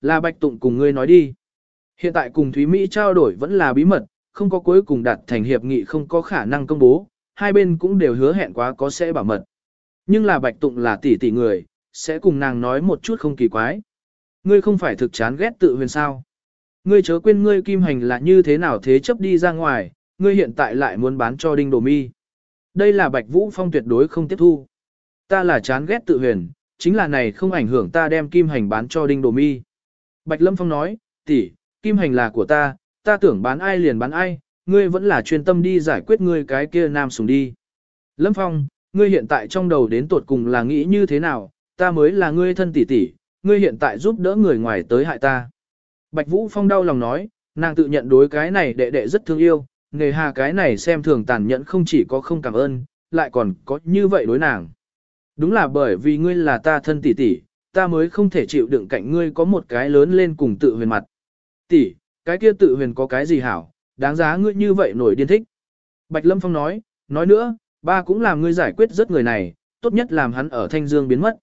Là Bạch Tụng cùng ngươi nói đi. Hiện tại cùng Thúy Mỹ trao đổi vẫn là bí mật, không có cuối cùng đạt thành hiệp nghị không có khả năng công bố, hai bên cũng đều hứa hẹn quá có sẽ bảo mật. Nhưng là Bạch Tụng là tỷ tỷ người, sẽ cùng nàng nói một chút không kỳ quái. Ngươi không phải thực chán ghét tự huyền sao. Ngươi chớ quên ngươi kim hành là như thế nào thế chấp đi ra ngoài, ngươi hiện tại lại muốn bán cho đinh đồ mi. Đây là Bạch Vũ Phong tuyệt đối không tiếp thu. Ta là chán ghét tự huyền, chính là này không ảnh hưởng ta đem kim hành bán cho đinh đồ mi. Bạch Lâm Phong nói, tỷ, kim hành là của ta, ta tưởng bán ai liền bán ai, ngươi vẫn là chuyên tâm đi giải quyết ngươi cái kia nam sùng đi. Lâm Phong, ngươi hiện tại trong đầu đến tuột cùng là nghĩ như thế nào, ta mới là ngươi thân tỷ tỷ, ngươi hiện tại giúp đỡ người ngoài tới hại ta. Bạch Vũ Phong đau lòng nói, nàng tự nhận đối cái này đệ đệ rất thương yêu, nghề hà cái này xem thường tàn nhẫn không chỉ có không cảm ơn, lại còn có như vậy đối nàng. Đúng là bởi vì ngươi là ta thân tỷ tỷ, ta mới không thể chịu đựng cạnh ngươi có một cái lớn lên cùng tự huyền mặt. Tỷ, cái kia tự huyền có cái gì hảo, đáng giá ngươi như vậy nổi điên thích. Bạch Lâm Phong nói, nói nữa, ba cũng làm ngươi giải quyết rất người này, tốt nhất làm hắn ở Thanh Dương biến mất.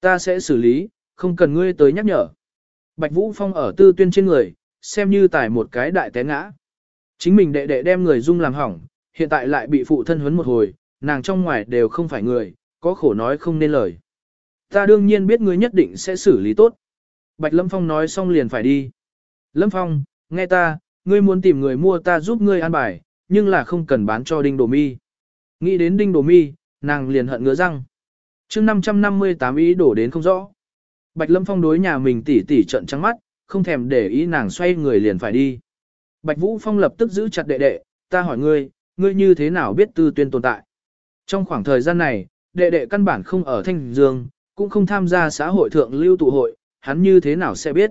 Ta sẽ xử lý, không cần ngươi tới nhắc nhở. Bạch Vũ Phong ở tư tuyên trên người, xem như tải một cái đại té ngã. Chính mình đệ đệ đem người dung làm hỏng, hiện tại lại bị phụ thân huấn một hồi, nàng trong ngoài đều không phải người, có khổ nói không nên lời. Ta đương nhiên biết ngươi nhất định sẽ xử lý tốt. Bạch Lâm Phong nói xong liền phải đi. Lâm Phong, nghe ta, ngươi muốn tìm người mua ta giúp ngươi an bài, nhưng là không cần bán cho Đinh Đồ Mi. Nghĩ đến Đinh Đồ Mi, nàng liền hận ngứa răng. chương 558 ý đổ đến không rõ. Bạch Lâm Phong đối nhà mình tỉ tỉ trận trắng mắt, không thèm để ý nàng xoay người liền phải đi. Bạch Vũ Phong lập tức giữ chặt đệ đệ, ta hỏi ngươi, ngươi như thế nào biết tư tuyên tồn tại? Trong khoảng thời gian này, đệ đệ căn bản không ở Thanh Dương, cũng không tham gia xã hội thượng lưu tụ hội, hắn như thế nào sẽ biết?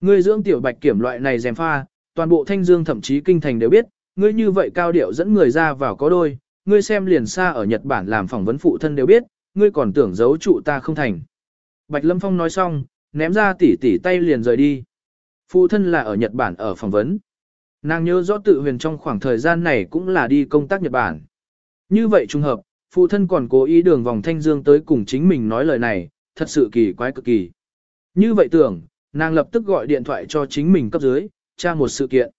Ngươi dưỡng tiểu bạch kiểm loại này dèm pha, toàn bộ Thanh Dương thậm chí kinh thành đều biết, ngươi như vậy cao điệu dẫn người ra vào có đôi, ngươi xem liền xa ở Nhật Bản làm phỏng vấn phụ thân đều biết, ngươi còn tưởng giấu trụ ta không thành. Bạch Lâm Phong nói xong, ném ra tỉ tỉ tay liền rời đi. Phụ thân là ở Nhật Bản ở phỏng vấn. Nàng nhớ rõ tự huyền trong khoảng thời gian này cũng là đi công tác Nhật Bản. Như vậy trùng hợp, phụ thân còn cố ý đường vòng thanh dương tới cùng chính mình nói lời này, thật sự kỳ quái cực kỳ. Như vậy tưởng, nàng lập tức gọi điện thoại cho chính mình cấp dưới, tra một sự kiện.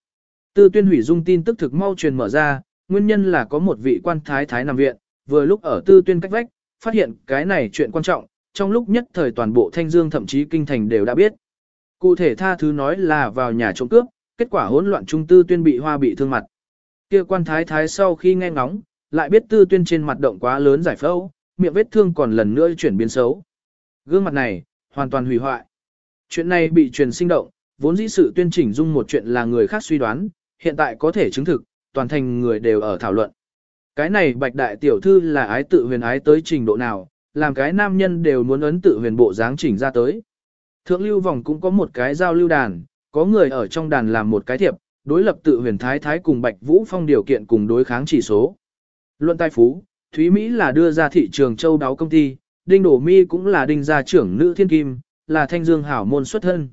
Tư tuyên hủy dung tin tức thực mau truyền mở ra, nguyên nhân là có một vị quan thái thái nằm viện, vừa lúc ở tư tuyên cách vách, phát hiện cái này chuyện quan trọng, trong lúc nhất thời toàn bộ thanh dương thậm chí kinh thành đều đã biết. Cụ thể tha thứ nói là vào nhà trộm cướp, kết quả hỗn loạn trung tư tuyên bị hoa bị thương mặt. Kia quan thái thái sau khi nghe ngóng, lại biết tư tuyên trên mặt động quá lớn giải phẫu, miệng vết thương còn lần nữa chuyển biến xấu. Gương mặt này, hoàn toàn hủy hoại. Chuyện này bị truyền sinh động, vốn dĩ sự tuyên chỉnh dung một chuyện là người khác suy đoán, hiện tại có thể chứng thực, toàn thành người đều ở thảo luận. Cái này bạch đại tiểu thư là ái tự huyền ái tới trình độ nào, làm cái nam nhân đều muốn ấn tự huyền bộ dáng chỉnh ra tới. Thượng lưu vòng cũng có một cái giao lưu đàn, có người ở trong đàn làm một cái thiệp, đối lập tự huyền thái thái cùng Bạch Vũ Phong điều kiện cùng đối kháng chỉ số. Luận tài phú, Thúy Mỹ là đưa ra thị trường châu đáo công ty, Đinh Đổ Mi cũng là đinh gia trưởng nữ thiên kim, là thanh dương hảo môn xuất thân.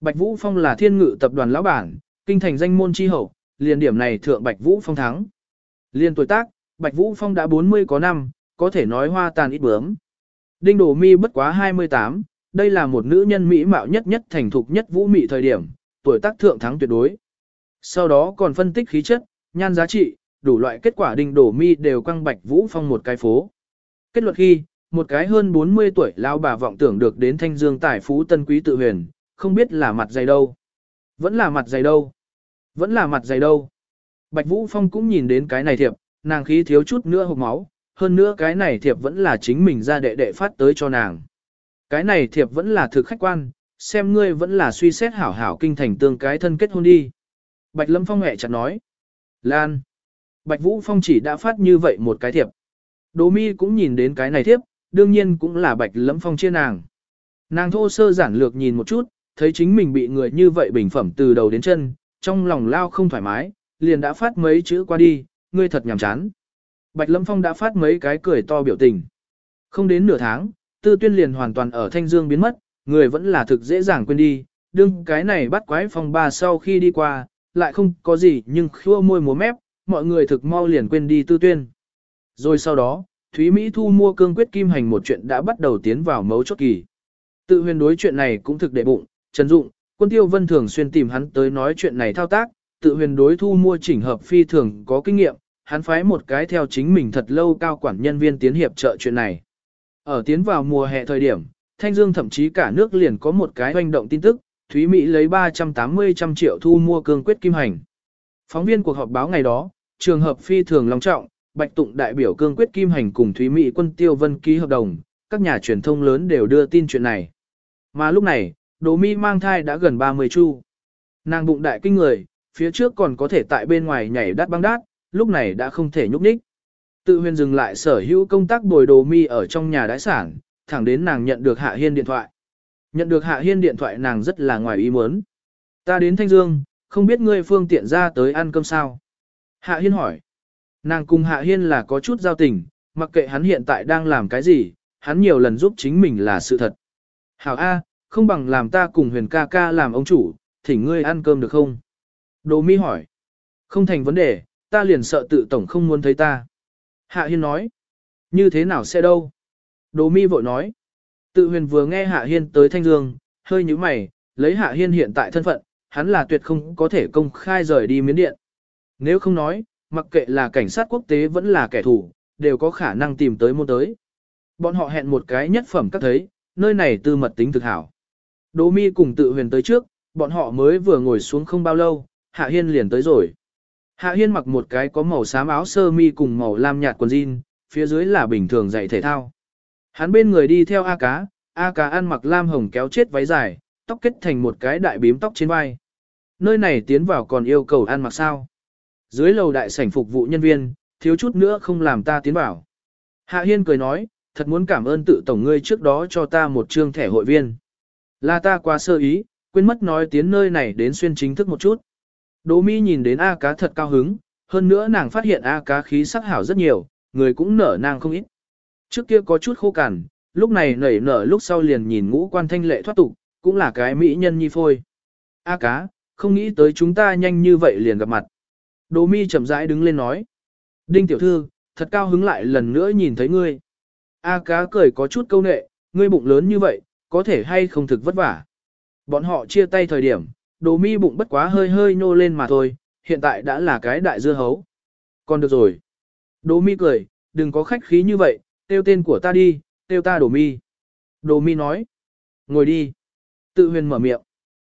Bạch Vũ Phong là thiên ngự tập đoàn lão bản, kinh thành danh môn chi hậu, liền điểm này thượng Bạch Vũ Phong thắng. Liên tuổi tác, Bạch Vũ Phong đã 40 có năm, có thể nói hoa tàn ít bướm. Đinh Đổ Mi bất quá 28, đây là một nữ nhân mỹ mạo nhất nhất thành thục nhất vũ mỹ thời điểm, tuổi tác thượng thắng tuyệt đối. Sau đó còn phân tích khí chất, nhan giá trị, đủ loại kết quả Đinh Đổ Mi đều quăng Bạch Vũ Phong một cái phố. Kết luận khi, một cái hơn 40 tuổi lao bà vọng tưởng được đến thanh dương tài phú tân quý tự huyền, không biết là mặt dày đâu. Vẫn là mặt dày đâu. Vẫn là mặt dày đâu. Bạch Vũ Phong cũng nhìn đến cái này thiệp, nàng khí thiếu chút nữa hộp máu, hơn nữa cái này thiệp vẫn là chính mình ra đệ đệ phát tới cho nàng. Cái này thiệp vẫn là thực khách quan, xem ngươi vẫn là suy xét hảo hảo kinh thành tương cái thân kết hôn đi. Bạch Lâm Phong hẹ chặt nói. Lan. Bạch Vũ Phong chỉ đã phát như vậy một cái thiệp. Đỗ mi cũng nhìn đến cái này thiệp, đương nhiên cũng là Bạch Lẫm Phong chia nàng. Nàng thô sơ giản lược nhìn một chút, thấy chính mình bị người như vậy bình phẩm từ đầu đến chân, trong lòng lao không thoải mái, liền đã phát mấy chữ qua đi, ngươi thật nhàm chán. Bạch Lâm Phong đã phát mấy cái cười to biểu tình. Không đến nửa tháng, tư tuyên liền hoàn toàn ở Thanh Dương biến mất, người vẫn là thực dễ dàng quên đi, đương cái này bắt quái phong ba sau khi đi qua, lại không có gì nhưng khua môi múa mép, mọi người thực mau liền quên đi tư tuyên. Rồi sau đó, Thúy Mỹ thu mua cương quyết kim hành một chuyện đã bắt đầu tiến vào mấu chốt kỳ. Tự huyền đối chuyện này cũng thực đệ bụng, Trần Dụng, quân tiêu vân thường xuyên tìm hắn tới nói chuyện này thao tác, tự huyền đối thu mua chỉnh hợp phi thường có kinh nghiệm, hắn phái một cái theo chính mình thật lâu cao quản nhân viên tiến hiệp trợ chuyện này. Ở tiến vào mùa hè thời điểm, Thanh Dương thậm chí cả nước liền có một cái hoành động tin tức, Thúy Mỹ lấy 380 trăm triệu thu mua cương quyết kim hành. Phóng viên cuộc họp báo ngày đó, trường hợp phi thường long trọng, Bạch Tụng đại biểu cương quyết kim hành cùng Thúy Mỹ quân tiêu vân ký hợp đồng, các nhà truyền thông lớn đều đưa tin chuyện này. Mà lúc này, Đỗ Mi mang thai đã gần 30 chu. Nàng bụng đại kinh người, phía trước còn có thể tại bên ngoài nhảy đắt băng đát, lúc này đã không thể nhúc nhích. Tự huyền dừng lại sở hữu công tác bồi đồ mi ở trong nhà đái sản, thẳng đến nàng nhận được Hạ Hiên điện thoại. Nhận được Hạ Hiên điện thoại nàng rất là ngoài ý muốn. Ta đến Thanh Dương, không biết ngươi phương tiện ra tới ăn cơm sao. Hạ Hiên hỏi. Nàng cùng Hạ Hiên là có chút giao tình, mặc kệ hắn hiện tại đang làm cái gì, hắn nhiều lần giúp chính mình là sự thật. Hảo A, không bằng làm ta cùng huyền ca ca làm ông chủ, thỉnh ngươi ăn cơm được không? Đồ mi hỏi. Không thành vấn đề, ta liền sợ tự tổng không muốn thấy ta. Hạ Hiên nói. Như thế nào sẽ đâu? Đồ mi vội nói. Tự huyền vừa nghe Hạ Hiên tới Thanh Dương, hơi như mày, lấy Hạ Hiên hiện tại thân phận, hắn là tuyệt không có thể công khai rời đi miến điện. Nếu không nói, mặc kệ là cảnh sát quốc tế vẫn là kẻ thù, đều có khả năng tìm tới môn tới. Bọn họ hẹn một cái nhất phẩm các thấy, nơi này tư mật tính thực hảo. Đỗ mi cùng tự huyền tới trước, bọn họ mới vừa ngồi xuống không bao lâu, Hạ Hiên liền tới rồi. Hạ Hiên mặc một cái có màu xám áo sơ mi cùng màu lam nhạt quần jean, phía dưới là bình thường giày thể thao. Hắn bên người đi theo A cá, A cá ăn mặc lam hồng kéo chết váy dài, tóc kết thành một cái đại bím tóc trên vai. Nơi này tiến vào còn yêu cầu ăn mặc sao. Dưới lầu đại sảnh phục vụ nhân viên, thiếu chút nữa không làm ta tiến vào. Hạ Hiên cười nói, thật muốn cảm ơn tự tổng ngươi trước đó cho ta một trương thẻ hội viên. Là ta quá sơ ý, quên mất nói tiến nơi này đến xuyên chính thức một chút. Đỗ Mi nhìn đến A cá thật cao hứng, hơn nữa nàng phát hiện A cá khí sắc hảo rất nhiều, người cũng nở nàng không ít. Trước kia có chút khô cằn, lúc này nảy nở lúc sau liền nhìn ngũ quan thanh lệ thoát tục, cũng là cái mỹ nhân nhi phôi. A cá, không nghĩ tới chúng ta nhanh như vậy liền gặp mặt. Đỗ Mi chậm rãi đứng lên nói. Đinh tiểu thư, thật cao hứng lại lần nữa nhìn thấy ngươi. A cá cười có chút câu nệ, ngươi bụng lớn như vậy, có thể hay không thực vất vả. Bọn họ chia tay thời điểm, đồ mi bụng bất quá hơi hơi nhô lên mà thôi, hiện tại đã là cái đại dưa hấu. Còn được rồi. Đồ mi cười, đừng có khách khí như vậy, tiêu tên của ta đi, tiêu ta đồ mi. Đồ mi nói. Ngồi đi. Tự huyền mở miệng.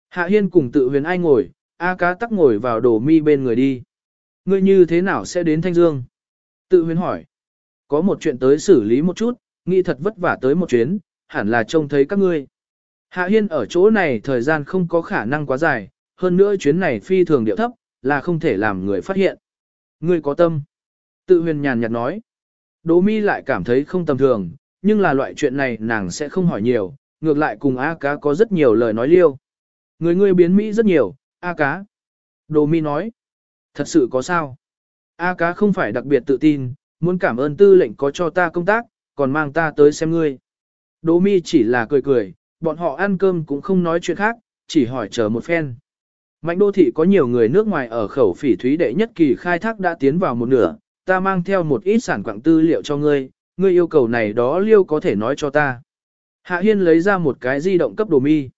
Hạ hiên cùng tự huyền ai ngồi, A cá tắc ngồi vào đồ mi bên người đi. Ngươi như thế nào sẽ đến Thanh Dương? Tự huyền hỏi. Có một chuyện tới xử lý một chút, nghĩ thật vất vả tới một chuyến, hẳn là trông thấy các ngươi. Hạ Hiên ở chỗ này thời gian không có khả năng quá dài, hơn nữa chuyến này phi thường điệu thấp, là không thể làm người phát hiện. Ngươi có tâm. Tự huyền nhàn nhạt nói. Đỗ mi lại cảm thấy không tầm thường, nhưng là loại chuyện này nàng sẽ không hỏi nhiều, ngược lại cùng A cá có rất nhiều lời nói liêu. Người ngươi biến Mỹ rất nhiều, A cá. Đỗ mi nói. Thật sự có sao? A cá không phải đặc biệt tự tin, muốn cảm ơn tư lệnh có cho ta công tác, còn mang ta tới xem ngươi. Đỗ mi chỉ là cười cười, bọn họ ăn cơm cũng không nói chuyện khác, chỉ hỏi chờ một phen. Mạnh đô thị có nhiều người nước ngoài ở khẩu phỉ thúy đệ nhất kỳ khai thác đã tiến vào một nửa, ta mang theo một ít sản quảng tư liệu cho ngươi, ngươi yêu cầu này đó liêu có thể nói cho ta. Hạ Hiên lấy ra một cái di động cấp đồ mi.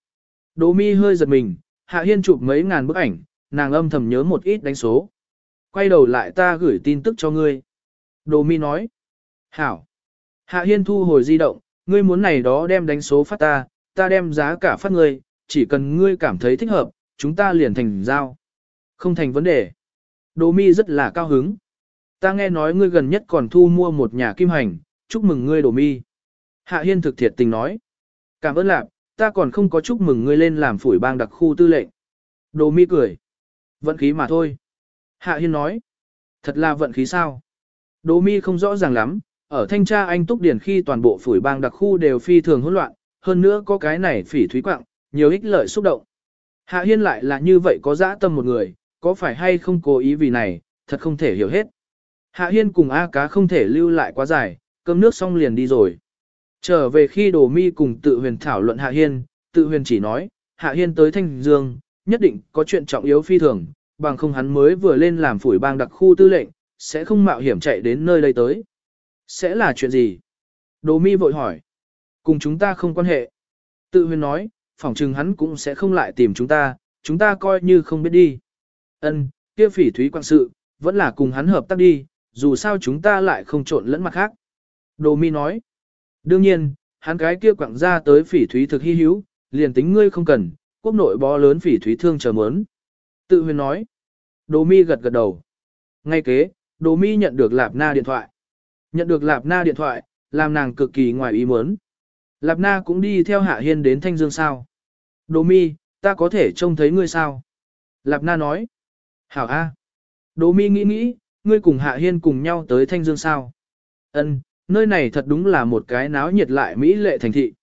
Đồ mi hơi giật mình, Hạ Hiên chụp mấy ngàn bức ảnh, nàng âm thầm nhớ một ít đánh số. Quay đầu lại ta gửi tin tức cho ngươi. Đồ mi nói. Hảo. Hạ Hiên thu hồi di động, ngươi muốn này đó đem đánh số phát ta, ta đem giá cả phát ngươi, chỉ cần ngươi cảm thấy thích hợp, chúng ta liền thành giao. Không thành vấn đề. Đồ mi rất là cao hứng. Ta nghe nói ngươi gần nhất còn thu mua một nhà kim hành, chúc mừng ngươi đồ mi. Hạ Hiên thực thiệt tình nói. Cảm ơn lạc, ta còn không có chúc mừng ngươi lên làm phủi bang đặc khu tư lệnh. Đồ mi cười. Vận khí mà thôi. Hạ Hiên nói. Thật là vận khí sao? Đỗ mi không rõ ràng lắm, ở thanh tra anh túc điển khi toàn bộ phủi bang đặc khu đều phi thường hỗn loạn, hơn nữa có cái này phỉ thúy quạng, nhiều ích lợi xúc động. Hạ Hiên lại là như vậy có dã tâm một người, có phải hay không cố ý vì này, thật không thể hiểu hết. Hạ Hiên cùng A cá không thể lưu lại quá dài, cơm nước xong liền đi rồi. Trở về khi đồ mi cùng tự huyền thảo luận Hạ Hiên, tự huyền chỉ nói, Hạ Hiên tới Thanh Dương, nhất định có chuyện trọng yếu phi thường, bằng không hắn mới vừa lên làm phủi bang đặc khu tư lệnh, sẽ không mạo hiểm chạy đến nơi đây tới. Sẽ là chuyện gì? Đồ mi vội hỏi. Cùng chúng ta không quan hệ. Tự huyền nói, phỏng chừng hắn cũng sẽ không lại tìm chúng ta, chúng ta coi như không biết đi. Ân, kia phỉ thúy quan sự, vẫn là cùng hắn hợp tác đi, dù sao chúng ta lại không trộn lẫn mặt khác. Đồ mi nói, đương nhiên, hắn cái kia quặng ra tới phỉ thúy thực hy hữu, liền tính ngươi không cần, quốc nội bó lớn phỉ thúy thương chờ mớn. Tự huyền nói, đồ mi gật gật đầu. Ngay kế, đồ mi nhận được lạp na điện thoại. Nhận được lạp na điện thoại, làm nàng cực kỳ ngoài ý muốn. Lạp na cũng đi theo hạ hiên đến thanh dương sao. Đồ mi, ta có thể trông thấy ngươi sao? Lạp na nói. Hảo A. Đồ mi nghĩ nghĩ, ngươi cùng Hạ Hiên cùng nhau tới Thanh Dương sao? Ân, nơi này thật đúng là một cái náo nhiệt lại mỹ lệ thành thị.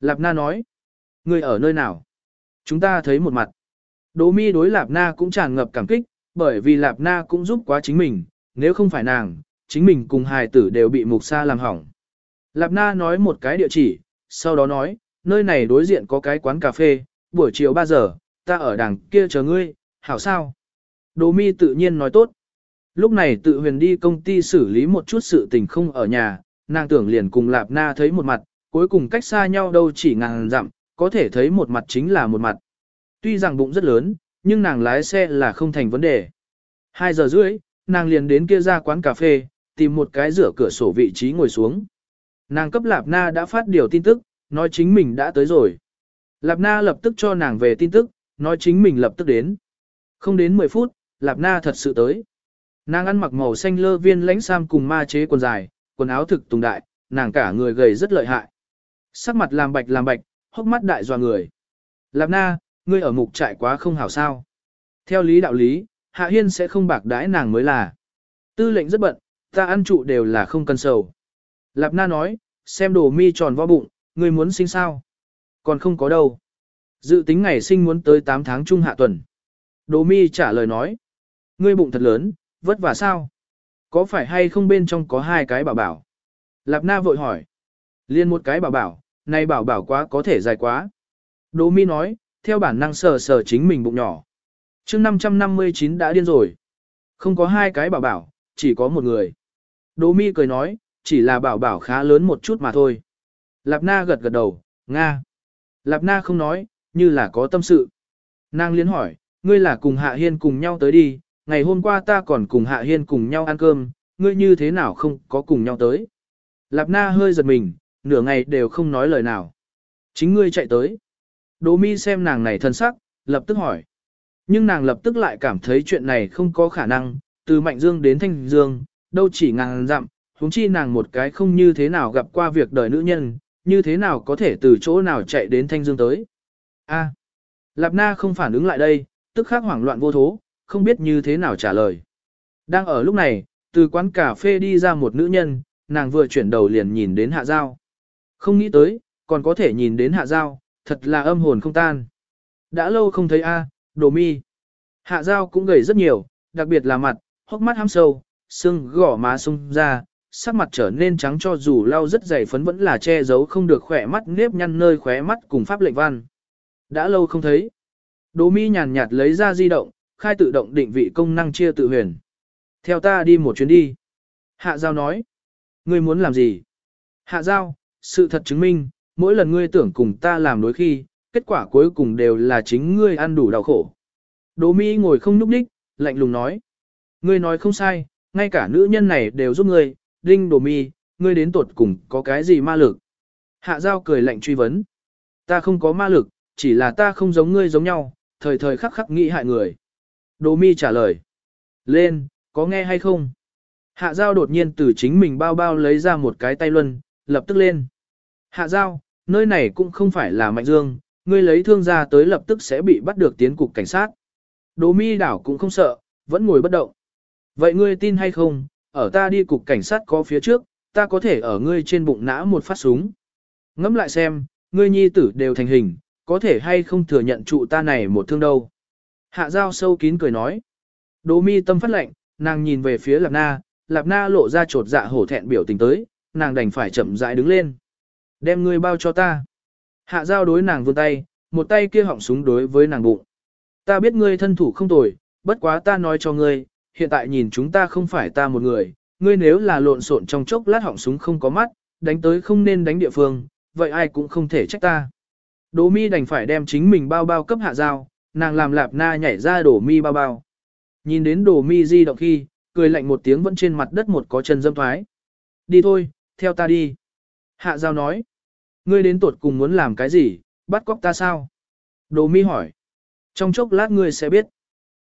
Lạp Na nói, ngươi ở nơi nào? Chúng ta thấy một mặt. Đỗ mi đối Lạp Na cũng tràn ngập cảm kích, bởi vì Lạp Na cũng giúp quá chính mình, nếu không phải nàng, chính mình cùng hài tử đều bị mục sa làm hỏng. Lạp Na nói một cái địa chỉ, sau đó nói, nơi này đối diện có cái quán cà phê, buổi chiều 3 giờ, ta ở đằng kia chờ ngươi, hảo sao? Đỗ mi tự nhiên nói tốt. Lúc này tự huyền đi công ty xử lý một chút sự tình không ở nhà, nàng tưởng liền cùng Lạp Na thấy một mặt, cuối cùng cách xa nhau đâu chỉ ngàn dặm, có thể thấy một mặt chính là một mặt. Tuy rằng bụng rất lớn, nhưng nàng lái xe là không thành vấn đề. Hai giờ rưỡi, nàng liền đến kia ra quán cà phê, tìm một cái rửa cửa sổ vị trí ngồi xuống. Nàng cấp Lạp Na đã phát điều tin tức, nói chính mình đã tới rồi. Lạp Na lập tức cho nàng về tin tức, nói chính mình lập tức đến. Không đến 10 phút, Lạp Na thật sự tới. Nàng ăn mặc màu xanh lơ viên lãnh sam cùng ma chế quần dài, quần áo thực tùng đại, nàng cả người gầy rất lợi hại. Sắc mặt làm bạch làm bạch, hốc mắt đại dò người. Lạp na, ngươi ở mục trại quá không hảo sao. Theo lý đạo lý, Hạ Hiên sẽ không bạc đãi nàng mới là. Tư lệnh rất bận, ta ăn trụ đều là không cần sầu. Lạp na nói, xem đồ mi tròn vo bụng, ngươi muốn sinh sao? Còn không có đâu. Dự tính ngày sinh muốn tới 8 tháng trung hạ tuần. Đồ mi trả lời nói. Ngươi bụng thật lớn, vất vả sao? Có phải hay không bên trong có hai cái bảo bảo? Lạp na vội hỏi. Liên một cái bảo bảo, này bảo bảo quá có thể dài quá. Đỗ mi nói, theo bản năng sờ sờ chính mình bụng nhỏ. chương 559 đã điên rồi. Không có hai cái bảo bảo, chỉ có một người. Đỗ mi cười nói, chỉ là bảo bảo khá lớn một chút mà thôi. Lạp na gật gật đầu, Nga. Lạp na không nói, như là có tâm sự. Nàng liên hỏi, ngươi là cùng Hạ Hiên cùng nhau tới đi, ngày hôm qua ta còn cùng Hạ Hiên cùng nhau ăn cơm, ngươi như thế nào không có cùng nhau tới. Lạp Na hơi giật mình, nửa ngày đều không nói lời nào. Chính ngươi chạy tới. Đỗ mi xem nàng này thân sắc, lập tức hỏi. Nhưng nàng lập tức lại cảm thấy chuyện này không có khả năng, từ Mạnh Dương đến Thanh Dương, đâu chỉ ngàn dặm, huống chi nàng một cái không như thế nào gặp qua việc đời nữ nhân, như thế nào có thể từ chỗ nào chạy đến Thanh Dương tới. A. Lạp Na không phản ứng lại đây, tức khắc hoảng loạn vô thố, không biết như thế nào trả lời. Đang ở lúc này, từ quán cà phê đi ra một nữ nhân, nàng vừa chuyển đầu liền nhìn đến hạ giao. Không nghĩ tới, còn có thể nhìn đến hạ giao, thật là âm hồn không tan. Đã lâu không thấy a, đồ mi. Hạ giao cũng gầy rất nhiều, đặc biệt là mặt, hốc mắt hăm sâu, sưng gỏ má sung ra, sắc mặt trở nên trắng cho dù lau rất dày phấn vẫn là che giấu không được khỏe mắt nếp nhăn nơi khóe mắt cùng pháp lệnh văn. Đã lâu không thấy. Đồ mi nhàn nhạt lấy ra di động, khai tự động định vị công năng chia tự huyền. Theo ta đi một chuyến đi. Hạ Giao nói. Ngươi muốn làm gì? Hạ Giao, sự thật chứng minh, mỗi lần ngươi tưởng cùng ta làm đối khi, kết quả cuối cùng đều là chính ngươi ăn đủ đau khổ. Đỗ Mi ngồi không nhúc đích, lạnh lùng nói. Ngươi nói không sai, ngay cả nữ nhân này đều giúp ngươi, Đinh Đỗ Mi, ngươi đến tuột cùng có cái gì ma lực? Hạ Giao cười lạnh truy vấn. Ta không có ma lực, chỉ là ta không giống ngươi giống nhau, thời thời khắc khắc nghĩ hại người. Đỗ mi trả lời. Lên, có nghe hay không? Hạ giao đột nhiên từ chính mình bao bao lấy ra một cái tay luân, lập tức lên. Hạ giao, nơi này cũng không phải là mạnh dương, ngươi lấy thương ra tới lập tức sẽ bị bắt được tiến cục cảnh sát. Đỗ mi đảo cũng không sợ, vẫn ngồi bất động. Vậy ngươi tin hay không, ở ta đi cục cảnh sát có phía trước, ta có thể ở ngươi trên bụng nã một phát súng. Ngẫm lại xem, ngươi nhi tử đều thành hình, có thể hay không thừa nhận trụ ta này một thương đâu. Hạ giao sâu kín cười nói. Đỗ mi tâm phát lệnh, nàng nhìn về phía Lạp Na, Lạp Na lộ ra trột dạ hổ thẹn biểu tình tới, nàng đành phải chậm rãi đứng lên. Đem ngươi bao cho ta. Hạ giao đối nàng vươn tay, một tay kia họng súng đối với nàng bụng. Ta biết ngươi thân thủ không tồi, bất quá ta nói cho ngươi, hiện tại nhìn chúng ta không phải ta một người, ngươi nếu là lộn xộn trong chốc lát họng súng không có mắt, đánh tới không nên đánh địa phương, vậy ai cũng không thể trách ta. Đỗ mi đành phải đem chính mình bao bao cấp hạ giao, nàng làm lạp na nhảy ra đổ mi bao bao. Nhìn đến đổ mi di động khi, cười lạnh một tiếng vẫn trên mặt đất một có chân dâm thoái. Đi thôi, theo ta đi. Hạ giao nói. Ngươi đến tuột cùng muốn làm cái gì, bắt cóc ta sao? Đồ mi hỏi. Trong chốc lát ngươi sẽ biết.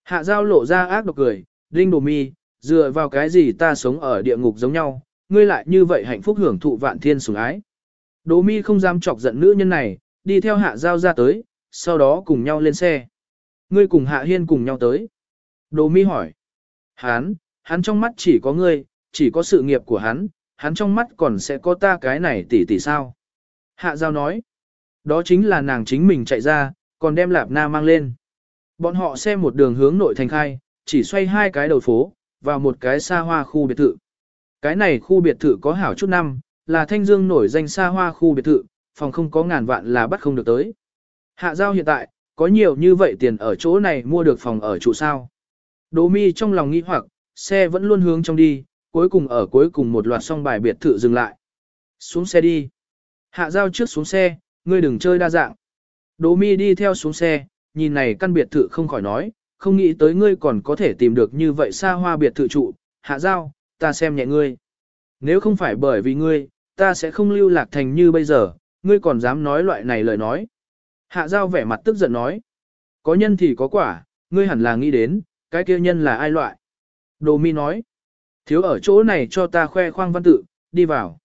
Hạ giao lộ ra ác độc cười, đinh đồ mi, dựa vào cái gì ta sống ở địa ngục giống nhau, ngươi lại như vậy hạnh phúc hưởng thụ vạn thiên sủng ái. Đồ mi không dám chọc giận nữ nhân này, đi theo hạ giao ra tới, sau đó cùng nhau lên xe. Ngươi cùng hạ hiên cùng nhau tới. Đồ mi hỏi. Hán, hắn trong mắt chỉ có ngươi, chỉ có sự nghiệp của hắn, hắn trong mắt còn sẽ có ta cái này tỷ tỷ sao. Hạ giao nói. Đó chính là nàng chính mình chạy ra, còn đem lạp na mang lên. Bọn họ xem một đường hướng nội thành khai, chỉ xoay hai cái đầu phố, vào một cái xa hoa khu biệt thự. Cái này khu biệt thự có hảo chút năm, là thanh dương nổi danh xa hoa khu biệt thự, phòng không có ngàn vạn là bắt không được tới. Hạ giao hiện tại, có nhiều như vậy tiền ở chỗ này mua được phòng ở trụ sao. Đỗ mi trong lòng nghi hoặc, xe vẫn luôn hướng trong đi, cuối cùng ở cuối cùng một loạt song bài biệt thự dừng lại. Xuống xe đi. Hạ giao trước xuống xe, ngươi đừng chơi đa dạng. Đỗ mi đi theo xuống xe, nhìn này căn biệt thự không khỏi nói, không nghĩ tới ngươi còn có thể tìm được như vậy xa hoa biệt thự trụ. Hạ giao, ta xem nhẹ ngươi. Nếu không phải bởi vì ngươi, ta sẽ không lưu lạc thành như bây giờ, ngươi còn dám nói loại này lời nói. Hạ giao vẻ mặt tức giận nói. Có nhân thì có quả, ngươi hẳn là nghĩ đến, cái kia nhân là ai loại. Đồ mi nói. Thiếu ở chỗ này cho ta khoe khoang văn tự, đi vào.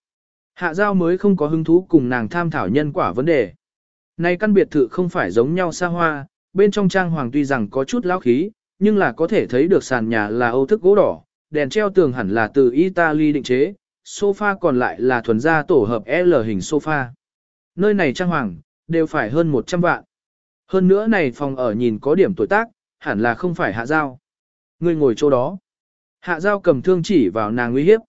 Hạ giao mới không có hứng thú cùng nàng tham thảo nhân quả vấn đề. Này căn biệt thự không phải giống nhau xa hoa, bên trong trang hoàng tuy rằng có chút lão khí, nhưng là có thể thấy được sàn nhà là âu thức gỗ đỏ, đèn treo tường hẳn là từ Italy định chế, sofa còn lại là thuần gia tổ hợp L hình sofa. Nơi này trang hoàng, đều phải hơn 100 vạn. Hơn nữa này phòng ở nhìn có điểm tuổi tác, hẳn là không phải hạ giao. Người ngồi chỗ đó. Hạ giao cầm thương chỉ vào nàng uy hiếp.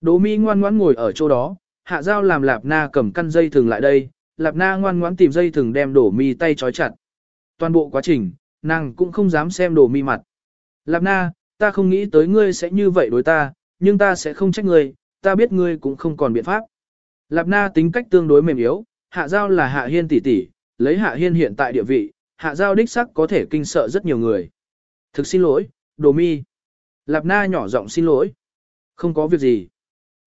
Đỗ mi ngoan ngoãn ngồi ở chỗ đó, hạ giao làm lạp na cầm căn dây thừng lại đây, lạp na ngoan ngoãn tìm dây thừng đem đổ mi tay trói chặt. Toàn bộ quá trình, nàng cũng không dám xem Đỗ mi mặt. Lạp na, ta không nghĩ tới ngươi sẽ như vậy đối ta, nhưng ta sẽ không trách ngươi, ta biết ngươi cũng không còn biện pháp. Lạp na tính cách tương đối mềm yếu, hạ giao là hạ hiên tỷ tỷ, lấy hạ hiên hiện tại địa vị, hạ giao đích sắc có thể kinh sợ rất nhiều người. Thực xin lỗi, đồ mi. Lạp na nhỏ giọng xin lỗi. Không có việc gì.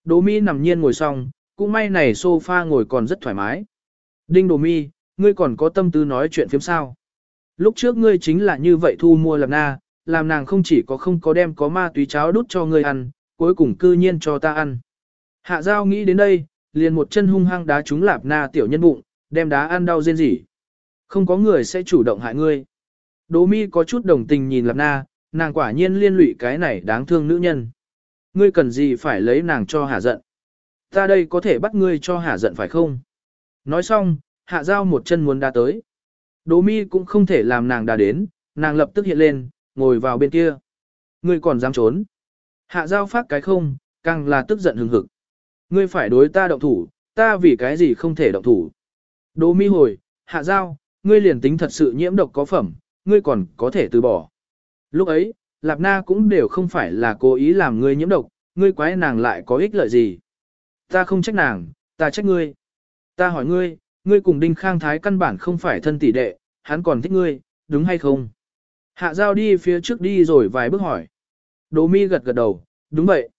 Đỗ mi nằm nhiên ngồi xong, cũng may này sofa ngồi còn rất thoải mái. Đinh Đỗ mi, ngươi còn có tâm tư nói chuyện phiếm sao. Lúc trước ngươi chính là như vậy thu mua lạp na, làm nàng không chỉ có không có đem có ma túy cháo đút cho ngươi ăn, cuối cùng cư nhiên cho ta ăn. Hạ giao nghĩ đến đây, liền một chân hung hăng đá trúng lạp na tiểu nhân bụng, đem đá ăn đau rên rỉ. Không có người sẽ chủ động hại ngươi. Đỗ mi có chút đồng tình nhìn lạp na, nàng quả nhiên liên lụy cái này đáng thương nữ nhân. Ngươi cần gì phải lấy nàng cho hả giận. Ta đây có thể bắt ngươi cho hả giận phải không? Nói xong, hạ giao một chân muốn đá tới. Đỗ mi cũng không thể làm nàng đá đến, nàng lập tức hiện lên, ngồi vào bên kia. Ngươi còn dám trốn. Hạ giao phát cái không, càng là tức giận hừng hực. Ngươi phải đối ta động thủ, ta vì cái gì không thể động thủ. Đỗ mi hồi, hạ giao, ngươi liền tính thật sự nhiễm độc có phẩm, ngươi còn có thể từ bỏ. Lúc ấy, Lạp Na cũng đều không phải là cố ý làm ngươi nhiễm độc, ngươi quái nàng lại có ích lợi gì. Ta không trách nàng, ta trách ngươi. Ta hỏi ngươi, ngươi cùng Đinh Khang Thái căn bản không phải thân tỷ đệ, hắn còn thích ngươi, đúng hay không? Hạ giao đi phía trước đi rồi vài bước hỏi. Đỗ mi gật gật đầu, đúng vậy.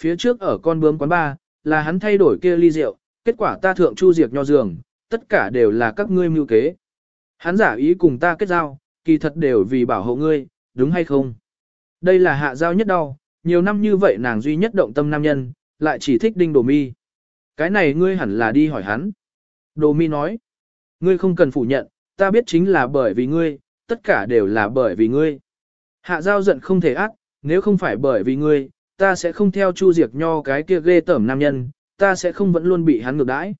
Phía trước ở con bướm quán ba, là hắn thay đổi kia ly rượu, kết quả ta thượng chu diệt nho giường, tất cả đều là các ngươi mưu kế. Hắn giả ý cùng ta kết giao, kỳ thật đều vì bảo hộ ngươi, đúng hay không? Đây là hạ giao nhất đau, nhiều năm như vậy nàng duy nhất động tâm nam nhân, lại chỉ thích đinh đồ mi. Cái này ngươi hẳn là đi hỏi hắn. Đồ mi nói, ngươi không cần phủ nhận, ta biết chính là bởi vì ngươi, tất cả đều là bởi vì ngươi. Hạ giao giận không thể ác, nếu không phải bởi vì ngươi, ta sẽ không theo Chu Diệt Nho cái kia ghê tởm nam nhân, ta sẽ không vẫn luôn bị hắn ngược đãi.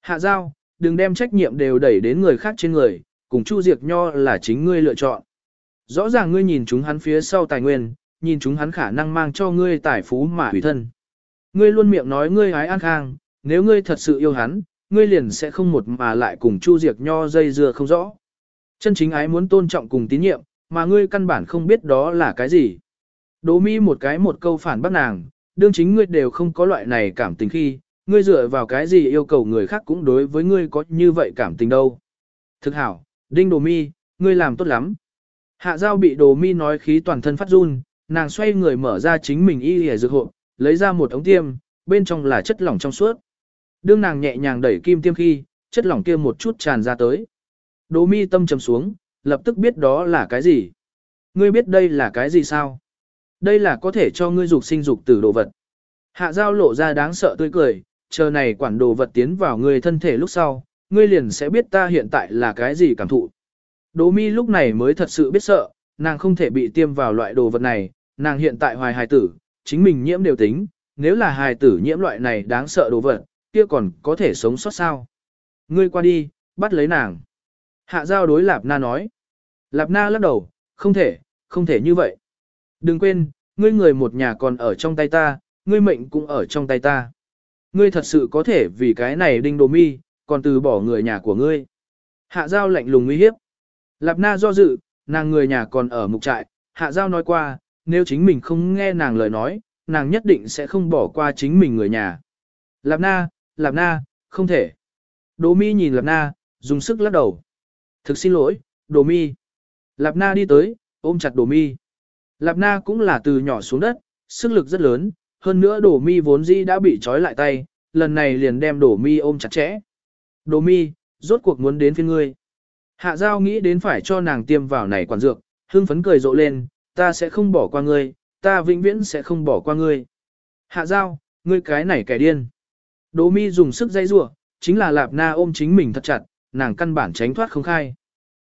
Hạ giao, đừng đem trách nhiệm đều đẩy đến người khác trên người, cùng Chu Diệt Nho là chính ngươi lựa chọn. Rõ ràng ngươi nhìn chúng hắn phía sau tài nguyên, nhìn chúng hắn khả năng mang cho ngươi tài phú mà hủy thân. Ngươi luôn miệng nói ngươi hái an khang, nếu ngươi thật sự yêu hắn, ngươi liền sẽ không một mà lại cùng Chu Diệt Nho dây dưa không rõ. Chân chính ái muốn tôn trọng cùng tín nhiệm, mà ngươi căn bản không biết đó là cái gì. Đỗ mi một cái một câu phản bác nàng, đương chính ngươi đều không có loại này cảm tình khi, ngươi dựa vào cái gì yêu cầu người khác cũng đối với ngươi có như vậy cảm tình đâu. Thực hảo, đinh đồ mi, ngươi làm tốt lắm. Hạ giao bị đồ mi nói khí toàn thân phát run, nàng xoay người mở ra chính mình y hề dược hộp, lấy ra một ống tiêm, bên trong là chất lỏng trong suốt. Đương nàng nhẹ nhàng đẩy kim tiêm khi, chất lỏng kia một chút tràn ra tới. Đồ mi tâm trầm xuống, lập tức biết đó là cái gì. Ngươi biết đây là cái gì sao? Đây là có thể cho ngươi dục sinh dục tử đồ vật. Hạ giao lộ ra đáng sợ tươi cười, chờ này quản đồ vật tiến vào ngươi thân thể lúc sau, ngươi liền sẽ biết ta hiện tại là cái gì cảm thụ. Đỗ mi lúc này mới thật sự biết sợ, nàng không thể bị tiêm vào loại đồ vật này, nàng hiện tại hoài hài tử, chính mình nhiễm đều tính, nếu là hài tử nhiễm loại này đáng sợ đồ vật, kia còn có thể sống sót sao. Ngươi qua đi, bắt lấy nàng. Hạ giao đối Lạp Na nói. Lạp Na lắc đầu, không thể, không thể như vậy. Đừng quên, ngươi người một nhà còn ở trong tay ta, ngươi mệnh cũng ở trong tay ta. Ngươi thật sự có thể vì cái này đinh đồ mi, còn từ bỏ người nhà của ngươi. Hạ giao lạnh lùng uy hiếp. Lạp na do dự, nàng người nhà còn ở mục trại, hạ giao nói qua, nếu chính mình không nghe nàng lời nói, nàng nhất định sẽ không bỏ qua chính mình người nhà. Lạp na, lạp na, không thể. Đỗ mi nhìn lạp na, dùng sức lắc đầu. Thực xin lỗi, đồ mi. Lạp na đi tới, ôm chặt đồ mi. Lạp na cũng là từ nhỏ xuống đất, sức lực rất lớn, hơn nữa đồ mi vốn dĩ đã bị trói lại tay, lần này liền đem đồ mi ôm chặt chẽ. Đồ mi, rốt cuộc muốn đến phiên ngươi. Hạ giao nghĩ đến phải cho nàng tiêm vào này quản dược, hưng phấn cười rộ lên, ta sẽ không bỏ qua ngươi, ta vĩnh viễn sẽ không bỏ qua ngươi. Hạ giao, ngươi cái này kẻ điên. Đỗ mi dùng sức dây rủa, chính là lạp na ôm chính mình thật chặt, nàng căn bản tránh thoát không khai.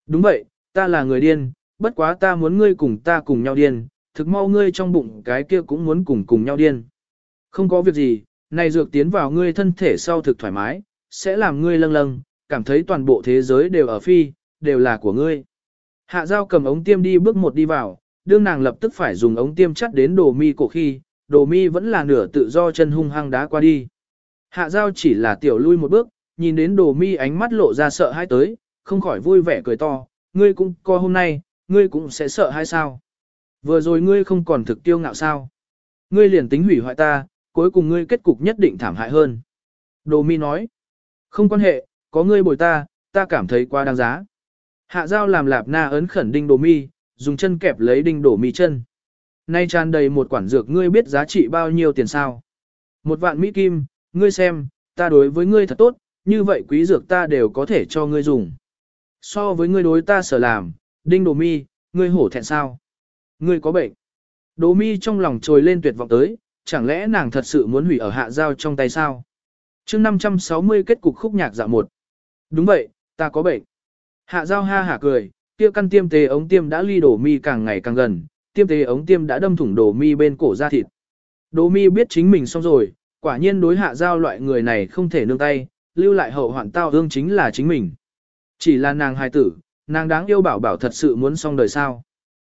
Đúng vậy, ta là người điên, bất quá ta muốn ngươi cùng ta cùng nhau điên, thực mau ngươi trong bụng cái kia cũng muốn cùng cùng nhau điên. Không có việc gì, này dược tiến vào ngươi thân thể sau thực thoải mái, sẽ làm ngươi lâng lâng, cảm thấy toàn bộ thế giới đều ở phi, đều là của ngươi. Hạ giao cầm ống tiêm đi bước một đi vào, đương nàng lập tức phải dùng ống tiêm chắt đến đồ mi cổ khi, đồ mi vẫn là nửa tự do chân hung hăng đá qua đi. Hạ giao chỉ là tiểu lui một bước, nhìn đến đồ mi ánh mắt lộ ra sợ hãi tới, không khỏi vui vẻ cười to, ngươi cũng coi hôm nay, ngươi cũng sẽ sợ hay sao? Vừa rồi ngươi không còn thực tiêu ngạo sao? Ngươi liền tính hủy hoại ta, cuối cùng ngươi kết cục nhất định thảm hại hơn. Đồ mi nói, không quan hệ, có ngươi bồi ta, ta cảm thấy quá đáng giá. Hạ giao làm lạp na ấn khẩn đinh đồ mi, dùng chân kẹp lấy đinh đổ mi chân. Nay tràn đầy một quản dược ngươi biết giá trị bao nhiêu tiền sao? Một vạn mỹ kim, ngươi xem, ta đối với ngươi thật tốt, như vậy quý dược ta đều có thể cho ngươi dùng. So với ngươi đối ta sở làm, đinh đồ mi, ngươi hổ thẹn sao? Ngươi có bệnh. Đồ mi trong lòng trồi lên tuyệt vọng tới, chẳng lẽ nàng thật sự muốn hủy ở hạ giao trong tay sao? chương 560 kết cục khúc nhạc dạ một. Đúng vậy, ta có bệnh. Hạ giao ha hả cười, kia căn tiêm tế ống tiêm đã ly đổ mi càng ngày càng gần, tiêm tế ống tiêm đã đâm thủng đổ mi bên cổ da thịt. Đổ mi biết chính mình xong rồi, quả nhiên đối hạ giao loại người này không thể nương tay, lưu lại hậu hoạn tao hương chính là chính mình. Chỉ là nàng hài tử, nàng đáng yêu bảo bảo thật sự muốn xong đời sao.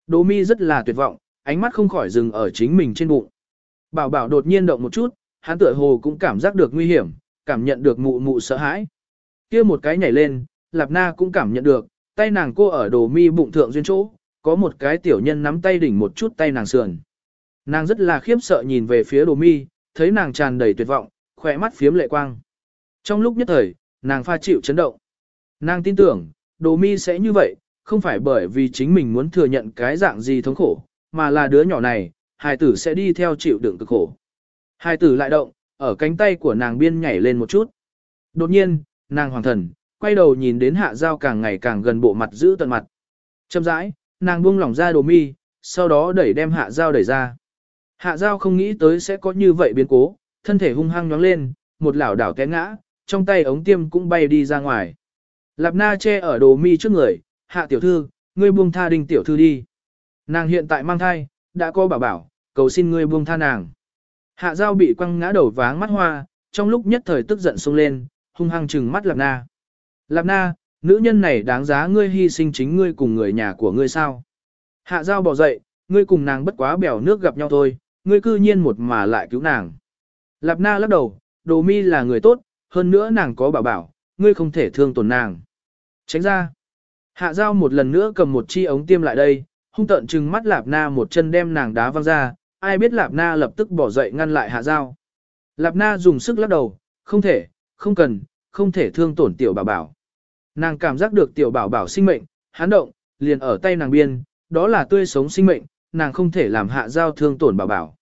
Đỗ mi rất là tuyệt vọng, ánh mắt không khỏi dừng ở chính mình trên bụng. Bảo bảo đột nhiên động một chút, hắn tựa hồ cũng cảm giác được nguy hiểm, cảm nhận được mụ mụ sợ hãi. kia một cái nhảy lên, Lạp Na cũng cảm nhận được, tay nàng cô ở đồ mi bụng thượng duyên chỗ, có một cái tiểu nhân nắm tay đỉnh một chút tay nàng sườn. Nàng rất là khiếp sợ nhìn về phía đồ mi, thấy nàng tràn đầy tuyệt vọng, khỏe mắt phiếm lệ quang. Trong lúc nhất thời, nàng pha chịu chấn động. Nàng tin tưởng, đồ mi sẽ như vậy, không phải bởi vì chính mình muốn thừa nhận cái dạng gì thống khổ, mà là đứa nhỏ này, hài tử sẽ đi theo chịu đựng cực khổ. Hài tử lại động, ở cánh tay của nàng biên nhảy lên một chút. Đột nhiên, nàng hoàng thần, quay đầu nhìn đến hạ giao càng ngày càng gần bộ mặt giữ tận mặt. Châm rãi, nàng buông lỏng ra đồ mi, sau đó đẩy đem hạ giao đẩy ra. Hạ giao không nghĩ tới sẽ có như vậy biến cố, thân thể hung hăng nhóng lên, một lảo đảo té ngã, trong tay ống tiêm cũng bay đi ra ngoài. Lạp na che ở đồ mi trước người, hạ tiểu thư, ngươi buông tha đinh tiểu thư đi. Nàng hiện tại mang thai, đã có bảo bảo, cầu xin ngươi buông tha nàng. Hạ giao bị quăng ngã đầu váng mắt hoa, trong lúc nhất thời tức giận xông lên, hung hăng trừng mắt lạp na. Lạp na, nữ nhân này đáng giá ngươi hy sinh chính ngươi cùng người nhà của ngươi sao. Hạ giao bỏ dậy, ngươi cùng nàng bất quá bèo nước gặp nhau thôi, ngươi cư nhiên một mà lại cứu nàng. Lạp na lắc đầu, đồ mi là người tốt, hơn nữa nàng có bảo bảo, ngươi không thể thương tổn nàng. Tránh ra. Hạ giao một lần nữa cầm một chi ống tiêm lại đây, hung tợn trừng mắt lạp na một chân đem nàng đá văng ra, ai biết lạp na lập tức bỏ dậy ngăn lại hạ giao. Lạp na dùng sức lắc đầu, không thể, không cần, không thể thương tổn tiểu bảo bảo nàng cảm giác được tiểu bảo bảo sinh mệnh, hán động, liền ở tay nàng biên, đó là tươi sống sinh mệnh, nàng không thể làm hạ giao thương tổn bảo bảo.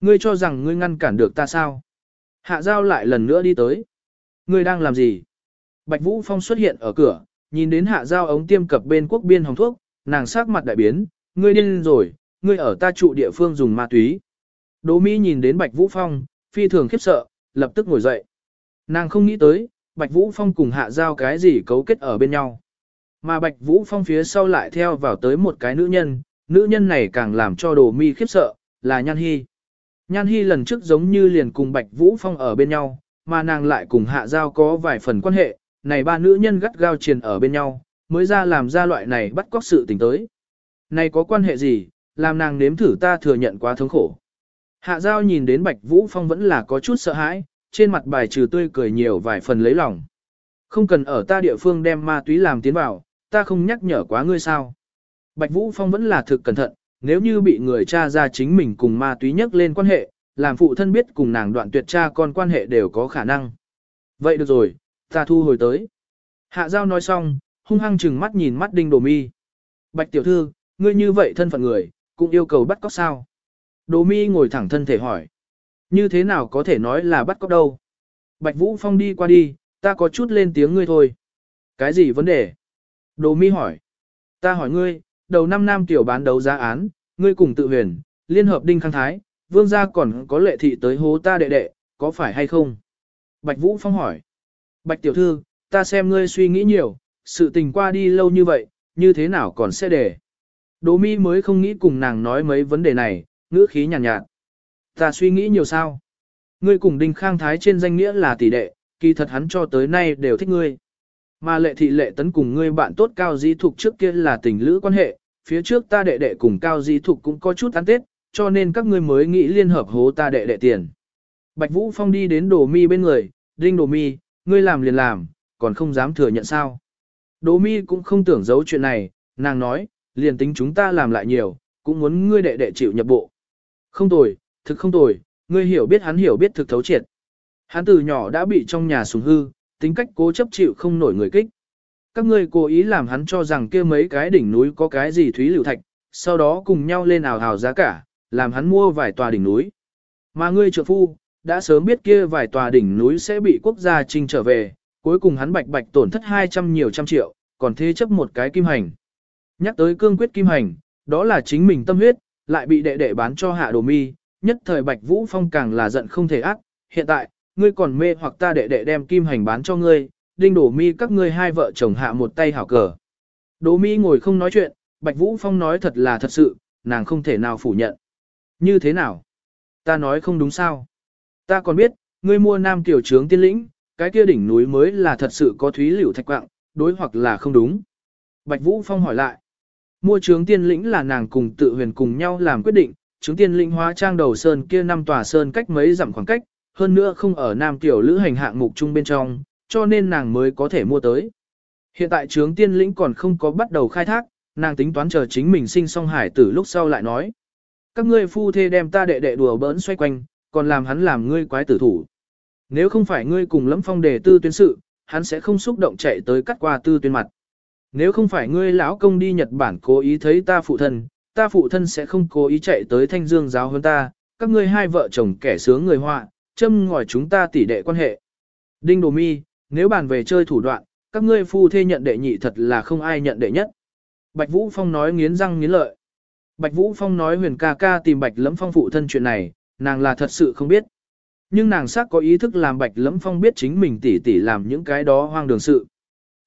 Ngươi cho rằng ngươi ngăn cản được ta sao? Hạ giao lại lần nữa đi tới. Ngươi đang làm gì? Bạch Vũ Phong xuất hiện ở cửa, nhìn đến hạ giao ống tiêm cập bên quốc biên hồng thuốc, nàng sắc mặt đại biến, ngươi điên rồi, ngươi ở ta trụ địa phương dùng ma túy. Đỗ Mỹ nhìn đến Bạch Vũ Phong, phi thường khiếp sợ, lập tức ngồi dậy. Nàng không nghĩ tới, Bạch Vũ Phong cùng hạ giao cái gì cấu kết ở bên nhau. Mà Bạch Vũ Phong phía sau lại theo vào tới một cái nữ nhân, nữ nhân này càng làm cho Đồ Mi khiếp sợ, là Nhan Hi. Nhan Hi lần trước giống như liền cùng Bạch Vũ Phong ở bên nhau, mà nàng lại cùng Hạ Giao có vài phần quan hệ, này ba nữ nhân gắt gao triền ở bên nhau, mới ra làm ra loại này bắt cóc sự tình tới. Này có quan hệ gì, làm nàng nếm thử ta thừa nhận quá thống khổ. Hạ Giao nhìn đến Bạch Vũ Phong vẫn là có chút sợ hãi, trên mặt bài trừ tươi cười nhiều vài phần lấy lòng. Không cần ở ta địa phương đem ma túy làm tiến vào, ta không nhắc nhở quá ngươi sao. Bạch Vũ Phong vẫn là thực cẩn thận, nếu như bị người cha ra chính mình cùng ma túy nhắc lên quan hệ, làm phụ thân biết cùng nàng đoạn tuyệt cha con quan hệ đều có khả năng. Vậy được rồi, ta thu hồi tới. Hạ Giao nói xong, hung hăng chừng mắt nhìn mắt Đinh Đồ Mi. Bạch tiểu thư, ngươi như vậy thân phận người, cũng yêu cầu bắt cóc sao? Đồ Mi ngồi thẳng thân thể hỏi. Như thế nào có thể nói là bắt cóc đâu? Bạch Vũ Phong đi qua đi, ta có chút lên tiếng ngươi thôi. Cái gì vấn đề? Đồ Mi hỏi. Ta hỏi ngươi, đầu năm nam tiểu bán đấu giá án, ngươi cùng tự huyền, liên hợp đinh khang thái, vương gia còn có lệ thị tới hố ta đệ đệ, có phải hay không? Bạch Vũ Phong hỏi. Bạch tiểu thư, ta xem ngươi suy nghĩ nhiều, sự tình qua đi lâu như vậy, như thế nào còn sẽ để. Đỗ mi mới không nghĩ cùng nàng nói mấy vấn đề này, ngữ khí nhàn nhạt, nhạt. Ta suy nghĩ nhiều sao? Ngươi cùng đinh khang thái trên danh nghĩa là tỷ đệ, kỳ thật hắn cho tới nay đều thích ngươi. Mà lệ thị lệ tấn cùng ngươi bạn tốt cao dĩ thục trước kia là tình lữ quan hệ, phía trước ta đệ đệ cùng cao dĩ thục cũng có chút ăn tết, cho nên các ngươi mới nghĩ liên hợp hố ta đệ đệ tiền. Bạch Vũ Phong đi đến đồ mi bên người, đinh đồ mi, ngươi làm liền làm, còn không dám thừa nhận sao. Đồ mi cũng không tưởng giấu chuyện này, nàng nói, liền tính chúng ta làm lại nhiều, cũng muốn ngươi đệ đệ chịu nhập bộ. Không tồi, thực không tồi, ngươi hiểu biết hắn hiểu biết thực thấu triệt. Hắn từ nhỏ đã bị trong nhà sùng hư, tính cách cố chấp chịu không nổi người kích. Các ngươi cố ý làm hắn cho rằng kia mấy cái đỉnh núi có cái gì thúy liệu thạch, sau đó cùng nhau lên ảo hào giá cả, làm hắn mua vài tòa đỉnh núi. Mà ngươi trợ phu, đã sớm biết kia vài tòa đỉnh núi sẽ bị quốc gia trinh trở về, cuối cùng hắn bạch bạch tổn thất 200 nhiều trăm triệu, còn thế chấp một cái kim hành. Nhắc tới cương quyết kim hành, đó là chính mình tâm huyết, lại bị đệ đệ bán cho hạ đồ mi, nhất thời bạch vũ phong càng là giận không thể ác, hiện tại, ngươi còn mê hoặc ta đệ đệ đem kim hành bán cho ngươi, đinh đổ mi các ngươi hai vợ chồng hạ một tay hảo cờ. Đỗ mi ngồi không nói chuyện, Bạch Vũ Phong nói thật là thật sự, nàng không thể nào phủ nhận. Như thế nào? Ta nói không đúng sao? Ta còn biết, ngươi mua nam tiểu trướng tiên lĩnh, cái kia đỉnh núi mới là thật sự có thúy liễu thạch quạng, đối hoặc là không đúng. Bạch Vũ Phong hỏi lại. Mua trướng tiên lĩnh là nàng cùng tự huyền cùng nhau làm quyết định, trướng tiên lĩnh hóa trang đầu sơn kia năm tòa sơn cách mấy dặm khoảng cách, hơn nữa không ở Nam Tiểu Lữ hành hạng mục chung bên trong, cho nên nàng mới có thể mua tới. Hiện tại trướng tiên lĩnh còn không có bắt đầu khai thác, nàng tính toán chờ chính mình sinh xong hải tử lúc sau lại nói. Các ngươi phu thê đem ta đệ đệ đùa bỡn xoay quanh, còn làm hắn làm ngươi quái tử thủ. Nếu không phải ngươi cùng lẫm phong đề tư tuyên sự, hắn sẽ không xúc động chạy tới cắt qua tư tuyên mặt. Nếu không phải ngươi lão công đi Nhật Bản cố ý thấy ta phụ thân, ta phụ thân sẽ không cố ý chạy tới thanh dương giáo hơn ta, các ngươi hai vợ chồng kẻ sướng người họa, châm ngòi chúng ta tỉ đệ quan hệ. Đinh Đồ Mi, nếu bàn về chơi thủ đoạn, các ngươi phu thê nhận đệ nhị thật là không ai nhận đệ nhất. Bạch Vũ Phong nói nghiến răng nghiến lợi. Bạch Vũ Phong nói huyền ca ca tìm Bạch Lẫm Phong phụ thân chuyện này, nàng là thật sự không biết. Nhưng nàng xác có ý thức làm Bạch Lẫm Phong biết chính mình tỉ tỉ làm những cái đó hoang đường sự.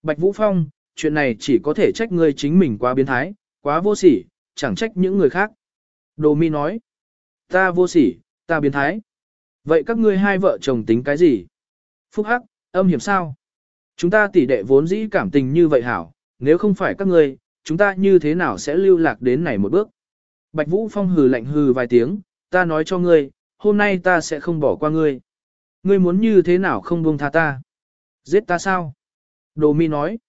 Bạch Vũ Phong, chuyện này chỉ có thể trách ngươi chính mình quá biến thái, quá vô sỉ, chẳng trách những người khác. Đồ Mi nói, ta vô sỉ, ta biến thái. Vậy các ngươi hai vợ chồng tính cái gì? Phúc hắc, âm hiểm sao? Chúng ta tỷ đệ vốn dĩ cảm tình như vậy hảo, nếu không phải các ngươi, chúng ta như thế nào sẽ lưu lạc đến này một bước? Bạch Vũ Phong hừ lạnh hừ vài tiếng, ta nói cho ngươi, hôm nay ta sẽ không bỏ qua ngươi. Ngươi muốn như thế nào không buông tha ta? Giết ta sao? Đồ mi nói.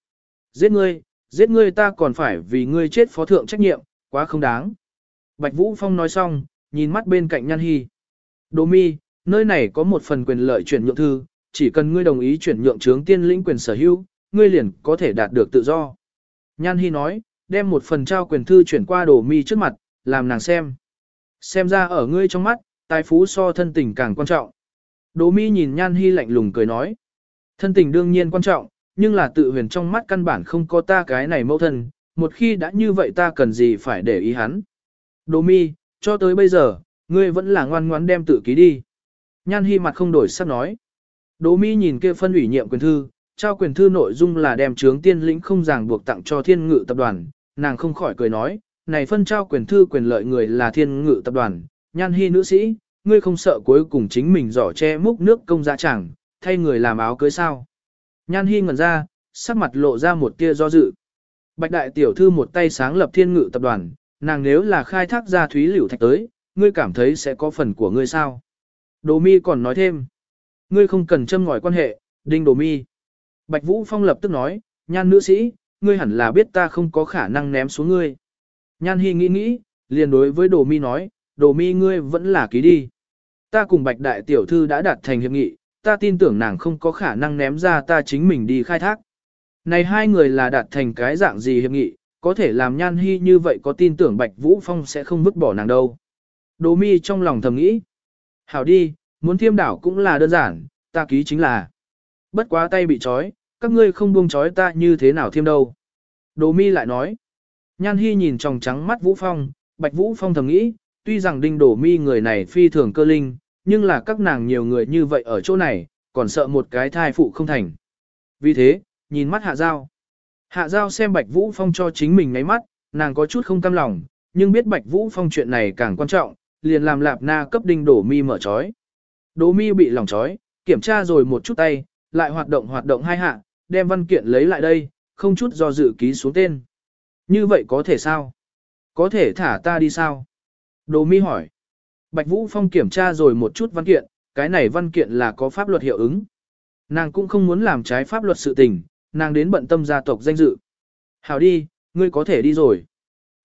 Giết ngươi, giết ngươi ta còn phải vì ngươi chết phó thượng trách nhiệm, quá không đáng. Bạch Vũ Phong nói xong, nhìn mắt bên cạnh Nhan Hi. Đỗ mi, Nơi này có một phần quyền lợi chuyển nhượng thư, chỉ cần ngươi đồng ý chuyển nhượng trướng tiên lĩnh quyền sở hữu, ngươi liền có thể đạt được tự do. Nhan Hi nói, đem một phần trao quyền thư chuyển qua Đỗ mi trước mặt, làm nàng xem. Xem ra ở ngươi trong mắt, tài phú so thân tình càng quan trọng. Đỗ mi nhìn Nhan Hi lạnh lùng cười nói. Thân tình đương nhiên quan trọng, nhưng là tự huyền trong mắt căn bản không có ta cái này mẫu thân, một khi đã như vậy ta cần gì phải để ý hắn. Đồ mi, cho tới bây giờ, ngươi vẫn là ngoan ngoãn đem tự ký đi. Nhan Hi mặt không đổi sắc nói. Đồ mi nhìn kia phân ủy nhiệm quyền thư, trao quyền thư nội dung là đem trướng tiên lĩnh không ràng buộc tặng cho thiên ngự tập đoàn, nàng không khỏi cười nói, này phân trao quyền thư quyền lợi người là thiên ngự tập đoàn, nhan Hi nữ sĩ, ngươi không sợ cuối cùng chính mình giỏ che múc nước công gia chẳng, thay người làm áo cưới sao. Nhan Hi ngẩn ra, sắc mặt lộ ra một tia do dự. Bạch đại tiểu thư một tay sáng lập thiên ngự tập đoàn, nàng nếu là khai thác ra thúy liễu thạch tới, ngươi cảm thấy sẽ có phần của ngươi sao. Đồ mi còn nói thêm, ngươi không cần châm ngòi quan hệ, đinh đồ mi. Bạch Vũ Phong lập tức nói, nhan nữ sĩ, ngươi hẳn là biết ta không có khả năng ném xuống ngươi. Nhan Hi nghĩ nghĩ, liền đối với Đồ Mi nói, Đồ Mi ngươi vẫn là ký đi. Ta cùng Bạch Đại Tiểu Thư đã đạt thành hiệp nghị, ta tin tưởng nàng không có khả năng ném ra ta chính mình đi khai thác. Này hai người là đạt thành cái dạng gì hiệp nghị, có thể làm Nhan Hi như vậy có tin tưởng Bạch Vũ Phong sẽ không vứt bỏ nàng đâu. Đồ Mi trong lòng thầm nghĩ. Hảo đi, muốn thiêm đảo cũng là đơn giản, ta ký chính là. Bất quá tay bị trói, các ngươi không buông trói ta như thế nào thêm đâu. Đồ mi lại nói. Nhan Hi nhìn tròng trắng mắt Vũ Phong, Bạch Vũ Phong thầm nghĩ, tuy rằng đinh đổ mi người này phi thường cơ linh, nhưng là các nàng nhiều người như vậy ở chỗ này, còn sợ một cái thai phụ không thành. Vì thế, nhìn mắt hạ giao. Hạ giao xem Bạch Vũ Phong cho chính mình ngáy mắt, nàng có chút không cam lòng, nhưng biết Bạch Vũ Phong chuyện này càng quan trọng, liền làm lạp na cấp đinh đổ mi mở trói. Đỗ mi bị lỏng trói, kiểm tra rồi một chút tay, lại hoạt động hoạt động hai hạ, đem văn kiện lấy lại đây, không chút do dự ký xuống tên. Như vậy có thể sao? Có thể thả ta đi sao? Đồ mi hỏi. Bạch Vũ Phong kiểm tra rồi một chút văn kiện, cái này văn kiện là có pháp luật hiệu ứng. Nàng cũng không muốn làm trái pháp luật sự tình, nàng đến bận tâm gia tộc danh dự. Hảo đi, ngươi có thể đi rồi.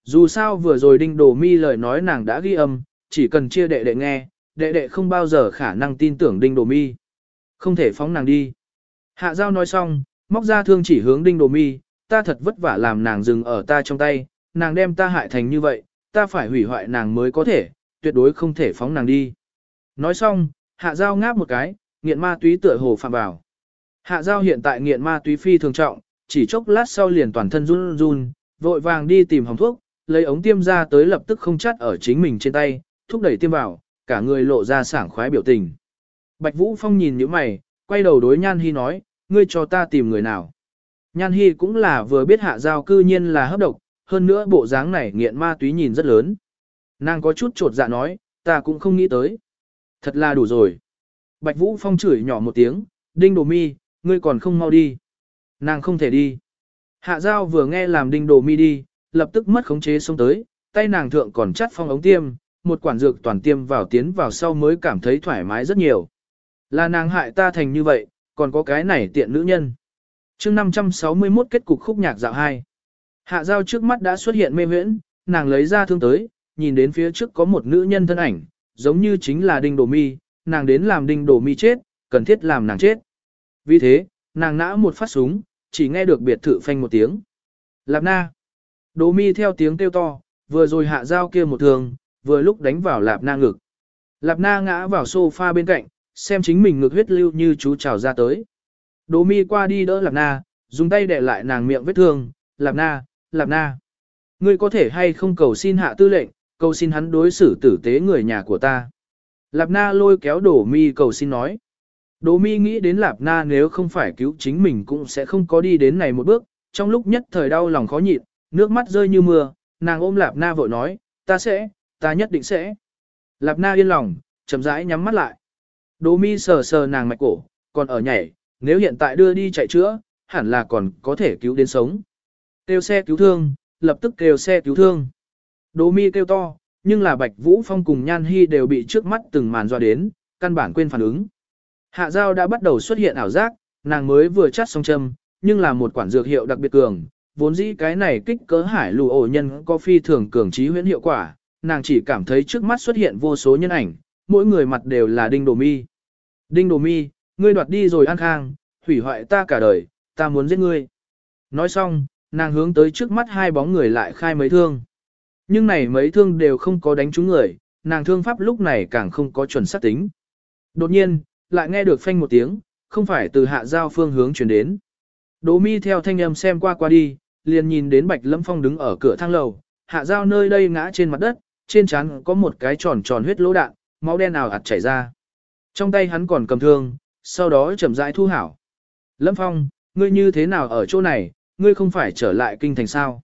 Dù sao vừa rồi đinh đồ mi lời nói nàng đã ghi âm, chỉ cần chia đệ đệ nghe, đệ đệ không bao giờ khả năng tin tưởng đinh đồ mi. Không thể phóng nàng đi. Hạ giao nói xong, móc ra thương chỉ hướng đinh đồ mi, ta thật vất vả làm nàng dừng ở ta trong tay, nàng đem ta hại thành như vậy, ta phải hủy hoại nàng mới có thể, tuyệt đối không thể phóng nàng đi. Nói xong, hạ giao ngáp một cái, nghiện ma túy tựa hồ phạm vào. Hạ giao hiện tại nghiện ma túy phi thường trọng, chỉ chốc lát sau liền toàn thân run run, vội vàng đi tìm hồng thuốc, lấy ống tiêm ra tới lập tức không chắt ở chính mình trên tay, thúc đẩy tiêm vào, cả người lộ ra sảng khoái biểu tình. Bạch Vũ Phong nhìn những mày, quay đầu đối Nhan Hi nói, ngươi cho ta tìm người nào. Nhan Hi cũng là vừa biết hạ giao cư nhiên là hấp độc, hơn nữa bộ dáng này nghiện ma túy nhìn rất lớn. Nàng có chút trột dạ nói, ta cũng không nghĩ tới. Thật là đủ rồi. Bạch Vũ Phong chửi nhỏ một tiếng, đinh đồ mi, ngươi còn không mau đi. Nàng không thể đi. Hạ giao vừa nghe làm đinh đồ mi đi, lập tức mất khống chế xông tới, tay nàng thượng còn chắt phong ống tiêm, một quản dược toàn tiêm vào tiến vào sau mới cảm thấy thoải mái rất nhiều. Là nàng hại ta thành như vậy, còn có cái này tiện nữ nhân. chương 561 kết cục khúc nhạc dạo 2. Hạ giao trước mắt đã xuất hiện mê huyễn, nàng lấy ra thương tới, nhìn đến phía trước có một nữ nhân thân ảnh, giống như chính là đinh đồ mi, nàng đến làm đinh đồ mi chết, cần thiết làm nàng chết. Vì thế, nàng nã một phát súng, chỉ nghe được biệt thự phanh một tiếng. Lạp na. đỗ mi theo tiếng kêu to, vừa rồi hạ dao kia một thường, vừa lúc đánh vào lạp na ngực. Lạp na ngã vào sofa bên cạnh, xem chính mình ngực huyết lưu như chú trào ra tới. Đỗ mi qua đi đỡ Lạp Na, dùng tay để lại nàng miệng vết thương, Lạp Na, Lạp Na. Ngươi có thể hay không cầu xin hạ tư lệnh, cầu xin hắn đối xử tử tế người nhà của ta. Lạp Na lôi kéo Đỗ mi cầu xin nói. Đỗ mi nghĩ đến Lạp Na nếu không phải cứu chính mình cũng sẽ không có đi đến này một bước, trong lúc nhất thời đau lòng khó nhịn, nước mắt rơi như mưa, nàng ôm Lạp Na vội nói, ta sẽ, ta nhất định sẽ. Lạp Na yên lòng, chậm rãi nhắm mắt lại. Đỗ mi sờ sờ nàng mạch cổ, còn ở nhảy, nếu hiện tại đưa đi chạy chữa, hẳn là còn có thể cứu đến sống. Kêu xe cứu thương, lập tức kêu xe cứu thương. Đỗ mi kêu to, nhưng là Bạch Vũ Phong cùng Nhan Hi đều bị trước mắt từng màn dọa đến, căn bản quên phản ứng. Hạ Giao đã bắt đầu xuất hiện ảo giác, nàng mới vừa chắt xong châm, nhưng là một quản dược hiệu đặc biệt cường, vốn dĩ cái này kích cỡ hải lù ổ nhân có phi thường cường trí huyễn hiệu quả, nàng chỉ cảm thấy trước mắt xuất hiện vô số nhân ảnh, mỗi người mặt đều là đinh đồ mi. Đinh đồ mi, ngươi đoạt đi rồi an khang, hủy hoại ta cả đời, ta muốn giết ngươi. Nói xong, nàng hướng tới trước mắt hai bóng người lại khai mấy thương. Nhưng này mấy thương đều không có đánh trúng người, nàng thương pháp lúc này càng không có chuẩn xác tính. Đột nhiên, lại nghe được phanh một tiếng, không phải từ hạ giao phương hướng chuyển đến. Đỗ mi theo thanh âm xem qua qua đi, liền nhìn đến Bạch Lâm Phong đứng ở cửa thang lầu, hạ giao nơi đây ngã trên mặt đất, trên trán có một cái tròn tròn huyết lỗ đạn, máu đen nào ạt chảy ra. Trong tay hắn còn cầm thương, sau đó chậm rãi thu hảo. Lâm Phong, ngươi như thế nào ở chỗ này, ngươi không phải trở lại kinh thành sao?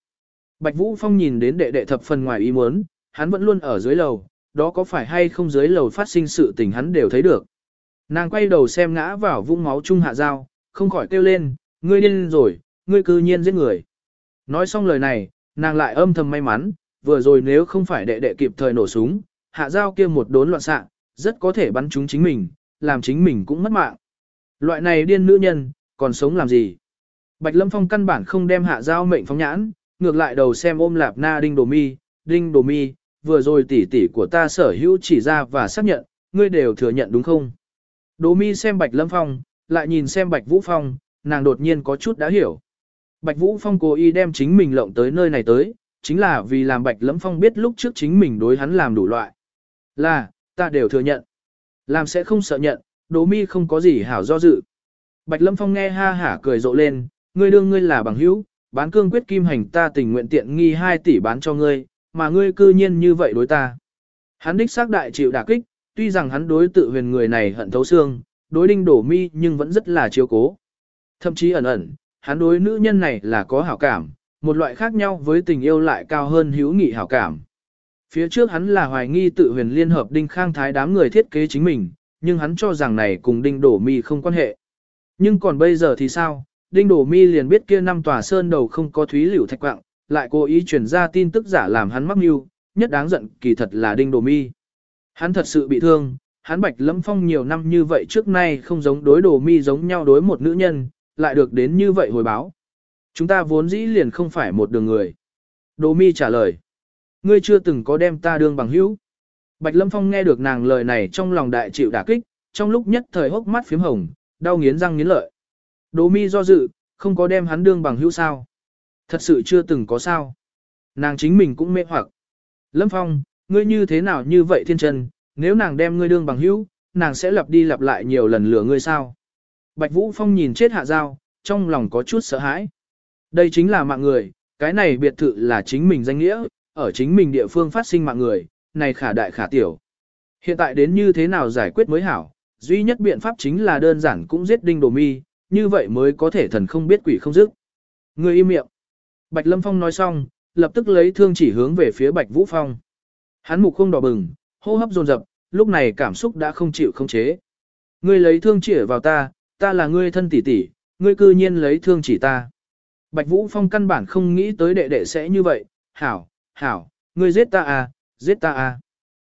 Bạch Vũ Phong nhìn đến đệ đệ thập phần ngoài ý muốn, hắn vẫn luôn ở dưới lầu, đó có phải hay không dưới lầu phát sinh sự tình hắn đều thấy được. Nàng quay đầu xem ngã vào vũng máu chung hạ dao, không khỏi kêu lên, ngươi điên rồi, ngươi cư nhiên giết người. Nói xong lời này, nàng lại âm thầm may mắn, vừa rồi nếu không phải đệ đệ kịp thời nổ súng, hạ dao kia một đốn loạn xạ, rất có thể bắn trúng chính mình, làm chính mình cũng mất mạng. Loại này điên nữ nhân, còn sống làm gì? Bạch Lâm Phong căn bản không đem hạ dao mệnh phóng nhãn, ngược lại đầu xem ôm lạp na đinh đồ mi, đinh đồ mi, vừa rồi tỷ tỷ của ta sở hữu chỉ ra và xác nhận, ngươi đều thừa nhận đúng không? Đỗ mi xem Bạch Lâm Phong, lại nhìn xem Bạch Vũ Phong, nàng đột nhiên có chút đã hiểu. Bạch Vũ Phong cố ý đem chính mình lộng tới nơi này tới, chính là vì làm Bạch Lâm Phong biết lúc trước chính mình đối hắn làm đủ loại. Là, ta đều thừa nhận. Làm sẽ không sợ nhận, Đỗ Mi không có gì hảo do dự. Bạch Lâm Phong nghe ha hả cười rộ lên, ngươi đương ngươi là bằng hữu, bán cương quyết kim hành ta tình nguyện tiện nghi 2 tỷ bán cho ngươi, mà ngươi cư nhiên như vậy đối ta. Hắn đích xác đại chịu đả kích, tuy rằng hắn đối tự huyền người này hận thấu xương, đối đinh đổ mi nhưng vẫn rất là chiếu cố. Thậm chí ẩn ẩn, hắn đối nữ nhân này là có hảo cảm, một loại khác nhau với tình yêu lại cao hơn hữu nghị hảo cảm. Phía trước hắn là hoài nghi tự huyền liên hợp đinh khang thái đám người thiết kế chính mình, nhưng hắn cho rằng này cùng đinh đổ mi không quan hệ. Nhưng còn bây giờ thì sao, đinh đổ mi liền biết kia năm tòa sơn đầu không có thúy liễu thạch quạng, lại cố ý truyền ra tin tức giả làm hắn mắc mưu, nhất đáng giận kỳ thật là đinh đổ mi. Hắn thật sự bị thương, hắn bạch lâm phong nhiều năm như vậy trước nay không giống đối đồ mi giống nhau đối một nữ nhân, lại được đến như vậy hồi báo. Chúng ta vốn dĩ liền không phải một đường người. Đồ mi trả lời. Ngươi chưa từng có đem ta đương bằng hữu. Bạch Lâm Phong nghe được nàng lời này trong lòng đại chịu đả kích, trong lúc nhất thời hốc mắt phím hồng, đau nghiến răng nghiến lợi. Đồ mi do dự, không có đem hắn đương bằng hữu sao. Thật sự chưa từng có sao. Nàng chính mình cũng mê hoặc. Lâm Phong, ngươi như thế nào như vậy thiên chân, nếu nàng đem ngươi đương bằng hữu, nàng sẽ lặp đi lặp lại nhiều lần lừa ngươi sao. Bạch Vũ Phong nhìn chết hạ dao, trong lòng có chút sợ hãi. Đây chính là mạng người, cái này biệt thự là chính mình danh nghĩa, ở chính mình địa phương phát sinh mạng người, này khả đại khả tiểu. Hiện tại đến như thế nào giải quyết mới hảo, duy nhất biện pháp chính là đơn giản cũng giết đinh đồ mi, như vậy mới có thể thần không biết quỷ không dứt. Người im miệng. Bạch Lâm Phong nói xong, lập tức lấy thương chỉ hướng về phía Bạch Vũ Phong. Hắn mục không đỏ bừng, hô hấp dồn dập, lúc này cảm xúc đã không chịu không chế. Ngươi lấy thương chỉ vào ta, ta là ngươi thân tỷ tỷ, ngươi cư nhiên lấy thương chỉ ta. Bạch Vũ Phong căn bản không nghĩ tới đệ đệ sẽ như vậy, hảo, hảo, ngươi giết ta à, giết ta à.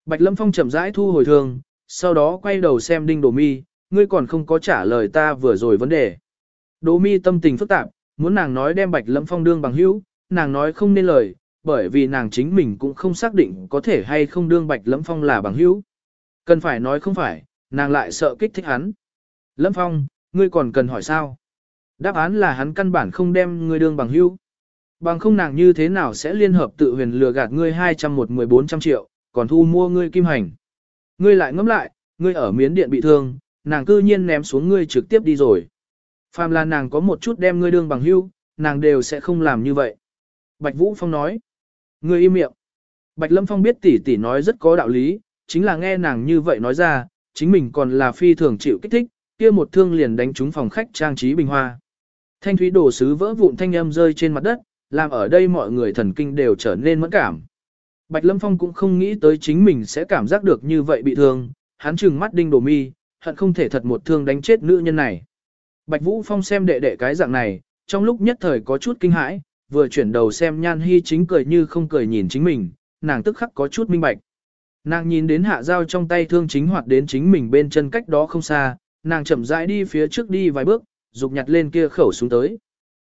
Bạch Lâm Phong chậm rãi thu hồi thương, sau đó quay đầu xem Đinh Đồ Mi, ngươi còn không có trả lời ta vừa rồi vấn đề. Đồ Mi tâm tình phức tạp, muốn nàng nói đem Bạch Lâm Phong đương bằng hữu, nàng nói không nên lời, bởi vì nàng chính mình cũng không xác định có thể hay không đương Bạch Lâm Phong là bằng hữu. Cần phải nói không phải, nàng lại sợ kích thích hắn. Lâm Phong, ngươi còn cần hỏi sao? Đáp án là hắn căn bản không đem ngươi đương bằng hữu. Bằng không nàng như thế nào sẽ liên hợp tự huyền lừa gạt ngươi 214 triệu, còn thu mua ngươi kim hành. Ngươi lại ngẫm lại, ngươi ở miến điện bị thương, nàng cư nhiên ném xuống ngươi trực tiếp đi rồi. Phàm là nàng có một chút đem ngươi đương bằng hữu, nàng đều sẽ không làm như vậy. Bạch Vũ Phong nói, ngươi im miệng. Bạch Lâm Phong biết tỷ tỷ nói rất có đạo lý, chính là nghe nàng như vậy nói ra, chính mình còn là phi thường chịu kích thích, kia một thương liền đánh trúng phòng khách trang trí bình hoa. Thanh thúy đồ sứ vỡ vụn thanh âm rơi trên mặt đất, làm ở đây mọi người thần kinh đều trở nên mẫn cảm. Bạch Lâm Phong cũng không nghĩ tới chính mình sẽ cảm giác được như vậy bị thương, hắn trừng mắt đinh đồ mi, hận không thể thật một thương đánh chết nữ nhân này. Bạch Vũ Phong xem đệ đệ cái dạng này, trong lúc nhất thời có chút kinh hãi, vừa chuyển đầu xem Nhan Hi chính cười như không cười nhìn chính mình, nàng tức khắc có chút minh bạch. Nàng nhìn đến hạ dao trong tay thương chính hoạt đến chính mình bên chân cách đó không xa, nàng chậm rãi đi phía trước đi vài bước, dục nhặt lên kia khẩu xuống tới.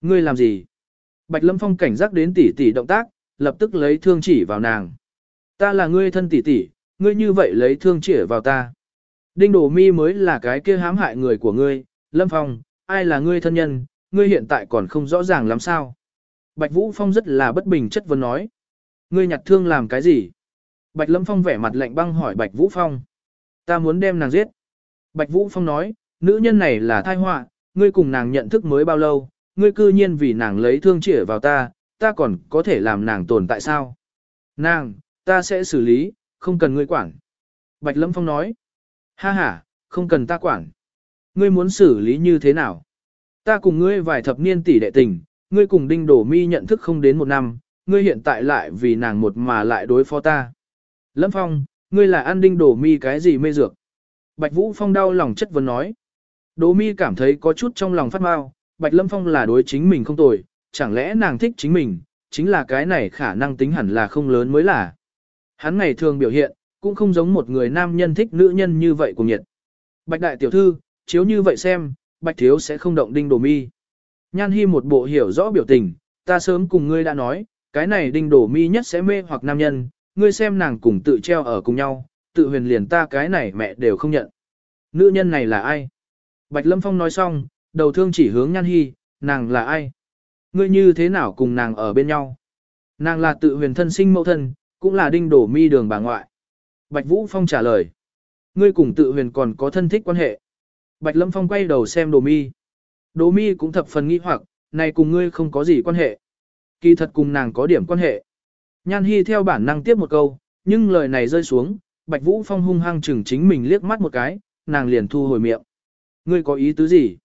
Ngươi làm gì? Bạch Lâm Phong cảnh giác đến tỷ tỷ động tác, lập tức lấy thương chỉ vào nàng. Ta là ngươi thân tỷ tỷ, ngươi như vậy lấy thương chỉ vào ta. Đinh Đồ Mi mới là cái kia hãm hại người của ngươi, Lâm Phong, ai là ngươi thân nhân, ngươi hiện tại còn không rõ ràng lắm sao. Bạch Vũ Phong rất là bất bình chất vấn nói. Ngươi nhặt thương làm cái gì? Bạch Lâm Phong vẻ mặt lạnh băng hỏi Bạch Vũ Phong. Ta muốn đem nàng giết. Bạch Vũ Phong nói, nữ nhân này là thai họa, ngươi cùng nàng nhận thức mới bao lâu, ngươi cư nhiên vì nàng lấy thương chĩa vào ta, ta còn có thể làm nàng tồn tại sao? Nàng, ta sẽ xử lý, không cần ngươi quản. Bạch Lâm Phong nói, ha ha, không cần ta quản. Ngươi muốn xử lý như thế nào? Ta cùng ngươi vài thập niên tỷ đệ tình, ngươi cùng đinh đổ mi nhận thức không đến một năm, ngươi hiện tại lại vì nàng một mà lại đối phó ta. Lâm Phong, ngươi là ăn đinh đổ mi cái gì mê dược? Bạch Vũ Phong đau lòng chất vấn nói. Đỗ mi cảm thấy có chút trong lòng phát mau, Bạch Lâm Phong là đối chính mình không tồi, chẳng lẽ nàng thích chính mình, chính là cái này khả năng tính hẳn là không lớn mới là. Hắn ngày thường biểu hiện, cũng không giống một người nam nhân thích nữ nhân như vậy của nhiệt. Bạch đại tiểu thư, chiếu như vậy xem, Bạch thiếu sẽ không động đinh đồ mi. Nhan Hi một bộ hiểu rõ biểu tình, ta sớm cùng ngươi đã nói, cái này đinh Đổ mi nhất sẽ mê hoặc nam nhân, ngươi xem nàng cùng tự treo ở cùng nhau, tự huyền liền ta cái này mẹ đều không nhận. Nữ nhân này là ai? Bạch Lâm Phong nói xong, đầu thương chỉ hướng Nhan Hi, nàng là ai? Ngươi như thế nào cùng nàng ở bên nhau? Nàng là tự huyền thân sinh mẫu thân, cũng là đinh đổ mi đường bà ngoại. Bạch Vũ Phong trả lời. Ngươi cùng tự huyền còn có thân thích quan hệ. Bạch Lâm Phong quay đầu xem đồ mi. Đỗ mi cũng thập phần nghi hoặc, này cùng ngươi không có gì quan hệ. Kỳ thật cùng nàng có điểm quan hệ. Nhan Hi theo bản năng tiếp một câu, nhưng lời này rơi xuống, Bạch Vũ Phong hung hăng chừng chính mình liếc mắt một cái, nàng liền thu hồi miệng. Ngươi có ý tứ gì?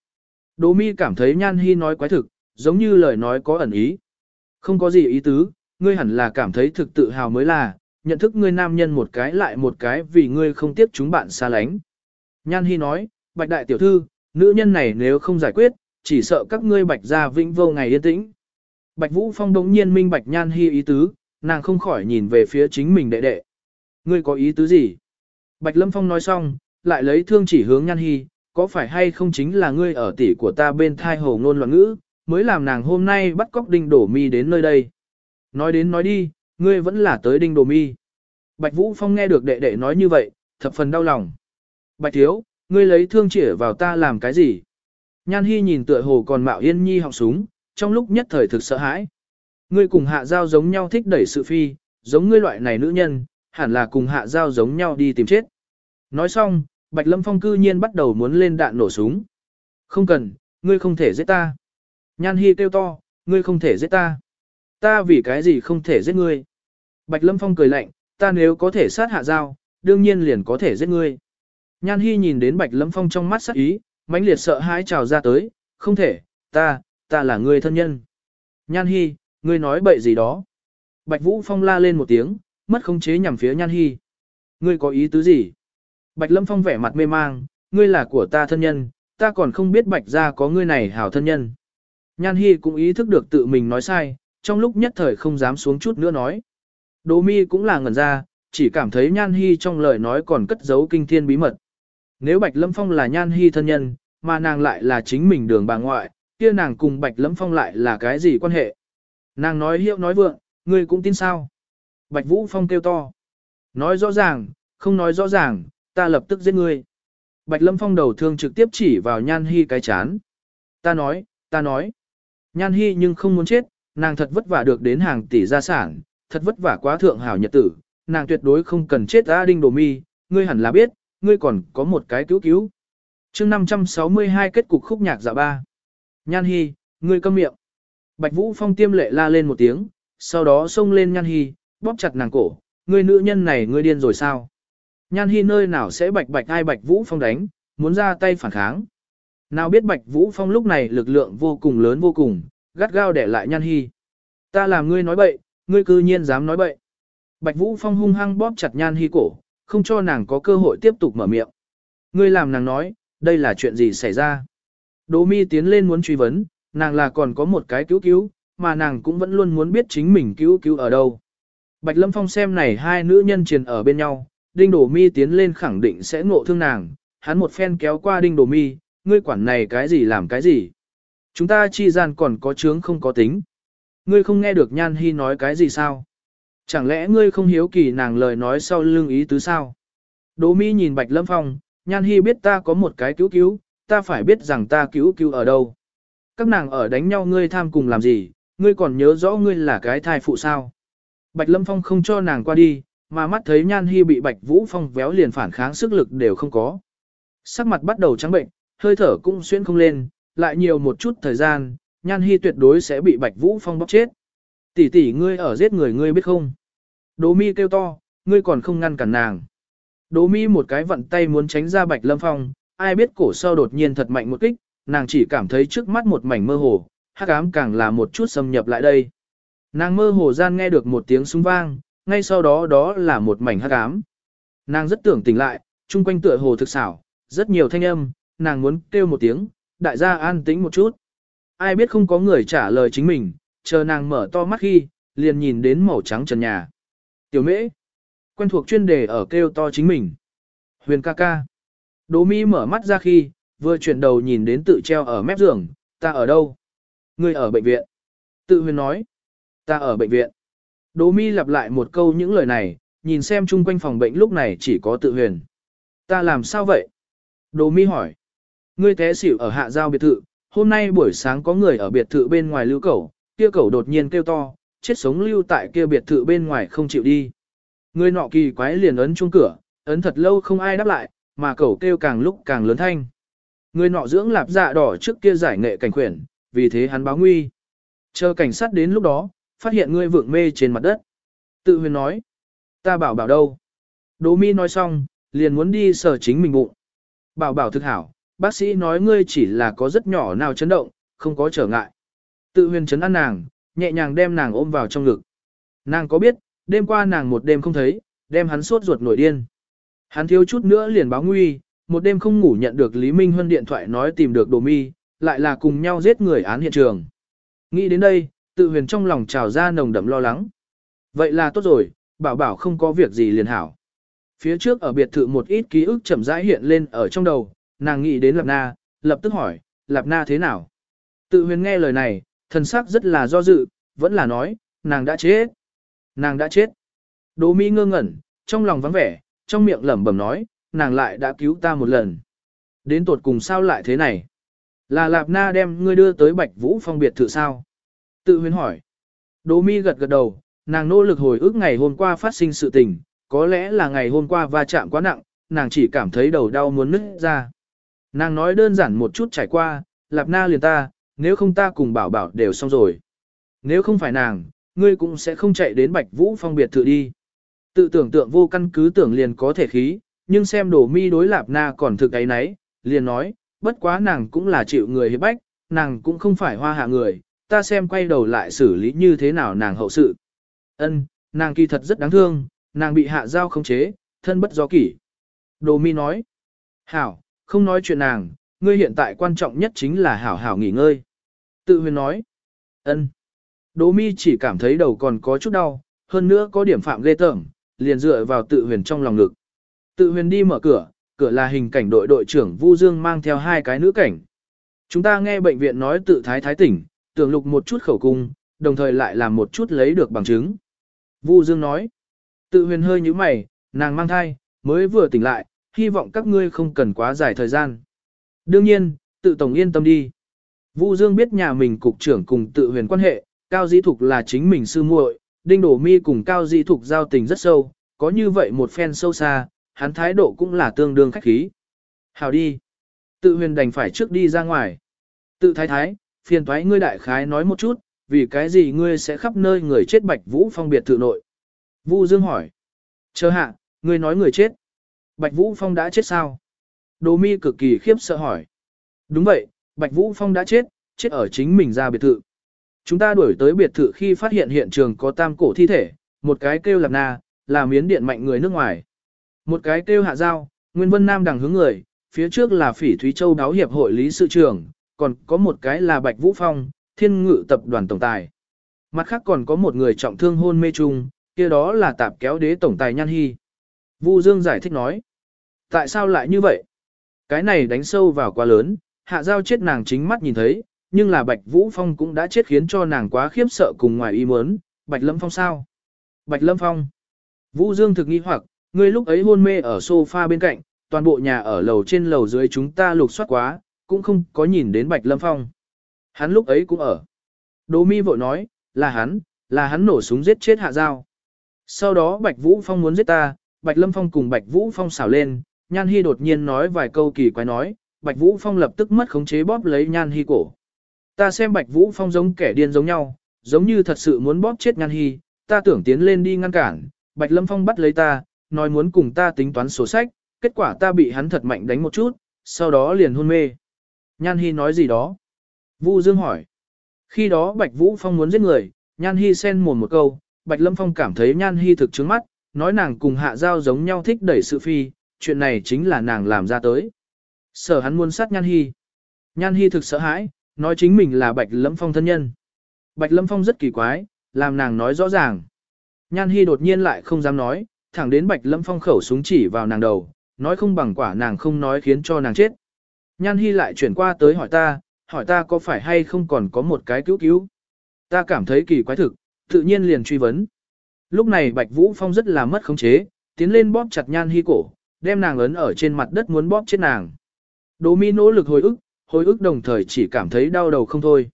Đỗ mi cảm thấy Nhan Hi nói quái thực, giống như lời nói có ẩn ý. Không có gì ý tứ, ngươi hẳn là cảm thấy thực tự hào mới là, nhận thức ngươi nam nhân một cái lại một cái vì ngươi không tiếp chúng bạn xa lánh. Nhan Hi nói, Bạch Đại Tiểu Thư, nữ nhân này nếu không giải quyết, chỉ sợ các ngươi Bạch gia vĩnh vô ngày yên tĩnh. Bạch Vũ Phong đống nhiên minh Bạch Nhan Hi ý tứ, nàng không khỏi nhìn về phía chính mình đệ đệ. Ngươi có ý tứ gì? Bạch Lâm Phong nói xong, lại lấy thương chỉ hướng Nhan Hi, có phải hay không chính là ngươi ở tỷ của ta bên thai hồ ngôn loạn ngữ, mới làm nàng hôm nay bắt cóc đinh đổ mi đến nơi đây. Nói đến nói đi, ngươi vẫn là tới đinh đổ mi. Bạch Vũ Phong nghe được đệ đệ nói như vậy, thập phần đau lòng. Bạch Thiếu, ngươi lấy thương chỉ vào ta làm cái gì? Nhan Hi nhìn tựa hồ còn mạo yên nhi họng súng, trong lúc nhất thời thực sợ hãi. Ngươi cùng hạ giao giống nhau thích đẩy sự phi, giống ngươi loại này nữ nhân, hẳn là cùng hạ giao giống nhau đi tìm chết. Nói xong, Bạch Lâm Phong cư nhiên bắt đầu muốn lên đạn nổ súng. Không cần, ngươi không thể giết ta. Nhan Hi kêu to, ngươi không thể giết ta. Ta vì cái gì không thể giết ngươi? Bạch Lâm Phong cười lạnh, ta nếu có thể sát hạ giao, đương nhiên liền có thể giết ngươi. Nhan Hi nhìn đến Bạch Lâm Phong trong mắt sắc ý, mãnh liệt sợ hãi trào ra tới, không thể, ta, ta là người thân nhân. Nhan Hi, ngươi nói bậy gì đó? Bạch Vũ Phong la lên một tiếng, mất khống chế nhằm phía Nhan Hi. Ngươi có ý tứ gì? Bạch Lâm Phong vẻ mặt mê mang, ngươi là của ta thân nhân, ta còn không biết Bạch gia có ngươi này hảo thân nhân. Nhan Hi cũng ý thức được tự mình nói sai, trong lúc nhất thời không dám xuống chút nữa nói. Đỗ mi cũng là ngẩn ra, chỉ cảm thấy Nhan Hi trong lời nói còn cất giấu kinh thiên bí mật. Nếu Bạch Lâm Phong là Nhan Hi thân nhân, mà nàng lại là chính mình đường bà ngoại, kia nàng cùng Bạch Lâm Phong lại là cái gì quan hệ? Nàng nói hiệu nói vượng, ngươi cũng tin sao? Bạch Vũ Phong kêu to. Nói rõ ràng, không nói rõ ràng, ta lập tức giết ngươi. Bạch Lâm Phong đầu thương trực tiếp chỉ vào Nhan Hi cái chán. Ta nói, ta nói. Nhan Hi nhưng không muốn chết, nàng thật vất vả được đến hàng tỷ gia sản, thật vất vả quá thượng hảo nhật tử, nàng tuyệt đối không cần chết A Đinh Đồ Mi, ngươi hẳn là biết, ngươi còn có một cái cứu cứu. chương 562 kết cục khúc nhạc dạ ba. Nhan Hi, ngươi câm miệng. Bạch Vũ Phong tiêm lệ la lên một tiếng, sau đó xông lên Nhan Hi, bóp chặt nàng cổ, ngươi nữ nhân này ngươi điên rồi sao? Nhan Hi nơi nào sẽ bạch bạch ai Bạch Vũ Phong đánh, muốn ra tay phản kháng. Nào biết Bạch Vũ Phong lúc này lực lượng vô cùng lớn vô cùng, gắt gao để lại Nhan Hi. Ta làm ngươi nói bậy, ngươi cư nhiên dám nói bậy. Bạch Vũ Phong hung hăng bóp chặt Nhan Hi cổ, không cho nàng có cơ hội tiếp tục mở miệng. Ngươi làm nàng nói, đây là chuyện gì xảy ra? Đỗ Mi tiến lên muốn truy vấn, nàng là còn có một cái cứu cứu, mà nàng cũng vẫn luôn muốn biết chính mình cứu cứu ở đâu. Bạch Lâm Phong xem này hai nữ nhân triền ở bên nhau, Đinh Đổ Mi tiến lên khẳng định sẽ ngộ thương nàng, hắn một phen kéo qua Đinh Đổ Mi, ngươi quản này cái gì làm cái gì. Chúng ta chi gian còn có chướng không có tính. Ngươi không nghe được Nhan Hi nói cái gì sao? Chẳng lẽ ngươi không hiếu kỳ nàng lời nói sau lưng ý tứ sao? Đỗ Mi nhìn Bạch Lâm Phong, Nhan Hi biết ta có một cái cứu cứu, ta phải biết rằng ta cứu cứu ở đâu. Các nàng ở đánh nhau ngươi tham cùng làm gì, ngươi còn nhớ rõ ngươi là cái thai phụ sao. Bạch Lâm Phong không cho nàng qua đi, mà mắt thấy Nhan Hi bị Bạch Vũ Phong véo liền phản kháng sức lực đều không có. Sắc mặt bắt đầu trắng bệnh, hơi thở cũng xuyên không lên, lại nhiều một chút thời gian, Nhan Hi tuyệt đối sẽ bị Bạch Vũ Phong bóc chết. Tỷ tỷ ngươi ở giết người ngươi biết không? Đỗ Mi kêu to, ngươi còn không ngăn cản nàng. Đỗ Mi một cái vận tay muốn tránh ra Bạch Lâm Phong, ai biết cổ sau đột nhiên thật mạnh một kích, nàng chỉ cảm thấy trước mắt một mảnh mơ hồ, hắc ám càng là một chút xâm nhập lại đây. Nàng mơ hồ gian nghe được một tiếng súng vang, ngay sau đó đó là một mảnh hắc ám. Nàng rất tưởng tỉnh lại, chung quanh tựa hồ thực xảo, rất nhiều thanh âm, nàng muốn kêu một tiếng, đại gia an tĩnh một chút. Ai biết không có người trả lời chính mình, chờ nàng mở to mắt khi, liền nhìn đến màu trắng trần nhà. Tiểu mễ, quen thuộc chuyên đề ở kêu to chính mình. Huyền ca ca. Đỗ mi mở mắt ra khi, vừa chuyển đầu nhìn đến tự treo ở mép giường, ta ở đâu? Người ở bệnh viện. Tự huyền nói, ta ở bệnh viện. Đỗ mi lặp lại một câu những lời này, nhìn xem chung quanh phòng bệnh lúc này chỉ có tự huyền. Ta làm sao vậy? Đỗ mi hỏi. Ngươi té xỉu ở hạ giao biệt thự, hôm nay buổi sáng có người ở biệt thự bên ngoài lưu cẩu, kia cẩu đột nhiên kêu to, chết sống lưu tại kia biệt thự bên ngoài không chịu đi. Người nọ kỳ quái liền ấn chuông cửa, ấn thật lâu không ai đáp lại, mà cẩu kêu càng lúc càng lớn thanh. Người nọ dưỡng lạp dạ đỏ trước kia giải nghệ cảnh khuyển, vì thế hắn báo nguy. Chờ cảnh sát đến lúc đó, phát hiện ngươi vượng mê trên mặt đất. Tự huyền nói, ta bảo bảo đâu. Đỗ mi nói xong, liền muốn đi sở chính mình bụng. Bảo bảo thực hảo, bác sĩ nói ngươi chỉ là có rất nhỏ nào chấn động, không có trở ngại. Tự huyền chấn an nàng, nhẹ nhàng đem nàng ôm vào trong ngực. Nàng có biết, đêm qua nàng một đêm không thấy, đem hắn sốt ruột nổi điên. Hắn thiếu chút nữa liền báo nguy, một đêm không ngủ nhận được Lý Minh Huân điện thoại nói tìm được đồ mi, lại là cùng nhau giết người án hiện trường. Nghĩ đến đây, tự huyền trong lòng trào ra nồng đậm lo lắng. Vậy là tốt rồi, bảo bảo không có việc gì liền hảo. Phía trước ở biệt thự một ít ký ức chậm rãi hiện lên ở trong đầu, nàng nghĩ đến Lạp Na, lập tức hỏi, Lạp Na thế nào? Tự huyền nghe lời này, thần sắc rất là do dự, vẫn là nói, nàng đã chết. Nàng đã chết. Đỗ Mỹ ngơ ngẩn, trong lòng vắng vẻ, trong miệng lẩm bẩm nói, nàng lại đã cứu ta một lần. Đến tột cùng sao lại thế này? Là Lạp Na đem ngươi đưa tới Bạch Vũ Phong biệt thự sao? Tự huyến hỏi. Đỗ Mi gật gật đầu, nàng nỗ lực hồi ức ngày hôm qua phát sinh sự tình, có lẽ là ngày hôm qua va chạm quá nặng, nàng chỉ cảm thấy đầu đau muốn nứt ra. Nàng nói đơn giản một chút trải qua, Lạp Na liền ta, nếu không ta cùng bảo bảo đều xong rồi. Nếu không phải nàng, ngươi cũng sẽ không chạy đến Bạch Vũ Phong biệt thự đi. Tự tưởng tượng vô căn cứ tưởng liền có thể khí, nhưng xem đồ mi đối Lạp Na còn thực ấy nấy, liền nói, bất quá nàng cũng là chịu người hiếp bách, nàng cũng không phải hoa hạ người, ta xem quay đầu lại xử lý như thế nào nàng hậu sự. Ân, nàng kỳ thật rất đáng thương, nàng bị hạ giao không chế, thân bất do kỷ. Đồ mi nói, hảo, không nói chuyện nàng, ngươi hiện tại quan trọng nhất chính là hảo hảo nghỉ ngơi. Tự huyền nói, ân. Đỗ mi chỉ cảm thấy đầu còn có chút đau, hơn nữa có điểm phạm ghê tởm, liền dựa vào tự huyền trong lòng ngực. Tự huyền đi mở cửa, cửa là hình cảnh đội đội trưởng Vu Dương mang theo hai cái nữ cảnh. Chúng ta nghe bệnh viện nói tự thái thái tỉnh, tưởng lục một chút khẩu cung, đồng thời lại làm một chút lấy được bằng chứng. Vu Dương nói, tự huyền hơi như mày, nàng mang thai, mới vừa tỉnh lại, hy vọng các ngươi không cần quá dài thời gian. Đương nhiên, tự tổng yên tâm đi. Vu Dương biết nhà mình cục trưởng cùng tự huyền quan hệ, Cao Dĩ Thục là chính mình sư muội, Đinh Đổ Mi cùng Cao Dĩ Thục giao tình rất sâu, có như vậy một phen sâu xa, hắn thái độ cũng là tương đương khách khí. Hào đi. Tự huyền đành phải trước đi ra ngoài. Tự thái thái, phiền thoái ngươi đại khái nói một chút, vì cái gì ngươi sẽ khắp nơi người chết Bạch Vũ Phong biệt thự nội. Vu Dương hỏi. Chờ hạ, ngươi nói người chết. Bạch Vũ Phong đã chết sao? Đồ mi cực kỳ khiếp sợ hỏi. Đúng vậy, Bạch Vũ Phong đã chết, chết ở chính mình ra biệt thự. Chúng ta đuổi tới biệt thự khi phát hiện hiện trường có tam cổ thi thể, một cái kêu lạp na, là miến điện mạnh người nước ngoài. Một cái kêu hạ giao, Nguyên Vân Nam đằng hướng người, phía trước là phỉ Thúy Châu đáo hiệp hội lý sự trưởng, còn có một cái là Bạch Vũ Phong, thiên ngự tập đoàn tổng tài. Mặt khác còn có một người trọng thương hôn mê chung, kia đó là tạp kéo đế tổng tài Nhan Hy. Vu Dương giải thích nói. Tại sao lại như vậy? Cái này đánh sâu vào quá lớn, hạ giao chết nàng chính mắt nhìn thấy, nhưng là Bạch Vũ Phong cũng đã chết khiến cho nàng quá khiếp sợ cùng ngoài ý muốn. Bạch Lâm Phong sao? Bạch Lâm Phong. Vũ Dương thực nghi hoặc, ngươi lúc ấy hôn mê ở sofa bên cạnh, toàn bộ nhà ở lầu trên lầu dưới chúng ta lục soát quá, cũng không có nhìn đến Bạch Lâm Phong. Hắn lúc ấy cũng ở. Đỗ mi vội nói, là hắn, là hắn nổ súng giết chết hạ giao. Sau đó Bạch Vũ Phong muốn giết ta, Bạch Lâm Phong cùng Bạch Vũ Phong xảo lên, Nhan Hi đột nhiên nói vài câu kỳ quái nói, Bạch Vũ Phong lập tức mất khống chế bóp lấy Nhan Hi cổ. Ta xem Bạch Vũ Phong giống kẻ điên giống nhau, giống như thật sự muốn bóp chết Nhan Hi, ta tưởng tiến lên đi ngăn cản, Bạch Lâm Phong bắt lấy ta, nói muốn cùng ta tính toán sổ sách, kết quả ta bị hắn thật mạnh đánh một chút, sau đó liền hôn mê. Nhan Hi nói gì đó? Vu Dương hỏi. Khi đó Bạch Vũ Phong muốn giết người, Nhan Hi xen mồm một câu, Bạch Lâm Phong cảm thấy Nhan Hi thực trướng mắt, nói nàng cùng hạ giao giống nhau thích đẩy sự phi, chuyện này chính là nàng làm ra tới. Sở hắn muốn sát Nhan Hi. Nhan Hi thực sợ hãi, nói chính mình là Bạch Lâm Phong thân nhân. Bạch Lâm Phong rất kỳ quái, làm nàng nói rõ ràng. Nhan Hi đột nhiên lại không dám nói, thẳng đến Bạch Lâm Phong khẩu súng chỉ vào nàng đầu, nói không bằng quả nàng không nói khiến cho nàng chết. Nhan Hi lại chuyển qua tới hỏi ta, hỏi ta có phải hay không còn có một cái cứu cứu. Ta cảm thấy kỳ quái thực, tự nhiên liền truy vấn. Lúc này Bạch Vũ Phong rất là mất khống chế, tiến lên bóp chặt Nhan Hi cổ, đem nàng ấn ở trên mặt đất muốn bóp chết nàng. Đỗ Mi nỗ lực hồi ức, hồi ức đồng thời chỉ cảm thấy đau đầu không thôi.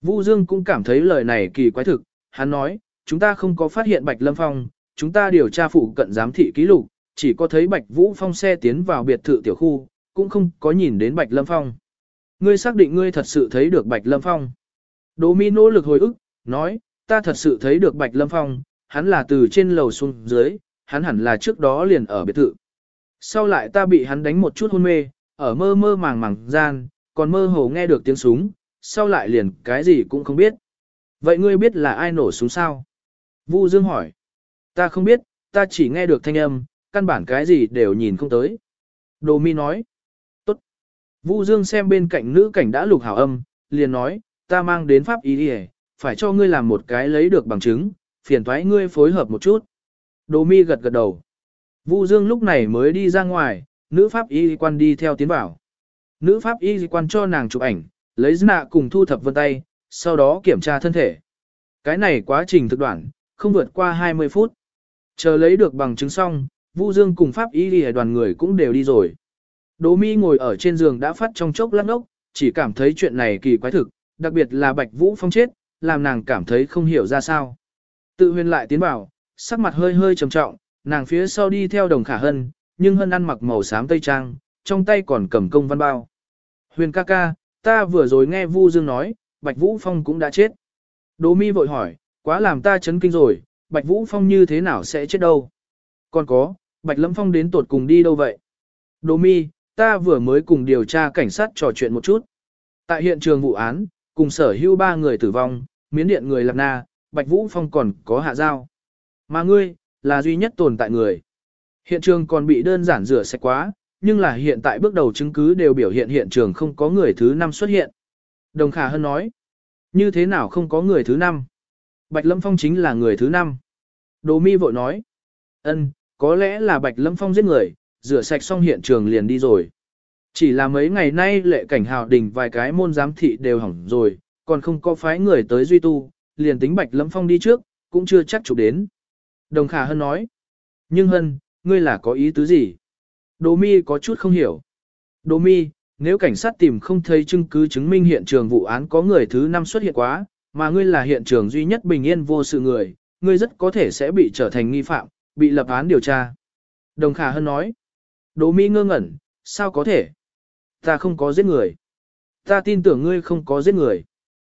Vu Dương cũng cảm thấy lời này kỳ quái thực, hắn nói, chúng ta không có phát hiện Bạch Lâm Phong, chúng ta điều tra phụ cận giám thị ký lục, chỉ có thấy Bạch Vũ Phong xe tiến vào biệt thự tiểu khu, cũng không có nhìn đến Bạch Lâm Phong. Ngươi xác định ngươi thật sự thấy được Bạch Lâm Phong. Đỗ Mi nỗ lực hồi ức, nói, ta thật sự thấy được Bạch Lâm Phong, hắn là từ trên lầu xuống dưới, hắn hẳn là trước đó liền ở biệt thự. Sau lại ta bị hắn đánh một chút hôn mê, ở mơ mơ màng màng gian, còn mơ hồ nghe được tiếng súng, sau lại liền cái gì cũng không biết. Vậy ngươi biết là ai nổ súng sao? Vu Dương hỏi. Ta không biết, ta chỉ nghe được thanh âm, căn bản cái gì đều nhìn không tới. Đồ mi nói. Tốt. Vu Dương xem bên cạnh nữ cảnh đã lục hảo âm, liền nói, ta mang đến pháp ý đi phải cho ngươi làm một cái lấy được bằng chứng, phiền thoái ngươi phối hợp một chút. Đồ mi gật gật đầu. Vu Dương lúc này mới đi ra ngoài, nữ pháp y quan đi theo tiến bảo. Nữ pháp y quan cho nàng chụp ảnh, lấy nạ cùng thu thập vân tay, sau đó kiểm tra thân thể. Cái này quá trình thực đoạn, không vượt qua 20 phút. Chờ lấy được bằng chứng xong, Vu Dương cùng pháp y đi đoàn người cũng đều đi rồi. Đỗ Mi ngồi ở trên giường đã phát trong chốc lát ốc, chỉ cảm thấy chuyện này kỳ quái thực, đặc biệt là Bạch Vũ Phong chết, làm nàng cảm thấy không hiểu ra sao. Tự huyền lại tiến vào, sắc mặt hơi hơi trầm trọng, nàng phía sau đi theo đồng khả hân, nhưng hân ăn mặc màu xám tây trang, trong tay còn cầm công văn bao. Huyền ca ca, ta vừa rồi nghe Vu Dương nói, Bạch Vũ Phong cũng đã chết. Đỗ mi vội hỏi, quá làm ta chấn kinh rồi, Bạch Vũ Phong như thế nào sẽ chết đâu? Còn có, Bạch Lâm Phong đến tột cùng đi đâu vậy? Đỗ mi, ta vừa mới cùng điều tra cảnh sát trò chuyện một chút. Tại hiện trường vụ án, cùng sở hữu ba người tử vong, miến điện người Lạc Na, Bạch Vũ Phong còn có hạ giao. Mà ngươi, là duy nhất tồn tại người. Hiện trường còn bị đơn giản rửa sạch quá, nhưng là hiện tại bước đầu chứng cứ đều biểu hiện hiện trường không có người thứ năm xuất hiện. Đồng Khả Hân nói, như thế nào không có người thứ năm? Bạch Lâm Phong chính là người thứ năm. Đồ mi vội nói, ân, có lẽ là Bạch Lâm Phong giết người, rửa sạch xong hiện trường liền đi rồi. Chỉ là mấy ngày nay lệ cảnh hào đình vài cái môn giám thị đều hỏng rồi, còn không có phái người tới duy tu, liền tính Bạch Lâm Phong đi trước, cũng chưa chắc chụp đến. Đồng Khả Hân nói, nhưng Hân, ngươi là có ý tứ gì? Đỗ mi có chút không hiểu. Đỗ mi, nếu cảnh sát tìm không thấy chứng cứ chứng minh hiện trường vụ án có người thứ năm xuất hiện quá, mà ngươi là hiện trường duy nhất bình yên vô sự người, ngươi rất có thể sẽ bị trở thành nghi phạm, bị lập án điều tra. Đồng Khả Hân nói, Đỗ mi ngơ ngẩn, sao có thể? Ta không có giết người. Ta tin tưởng ngươi không có giết người.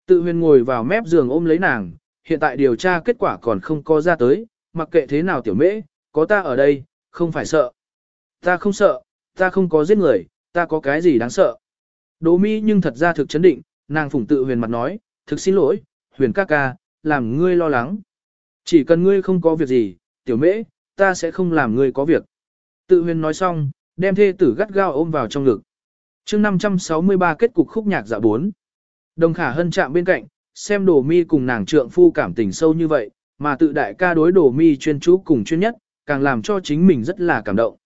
Tự huyền ngồi vào mép giường ôm lấy nàng, hiện tại điều tra kết quả còn không có ra tới, mặc kệ thế nào tiểu mễ, có ta ở đây, không phải sợ. Ta không sợ, ta không có giết người, ta có cái gì đáng sợ. Đỗ mi nhưng thật ra thực chấn định, nàng phủng tự huyền mặt nói, thực xin lỗi, huyền ca ca, làm ngươi lo lắng. Chỉ cần ngươi không có việc gì, tiểu mễ, ta sẽ không làm ngươi có việc. Tự huyền nói xong, đem thê tử gắt gao ôm vào trong ngực. chương 563 kết cục khúc nhạc dạ 4. Đồng khả hân chạm bên cạnh, xem đồ mi cùng nàng trượng phu cảm tình sâu như vậy, mà tự đại ca đối đồ mi chuyên chú cùng chuyên nhất, càng làm cho chính mình rất là cảm động.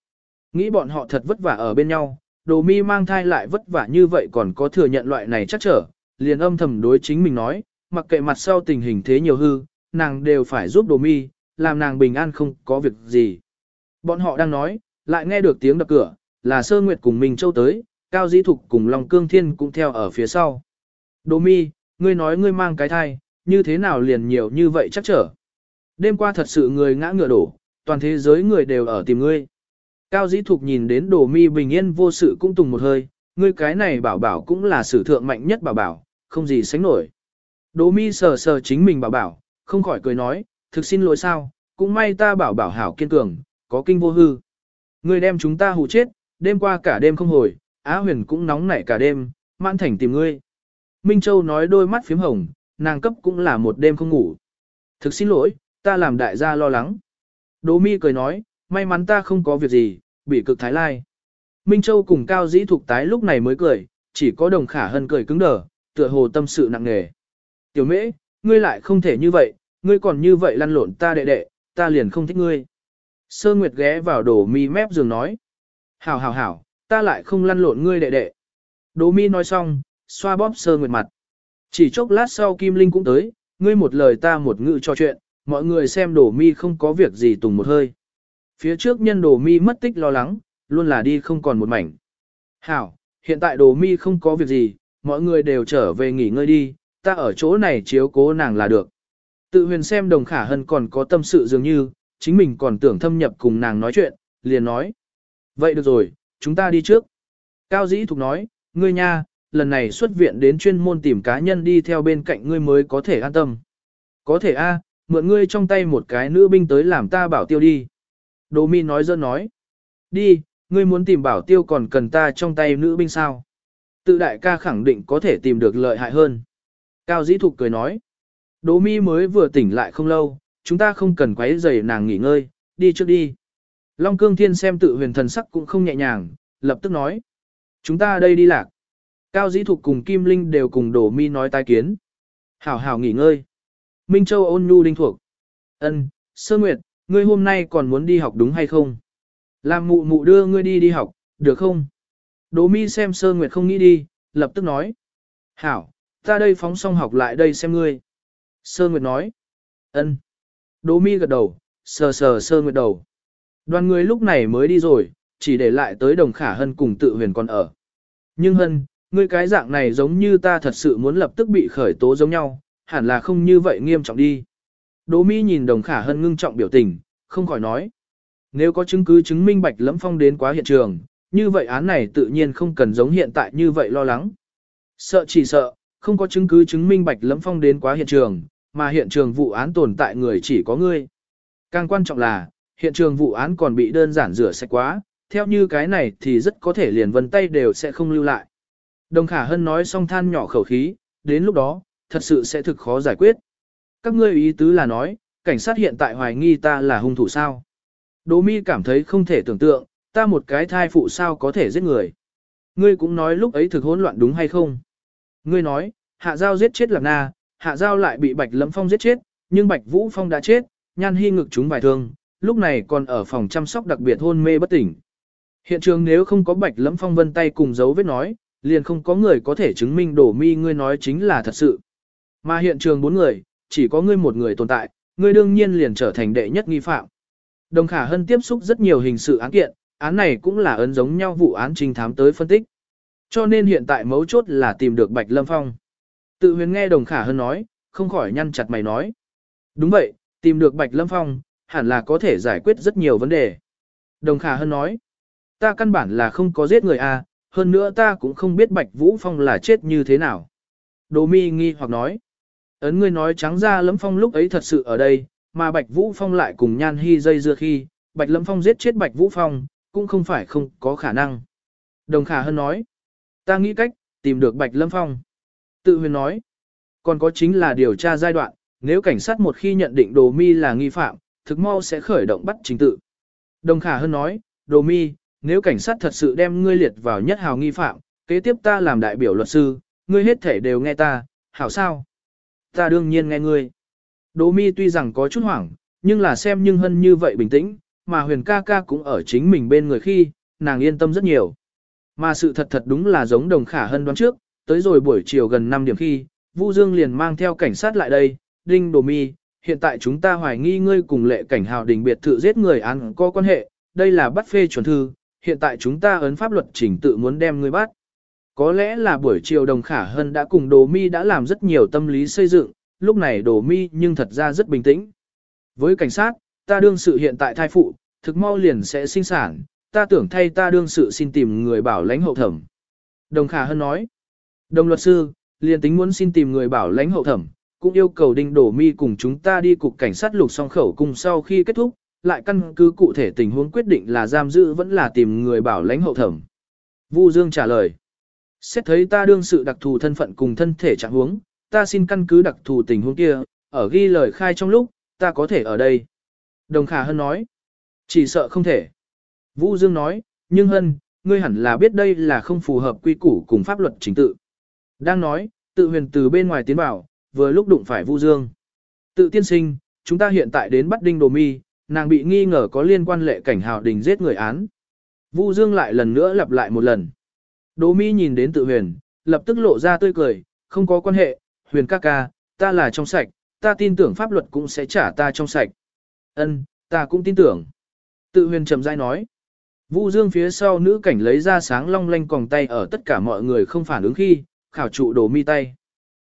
Nghĩ bọn họ thật vất vả ở bên nhau, đồ mi mang thai lại vất vả như vậy còn có thừa nhận loại này chắc trở, liền âm thầm đối chính mình nói, mặc kệ mặt sau tình hình thế nhiều hư, nàng đều phải giúp đồ mi, làm nàng bình an không có việc gì. Bọn họ đang nói, lại nghe được tiếng đập cửa, là Sơ Nguyệt cùng Minh Châu tới, Cao Di Thục cùng Long Cương Thiên cũng theo ở phía sau. Đồ mi, ngươi nói ngươi mang cái thai, như thế nào liền nhiều như vậy chắc trở. Đêm qua thật sự người ngã ngựa đổ, toàn thế giới người đều ở tìm ngươi. Cao dĩ thục nhìn đến đồ mi bình yên vô sự cũng tùng một hơi, ngươi cái này bảo bảo cũng là sử thượng mạnh nhất bảo bảo, không gì sánh nổi. Đồ mi sờ sờ chính mình bảo bảo, không khỏi cười nói, thực xin lỗi sao, cũng may ta bảo bảo hảo kiên cường, có kinh vô hư. Ngươi đem chúng ta hù chết, đêm qua cả đêm không hồi, Á huyền cũng nóng nảy cả đêm, mãn thành tìm ngươi. Minh Châu nói đôi mắt phím hồng, nàng cấp cũng là một đêm không ngủ. Thực xin lỗi, ta làm đại gia lo lắng. Đỗ mi cười nói, may mắn ta không có việc gì, bị cực thái lai. Minh Châu cùng Cao Dĩ Thục tái lúc này mới cười, chỉ có đồng khả hân cười cứng đờ, tựa hồ tâm sự nặng nề. Tiểu mễ, ngươi lại không thể như vậy, ngươi còn như vậy lăn lộn ta đệ đệ, ta liền không thích ngươi. Sơ Nguyệt ghé vào đổ mi mép giường nói. Hảo hảo hảo, ta lại không lăn lộn ngươi đệ đệ. Đỗ mi nói xong, xoa bóp Sơ Nguyệt mặt. Chỉ chốc lát sau Kim Linh cũng tới, ngươi một lời ta một ngữ cho chuyện, mọi người xem đổ mi không có việc gì tùng một hơi. Phía trước nhân đồ mi mất tích lo lắng, luôn là đi không còn một mảnh. Hảo, hiện tại đồ mi không có việc gì, mọi người đều trở về nghỉ ngơi đi, ta ở chỗ này chiếu cố nàng là được. Tự huyền xem đồng khả hân còn có tâm sự dường như, chính mình còn tưởng thâm nhập cùng nàng nói chuyện, liền nói. Vậy được rồi, chúng ta đi trước. Cao dĩ thục nói, ngươi nha, lần này xuất viện đến chuyên môn tìm cá nhân đi theo bên cạnh ngươi mới có thể an tâm. Có thể a, mượn ngươi trong tay một cái nữ binh tới làm ta bảo tiêu đi. Đỗ mi nói dơ nói. Đi, ngươi muốn tìm bảo tiêu còn cần ta trong tay nữ binh sao? Tự đại ca khẳng định có thể tìm được lợi hại hơn. Cao dĩ thục cười nói. Đỗ mi mới vừa tỉnh lại không lâu, chúng ta không cần quấy rầy nàng nghỉ ngơi, đi trước đi. Long cương thiên xem tự huyền thần sắc cũng không nhẹ nhàng, lập tức nói. Chúng ta đây đi lạc. Cao dĩ thục cùng Kim Linh đều cùng Đỗ mi nói tai kiến. Hảo hảo nghỉ ngơi. Minh Châu ôn nhu đinh thuộc. Ân, Sơ Nguyệt, ngươi hôm nay còn muốn đi học đúng hay không? Làm mụ mụ đưa ngươi đi đi học, được không? Đỗ mi xem Sơ Nguyệt không nghĩ đi, lập tức nói. Hảo, ta đây phóng xong học lại đây xem ngươi. Sơ Nguyệt nói. Ân. Đỗ mi gật đầu, sờ sờ Sơ Nguyệt đầu. Đoàn người lúc này mới đi rồi, chỉ để lại tới đồng khả hân cùng tự huyền còn ở. Nhưng hân, ngươi cái dạng này giống như ta thật sự muốn lập tức bị khởi tố giống nhau, hẳn là không như vậy nghiêm trọng đi. Đỗ Mi nhìn đồng khả hân ngưng trọng biểu tình, không khỏi nói. Nếu có chứng cứ chứng minh Bạch Lẫm Phong đến quá hiện trường, như vậy án này tự nhiên không cần giống hiện tại như vậy lo lắng. Sợ chỉ sợ, không có chứng cứ chứng minh Bạch Lẫm Phong đến quá hiện trường, mà hiện trường vụ án tồn tại người chỉ có ngươi. Càng quan trọng là, hiện trường vụ án còn bị đơn giản rửa sạch quá, theo như cái này thì rất có thể liền vân tay đều sẽ không lưu lại. Đồng Khả Hân nói xong than nhỏ khẩu khí, đến lúc đó, thật sự sẽ thực khó giải quyết. Các ngươi ý tứ là nói, cảnh sát hiện tại hoài nghi ta là hung thủ sao. Đỗ mi cảm thấy không thể tưởng tượng, ta một cái thai phụ sao có thể giết người. Ngươi cũng nói lúc ấy thực hỗn loạn đúng hay không? Ngươi nói, hạ giao giết chết lạc na, hạ giao lại bị bạch lâm phong giết chết, nhưng bạch vũ phong đã chết, nhan hy ngực chúng bài thương, lúc này còn ở phòng chăm sóc đặc biệt hôn mê bất tỉnh. Hiện trường nếu không có bạch lâm phong vân tay cùng dấu vết nói, liền không có người có thể chứng minh đổ mi ngươi nói chính là thật sự. Mà hiện trường bốn người, chỉ có ngươi một người tồn tại, ngươi đương nhiên liền trở thành đệ nhất nghi phạm. Đồng Khả Hân tiếp xúc rất nhiều hình sự án kiện, án này cũng là ấn giống nhau vụ án trinh thám tới phân tích. Cho nên hiện tại mấu chốt là tìm được Bạch Lâm Phong. Tự huyền nghe Đồng Khả Hân nói, không khỏi nhăn chặt mày nói. Đúng vậy, tìm được Bạch Lâm Phong, hẳn là có thể giải quyết rất nhiều vấn đề. Đồng Khả Hân nói, ta căn bản là không có giết người a, à, hơn nữa ta cũng không biết Bạch Vũ Phong là chết như thế nào. Đồ mi nghi hoặc nói, Ấn ngươi nói trắng ra Lâm Phong lúc ấy thật sự ở đây, mà Bạch Vũ Phong lại cùng Nhan Hy dây dưa khi, Bạch Lâm Phong giết chết Bạch Vũ Phong, cũng không phải không có khả năng. Đồng Khả Hân nói, ta nghĩ cách, tìm được Bạch Lâm Phong. Tự huyền nói, còn có chính là điều tra giai đoạn, nếu cảnh sát một khi nhận định Đồ Mi là nghi phạm, thực mau sẽ khởi động bắt chính tự. Đồng Khả Hân nói, Đồ Mi, nếu cảnh sát thật sự đem ngươi liệt vào nhất hào nghi phạm, kế tiếp ta làm đại biểu luật sư, ngươi hết thể đều nghe ta, hảo sao? Ta đương nhiên nghe ngươi. Đỗ mi tuy rằng có chút hoảng, nhưng là xem nhưng hân như vậy bình tĩnh, mà huyền ca ca cũng ở chính mình bên người khi, nàng yên tâm rất nhiều. Mà sự thật thật đúng là giống đồng khả hân đoán trước, tới rồi buổi chiều gần 5 điểm khi, Vu Dương liền mang theo cảnh sát lại đây, đinh Đỗ mi, hiện tại chúng ta hoài nghi ngươi cùng lệ cảnh hào đình biệt thự giết người án có quan hệ, đây là bắt phê chuẩn thư, hiện tại chúng ta ấn pháp luật chỉnh tự muốn đem ngươi bắt. Có lẽ là buổi chiều đồng khả hân đã cùng đồ mi đã làm rất nhiều tâm lý xây dựng, lúc này đồ mi nhưng thật ra rất bình tĩnh. Với cảnh sát, ta đương sự hiện tại thai phụ, thực mau liền sẽ sinh sản, ta tưởng thay ta đương sự xin tìm người bảo lãnh hậu thẩm. Đồng khả hân nói, đồng luật sư, liền tính muốn xin tìm người bảo lãnh hậu thẩm, cũng yêu cầu đinh đổ mi cùng chúng ta đi cục cảnh sát lục song khẩu cùng sau khi kết thúc, lại căn cứ cụ thể tình huống quyết định là giam giữ vẫn là tìm người bảo lãnh hậu thẩm. Vu Dương trả lời. Xét thấy ta đương sự đặc thù thân phận cùng thân thể trạng huống, ta xin căn cứ đặc thù tình huống kia, ở ghi lời khai trong lúc, ta có thể ở đây. Đồng Khả Hân nói. Chỉ sợ không thể. Vũ Dương nói, nhưng Hân, ngươi hẳn là biết đây là không phù hợp quy củ cùng pháp luật chính tự. Đang nói, tự huyền từ bên ngoài tiến vào, vừa lúc đụng phải Vu Dương. Tự tiên sinh, chúng ta hiện tại đến bắt đinh đồ mi, nàng bị nghi ngờ có liên quan lệ cảnh hào đình giết người án. Vu Dương lại lần nữa lặp lại một lần. Đồ mi nhìn đến tự huyền, lập tức lộ ra tươi cười, không có quan hệ, huyền ca ca, ta là trong sạch, ta tin tưởng pháp luật cũng sẽ trả ta trong sạch. Ân, ta cũng tin tưởng. Tự huyền trầm rãi nói. Vu Dương phía sau nữ cảnh lấy ra sáng long lanh còng tay ở tất cả mọi người không phản ứng khi, khảo trụ đồ mi tay.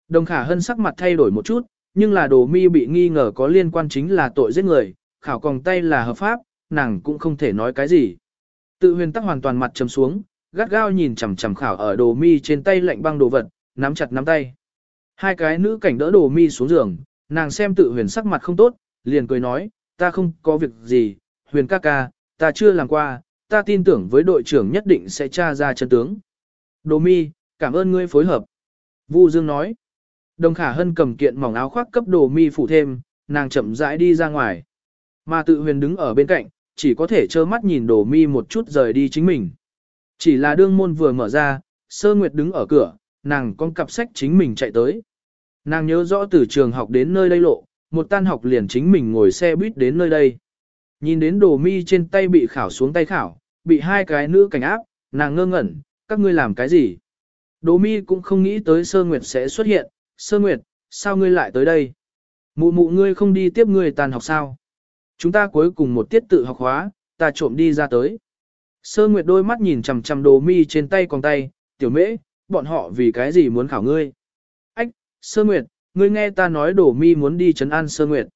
Đồng khả hân sắc mặt thay đổi một chút, nhưng là đồ mi bị nghi ngờ có liên quan chính là tội giết người, khảo còng tay là hợp pháp, nàng cũng không thể nói cái gì. Tự huyền tắc hoàn toàn mặt trầm xuống, gắt gao nhìn chằm chằm khảo ở đồ mi trên tay lạnh băng đồ vật, nắm chặt nắm tay. Hai cái nữ cảnh đỡ đồ mi xuống giường, nàng xem tự huyền sắc mặt không tốt, liền cười nói, ta không có việc gì, huyền ca ca, ta chưa làm qua, ta tin tưởng với đội trưởng nhất định sẽ tra ra chân tướng. Đồ mi, cảm ơn ngươi phối hợp. Vu Dương nói. Đồng khả hân cầm kiện mỏng áo khoác cấp đồ mi phủ thêm, nàng chậm rãi đi ra ngoài. Mà tự huyền đứng ở bên cạnh, chỉ có thể trơ mắt nhìn đồ mi một chút rời đi chính mình. Chỉ là đương môn vừa mở ra, sơ nguyệt đứng ở cửa, nàng con cặp sách chính mình chạy tới. Nàng nhớ rõ từ trường học đến nơi đây lộ, một tan học liền chính mình ngồi xe buýt đến nơi đây. Nhìn đến đồ mi trên tay bị khảo xuống tay khảo, bị hai cái nữ cảnh áp, nàng ngơ ngẩn, các ngươi làm cái gì? Đồ mi cũng không nghĩ tới sơ nguyệt sẽ xuất hiện, sơ nguyệt, sao ngươi lại tới đây? Mụ mụ ngươi không đi tiếp ngươi tàn học sao? Chúng ta cuối cùng một tiết tự học hóa, ta trộm đi ra tới. Sơ nguyệt đôi mắt nhìn chằm chằm đồ mi trên tay còn tay, tiểu mễ, bọn họ vì cái gì muốn khảo ngươi? Ách, sơ nguyệt, ngươi nghe ta nói đồ mi muốn đi trấn an sơ nguyệt.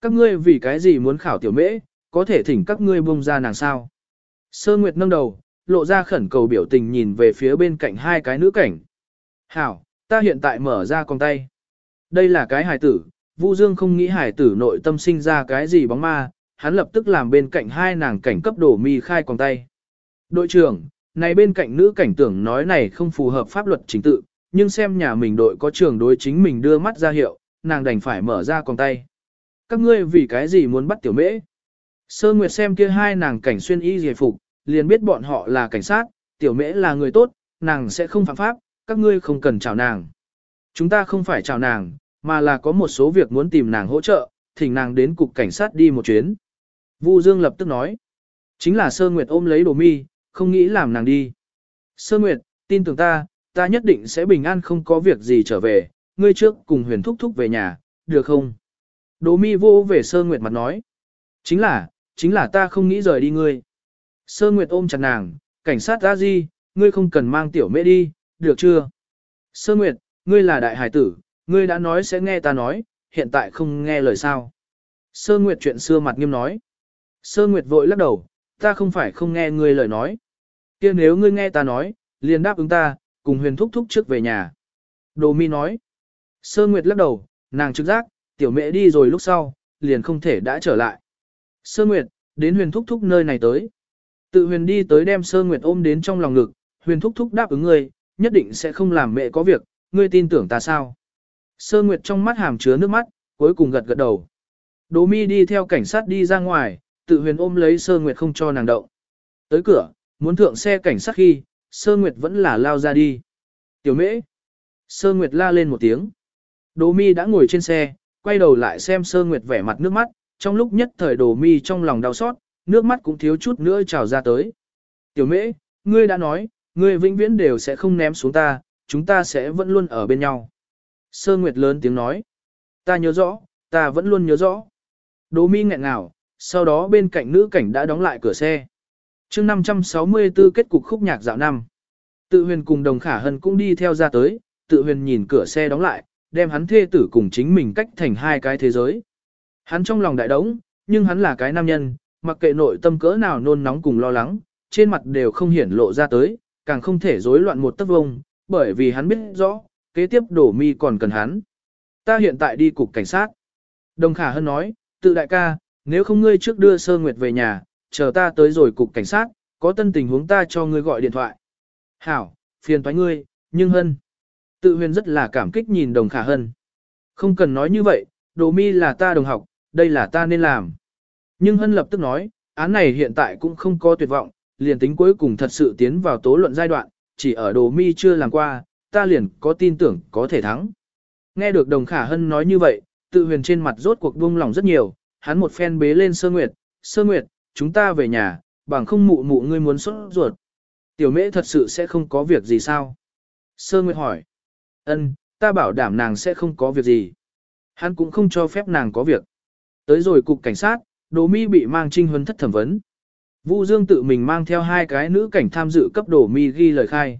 Các ngươi vì cái gì muốn khảo tiểu mễ, có thể thỉnh các ngươi buông ra nàng sao? Sơ nguyệt nâng đầu, lộ ra khẩn cầu biểu tình nhìn về phía bên cạnh hai cái nữ cảnh. Hảo, ta hiện tại mở ra con tay. Đây là cái hài tử, Vu Dương không nghĩ hài tử nội tâm sinh ra cái gì bóng ma, hắn lập tức làm bên cạnh hai nàng cảnh cấp đổ mi khai con tay. Đội trưởng, này bên cạnh nữ cảnh tưởng nói này không phù hợp pháp luật chính tự, nhưng xem nhà mình đội có trường đối chính mình đưa mắt ra hiệu, nàng đành phải mở ra con tay. Các ngươi vì cái gì muốn bắt tiểu mễ? Sơ Nguyệt xem kia hai nàng cảnh xuyên y giải phục, liền biết bọn họ là cảnh sát, tiểu mễ là người tốt, nàng sẽ không phạm pháp, các ngươi không cần chào nàng. Chúng ta không phải chào nàng, mà là có một số việc muốn tìm nàng hỗ trợ, thỉnh nàng đến cục cảnh sát đi một chuyến. Vu Dương lập tức nói, chính là Sơ Nguyệt ôm lấy đồ mi, không nghĩ làm nàng đi. Sơ Nguyệt, tin tưởng ta, ta nhất định sẽ bình an không có việc gì trở về, ngươi trước cùng huyền thúc thúc về nhà, được không? Đỗ mi vô về Sơ Nguyệt mặt nói, chính là, chính là ta không nghĩ rời đi ngươi. Sơ Nguyệt ôm chặt nàng, cảnh sát ra gì, ngươi không cần mang tiểu mẹ đi, được chưa? Sơ Nguyệt, ngươi là đại hải tử, ngươi đã nói sẽ nghe ta nói, hiện tại không nghe lời sao. Sơ Nguyệt chuyện xưa mặt nghiêm nói. Sơ Nguyệt vội lắc đầu, ta không phải không nghe ngươi lời nói kia nếu ngươi nghe ta nói, liền đáp ứng ta, cùng huyền thúc thúc trước về nhà. Đồ mi nói. Sơ Nguyệt lắc đầu, nàng trực giác, tiểu mẹ đi rồi lúc sau, liền không thể đã trở lại. Sơ Nguyệt, đến huyền thúc thúc nơi này tới. Tự huyền đi tới đem Sơ Nguyệt ôm đến trong lòng ngực, huyền thúc thúc đáp ứng ngươi, nhất định sẽ không làm mẹ có việc, ngươi tin tưởng ta sao? Sơ Nguyệt trong mắt hàm chứa nước mắt, cuối cùng gật gật đầu. Đỗ mi đi theo cảnh sát đi ra ngoài, tự huyền ôm lấy Sơ Nguyệt không cho nàng động. Tới cửa, muốn thượng xe cảnh sát khi, Sơ Nguyệt vẫn là lao ra đi. Tiểu mễ. Sơ Nguyệt la lên một tiếng. Đỗ mi đã ngồi trên xe, quay đầu lại xem Sơ Nguyệt vẻ mặt nước mắt, trong lúc nhất thời Đỗ mi trong lòng đau xót, nước mắt cũng thiếu chút nữa trào ra tới. Tiểu mễ, ngươi đã nói, ngươi vĩnh viễn đều sẽ không ném xuống ta, chúng ta sẽ vẫn luôn ở bên nhau. Sơ Nguyệt lớn tiếng nói. Ta nhớ rõ, ta vẫn luôn nhớ rõ. Đỗ mi nghẹn ngào, sau đó bên cạnh nữ cảnh đã đóng lại cửa xe chương 564 kết cục khúc nhạc dạo năm. Tự huyền cùng đồng khả hân cũng đi theo ra tới, tự huyền nhìn cửa xe đóng lại, đem hắn thê tử cùng chính mình cách thành hai cái thế giới. Hắn trong lòng đại đống, nhưng hắn là cái nam nhân, mặc kệ nội tâm cỡ nào nôn nóng cùng lo lắng, trên mặt đều không hiển lộ ra tới, càng không thể rối loạn một tấc vông, bởi vì hắn biết rõ, kế tiếp đổ mi còn cần hắn. Ta hiện tại đi cục cảnh sát. Đồng Khả Hân nói, tự đại ca, nếu không ngươi trước đưa Sơ Nguyệt về nhà, chờ ta tới rồi cục cảnh sát, có tân tình huống ta cho ngươi gọi điện thoại. Hảo, phiền toái ngươi, nhưng Hân. Tự huyền rất là cảm kích nhìn Đồng Khả Hân. Không cần nói như vậy, đồ mi là ta đồng học, đây là ta nên làm. Nhưng Hân lập tức nói, án này hiện tại cũng không có tuyệt vọng, liền tính cuối cùng thật sự tiến vào tố luận giai đoạn, chỉ ở đồ mi chưa làm qua, ta liền có tin tưởng có thể thắng. Nghe được đồng khả hân nói như vậy, tự huyền trên mặt rốt cuộc buông lòng rất nhiều, hắn một phen bế lên sơ nguyệt, sơ nguyệt, chúng ta về nhà, bằng không mụ mụ ngươi muốn xuất ruột. Tiểu mễ thật sự sẽ không có việc gì sao? Sơ nguyệt hỏi. Ân, ta bảo đảm nàng sẽ không có việc gì. Hắn cũng không cho phép nàng có việc. Tới rồi cục cảnh sát, đồ mi bị mang trinh huấn thất thẩm vấn. Vu Dương tự mình mang theo hai cái nữ cảnh tham dự cấp đồ mi ghi lời khai.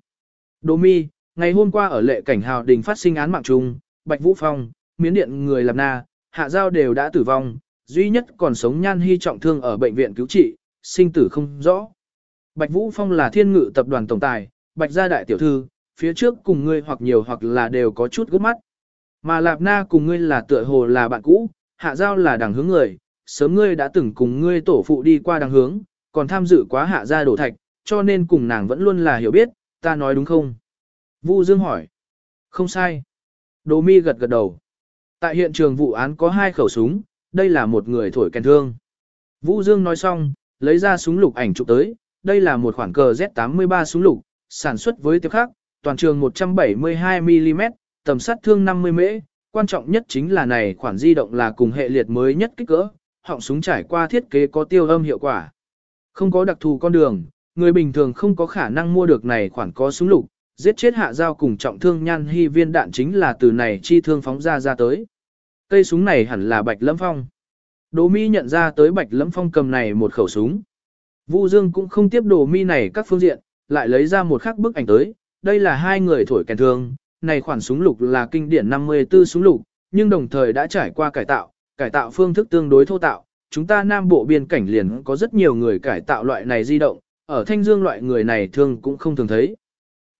Đồ mi, ngày hôm qua ở lệ cảnh hào đình phát sinh án mạng trùng, Bạch Vũ Phong, miến điện người làm na, hạ giao đều đã tử vong, duy nhất còn sống nhan hy trọng thương ở bệnh viện cứu trị, sinh tử không rõ. Bạch Vũ Phong là thiên ngự tập đoàn tổng tài, Bạch gia đại tiểu thư, phía trước cùng ngươi hoặc nhiều hoặc là đều có chút gút mắt. Mà Lạp Na cùng ngươi là tựa hồ là bạn cũ, hạ giao là đằng hướng người, sớm ngươi đã từng cùng ngươi tổ phụ đi qua đằng hướng, còn tham dự quá hạ gia đổ thạch, cho nên cùng nàng vẫn luôn là hiểu biết, ta nói đúng không? Vu Dương hỏi. Không sai. Đồ mi gật gật đầu. Tại hiện trường vụ án có hai khẩu súng, đây là một người thổi kèn thương. Vũ Dương nói xong, lấy ra súng lục ảnh chụp tới, đây là một khoản cờ Z83 súng lục, sản xuất với tiếp khác, toàn trường 172mm, tầm sát thương 50 mễ, quan trọng nhất chính là này khoản di động là cùng hệ liệt mới nhất kích cỡ, họng súng trải qua thiết kế có tiêu âm hiệu quả. Không có đặc thù con đường, người bình thường không có khả năng mua được này khoản có súng lục, giết chết hạ giao cùng trọng thương nhan hy viên đạn chính là từ này chi thương phóng ra ra tới. Cây súng này hẳn là bạch lâm phong. Đồ mi nhận ra tới bạch lâm phong cầm này một khẩu súng. Vu Dương cũng không tiếp đồ mi này các phương diện, lại lấy ra một khắc bức ảnh tới, đây là hai người thổi kèn thương, này khoản súng lục là kinh điển 54 súng lục, nhưng đồng thời đã trải qua cải tạo, cải tạo phương thức tương đối thô tạo, chúng ta nam bộ biên cảnh liền có rất nhiều người cải tạo loại này di động, ở Thanh Dương loại người này thường cũng không thường thấy.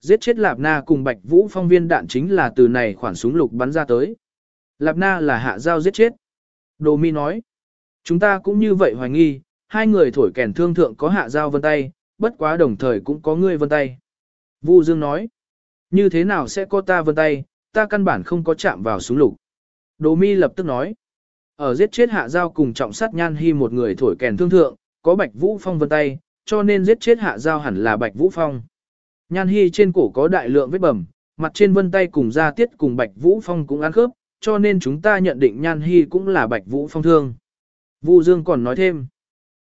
Giết chết Lạp Na cùng Bạch Vũ Phong viên đạn chính là từ này khoản súng lục bắn ra tới. Lạp Na là hạ giao giết chết. Đồ Mi nói, chúng ta cũng như vậy hoài nghi, hai người thổi kèn thương thượng có hạ giao vân tay, bất quá đồng thời cũng có ngươi vân tay. Vu Dương nói, như thế nào sẽ có ta vân tay, ta căn bản không có chạm vào súng lục. Đồ Mi lập tức nói, ở giết chết hạ giao cùng trọng sát nhan hy một người thổi kèn thương thượng, có Bạch Vũ Phong vân tay, cho nên giết chết hạ giao hẳn là Bạch Vũ Phong. Nhan hy trên cổ có đại lượng vết bầm, mặt trên vân tay cùng da tiết cùng Bạch Vũ Phong cũng ăn khớp, cho nên chúng ta nhận định Nhan hi cũng là Bạch Vũ Phong thương. Vu Dương còn nói thêm.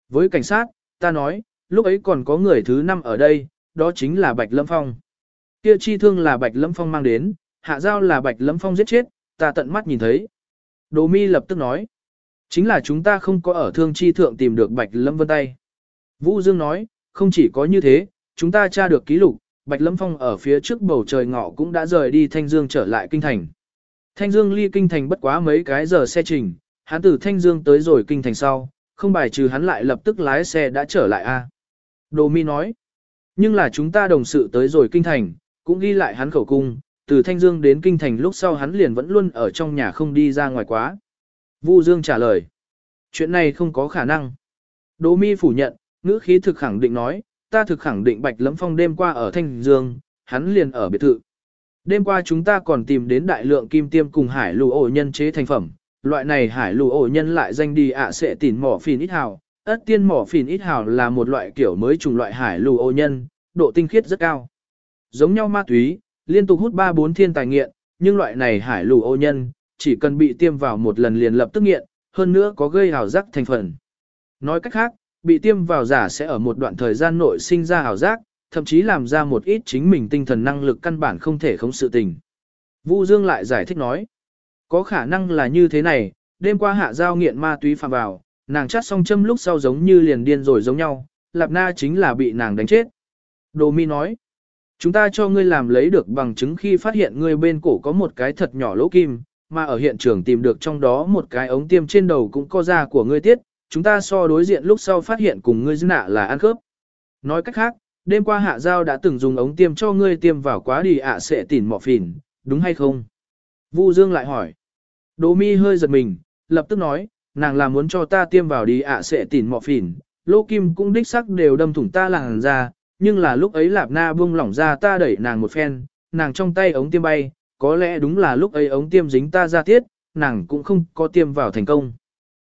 Với cảnh sát, ta nói, lúc ấy còn có người thứ năm ở đây, đó chính là Bạch Lâm Phong. Kia chi thương là Bạch Lâm Phong mang đến, hạ giao là Bạch Lâm Phong giết chết, ta tận mắt nhìn thấy. Đồ mi lập tức nói. Chính là chúng ta không có ở thương chi thượng tìm được Bạch Lâm Vân tay. Vũ Dương nói, không chỉ có như thế, chúng ta tra được ký lục, Bạch Lâm Phong ở phía trước bầu trời ngọ cũng đã rời đi Thanh Dương trở lại kinh thành. Thanh Dương ly kinh thành bất quá mấy cái giờ xe trình, hắn từ Thanh Dương tới rồi kinh thành sau, không bài trừ hắn lại lập tức lái xe đã trở lại a. Đồ Mi nói, nhưng là chúng ta đồng sự tới rồi kinh thành, cũng ghi lại hắn khẩu cung, từ Thanh Dương đến kinh thành lúc sau hắn liền vẫn luôn ở trong nhà không đi ra ngoài quá. Vu Dương trả lời, chuyện này không có khả năng. Đồ Mi phủ nhận, ngữ khí thực khẳng định nói, ta thực khẳng định Bạch Lẫm Phong đêm qua ở Thanh Dương, hắn liền ở biệt thự. Đêm qua chúng ta còn tìm đến đại lượng kim tiêm cùng hải lù ổ nhân chế thành phẩm, loại này hải lù ổ nhân lại danh đi ạ sẽ tỉn mỏ phìn ít hào, ất tiên mỏ phìn ít hào là một loại kiểu mới trùng loại hải lù ổ nhân, độ tinh khiết rất cao. Giống nhau ma túy, liên tục hút 3-4 thiên tài nghiện, nhưng loại này hải lù ổ nhân, chỉ cần bị tiêm vào một lần liền lập tức nghiện, hơn nữa có gây hào giác thành phần. Nói cách khác, bị tiêm vào giả sẽ ở một đoạn thời gian nội sinh ra hào giác, thậm chí làm ra một ít chính mình tinh thần năng lực căn bản không thể không sự tình. Vu Dương lại giải thích nói, có khả năng là như thế này, đêm qua hạ giao nghiện ma túy phạm vào, nàng chát xong châm lúc sau giống như liền điên rồi giống nhau, Lạp Na chính là bị nàng đánh chết. Đồ Mi nói, Chúng ta cho ngươi làm lấy được bằng chứng khi phát hiện ngươi bên cổ có một cái thật nhỏ lỗ kim, mà ở hiện trường tìm được trong đó một cái ống tiêm trên đầu cũng có da của ngươi tiết, chúng ta so đối diện lúc sau phát hiện cùng ngươi dư nạ là ăn khớp. Nói cách khác, đêm qua hạ giao đã từng dùng ống tiêm cho ngươi tiêm vào quá đi ạ sẽ tỉn mọ phìn, đúng hay không? Vu Dương lại hỏi. Đỗ mi hơi giật mình, lập tức nói, nàng là muốn cho ta tiêm vào đi ạ sẽ tỉn mọ phìn, lô kim cũng đích sắc đều đâm thủng ta làng ra, nhưng là lúc ấy lạp na buông lỏng ra ta đẩy nàng một phen, nàng trong tay ống tiêm bay, có lẽ đúng là lúc ấy ống tiêm dính ta ra tiết, nàng cũng không có tiêm vào thành công.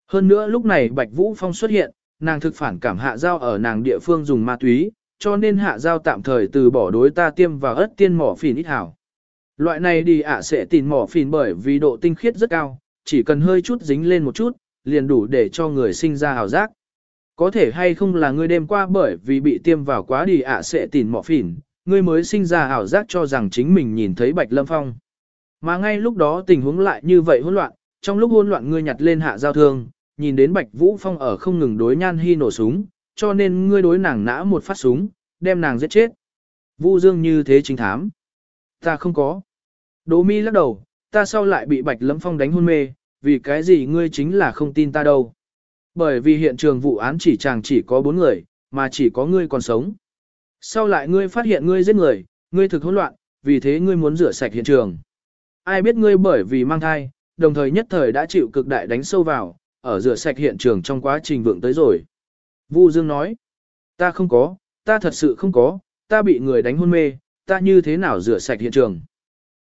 Hơn nữa lúc này Bạch Vũ Phong xuất hiện, nàng thực phản cảm hạ giao ở nàng địa phương dùng ma túy, cho nên hạ giao tạm thời từ bỏ đối ta tiêm vào ớt tiên mỏ phìn ít hảo. Loại này đi ạ sẽ tìm mỏ phìn bởi vì độ tinh khiết rất cao, chỉ cần hơi chút dính lên một chút, liền đủ để cho người sinh ra hào giác. Có thể hay không là ngươi đêm qua bởi vì bị tiêm vào quá đi ạ sẽ tìm mỏ phìn, ngươi mới sinh ra hào giác cho rằng chính mình nhìn thấy Bạch Lâm Phong. Mà ngay lúc đó tình huống lại như vậy hỗn loạn, trong lúc hỗn loạn ngươi nhặt lên hạ giao thương, nhìn đến Bạch Vũ Phong ở không ngừng đối nhan hi nổ súng, cho nên ngươi đối nàng nã một phát súng, đem nàng giết chết. Vu Dương như thế chính thám. Ta không có. Đỗ mi lắc đầu, ta sau lại bị Bạch Lâm Phong đánh hôn mê, vì cái gì ngươi chính là không tin ta đâu. Bởi vì hiện trường vụ án chỉ chàng chỉ có bốn người, mà chỉ có ngươi còn sống. Sau lại ngươi phát hiện ngươi giết người, ngươi thực hỗn loạn, vì thế ngươi muốn rửa sạch hiện trường. Ai biết ngươi bởi vì mang thai, đồng thời nhất thời đã chịu cực đại đánh sâu vào, ở rửa sạch hiện trường trong quá trình vượng tới rồi. Vu Dương nói, ta không có, ta thật sự không có, ta bị người đánh hôn mê, ta như thế nào rửa sạch hiện trường.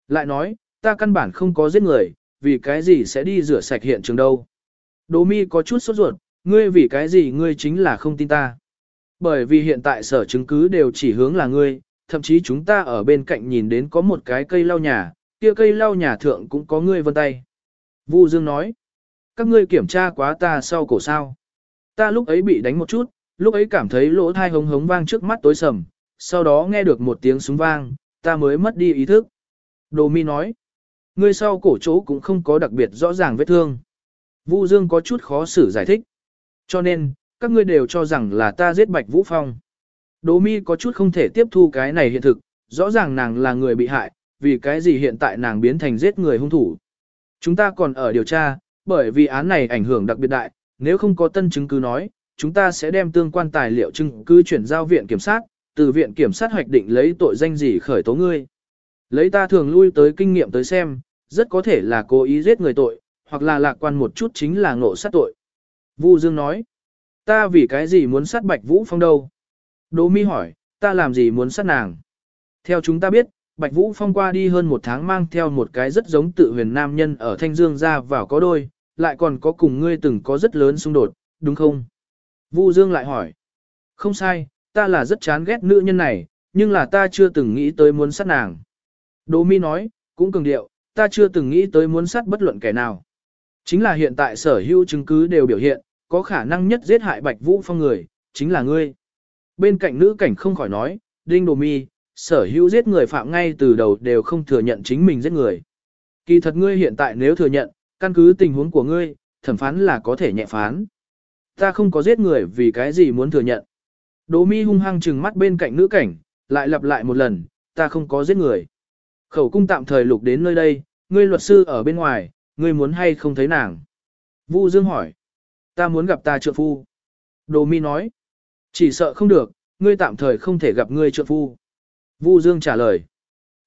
Lại nói, ta căn bản không có giết người, vì cái gì sẽ đi rửa sạch hiện trường đâu. Đỗ mi có chút sốt ruột, ngươi vì cái gì ngươi chính là không tin ta. Bởi vì hiện tại sở chứng cứ đều chỉ hướng là ngươi, thậm chí chúng ta ở bên cạnh nhìn đến có một cái cây lau nhà, kia cây lau nhà thượng cũng có ngươi vân tay. Vu Dương nói, các ngươi kiểm tra quá ta sau cổ sao. Ta lúc ấy bị đánh một chút, lúc ấy cảm thấy lỗ thai hống hống vang trước mắt tối sầm, sau đó nghe được một tiếng súng vang, ta mới mất đi ý thức. Đồ mi nói, ngươi sau cổ chỗ cũng không có đặc biệt rõ ràng vết thương. Vu Dương có chút khó xử giải thích. Cho nên, các ngươi đều cho rằng là ta giết Bạch Vũ Phong. Đỗ mi có chút không thể tiếp thu cái này hiện thực, rõ ràng nàng là người bị hại, vì cái gì hiện tại nàng biến thành giết người hung thủ. Chúng ta còn ở điều tra, bởi vì án này ảnh hưởng đặc biệt đại, nếu không có tân chứng cứ nói, chúng ta sẽ đem tương quan tài liệu chứng cứ chuyển giao viện kiểm sát, từ viện kiểm sát hoạch định lấy tội danh gì khởi tố ngươi. Lấy ta thường lui tới kinh nghiệm tới xem, rất có thể là cố ý giết người tội, hoặc là lạc quan một chút chính là ngộ sát tội. Vu Dương nói, ta vì cái gì muốn sát Bạch Vũ Phong đâu? Đỗ Mi hỏi, ta làm gì muốn sát nàng? Theo chúng ta biết, Bạch Vũ Phong qua đi hơn một tháng mang theo một cái rất giống tự huyền nam nhân ở Thanh Dương ra vào có đôi, lại còn có cùng ngươi từng có rất lớn xung đột, đúng không? Vu Dương lại hỏi. Không sai, ta là rất chán ghét nữ nhân này, nhưng là ta chưa từng nghĩ tới muốn sát nàng. Đỗ Mi nói, cũng cường điệu, ta chưa từng nghĩ tới muốn sát bất luận kẻ nào. Chính là hiện tại sở hữu chứng cứ đều biểu hiện, có khả năng nhất giết hại Bạch Vũ Phong người, chính là ngươi. Bên cạnh nữ cảnh không khỏi nói, Đinh Đồ Mi, sở hữu giết người phạm ngay từ đầu đều không thừa nhận chính mình giết người. Kỳ thật ngươi hiện tại nếu thừa nhận, căn cứ tình huống của ngươi, thẩm phán là có thể nhẹ phán. Ta không có giết người vì cái gì muốn thừa nhận. Đỗ mi hung hăng trừng mắt bên cạnh nữ cảnh, lại lặp lại một lần, ta không có giết người. Khẩu cung tạm thời lục đến nơi đây, ngươi luật sư ở bên ngoài, ngươi muốn hay không thấy nàng. Vu Dương hỏi, ta muốn gặp ta trượng phu. Đỗ mi nói, chỉ sợ không được, ngươi tạm thời không thể gặp ngươi trượng phu. Vu Dương trả lời.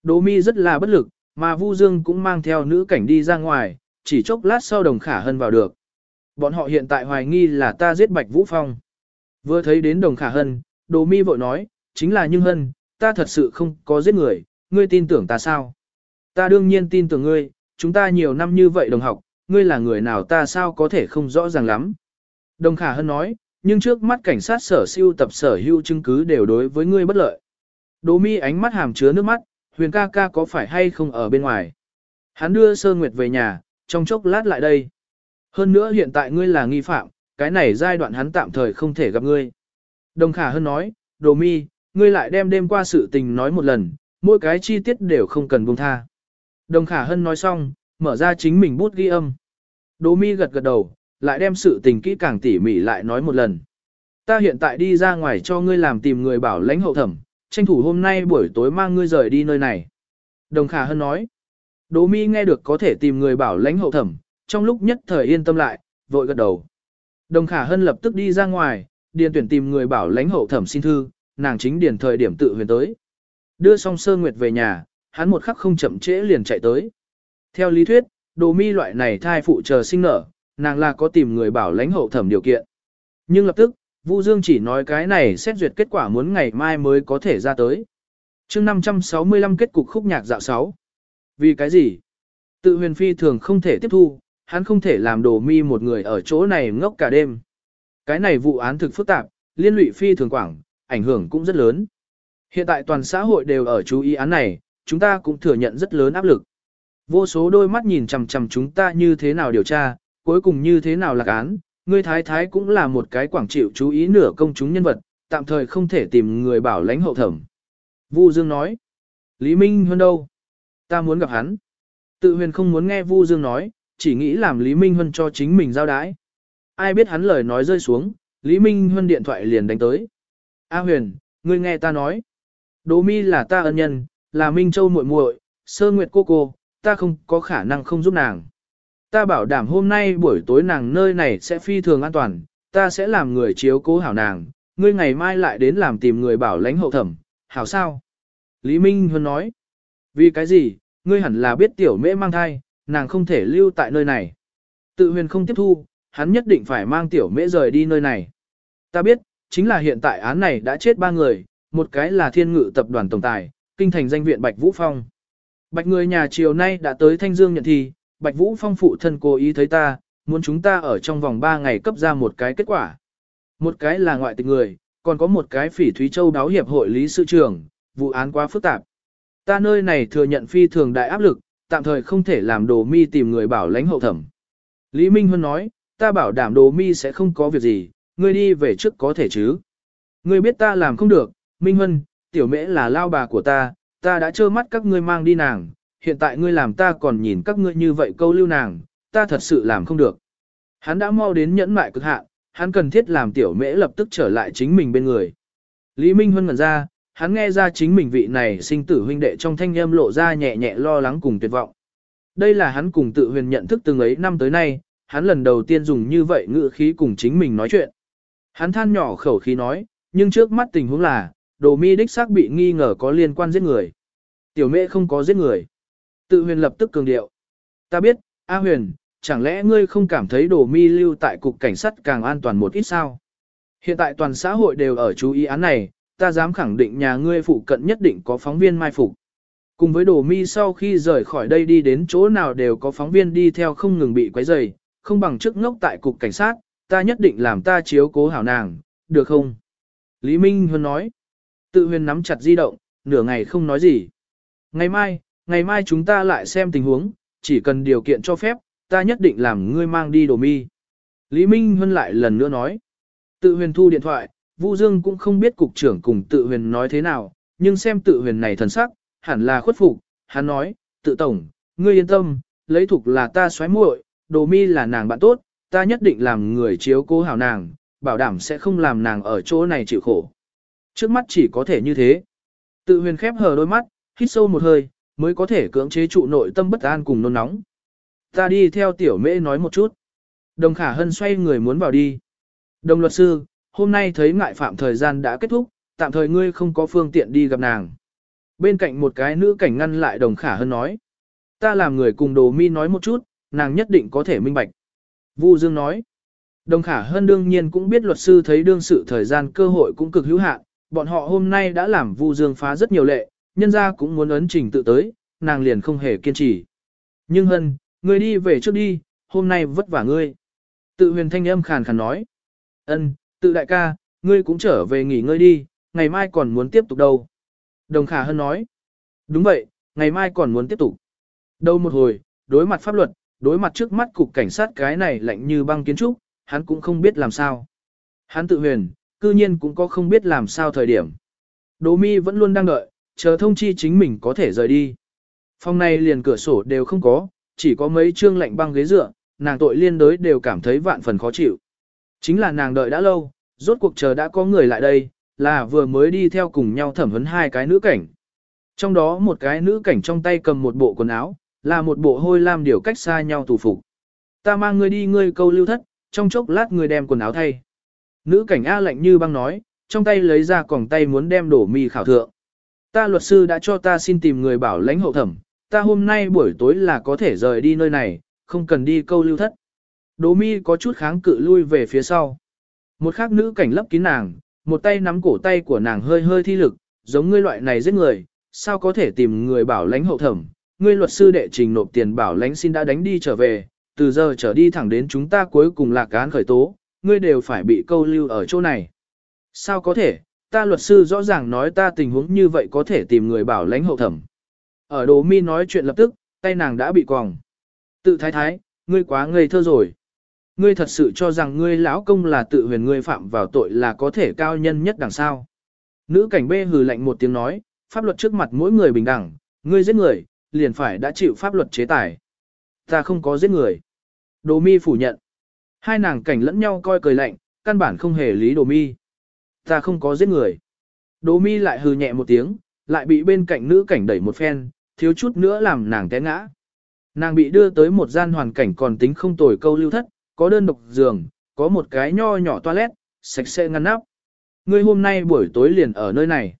Đỗ mi rất là bất lực, mà Vu Dương cũng mang theo nữ cảnh đi ra ngoài, chỉ chốc lát sau đồng khả hân vào được. Bọn họ hiện tại hoài nghi là ta giết Bạch Vũ Phong. Vừa thấy đến đồng khả hân, Đỗ mi vội nói, chính là nhưng hân, ta thật sự không có giết người, ngươi tin tưởng ta sao? Ta đương nhiên tin tưởng ngươi, chúng ta nhiều năm như vậy đồng học, ngươi là người nào ta sao có thể không rõ ràng lắm. Đồng khả hân nói, nhưng trước mắt cảnh sát sở siêu tập sở hữu chứng cứ đều đối với ngươi bất lợi. Đỗ mi ánh mắt hàm chứa nước mắt, huyền ca ca có phải hay không ở bên ngoài. Hắn đưa sơ nguyệt về nhà, trong chốc lát lại đây. Hơn nữa hiện tại ngươi là nghi phạm, cái này giai đoạn hắn tạm thời không thể gặp ngươi. Đồng khả hơn nói, đồ mi, ngươi lại đem đêm qua sự tình nói một lần, mỗi cái chi tiết đều không cần buông tha. Đồng khả hân nói xong, mở ra chính mình bút ghi âm. Đỗ mi gật gật đầu, lại đem sự tình kỹ càng tỉ mỉ lại nói một lần. Ta hiện tại đi ra ngoài cho ngươi làm tìm người bảo lãnh hậu thẩm, tranh thủ hôm nay buổi tối mang ngươi rời đi nơi này. Đồng Khả Hân nói. Đỗ mi nghe được có thể tìm người bảo lãnh hậu thẩm, trong lúc nhất thời yên tâm lại, vội gật đầu. Đồng Khả Hân lập tức đi ra ngoài, điền tuyển tìm người bảo lãnh hậu thẩm xin thư, nàng chính điền thời điểm tự huyền tới. Đưa xong sơ nguyệt về nhà, hắn một khắc không chậm trễ liền chạy tới. Theo lý thuyết, Đỗ mi loại này thai phụ chờ sinh nở, nàng là có tìm người bảo lãnh hậu thẩm điều kiện. Nhưng lập tức, Vu Dương chỉ nói cái này xét duyệt kết quả muốn ngày mai mới có thể ra tới. chương 565 kết cục khúc nhạc dạo 6. Vì cái gì? Tự huyền phi thường không thể tiếp thu, hắn không thể làm đồ mi một người ở chỗ này ngốc cả đêm. Cái này vụ án thực phức tạp, liên lụy phi thường quảng, ảnh hưởng cũng rất lớn. Hiện tại toàn xã hội đều ở chú ý án này, chúng ta cũng thừa nhận rất lớn áp lực. Vô số đôi mắt nhìn chằm chằm chúng ta như thế nào điều tra, cuối cùng như thế nào lạc án, ngươi thái thái cũng là một cái quảng chịu chú ý nửa công chúng nhân vật, tạm thời không thể tìm người bảo lãnh hậu thẩm. Vu Dương nói, Lý Minh Huân đâu? Ta muốn gặp hắn. Tự huyền không muốn nghe Vu Dương nói, chỉ nghĩ làm Lý Minh Huân cho chính mình giao đái. Ai biết hắn lời nói rơi xuống, Lý Minh Huân điện thoại liền đánh tới. A huyền, ngươi nghe ta nói. Đỗ mi là ta ân nhân, là Minh Châu muội muội, sơ nguyệt cô cô, ta không có khả năng không giúp nàng. Ta bảo đảm hôm nay buổi tối nàng nơi này sẽ phi thường an toàn, ta sẽ làm người chiếu cố hảo nàng, ngươi ngày mai lại đến làm tìm người bảo lãnh hậu thẩm, hảo sao? Lý Minh Huân nói, vì cái gì, ngươi hẳn là biết tiểu mễ mang thai, nàng không thể lưu tại nơi này. Tự huyền không tiếp thu, hắn nhất định phải mang tiểu mễ rời đi nơi này. Ta biết, chính là hiện tại án này đã chết ba người, một cái là thiên ngự tập đoàn tổng tài, kinh thành danh viện Bạch Vũ Phong. Bạch người nhà chiều nay đã tới Thanh Dương nhận thi, Bạch Vũ Phong phụ thân cố ý thấy ta, muốn chúng ta ở trong vòng 3 ngày cấp ra một cái kết quả. Một cái là ngoại tịch người, còn có một cái phỉ Thúy Châu đáo hiệp hội lý sự trưởng, vụ án quá phức tạp. Ta nơi này thừa nhận phi thường đại áp lực, tạm thời không thể làm đồ mi tìm người bảo lãnh hậu thẩm. Lý Minh Huân nói, ta bảo đảm đồ mi sẽ không có việc gì, ngươi đi về trước có thể chứ. Ngươi biết ta làm không được, Minh Huân, tiểu mễ là lao bà của ta, ta đã trơ mắt các ngươi mang đi nàng, hiện tại ngươi làm ta còn nhìn các ngươi như vậy câu lưu nàng, ta thật sự làm không được. Hắn đã mau đến nhẫn mại cực hạn, hắn cần thiết làm tiểu mễ lập tức trở lại chính mình bên người. Lý Minh Huân ngẩn ra, hắn nghe ra chính mình vị này sinh tử huynh đệ trong thanh âm lộ ra nhẹ nhẹ lo lắng cùng tuyệt vọng. Đây là hắn cùng tự huyền nhận thức từng ấy năm tới nay, hắn lần đầu tiên dùng như vậy ngữ khí cùng chính mình nói chuyện. Hắn than nhỏ khẩu khí nói, nhưng trước mắt tình huống là, đồ mi đích xác bị nghi ngờ có liên quan giết người. Tiểu mẹ không có giết người. Tự huyền lập tức cường điệu. Ta biết, A huyền, chẳng lẽ ngươi không cảm thấy đồ mi lưu tại cục cảnh sát càng an toàn một ít sao? Hiện tại toàn xã hội đều ở chú ý án này, ta dám khẳng định nhà ngươi phụ cận nhất định có phóng viên mai phục. Cùng với đồ mi sau khi rời khỏi đây đi đến chỗ nào đều có phóng viên đi theo không ngừng bị quấy rầy, không bằng trước ngốc tại cục cảnh sát, ta nhất định làm ta chiếu cố hảo nàng, được không? Lý Minh Huân nói. Tự huyền nắm chặt di động, nửa ngày không nói gì. Ngày mai, ngày mai chúng ta lại xem tình huống, chỉ cần điều kiện cho phép, ta nhất định làm ngươi mang đi đồ mi. Lý Minh Huân lại lần nữa nói. Tự huyền thu điện thoại, Vu Dương cũng không biết cục trưởng cùng tự huyền nói thế nào, nhưng xem tự huyền này thần sắc, hẳn là khuất phục, hắn nói, tự tổng, ngươi yên tâm, lấy thục là ta xoáy muội, đồ mi là nàng bạn tốt, ta nhất định làm người chiếu cố hảo nàng, bảo đảm sẽ không làm nàng ở chỗ này chịu khổ. Trước mắt chỉ có thể như thế. Tự huyền khép hờ đôi mắt, hít sâu một hơi, mới có thể cưỡng chế trụ nội tâm bất an cùng nôn nóng. Ta đi theo tiểu mễ nói một chút. Đồng khả hân xoay người muốn vào đi. Đồng luật sư, hôm nay thấy ngại phạm thời gian đã kết thúc, tạm thời ngươi không có phương tiện đi gặp nàng. Bên cạnh một cái nữ cảnh ngăn lại đồng khả hân nói. Ta làm người cùng đồ mi nói một chút, nàng nhất định có thể minh bạch. Vu Dương nói. Đồng khả hân đương nhiên cũng biết luật sư thấy đương sự thời gian cơ hội cũng cực hữu hạn, bọn họ hôm nay đã làm Vu Dương phá rất nhiều lệ, nhân ra cũng muốn ấn trình tự tới, nàng liền không hề kiên trì. Nhưng hân, ngươi đi về trước đi, hôm nay vất vả ngươi. Tự huyền thanh âm khàn khàn nói. ân, tự đại ca, ngươi cũng trở về nghỉ ngơi đi, ngày mai còn muốn tiếp tục đâu. Đồng khả hân nói. Đúng vậy, ngày mai còn muốn tiếp tục. Đâu một hồi, đối mặt pháp luật, đối mặt trước mắt cục cảnh sát cái này lạnh như băng kiến trúc, hắn cũng không biết làm sao. Hắn tự huyền, cư nhiên cũng có không biết làm sao thời điểm. Đỗ mi vẫn luôn đang đợi, chờ thông chi chính mình có thể rời đi. Phòng này liền cửa sổ đều không có, chỉ có mấy trương lạnh băng ghế dựa, nàng tội liên đối đều cảm thấy vạn phần khó chịu. Chính là nàng đợi đã lâu, rốt cuộc chờ đã có người lại đây, là vừa mới đi theo cùng nhau thẩm vấn hai cái nữ cảnh. Trong đó một cái nữ cảnh trong tay cầm một bộ quần áo, là một bộ hôi lam điều cách xa nhau tù phục. Ta mang ngươi đi ngươi câu lưu thất, trong chốc lát ngươi đem quần áo thay. Nữ cảnh A lạnh như băng nói, trong tay lấy ra còng tay muốn đem đổ mì khảo thượng. Ta luật sư đã cho ta xin tìm người bảo lãnh hậu thẩm, ta hôm nay buổi tối là có thể rời đi nơi này, không cần đi câu lưu thất. Đỗ mi có chút kháng cự lui về phía sau. Một khác nữ cảnh lấp kín nàng, một tay nắm cổ tay của nàng hơi hơi thi lực, giống ngươi loại này giết người, sao có thể tìm người bảo lãnh hậu thẩm, ngươi luật sư đệ trình nộp tiền bảo lãnh xin đã đánh đi trở về, từ giờ trở đi thẳng đến chúng ta cuối cùng là cán khởi tố, ngươi đều phải bị câu lưu ở chỗ này. Sao có thể, ta luật sư rõ ràng nói ta tình huống như vậy có thể tìm người bảo lãnh hậu thẩm. Ở đồ mi nói chuyện lập tức, tay nàng đã bị quòng. Tự thái thái, ngươi quá ngây thơ rồi. Ngươi thật sự cho rằng ngươi lão công là tự huyền ngươi phạm vào tội là có thể cao nhân nhất đằng sau. Nữ cảnh bê hừ lạnh một tiếng nói, pháp luật trước mặt mỗi người bình đẳng, ngươi giết người, liền phải đã chịu pháp luật chế tài. Ta không có giết người. Đồ mi phủ nhận. Hai nàng cảnh lẫn nhau coi cười lạnh, căn bản không hề lý đồ mi. Ta không có giết người. Đồ mi lại hừ nhẹ một tiếng, lại bị bên cạnh nữ cảnh đẩy một phen, thiếu chút nữa làm nàng té ngã. Nàng bị đưa tới một gian hoàn cảnh còn tính không tồi câu lưu thất, có đơn độc giường, có một cái nho nhỏ toilet, sạch sẽ ngăn nắp. Ngươi hôm nay buổi tối liền ở nơi này.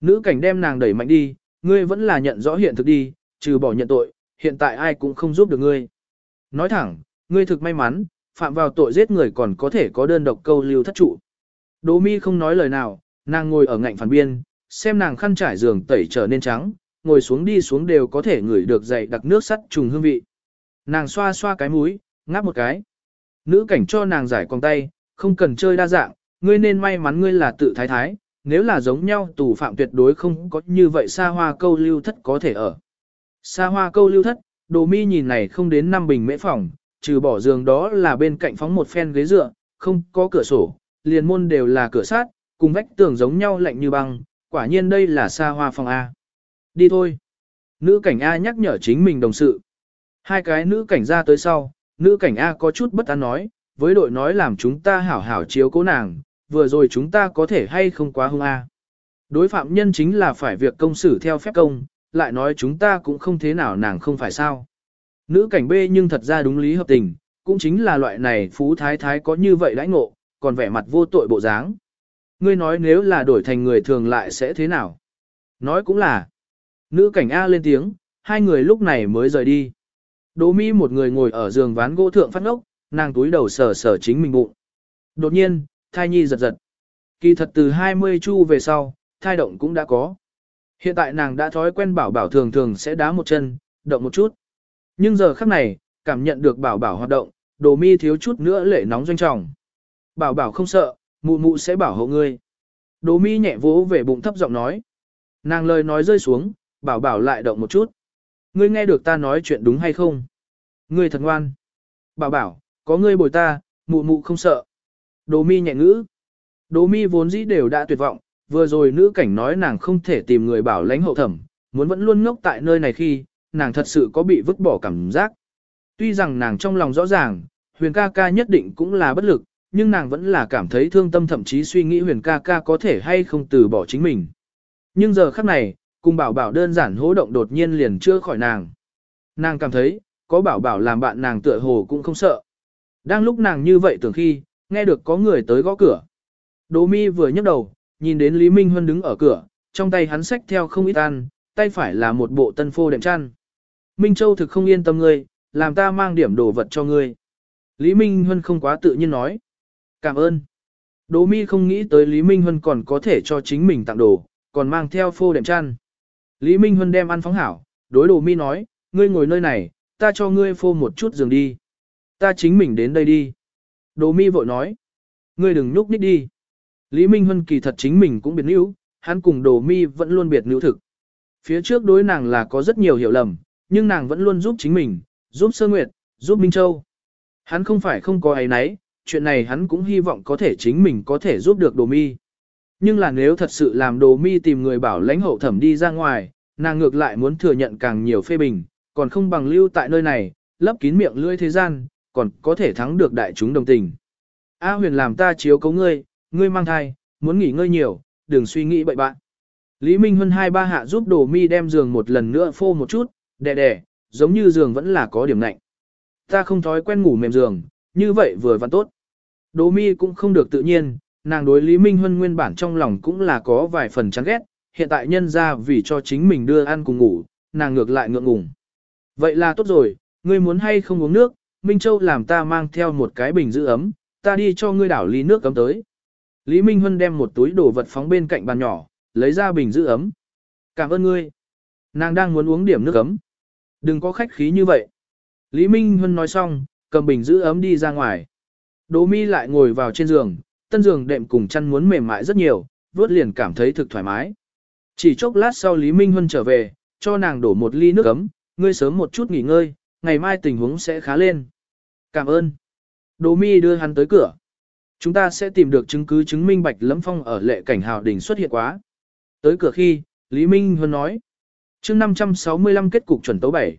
Nữ cảnh đem nàng đẩy mạnh đi, ngươi vẫn là nhận rõ hiện thực đi, trừ bỏ nhận tội, hiện tại ai cũng không giúp được ngươi. Nói thẳng, ngươi thực may mắn, phạm vào tội giết người còn có thể có đơn độc câu lưu thất trụ. Đỗ mi không nói lời nào, nàng ngồi ở ngạnh phản biên, xem nàng khăn trải giường tẩy trở nên trắng, ngồi xuống đi xuống đều có thể ngửi được dày đặc nước sắt trùng hương vị. Nàng xoa xoa cái mũi, ngáp một cái. Nữ cảnh cho nàng giải con tay, không cần chơi đa dạng, ngươi nên may mắn ngươi là tự thái thái, nếu là giống nhau tù phạm tuyệt đối không có như vậy xa hoa câu lưu thất có thể ở. Xa hoa câu lưu thất, đồ mi nhìn này không đến năm bình mễ phòng, trừ bỏ giường đó là bên cạnh phóng một phen ghế dựa, không có cửa sổ, liền môn đều là cửa sát, cùng vách tường giống nhau lạnh như băng, quả nhiên đây là xa hoa phòng A. Đi thôi. Nữ cảnh A nhắc nhở chính mình đồng sự. Hai cái nữ cảnh ra tới sau, nữ cảnh A có chút bất an nói, với đội nói làm chúng ta hảo hảo chiếu cố nàng, vừa rồi chúng ta có thể hay không quá hung A. Đối phạm nhân chính là phải việc công xử theo phép công, lại nói chúng ta cũng không thế nào nàng không phải sao. Nữ cảnh B nhưng thật ra đúng lý hợp tình, cũng chính là loại này phú thái thái có như vậy đãi ngộ, còn vẻ mặt vô tội bộ dáng. Ngươi nói nếu là đổi thành người thường lại sẽ thế nào? Nói cũng là. Nữ cảnh A lên tiếng, hai người lúc này mới rời đi. Đỗ Mi một người ngồi ở giường ván gỗ thượng phát ngốc, nàng túi đầu sờ sờ chính mình bụng. Đột nhiên, thai nhi giật giật. Kỳ thật từ 20 chu về sau, thai động cũng đã có. Hiện tại nàng đã thói quen bảo bảo thường thường sẽ đá một chân, động một chút. Nhưng giờ khắc này, cảm nhận được bảo bảo hoạt động, đồ mi thiếu chút nữa lệ nóng doanh trọng. Bảo bảo không sợ, mụ mụ sẽ bảo hộ ngươi. Đồ mi nhẹ vỗ về bụng thấp giọng nói. Nàng lời nói rơi xuống, bảo bảo lại động một chút. Ngươi nghe được ta nói chuyện đúng hay không? Ngươi thật ngoan. Bảo bảo, có ngươi bồi ta, mụ mụ không sợ. Đồ mi nhẹ ngữ. Đồ mi vốn dĩ đều đã tuyệt vọng, vừa rồi nữ cảnh nói nàng không thể tìm người bảo lãnh hậu thẩm, muốn vẫn luôn ngốc tại nơi này khi, nàng thật sự có bị vứt bỏ cảm giác. Tuy rằng nàng trong lòng rõ ràng, huyền ca ca nhất định cũng là bất lực, nhưng nàng vẫn là cảm thấy thương tâm thậm chí suy nghĩ huyền ca ca có thể hay không từ bỏ chính mình. Nhưng giờ khắc này, cùng bảo bảo đơn giản hố động đột nhiên liền chưa khỏi nàng. Nàng cảm thấy, có bảo bảo làm bạn nàng tựa hồ cũng không sợ. Đang lúc nàng như vậy tưởng khi, nghe được có người tới gõ cửa. Đỗ mi vừa nhấc đầu, nhìn đến Lý Minh Huân đứng ở cửa, trong tay hắn xách theo không ít ăn, tay phải là một bộ tân phô đệm chăn. Minh Châu thực không yên tâm ngươi, làm ta mang điểm đồ vật cho ngươi. Lý Minh Huân không quá tự nhiên nói. Cảm ơn. Đỗ mi không nghĩ tới Lý Minh Huân còn có thể cho chính mình tặng đồ, còn mang theo phô đệm chăn. Lý Minh Huân đem ăn phóng hảo, đối Đỗ mi nói, ngươi ngồi nơi này, ta cho ngươi phô một chút giường đi. Ta chính mình đến đây đi. Đỗ mi vội nói, ngươi đừng nhúc nhích đi. Lý Minh Huân kỳ thật chính mình cũng biệt níu, hắn cùng Đỗ mi vẫn luôn biệt níu thực. Phía trước đối nàng là có rất nhiều hiểu lầm, nhưng nàng vẫn luôn giúp chính mình, giúp Sơ Nguyệt, giúp Minh Châu. Hắn không phải không có ấy nấy, chuyện này hắn cũng hy vọng có thể chính mình có thể giúp được đồ mi. Nhưng là nếu thật sự làm đồ mi tìm người bảo lãnh hậu thẩm đi ra ngoài, nàng ngược lại muốn thừa nhận càng nhiều phê bình, còn không bằng lưu tại nơi này, lấp kín miệng lưỡi thế gian, còn có thể thắng được đại chúng đồng tình. A huyền làm ta chiếu cấu ngươi, ngươi mang thai, muốn nghỉ ngơi nhiều, đừng suy nghĩ bậy bạn. Lý Minh Huân hai ba hạ giúp đồ mi đem giường một lần nữa phô một chút, đè đè, giống như giường vẫn là có điểm lạnh. Ta không thói quen ngủ mềm giường, như vậy vừa văn tốt. Đồ mi cũng không được tự nhiên, nàng đối Lý Minh Huân nguyên bản trong lòng cũng là có vài phần chán ghét, hiện tại nhân ra vì cho chính mình đưa ăn cùng ngủ, nàng ngược lại ngượng ngùng. Vậy là tốt rồi, ngươi muốn hay không uống nước, Minh Châu làm ta mang theo một cái bình giữ ấm, ta đi cho ngươi đảo ly nước cấm tới. Lý Minh Huân đem một túi đồ vật phóng bên cạnh bàn nhỏ, lấy ra bình giữ ấm. Cảm ơn ngươi. Nàng đang muốn uống điểm nước ấm. Đừng có khách khí như vậy. Lý Minh Huân nói xong, cầm bình giữ ấm đi ra ngoài. Đỗ mi lại ngồi vào trên giường, tân giường đệm cùng chăn muốn mềm mại rất nhiều, vuốt liền cảm thấy thực thoải mái. Chỉ chốc lát sau Lý Minh Huân trở về, cho nàng đổ một ly nước ấm, ngươi sớm một chút nghỉ ngơi, ngày mai tình huống sẽ khá lên. Cảm ơn. Đỗ mi đưa hắn tới cửa. Chúng ta sẽ tìm được chứng cứ chứng minh Bạch Lâm Phong ở lệ cảnh hào đỉnh xuất hiện quá. Tới cửa khi, Lý Minh Huân nói. chương 565 kết cục chuẩn tấu 7.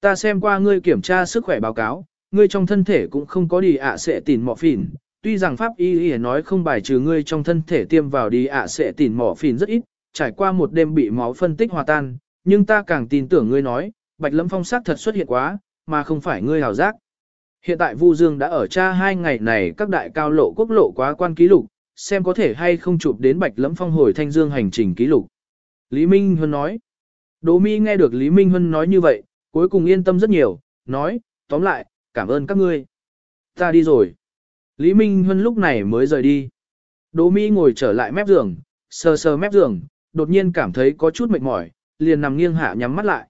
Ta xem qua ngươi kiểm tra sức khỏe báo cáo, ngươi trong thân thể cũng không có đi ạ sẽ tìm mọ phỉn, Tuy rằng pháp y y nói không bài trừ ngươi trong thân thể tiêm vào đi ạ sẽ tỉn mỏ phìn rất ít, trải qua một đêm bị máu phân tích hòa tan, nhưng ta càng tin tưởng ngươi nói, Bạch Lâm Phong sắc thật xuất hiện quá, mà không phải ngươi hào giác. Hiện tại Vu Dương đã ở tra hai ngày này các đại cao lộ quốc lộ quá quan ký lục, xem có thể hay không chụp đến Bạch Lâm Phong hồi Thanh Dương hành trình ký lục. Lý Minh Huân nói. Đỗ Mi nghe được Lý Minh Huân nói như vậy, cuối cùng yên tâm rất nhiều, nói, tóm lại, cảm ơn các ngươi. Ta đi rồi. Lý Minh Huân lúc này mới rời đi. Đỗ Mi ngồi trở lại mép giường, sờ sờ mép giường, đột nhiên cảm thấy có chút mệt mỏi, liền nằm nghiêng hạ nhắm mắt lại.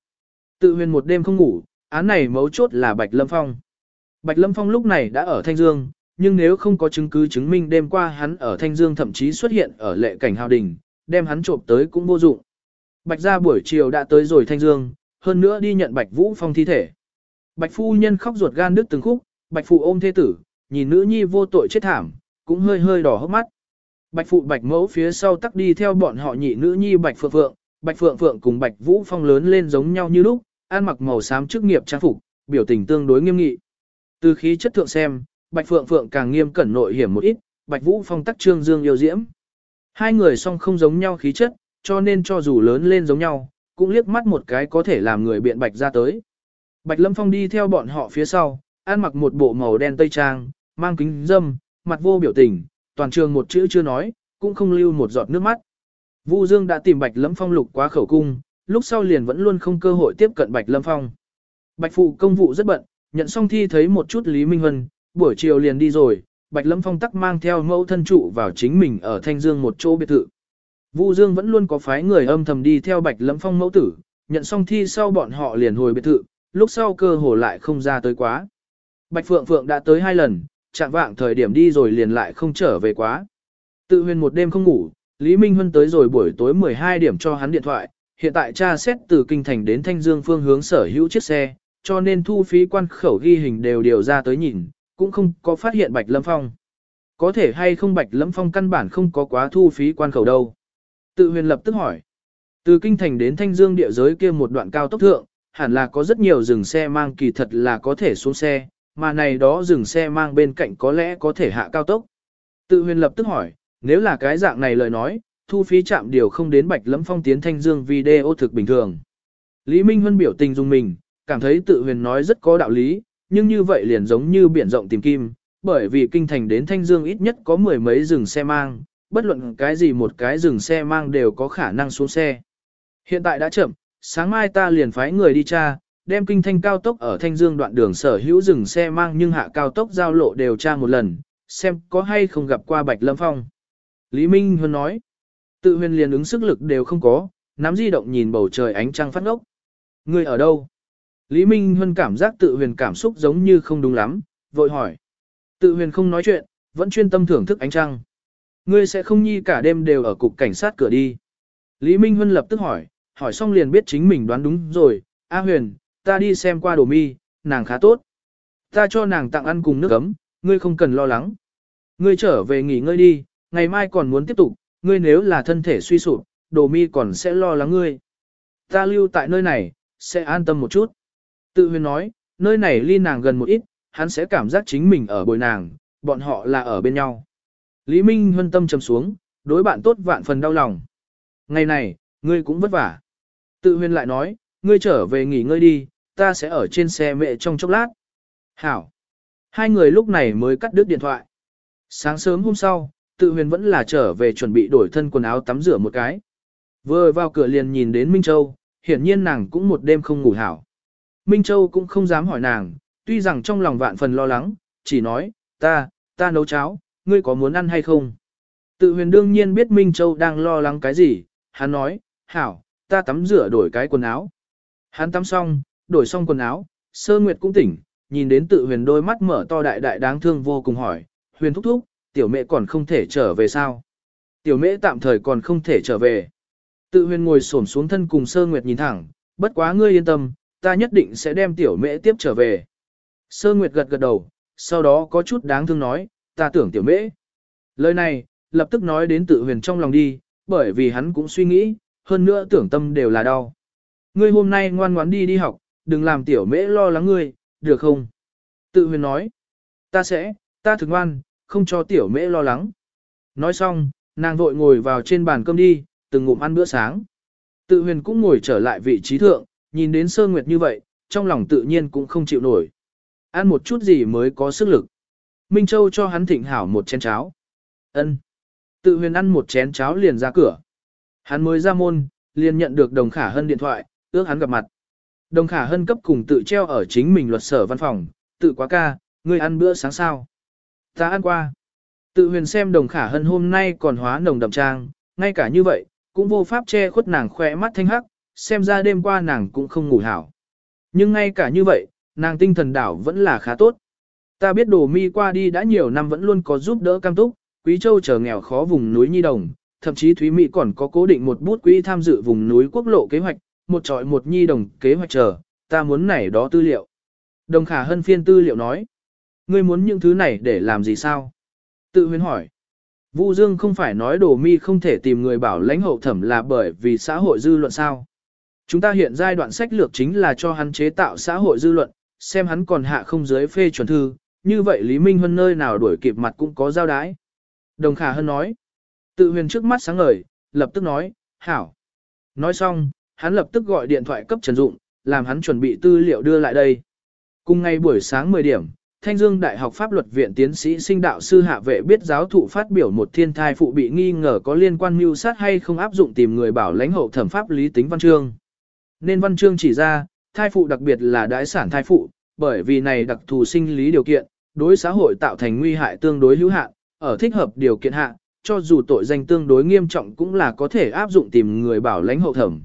Tự huyền một đêm không ngủ, án này mấu chốt là Bạch Lâm Phong. Bạch Lâm Phong lúc này đã ở Thanh Dương, nhưng nếu không có chứng cứ chứng minh đêm qua hắn ở Thanh Dương thậm chí xuất hiện ở lệ cảnh hào đình, đem hắn trộm tới cũng vô dụng. Bạch gia buổi chiều đã tới rồi Thanh Dương, hơn nữa đi nhận Bạch Vũ Phong thi thể. Bạch phu nhân khóc ruột gan đứt từng khúc, Bạch phụ ôm thê tử, nhìn nữ nhi vô tội chết thảm, cũng hơi hơi đỏ hốc mắt. Bạch phụ Bạch mẫu phía sau tắc đi theo bọn họ nhị nữ nhi Bạch Phượng Phượng, Bạch Phượng Phượng cùng Bạch Vũ Phong lớn lên giống nhau như lúc, ăn mặc màu xám chức nghiệp trang phục, biểu tình tương đối nghiêm nghị. Từ khí chất thượng xem, Bạch Phượng Phượng càng nghiêm cẩn nội hiểm một ít, Bạch Vũ Phong tắc trương dương yêu diễm. Hai người song không giống nhau khí chất, cho nên cho dù lớn lên giống nhau, cũng liếc mắt một cái có thể làm người biện bạch ra tới. Bạch Lâm Phong đi theo bọn họ phía sau, ăn mặc một bộ màu đen tây trang, mang kính dâm, mặt vô biểu tình, toàn trường một chữ chưa nói, cũng không lưu một giọt nước mắt. Vu Dương đã tìm Bạch Lâm Phong lục quá khẩu cung, lúc sau liền vẫn luôn không cơ hội tiếp cận Bạch Lâm Phong. Bạch phụ công vụ rất bận, nhận xong thi thấy một chút Lý Minh Hân, buổi chiều liền đi rồi, Bạch Lâm Phong tắc mang theo mẫu thân trụ vào chính mình ở Thanh Dương một chỗ biệt thự. Vu Dương vẫn luôn có phái người âm thầm đi theo Bạch Lâm Phong mẫu tử, nhận xong thi sau bọn họ liền hồi biệt thự, lúc sau cơ hồ lại không ra tới quá. Bạch Phượng Phượng đã tới hai lần, chạm vạng thời điểm đi rồi liền lại không trở về quá. Tự huyền một đêm không ngủ, Lý Minh Huân tới rồi buổi tối 12 điểm cho hắn điện thoại, hiện tại tra xét từ Kinh Thành đến Thanh Dương phương hướng sở hữu chiếc xe, cho nên thu phí quan khẩu ghi hình đều điều ra tới nhìn, cũng không có phát hiện Bạch Lâm Phong. Có thể hay không Bạch Lâm Phong căn bản không có quá thu phí quan khẩu đâu. Tự huyền lập tức hỏi. Từ Kinh Thành đến Thanh Dương địa giới kia một đoạn cao tốc thượng, hẳn là có rất nhiều dừng xe mang kỳ thật là có thể xuống xe, mà này đó dừng xe mang bên cạnh có lẽ có thể hạ cao tốc. Tự huyền lập tức hỏi, nếu là cái dạng này lời nói, thu phí chạm điều không đến Bạch lẫm Phong tiến Thanh Dương video thực bình thường. Lý Minh Huân biểu tình dùng mình, cảm thấy tự huyền nói rất có đạo lý, nhưng như vậy liền giống như biển rộng tìm kim, bởi vì kinh thành đến Thanh Dương ít nhất có mười mấy rừng xe mang, bất luận cái gì một cái rừng xe mang đều có khả năng xuống xe. Hiện tại đã chậm, sáng mai ta liền phái người đi tra, đem kinh thanh cao tốc ở Thanh Dương đoạn đường sở hữu rừng xe mang nhưng hạ cao tốc giao lộ đều tra một lần, xem có hay không gặp qua Bạch Lâm Phong. Lý Minh Huân nói, tự huyền liền ứng sức lực đều không có, nắm di động nhìn bầu trời ánh trăng phát ngốc. Người ở đâu? Lý Minh Huân cảm giác tự huyền cảm xúc giống như không đúng lắm, vội hỏi. Tự huyền không nói chuyện, vẫn chuyên tâm thưởng thức ánh trăng. Ngươi sẽ không nhi cả đêm đều ở cục cảnh sát cửa đi. Lý Minh Huân lập tức hỏi, hỏi xong liền biết chính mình đoán đúng rồi. A huyền, ta đi xem qua đồ mi, nàng khá tốt. Ta cho nàng tặng ăn cùng nước ấm, ngươi không cần lo lắng. Ngươi trở về nghỉ ngơi đi, ngày mai còn muốn tiếp tục, ngươi nếu là thân thể suy sụp, đồ mi còn sẽ lo lắng ngươi. Ta lưu tại nơi này, sẽ an tâm một chút. Tự huyền nói, nơi này ly nàng gần một ít, hắn sẽ cảm giác chính mình ở bồi nàng, bọn họ là ở bên nhau. Lý Minh huân tâm trầm xuống, đối bạn tốt vạn phần đau lòng. Ngày này, ngươi cũng vất vả. Tự huyền lại nói, ngươi trở về nghỉ ngơi đi, ta sẽ ở trên xe mẹ trong chốc lát. Hảo. Hai người lúc này mới cắt đứt điện thoại. Sáng sớm hôm sau, tự huyền vẫn là trở về chuẩn bị đổi thân quần áo tắm rửa một cái. Vừa vào cửa liền nhìn đến Minh Châu, hiển nhiên nàng cũng một đêm không ngủ hảo. Minh Châu cũng không dám hỏi nàng, tuy rằng trong lòng vạn phần lo lắng, chỉ nói, ta, ta nấu cháo, ngươi có muốn ăn hay không? Tự huyền đương nhiên biết Minh Châu đang lo lắng cái gì, hắn nói, hảo, ta tắm rửa đổi cái quần áo. Hắn tắm xong, đổi xong quần áo, sơ nguyệt cũng tỉnh, nhìn đến tự huyền đôi mắt mở to đại đại đáng thương vô cùng hỏi, huyền thúc thúc, tiểu mẹ còn không thể trở về sao? Tiểu mẹ tạm thời còn không thể trở về. Tự huyền ngồi xổm xuống thân cùng sơ nguyệt nhìn thẳng, bất quá ngươi yên tâm, ta nhất định sẽ đem tiểu mẹ tiếp trở về. Sơ nguyệt gật gật đầu, sau đó có chút đáng thương nói, ta tưởng tiểu mẹ. Lời này, lập tức nói đến tự huyền trong lòng đi, bởi vì hắn cũng suy nghĩ, hơn nữa tưởng tâm đều là đau. Ngươi hôm nay ngoan ngoãn đi đi học, đừng làm tiểu mễ lo lắng ngươi, được không? Tự huyền nói, ta sẽ, ta thực ngoan, không cho tiểu mễ lo lắng. Nói xong, nàng vội ngồi vào trên bàn cơm đi, từng ngụm ăn bữa sáng. Tự huyền cũng ngồi trở lại vị trí thượng, nhìn đến sơ nguyệt như vậy, trong lòng tự nhiên cũng không chịu nổi. Ăn một chút gì mới có sức lực. Minh Châu cho hắn thịnh hảo một chén cháo. Ân. Tự huyền ăn một chén cháo liền ra cửa. Hắn mới ra môn, liền nhận được đồng khả hân điện thoại, ước hắn gặp mặt. Đồng khả hân cấp cùng tự treo ở chính mình luật sở văn phòng, tự quá ca, ngươi ăn bữa sáng sao. Ta ăn qua. Tự huyền xem đồng khả hân hôm nay còn hóa nồng đậm trang, ngay cả như vậy, cũng vô pháp che khuất nàng khỏe mắt thanh hắc, xem ra đêm qua nàng cũng không ngủ hảo. Nhưng ngay cả như vậy, nàng tinh thần đảo vẫn là khá tốt. Ta biết đồ mi qua đi đã nhiều năm vẫn luôn có giúp đỡ cam túc, Quý Châu trở nghèo khó vùng núi Nhi Đồng, thậm chí Thúy Mỹ còn có cố định một bút quỹ tham dự vùng núi quốc lộ kế hoạch, một trọi một Nhi Đồng kế hoạch chờ, ta muốn này đó tư liệu. Đồng Khả Hân phiên tư liệu nói, ngươi muốn những thứ này để làm gì sao? Tự huyền hỏi. Vu Dương không phải nói đồ mi không thể tìm người bảo lãnh hậu thẩm là bởi vì xã hội dư luận sao. Chúng ta hiện giai đoạn sách lược chính là cho hắn chế tạo xã hội dư luận, xem hắn còn hạ không giới phê chuẩn thư, như vậy Lý Minh Hân nơi nào đuổi kịp mặt cũng có giao đái. Đồng Khả Hân nói. Tự huyền trước mắt sáng ngời, lập tức nói, hảo. Nói xong, hắn lập tức gọi điện thoại cấp Trần Dụng, làm hắn chuẩn bị tư liệu đưa lại đây. Cùng ngày buổi sáng 10 điểm, Thanh Dương Đại học Pháp luật viện tiến sĩ sinh đạo sư hạ vệ biết giáo thụ phát biểu một thiên thai phụ bị nghi ngờ có liên quan mưu sát hay không áp dụng tìm người bảo lãnh hậu thẩm pháp lý tính văn chương. Nên văn chương chỉ ra, thai phụ đặc biệt là đái sản thai phụ, bởi vì này đặc thù sinh lý điều kiện, đối xã hội tạo thành nguy hại tương đối hữu hạn, ở thích hợp điều kiện hạ, cho dù tội danh tương đối nghiêm trọng cũng là có thể áp dụng tìm người bảo lãnh hậu thẩm.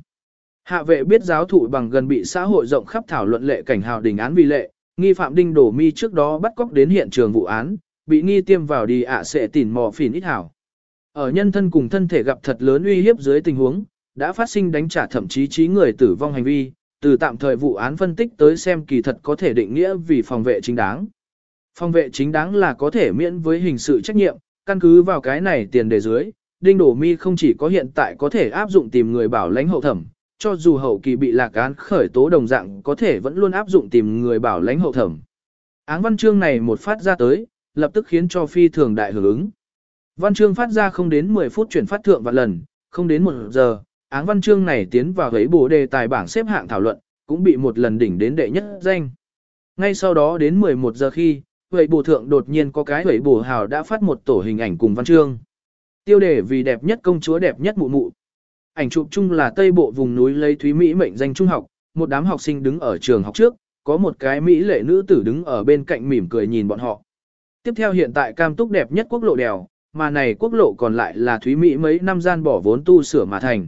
Hạ vệ biết giáo thụ bằng gần bị xã hội rộng khắp thảo luận lệ cảnh hào đình án vì lệ, nghi phạm đinh đổ mi trước đó bắt cóc đến hiện trường vụ án, bị nghi tiêm vào đi ạ sẽ tỉn mò phỉn ít hảo. Ở nhân thân cùng thân thể gặp thật lớn uy hiếp dưới tình huống, đã phát sinh đánh trả thậm chí trí người tử vong hành vi, từ tạm thời vụ án phân tích tới xem kỳ thật có thể định nghĩa vì phòng vệ chính đáng. Phòng vệ chính đáng là có thể miễn với hình sự trách nhiệm, căn cứ vào cái này tiền đề dưới, Đinh Đổ Mi không chỉ có hiện tại có thể áp dụng tìm người bảo lãnh hậu thẩm, cho dù hậu kỳ bị lạc án khởi tố đồng dạng có thể vẫn luôn áp dụng tìm người bảo lãnh hậu thẩm. Áng văn chương này một phát ra tới, lập tức khiến cho phi thường đại hưởng ứng. Văn chương phát ra không đến 10 phút chuyển phát thượng vạn lần, không đến 1 giờ, áng văn chương này tiến vào ghế bổ đề tài bảng xếp hạng thảo luận, cũng bị một lần đỉnh đến đệ nhất danh. Ngay sau đó đến 11 giờ khi, vậy bổ thượng đột nhiên có cái vậy bổ hào đã phát một tổ hình ảnh cùng văn chương. Tiêu đề vì đẹp nhất công chúa đẹp nhất mụ mụ. Ảnh chụp chung là tây bộ vùng núi lấy Thúy Mỹ mệnh danh trung học, một đám học sinh đứng ở trường học trước, có một cái Mỹ lệ nữ tử đứng ở bên cạnh mỉm cười nhìn bọn họ. Tiếp theo hiện tại cam túc đẹp nhất quốc lộ đèo, mà này quốc lộ còn lại là Thúy Mỹ mấy năm gian bỏ vốn tu sửa mà thành.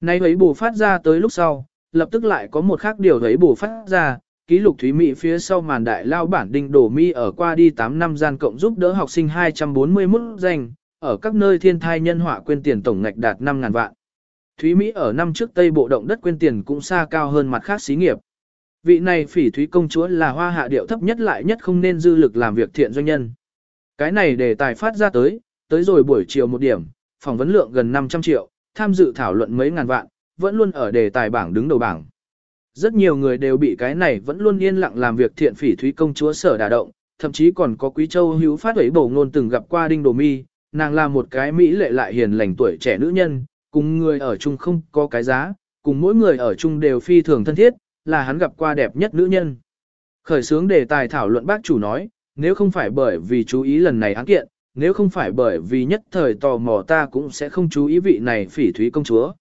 Nay ấy bù phát ra tới lúc sau, lập tức lại có một khác điều thấy bù phát ra, ký lục Thúy Mỹ phía sau màn đại lao bản đinh đổ mi ở qua đi 8 năm gian cộng giúp đỡ học sinh 241 danh, ở các nơi thiên thai nhân họa quên tiền tổng ngạch đạt 5.000 vạn. Thúy Mỹ ở năm trước Tây Bộ động đất quên tiền cũng xa cao hơn mặt khác xí nghiệp. Vị này phỉ Thúy công chúa là hoa hạ điệu thấp nhất lại nhất không nên dư lực làm việc thiện doanh nhân. Cái này để tài phát ra tới, tới rồi buổi chiều một điểm, phỏng vấn lượng gần 500 triệu, tham dự thảo luận mấy ngàn vạn, vẫn luôn ở đề tài bảng đứng đầu bảng. Rất nhiều người đều bị cái này vẫn luôn yên lặng làm việc thiện phỉ Thúy công chúa sở đả động, thậm chí còn có Quý Châu hữu phát ấy bổ ngôn từng gặp qua Đinh Đồ Mi, nàng là một cái mỹ lệ lại hiền lành tuổi trẻ nữ nhân, cùng người ở chung không có cái giá, cùng mỗi người ở chung đều phi thường thân thiết, là hắn gặp qua đẹp nhất nữ nhân. Khởi sướng đề tài thảo luận bác chủ nói, nếu không phải bởi vì chú ý lần này án kiện, nếu không phải bởi vì nhất thời tò mò ta cũng sẽ không chú ý vị này phỉ thúy công chúa.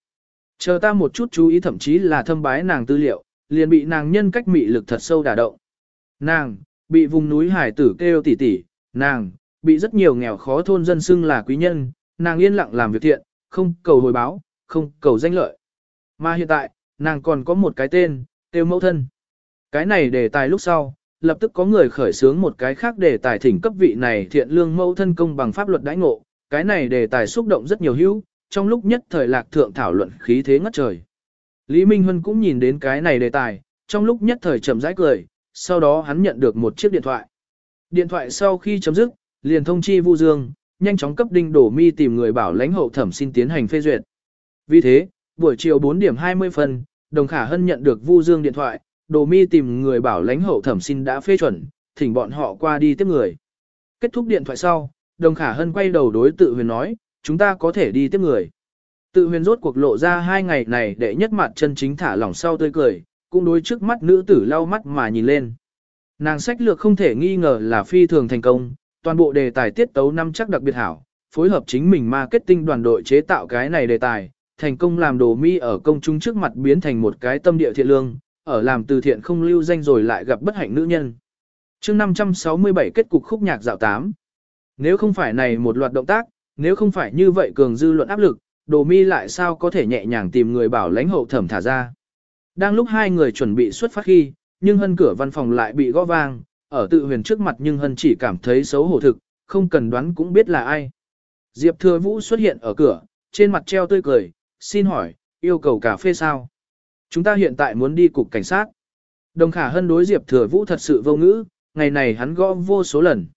Chờ ta một chút chú ý thậm chí là thâm bái nàng tư liệu, liền bị nàng nhân cách mị lực thật sâu đả động. Nàng, bị vùng núi hải tử kêu tỉ tỉ, nàng, bị rất nhiều nghèo khó thôn dân xưng là quý nhân, nàng yên lặng làm việc thiện, không cầu hồi báo, không cầu danh lợi. Mà hiện tại, nàng còn có một cái tên, tiêu mẫu thân. Cái này đề tài lúc sau, lập tức có người khởi xướng một cái khác đề tài thỉnh cấp vị này thiện lương mẫu thân công bằng pháp luật đãi ngộ. Cái này đề tài xúc động rất nhiều hữu, trong lúc nhất thời lạc thượng thảo luận khí thế ngất trời. Lý Minh Huân cũng nhìn đến cái này đề tài, trong lúc nhất thời chậm rãi cười, sau đó hắn nhận được một chiếc điện thoại. Điện thoại sau khi chấm dứt, liền thông chi Vu Dương, nhanh chóng cấp đinh đổ mi tìm người bảo lãnh hậu thẩm xin tiến hành phê duyệt. Vì thế, buổi chiều 4 điểm 20 phần, Đồng Khả Hân nhận được Vu Dương điện thoại, đồ mi tìm người bảo lãnh hậu thẩm xin đã phê chuẩn, thỉnh bọn họ qua đi tiếp người. Kết thúc điện thoại sau, Đồng Khả Hân quay đầu đối tự huyền nói, chúng ta có thể đi tiếp người. Tự huyền rốt cuộc lộ ra hai ngày này để nhất mặt chân chính thả lỏng sau tươi cười, cũng đối trước mắt nữ tử lau mắt mà nhìn lên. Nàng sách lược không thể nghi ngờ là phi thường thành công, toàn bộ đề tài tiết tấu năm chắc đặc biệt hảo, phối hợp chính mình marketing đoàn đội chế tạo cái này đề tài, thành công làm đồ mi ở công chúng trước mặt biến thành một cái tâm địa thiện lương, ở làm từ thiện không lưu danh rồi lại gặp bất hạnh nữ nhân. chương 567 kết cục khúc nhạc dạo 8. Nếu không phải này một loạt động tác, nếu không phải như vậy cường dư luận áp lực, đồ mi lại sao có thể nhẹ nhàng tìm người bảo lãnh hậu thẩm thả ra. Đang lúc hai người chuẩn bị xuất phát khi, nhưng hân cửa văn phòng lại bị gõ vang, ở tự huyền trước mặt nhưng hân chỉ cảm thấy xấu hổ thực, không cần đoán cũng biết là ai. Diệp thừa vũ xuất hiện ở cửa, trên mặt treo tươi cười, xin hỏi, yêu cầu cà phê sao? Chúng ta hiện tại muốn đi cục cảnh sát. Đồng khả hân đối Diệp thừa vũ thật sự vô ngữ, ngày này hắn gõ vô số lần.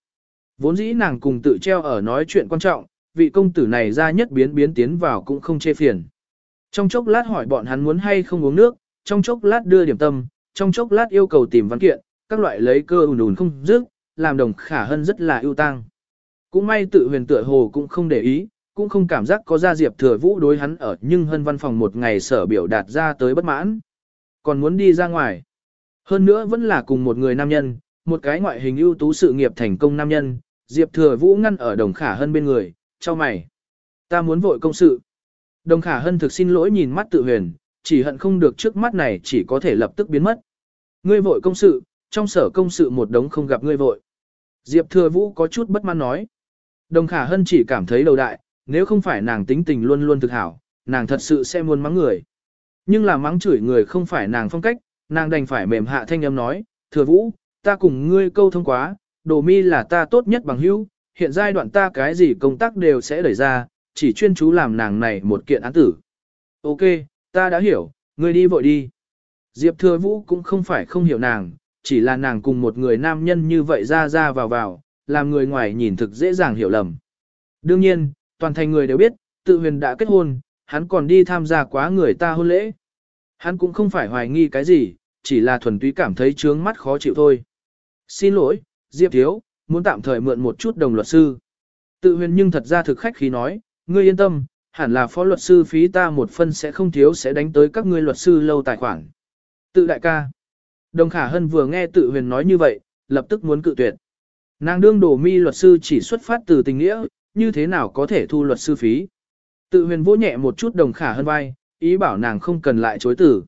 Vốn dĩ nàng cùng tự treo ở nói chuyện quan trọng, vị công tử này ra nhất biến biến tiến vào cũng không chê phiền. Trong chốc lát hỏi bọn hắn muốn hay không uống nước, trong chốc lát đưa điểm tâm, trong chốc lát yêu cầu tìm văn kiện, các loại lấy cơ ùn ùn không dứt, làm đồng khả hân rất là ưu tăng. Cũng may tự huyền tựa hồ cũng không để ý, cũng không cảm giác có ra diệp thừa vũ đối hắn ở nhưng hân văn phòng một ngày sở biểu đạt ra tới bất mãn. Còn muốn đi ra ngoài. Hơn nữa vẫn là cùng một người nam nhân, một cái ngoại hình ưu tú sự nghiệp thành công nam nhân, diệp thừa vũ ngăn ở đồng khả hân bên người, cho mày. Ta muốn vội công sự. Đồng khả hân thực xin lỗi nhìn mắt tự huyền, chỉ hận không được trước mắt này chỉ có thể lập tức biến mất. Ngươi vội công sự, trong sở công sự một đống không gặp ngươi vội. Diệp thừa vũ có chút bất mãn nói. Đồng khả hân chỉ cảm thấy đầu đại, nếu không phải nàng tính tình luôn luôn thực hảo, nàng thật sự sẽ muốn mắng người. Nhưng là mắng chửi người không phải nàng phong cách, nàng đành phải mềm hạ thanh âm nói, thừa vũ, ta cùng ngươi câu thông quá, đồ mi là ta tốt nhất bằng hữu, hiện giai đoạn ta cái gì công tác đều sẽ đẩy ra, chỉ chuyên chú làm nàng này một kiện án tử. Ok, ta đã hiểu, ngươi đi vội đi. Diệp thừa vũ cũng không phải không hiểu nàng, chỉ là nàng cùng một người nam nhân như vậy ra ra vào vào, làm người ngoài nhìn thực dễ dàng hiểu lầm. Đương nhiên, toàn thành người đều biết, tự huyền đã kết hôn, hắn còn đi tham gia quá người ta hôn lễ. Hắn cũng không phải hoài nghi cái gì, chỉ là thuần túy cảm thấy trướng mắt khó chịu thôi. Xin lỗi, Diệp Thiếu, muốn tạm thời mượn một chút đồng luật sư. Tự huyền nhưng thật ra thực khách khí nói, ngươi yên tâm, hẳn là phó luật sư phí ta một phân sẽ không thiếu sẽ đánh tới các ngươi luật sư lâu tài khoản. Tự đại ca. Đồng Khả Hân vừa nghe tự huyền nói như vậy, lập tức muốn cự tuyệt. Nàng đương đổ mi luật sư chỉ xuất phát từ tình nghĩa, như thế nào có thể thu luật sư phí. Tự huyền vỗ nhẹ một chút đồng khả hân vai, ý bảo nàng không cần lại chối tử.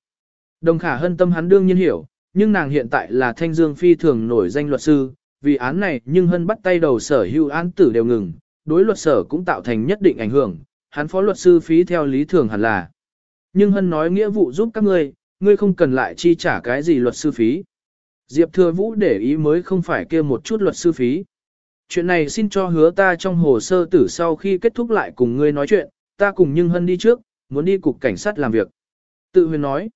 Đồng khả hân tâm hắn đương nhiên hiểu, nhưng nàng hiện tại là thanh dương phi thường nổi danh luật sư, vì án này nhưng hân bắt tay đầu sở hữu án tử đều ngừng, đối luật sở cũng tạo thành nhất định ảnh hưởng, hắn phó luật sư phí theo lý thường hẳn là. Nhưng hân nói nghĩa vụ giúp các ngươi, ngươi không cần lại chi trả cái gì luật sư phí. Diệp Thừa Vũ để ý mới không phải kia một chút luật sư phí chuyện này xin cho hứa ta trong hồ sơ tử sau khi kết thúc lại cùng ngươi nói chuyện, ta cùng Nhưng Hân đi trước, muốn đi cục cảnh sát làm việc. Tự huyền nói,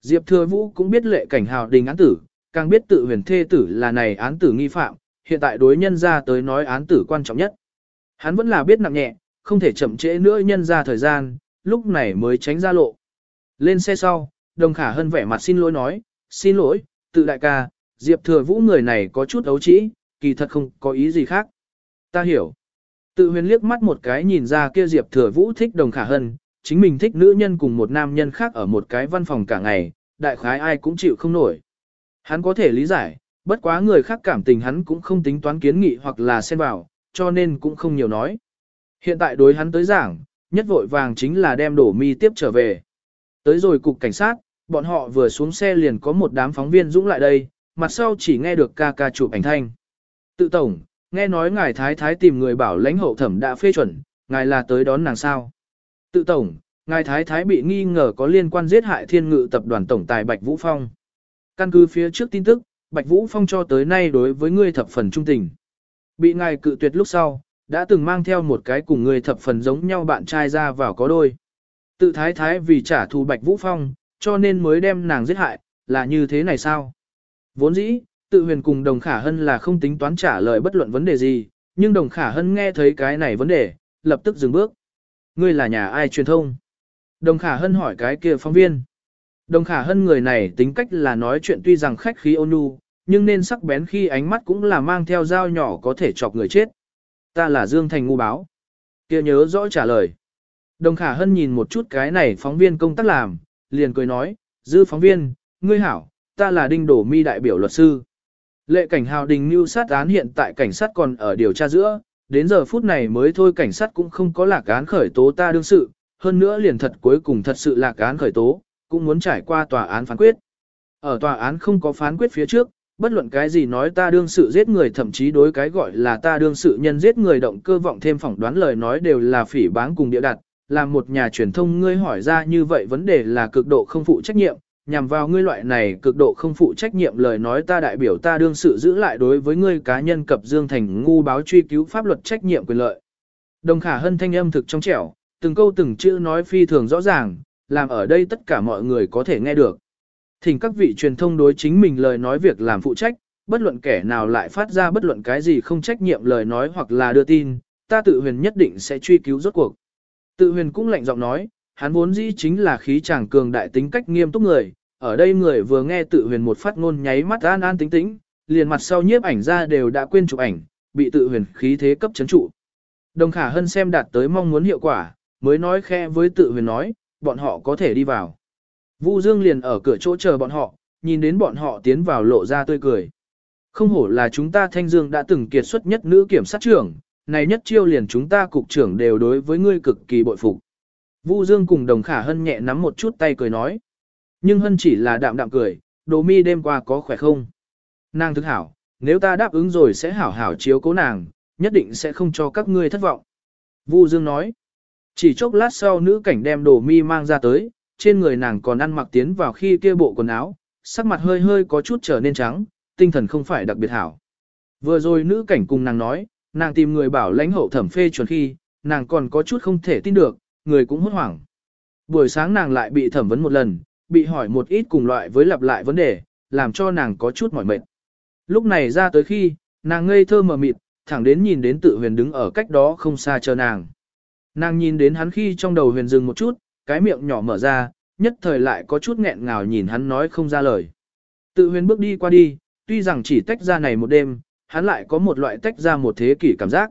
Diệp Thừa Vũ cũng biết lệ cảnh hào đình án tử, càng biết tự huyền thê tử là này án tử nghi phạm, hiện tại đối nhân ra tới nói án tử quan trọng nhất. Hắn vẫn là biết nặng nhẹ, không thể chậm trễ nữa nhân ra thời gian, lúc này mới tránh ra lộ. Lên xe sau, đồng khả hân vẻ mặt xin lỗi nói, xin lỗi, tự đại ca, Diệp Thừa Vũ người này có chút ấu trĩ, kỳ thật không có ý gì khác. Ta hiểu. Tự huyền liếc mắt một cái nhìn ra kia Diệp Thừa Vũ thích Đồng Khả Hân, chính mình thích nữ nhân cùng một nam nhân khác ở một cái văn phòng cả ngày, đại khái ai cũng chịu không nổi. Hắn có thể lý giải, bất quá người khác cảm tình hắn cũng không tính toán kiến nghị hoặc là xen vào, cho nên cũng không nhiều nói. Hiện tại đối hắn tới giảng, nhất vội vàng chính là đem đổ mi tiếp trở về. Tới rồi cục cảnh sát, bọn họ vừa xuống xe liền có một đám phóng viên dũng lại đây, mặt sau chỉ nghe được ca ca chụp ảnh thanh. Tự tổng, nghe nói ngài thái thái tìm người bảo lãnh hậu thẩm đã phê chuẩn, ngài là tới đón nàng sao. Tự tổng, ngài thái thái bị nghi ngờ có liên quan giết hại thiên ngự tập đoàn tổng tài Bạch Vũ Phong. Căn cứ phía trước tin tức, Bạch Vũ Phong cho tới nay đối với ngươi thập phần trung tình. Bị ngài cự tuyệt lúc sau, đã từng mang theo một cái cùng người thập phần giống nhau bạn trai ra vào có đôi. Tự thái thái vì trả thù Bạch Vũ Phong, cho nên mới đem nàng giết hại, là như thế này sao? Vốn dĩ, tự huyền cùng đồng khả hân là không tính toán trả lời bất luận vấn đề gì, nhưng đồng khả hân nghe thấy cái này vấn đề, lập tức dừng bước. Ngươi là nhà ai truyền thông? Đồng khả hân hỏi cái kia phóng viên. Đồng khả hân người này tính cách là nói chuyện tuy rằng khách khí ôn nhu, nhưng nên sắc bén khi ánh mắt cũng là mang theo dao nhỏ có thể chọc người chết. Ta là Dương Thành ngu báo. kia nhớ rõ trả lời. Đồng khả hân nhìn một chút cái này phóng viên công tác làm, liền cười nói, dư phóng viên, ngươi hảo, ta là đinh đổ mi đại biểu luật sư. Lệ cảnh hào đình như sát án hiện tại cảnh sát còn ở điều tra giữa, đến giờ phút này mới thôi cảnh sát cũng không có lạc án khởi tố ta đương sự, hơn nữa liền thật cuối cùng thật sự lạc án khởi tố, cũng muốn trải qua tòa án phán quyết. Ở tòa án không có phán quyết phía trước, bất luận cái gì nói ta đương sự giết người thậm chí đối cái gọi là ta đương sự nhân giết người động cơ vọng thêm phỏng đoán lời nói đều là phỉ báng cùng địa đặt, làm một nhà truyền thông ngươi hỏi ra như vậy vấn đề là cực độ không phụ trách nhiệm, nhằm vào ngươi loại này cực độ không phụ trách nhiệm lời nói ta đại biểu ta đương sự giữ lại đối với ngươi cá nhân cập Dương Thành ngu báo truy cứu pháp luật trách nhiệm quyền lợi. Đồng khả hân thanh âm thực trong trẻo, từng câu từng chữ nói phi thường rõ ràng, làm ở đây tất cả mọi người có thể nghe được. Thỉnh các vị truyền thông đối chính mình lời nói việc làm phụ trách, bất luận kẻ nào lại phát ra bất luận cái gì không trách nhiệm lời nói hoặc là đưa tin, ta tự huyền nhất định sẽ truy cứu rốt cuộc. Tự huyền cũng lạnh giọng nói, hắn vốn dĩ chính là khí chàng cường đại tính cách nghiêm túc người, ở đây người vừa nghe tự huyền một phát ngôn nháy mắt an an tính tĩnh, liền mặt sau nhiếp ảnh ra đều đã quên chụp ảnh, bị tự huyền khí thế cấp chấn trụ. Đồng khả hân xem đạt tới mong muốn hiệu quả, mới nói khe với tự huyền nói, bọn họ có thể đi vào. Vu Dương liền ở cửa chỗ chờ bọn họ, nhìn đến bọn họ tiến vào lộ ra tươi cười. Không hổ là chúng ta Thanh Dương đã từng kiệt xuất nhất nữ kiểm sát trưởng, này nhất chiêu liền chúng ta cục trưởng đều đối với ngươi cực kỳ bội phục. Vu Dương cùng Đồng Khả Hân nhẹ nắm một chút tay cười nói. Nhưng Hân chỉ là đạm đạm cười, đồ mi đêm qua có khỏe không? Nàng thức hảo, nếu ta đáp ứng rồi sẽ hảo hảo chiếu cố nàng, nhất định sẽ không cho các ngươi thất vọng. Vu Dương nói. Chỉ chốc lát sau nữ cảnh đem đồ mi mang ra tới, trên người nàng còn ăn mặc tiến vào khi kia bộ quần áo, sắc mặt hơi hơi có chút trở nên trắng, tinh thần không phải đặc biệt hảo. Vừa rồi nữ cảnh cùng nàng nói, nàng tìm người bảo lãnh hậu thẩm phê chuẩn khi, nàng còn có chút không thể tin được, người cũng hốt hoảng. Buổi sáng nàng lại bị thẩm vấn một lần, bị hỏi một ít cùng loại với lặp lại vấn đề, làm cho nàng có chút mỏi mệt. Lúc này ra tới khi, nàng ngây thơ mờ mịt, thẳng đến nhìn đến tự huyền đứng ở cách đó không xa chờ nàng. Nàng nhìn đến hắn khi trong đầu huyền dừng một chút, cái miệng nhỏ mở ra, nhất thời lại có chút nghẹn ngào nhìn hắn nói không ra lời. Tự huyền bước đi qua đi, tuy rằng chỉ tách ra này một đêm, hắn lại có một loại tách ra một thế kỷ cảm giác.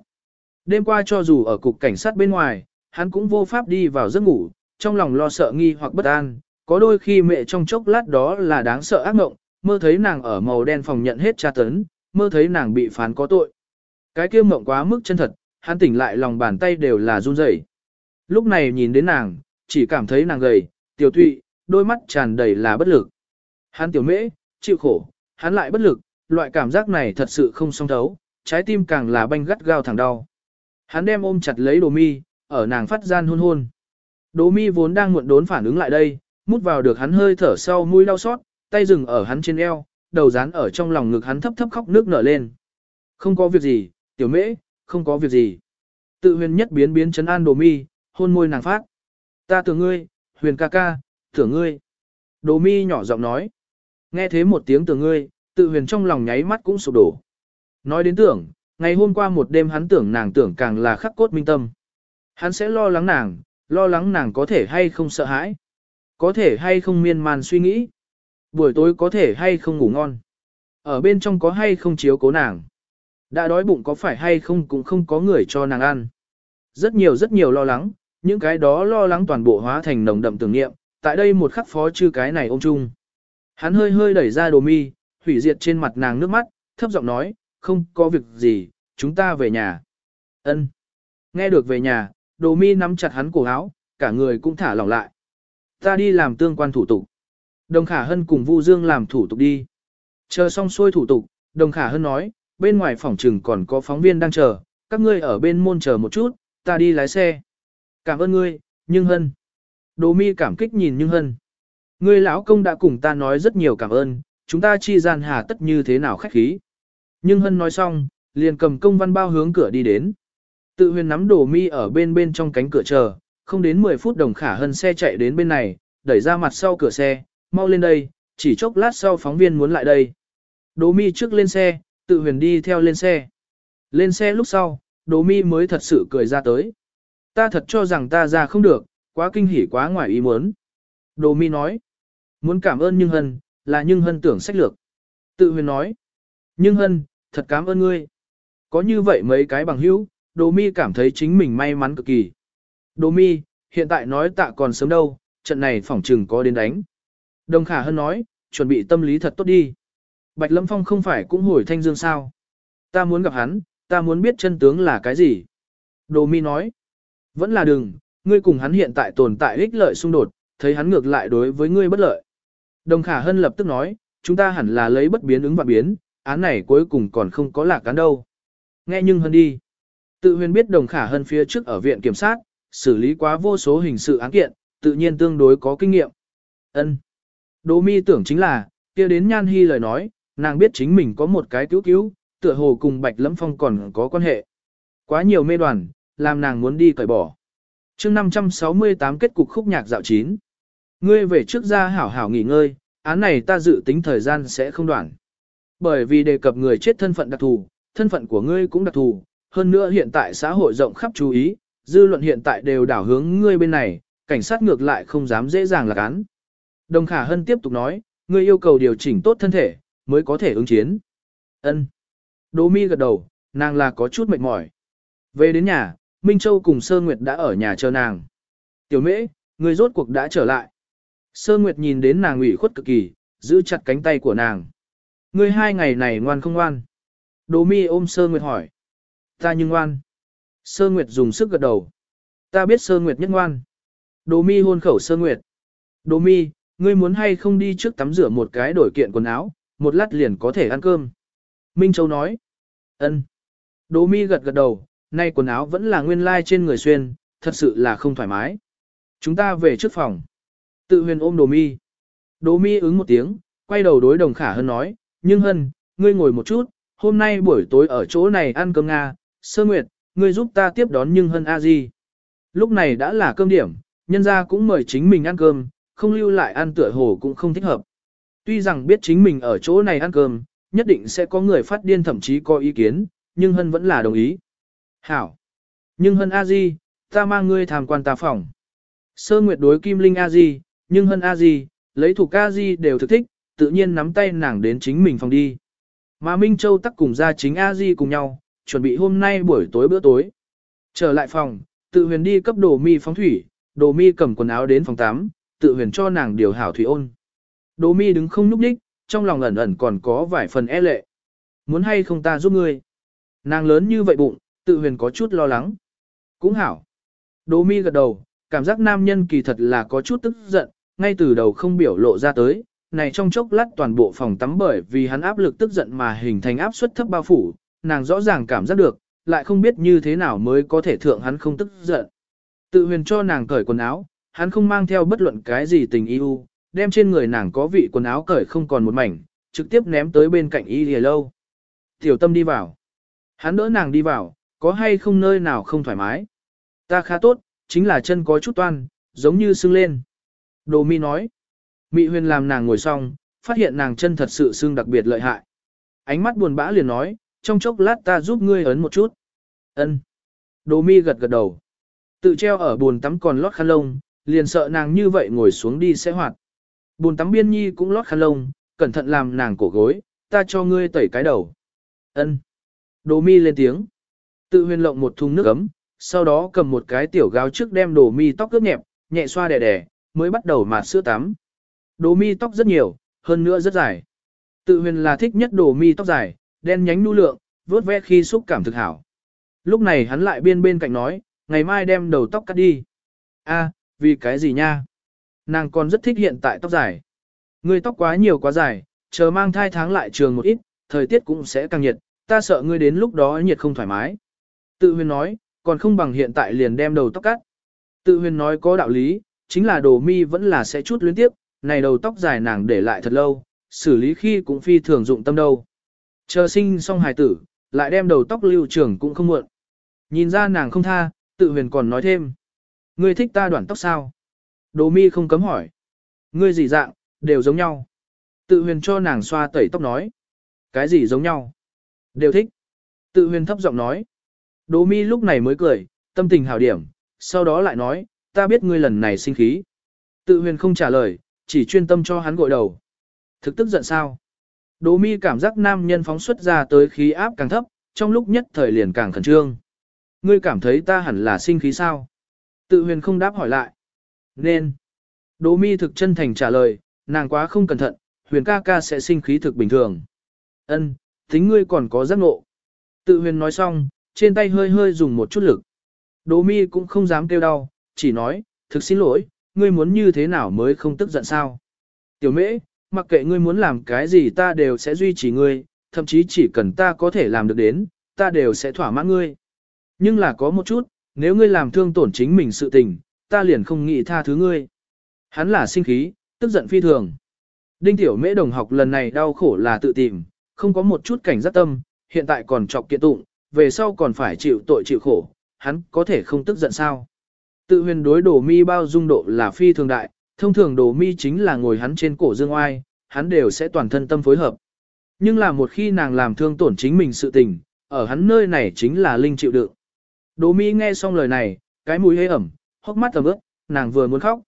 Đêm qua cho dù ở cục cảnh sát bên ngoài, hắn cũng vô pháp đi vào giấc ngủ, trong lòng lo sợ nghi hoặc bất an, có đôi khi mẹ trong chốc lát đó là đáng sợ ác mộng, mơ thấy nàng ở màu đen phòng nhận hết tra tấn, mơ thấy nàng bị phán có tội. Cái kia mộng quá mức chân thật, hắn tỉnh lại lòng bàn tay đều là run rẩy. Lúc này nhìn đến nàng, chỉ cảm thấy nàng gầy, tiểu thụy, đôi mắt tràn đầy là bất lực. Hắn tiểu mễ, chịu khổ, hắn lại bất lực, loại cảm giác này thật sự không song thấu, trái tim càng là banh gắt gao thẳng đau. Hắn đem ôm chặt lấy đồ mi, ở nàng phát gian hôn hôn. Đồ mi vốn đang muộn đốn phản ứng lại đây, mút vào được hắn hơi thở sau mũi đau xót, tay dừng ở hắn trên eo, đầu dán ở trong lòng ngực hắn thấp thấp khóc nước nở lên. Không có việc gì, tiểu mễ, không có việc gì. Tự huyền nhất biến biến chấn an đồ mi, hôn môi nàng phát. Ta tưởng ngươi, huyền ca ca, tưởng ngươi. Đồ mi nhỏ giọng nói. Nghe thế một tiếng tưởng ngươi, tự huyền trong lòng nháy mắt cũng sụp đổ. Nói đến tưởng, ngày hôm qua một đêm hắn tưởng nàng tưởng càng là khắc cốt minh tâm. Hắn sẽ lo lắng nàng, lo lắng nàng có thể hay không sợ hãi. Có thể hay không miên man suy nghĩ. Buổi tối có thể hay không ngủ ngon. Ở bên trong có hay không chiếu cố nàng. Đã đói bụng có phải hay không cũng không có người cho nàng ăn. Rất nhiều rất nhiều lo lắng, những cái đó lo lắng toàn bộ hóa thành nồng đậm tưởng niệm, tại đây một khắc phó chư cái này ôm chung. Hắn hơi hơi đẩy ra đồ mi, hủy diệt trên mặt nàng nước mắt, thấp giọng nói, không có việc gì, chúng ta về nhà. Ân. Nghe được về nhà, đồ mi nắm chặt hắn cổ áo, cả người cũng thả lỏng lại. Ta đi làm tương quan thủ tục. Đồng Khả Hân cùng Vu Dương làm thủ tục đi. Chờ xong xuôi thủ tục, Đồng Khả Hân nói, bên ngoài phòng trừng còn có phóng viên đang chờ, các ngươi ở bên môn chờ một chút, ta đi lái xe. Cảm ơn ngươi, Nhưng Hân. Đồ mi cảm kích nhìn Nhưng Hân. Ngươi lão công đã cùng ta nói rất nhiều cảm ơn, chúng ta chi gian hà tất như thế nào khách khí. Nhưng Hân nói xong, liền cầm công văn bao hướng cửa đi đến. Tự huyền nắm đồ mi ở bên bên trong cánh cửa chờ, không đến 10 phút đồng khả hân xe chạy đến bên này, đẩy ra mặt sau cửa xe, mau lên đây, chỉ chốc lát sau phóng viên muốn lại đây. Đồ mi trước lên xe, tự huyền đi theo lên xe. Lên xe lúc sau, đồ mi mới thật sự cười ra tới. Ta thật cho rằng ta ra không được, quá kinh hỉ quá ngoài ý muốn. Đồ mi nói, muốn cảm ơn Nhưng Hân, là Nhưng Hân tưởng sách lược. Tự huyền nói, Nhưng Hân, thật cảm ơn ngươi. Có như vậy mấy cái bằng hữu, đồ mi cảm thấy chính mình may mắn cực kỳ. Đồ mi, hiện tại nói tạ còn sớm đâu, trận này phỏng trừng có đến đánh. Đồng Khả Hân nói, chuẩn bị tâm lý thật tốt đi. Bạch Lâm Phong không phải cũng hồi thanh dương sao. Ta muốn gặp hắn, ta muốn biết chân tướng là cái gì. Đồ mi nói, vẫn là đừng, ngươi cùng hắn hiện tại tồn tại ích lợi xung đột, thấy hắn ngược lại đối với ngươi bất lợi. Đồng Khả Hân lập tức nói, chúng ta hẳn là lấy bất biến ứng và biến, án này cuối cùng còn không có lạc cán đâu. Nghe nhưng hơn đi. Tự huyền biết Đồng Khả Hân phía trước ở viện kiểm sát, xử lý quá vô số hình sự án kiện, tự nhiên tương đối có kinh nghiệm. Ân. Đỗ mi tưởng chính là, kia đến Nhan Hi lời nói, nàng biết chính mình có một cái cứu cứu, tựa hồ cùng Bạch Lâm Phong còn có quan hệ. Quá nhiều mê đoàn, làm nàng muốn đi cởi bỏ. chương 568 kết cục khúc nhạc dạo chín. Ngươi về trước ra hảo hảo nghỉ ngơi, án này ta dự tính thời gian sẽ không đoạn. Bởi vì đề cập người chết thân phận đặc thù, thân phận của ngươi cũng đặc thù, hơn nữa hiện tại xã hội rộng khắp chú ý, dư luận hiện tại đều đảo hướng ngươi bên này, cảnh sát ngược lại không dám dễ dàng là án. Đồng Khả Hân tiếp tục nói, ngươi yêu cầu điều chỉnh tốt thân thể, mới có thể ứng chiến. Ân. Đỗ Mi gật đầu, nàng là có chút mệt mỏi. Về đến nhà, Minh Châu cùng Sơ Nguyệt đã ở nhà chờ nàng. Tiểu Mễ, ngươi rốt cuộc đã trở lại. Sơ Nguyệt nhìn đến nàng ủy khuất cực kỳ, giữ chặt cánh tay của nàng. Ngươi hai ngày này ngoan không ngoan? Đỗ Mi ôm Sơ Nguyệt hỏi. Ta nhưng ngoan. Sơ Nguyệt dùng sức gật đầu. Ta biết Sơ Nguyệt nhất ngoan. Đỗ Mi hôn khẩu Sơ Nguyệt. Đỗ Mi, ngươi muốn hay không đi trước tắm rửa một cái đổi kiện quần áo, một lát liền có thể ăn cơm. Minh Châu nói. Ân. Đỗ Mi gật gật đầu, nay quần áo vẫn là nguyên lai like trên người xuyên, thật sự là không thoải mái. Chúng ta về trước phòng. Tự huyền ôm đồ Mi. Đồ Mi ứng một tiếng, quay đầu đối đồng khả Hân nói, nhưng hân, ngươi ngồi một chút, hôm nay buổi tối ở chỗ này ăn cơm Nga, sơ nguyệt, ngươi giúp ta tiếp đón nhưng hân a di. Lúc này đã là cơm điểm, nhân gia cũng mời chính mình ăn cơm, không lưu lại ăn tựa hồ cũng không thích hợp. Tuy rằng biết chính mình ở chỗ này ăn cơm, nhất định sẽ có người phát điên thậm chí có ý kiến, nhưng Hân vẫn là đồng ý. Hảo! Nhưng Hân a di, ta mang ngươi tham quan ta phòng. Sơ Nguyệt đối Kim Linh a di, nhưng Hân a di, lấy thủ ca di đều thực thích, tự nhiên nắm tay nàng đến chính mình phòng đi. Mà Minh Châu tắc cùng ra chính a di cùng nhau, chuẩn bị hôm nay buổi tối bữa tối. Trở lại phòng, tự huyền đi cấp đồ mi phóng thủy, đồ mi cầm quần áo đến phòng 8, tự huyền cho nàng điều hảo thủy ôn. Đồ mi đứng không nhúc nhích, trong lòng ẩn ẩn còn có vài phần e lệ. Muốn hay không ta giúp ngươi? Nàng lớn như vậy bụng, tự huyền có chút lo lắng. Cũng hảo. Đồ mi gật đầu, cảm giác nam nhân kỳ thật là có chút tức giận, ngay từ đầu không biểu lộ ra tới. Này trong chốc lát toàn bộ phòng tắm bởi vì hắn áp lực tức giận mà hình thành áp suất thấp bao phủ, nàng rõ ràng cảm giác được, lại không biết như thế nào mới có thể thượng hắn không tức giận. Tự huyền cho nàng cởi quần áo, hắn không mang theo bất luận cái gì tình yêu, đem trên người nàng có vị quần áo cởi không còn một mảnh, trực tiếp ném tới bên cạnh y lìa lâu. Tiểu tâm đi vào. Hắn đỡ nàng đi vào, có hay không nơi nào không thoải mái. Ta khá tốt, chính là chân có chút toan, giống như sưng lên. Đồ mi nói. Mị huyền làm nàng ngồi xong, phát hiện nàng chân thật sự sưng đặc biệt lợi hại. Ánh mắt buồn bã liền nói, trong chốc lát ta giúp ngươi ấn một chút. Ân. Đồ mi gật gật đầu. Tự treo ở buồn tắm còn lót khăn lông, liền sợ nàng như vậy ngồi xuống đi sẽ hoạt. Bồn tắm biên nhi cũng lót khăn lông, cẩn thận làm nàng cổ gối, ta cho ngươi tẩy cái đầu. Ân. Đồ mi lên tiếng. Tự huyền lộng một thùng nước ấm, sau đó cầm một cái tiểu gáo trước đem đồ mi tóc cướp nhẹp, nhẹ xoa đè đè, mới bắt đầu mạt sữa tắm. Đồ mi tóc rất nhiều, hơn nữa rất dài. Tự huyền là thích nhất đồ mi tóc dài, đen nhánh nu lượng, vớt vét khi xúc cảm thực hảo. Lúc này hắn lại biên bên cạnh nói, ngày mai đem đầu tóc cắt đi. A, vì cái gì nha? Nàng còn rất thích hiện tại tóc dài. Ngươi tóc quá nhiều quá dài, chờ mang thai tháng lại trường một ít, thời tiết cũng sẽ càng nhiệt, ta sợ ngươi đến lúc đó nhiệt không thoải mái. Tự huyền nói, còn không bằng hiện tại liền đem đầu tóc cắt. Tự huyền nói có đạo lý, chính là đồ mi vẫn là sẽ chút luyến tiếp, này đầu tóc dài nàng để lại thật lâu, xử lý khi cũng phi thường dụng tâm đâu. Chờ sinh xong hài tử, lại đem đầu tóc lưu trưởng cũng không muộn. Nhìn ra nàng không tha, tự huyền còn nói thêm. Ngươi thích ta đoạn tóc sao? Đồ mi không cấm hỏi. Ngươi gì dạng, đều giống nhau. Tự huyền cho nàng xoa tẩy tóc nói. Cái gì giống nhau? Đều thích. Tự huyền thấp giọng nói. Đồ mi lúc này mới cười, tâm tình hào điểm, sau đó lại nói, ta biết ngươi lần này sinh khí. Tự huyền không trả lời, chỉ chuyên tâm cho hắn gội đầu. Thực tức giận sao? Đỗ mi cảm giác nam nhân phóng xuất ra tới khí áp càng thấp, trong lúc nhất thời liền càng khẩn trương. Ngươi cảm thấy ta hẳn là sinh khí sao? Tự huyền không đáp hỏi lại. Nên. Đỗ mi thực chân thành trả lời, nàng quá không cẩn thận, huyền ca ca sẽ sinh khí thực bình thường. Ân, tính ngươi còn có giác ngộ. Tự huyền nói xong, trên tay hơi hơi dùng một chút lực. Đỗ mi cũng không dám kêu đau, chỉ nói, thực xin lỗi, ngươi muốn như thế nào mới không tức giận sao? Tiểu mễ, mặc kệ ngươi muốn làm cái gì ta đều sẽ duy trì ngươi, thậm chí chỉ cần ta có thể làm được đến, ta đều sẽ thỏa mãn ngươi. Nhưng là có một chút, nếu ngươi làm thương tổn chính mình sự tình, ta liền không nghĩ tha thứ ngươi. Hắn là sinh khí, tức giận phi thường. Đinh tiểu mễ đồng học lần này đau khổ là tự tìm, không có một chút cảnh giác tâm, hiện tại còn trọc kiện tụng, về sau còn phải chịu tội chịu khổ, hắn có thể không tức giận sao. Tự huyền đối đồ mi bao dung độ là phi thường đại, thông thường đồ mi chính là ngồi hắn trên cổ dương oai, hắn đều sẽ toàn thân tâm phối hợp. Nhưng là một khi nàng làm thương tổn chính mình sự tình, ở hắn nơi này chính là linh chịu đựng. Đồ mi nghe xong lời này, cái mũi hơi ẩm, hốc mắt ẩm ướt, nàng vừa muốn khóc.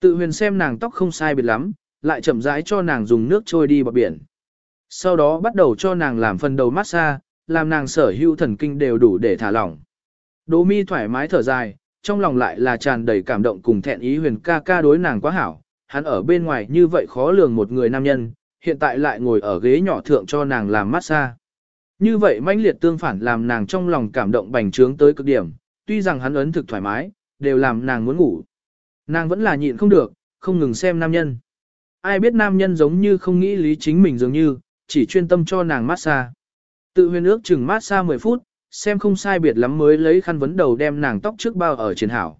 Tự huyền xem nàng tóc không sai biệt lắm, lại chậm rãi cho nàng dùng nước trôi đi bọc biển. Sau đó bắt đầu cho nàng làm phần đầu massage, làm nàng sở hữu thần kinh đều đủ để thả lỏng. Đồ mi thoải mái thở dài, trong lòng lại là tràn đầy cảm động cùng thẹn ý huyền ca ca đối nàng quá hảo, hắn ở bên ngoài như vậy khó lường một người nam nhân, hiện tại lại ngồi ở ghế nhỏ thượng cho nàng làm massage. Như vậy mãnh liệt tương phản làm nàng trong lòng cảm động bành trướng tới cực điểm, tuy rằng hắn ấn thực thoải mái, đều làm nàng muốn ngủ. Nàng vẫn là nhịn không được, không ngừng xem nam nhân. Ai biết nam nhân giống như không nghĩ lý chính mình dường như, chỉ chuyên tâm cho nàng massage. Tự huyền ước chừng massage 10 phút, xem không sai biệt lắm mới lấy khăn vấn đầu đem nàng tóc trước bao ở trên hảo.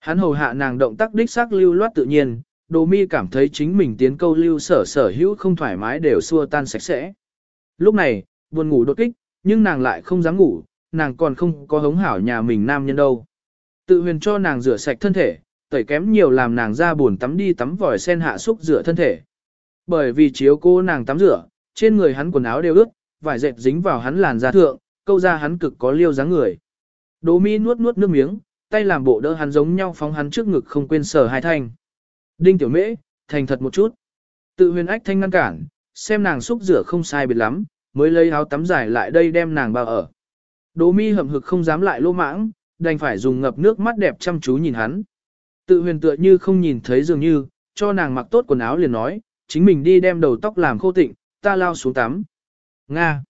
Hắn hầu hạ nàng động tác đích xác lưu loát tự nhiên, đồ mi cảm thấy chính mình tiến câu lưu sở sở hữu không thoải mái đều xua tan sạch sẽ. Lúc này, buồn ngủ đột kích, nhưng nàng lại không dám ngủ, nàng còn không có hống hảo nhà mình nam nhân đâu. Tự huyền cho nàng rửa sạch thân thể, tẩy kém nhiều làm nàng ra buồn tắm đi tắm vòi sen hạ xúc rửa thân thể. Bởi vì chiếu cô nàng tắm rửa, trên người hắn quần áo đều ướt, vải dệt dính vào hắn làn da thượng, câu ra hắn cực có liêu dáng người. Đỗ mi nuốt nuốt nước miếng, tay làm bộ đỡ hắn giống nhau phóng hắn trước ngực không quên sờ hai thanh. Đinh tiểu mễ, thành thật một chút. Tự huyền ách thanh ngăn cản, xem nàng xúc rửa không sai biệt lắm, mới lấy áo tắm dài lại đây đem nàng bao ở. Đỗ mi hậm hực không dám lại lô mãng, đành phải dùng ngập nước mắt đẹp chăm chú nhìn hắn. Tự huyền tựa như không nhìn thấy dường như, cho nàng mặc tốt quần áo liền nói, chính mình đi đem đầu tóc làm khô tịnh, ta lao xuống tắm. Nga.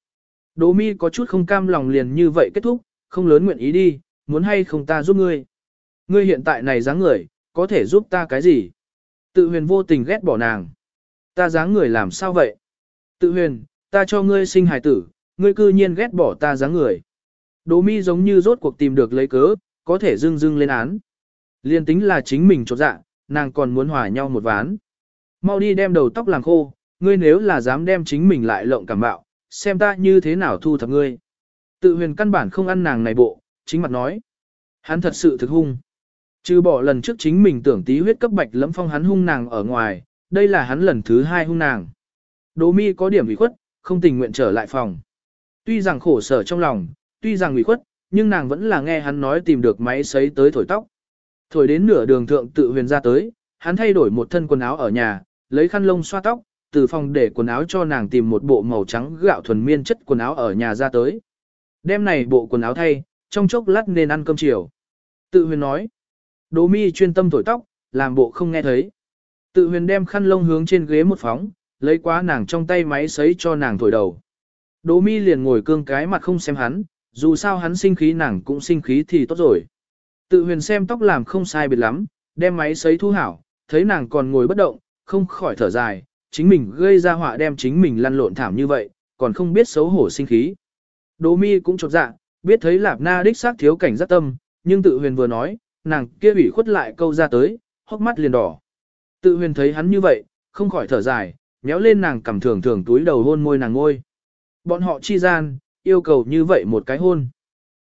Đỗ mi có chút không cam lòng liền như vậy kết thúc, không lớn nguyện ý đi, muốn hay không ta giúp ngươi. Ngươi hiện tại này dáng người, có thể giúp ta cái gì? Tự huyền vô tình ghét bỏ nàng. Ta dáng người làm sao vậy? Tự huyền, ta cho ngươi sinh hài tử, ngươi cư nhiên ghét bỏ ta dáng người. Đỗ mi giống như rốt cuộc tìm được lấy cớ, có thể dưng dưng lên án. Liên tính là chính mình trột dạ, nàng còn muốn hòa nhau một ván. Mau đi đem đầu tóc làm khô, ngươi nếu là dám đem chính mình lại lộng cảm bạo, xem ta như thế nào thu thập ngươi. Tự huyền căn bản không ăn nàng này bộ, chính mặt nói. Hắn thật sự thực hung. Trừ bỏ lần trước chính mình tưởng tí huyết cấp bạch lẫm phong hắn hung nàng ở ngoài, đây là hắn lần thứ hai hung nàng. Đỗ mi có điểm ủy khuất, không tình nguyện trở lại phòng. Tuy rằng khổ sở trong lòng, tuy rằng ủy khuất, nhưng nàng vẫn là nghe hắn nói tìm được máy sấy tới thổi tóc. Thổi đến nửa đường thượng tự huyền ra tới, hắn thay đổi một thân quần áo ở nhà, lấy khăn lông xoa tóc, từ phòng để quần áo cho nàng tìm một bộ màu trắng gạo thuần miên chất quần áo ở nhà ra tới. Đêm này bộ quần áo thay, trong chốc lát nên ăn cơm chiều. Tự huyền nói. Đỗ mi chuyên tâm thổi tóc, làm bộ không nghe thấy. Tự huyền đem khăn lông hướng trên ghế một phóng, lấy quá nàng trong tay máy sấy cho nàng thổi đầu. Đỗ mi liền ngồi cương cái mặt không xem hắn, dù sao hắn sinh khí nàng cũng sinh khí thì tốt rồi. Tự huyền xem tóc làm không sai biệt lắm, đem máy sấy thu hảo, thấy nàng còn ngồi bất động, không khỏi thở dài, chính mình gây ra họa đem chính mình lăn lộn thảm như vậy, còn không biết xấu hổ sinh khí. Đỗ mi cũng chột dạ, biết thấy lạp na đích xác thiếu cảnh giác tâm, nhưng tự huyền vừa nói, nàng kia ủy khuất lại câu ra tới, hốc mắt liền đỏ. Tự huyền thấy hắn như vậy, không khỏi thở dài, méo lên nàng cầm thường thường túi đầu hôn môi nàng ngôi. Bọn họ chi gian, yêu cầu như vậy một cái hôn.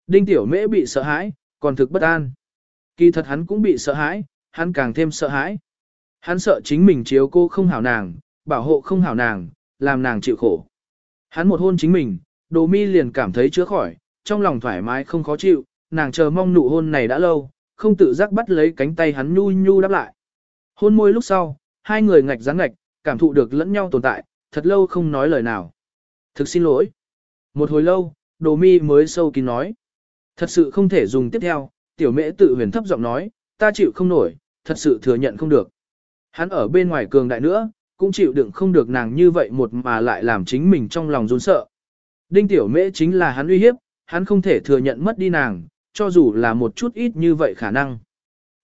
Đinh tiểu mễ bị sợ hãi, còn thực bất an. Kỳ thật hắn cũng bị sợ hãi, hắn càng thêm sợ hãi. Hắn sợ chính mình chiếu cô không hảo nàng, bảo hộ không hảo nàng, làm nàng chịu khổ. Hắn một hôn chính mình, đồ mi liền cảm thấy chữa khỏi, trong lòng thoải mái không khó chịu, nàng chờ mong nụ hôn này đã lâu, không tự giác bắt lấy cánh tay hắn nhu nhu đáp lại. Hôn môi lúc sau, hai người ngạch rắn ngạch, cảm thụ được lẫn nhau tồn tại, thật lâu không nói lời nào. Thực xin lỗi. Một hồi lâu, đồ mi mới sâu kín nói. Thật sự không thể dùng tiếp theo, tiểu mễ tự huyền thấp giọng nói, ta chịu không nổi, thật sự thừa nhận không được. Hắn ở bên ngoài cường đại nữa, cũng chịu đựng không được nàng như vậy một mà lại làm chính mình trong lòng run sợ. Đinh tiểu mễ chính là hắn uy hiếp, hắn không thể thừa nhận mất đi nàng, cho dù là một chút ít như vậy khả năng.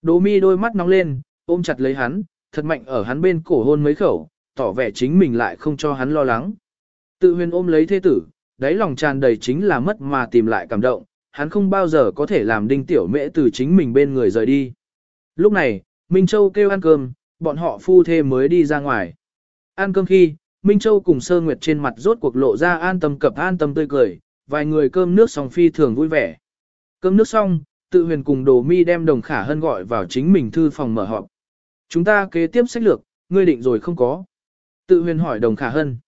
Đỗ mi đôi mắt nóng lên, ôm chặt lấy hắn, thật mạnh ở hắn bên cổ hôn mấy khẩu, tỏ vẻ chính mình lại không cho hắn lo lắng. Tự huyền ôm lấy thế tử, đáy lòng tràn đầy chính là mất mà tìm lại cảm động, hắn không bao giờ có thể làm đinh tiểu mễ từ chính mình bên người rời đi. Lúc này, Minh Châu kêu ăn cơm, bọn họ phu thê mới đi ra ngoài. Ăn cơm khi, Minh Châu cùng Sơ Nguyệt trên mặt rốt cuộc lộ ra an tâm cập an tâm tươi cười, vài người cơm nước xong phi thường vui vẻ. Cơm nước xong, tự huyền cùng đồ mi đem đồng khả hân gọi vào chính mình thư phòng mở họp. Chúng ta kế tiếp sách lược, ngươi định rồi không có. Tự huyền hỏi đồng khả hân.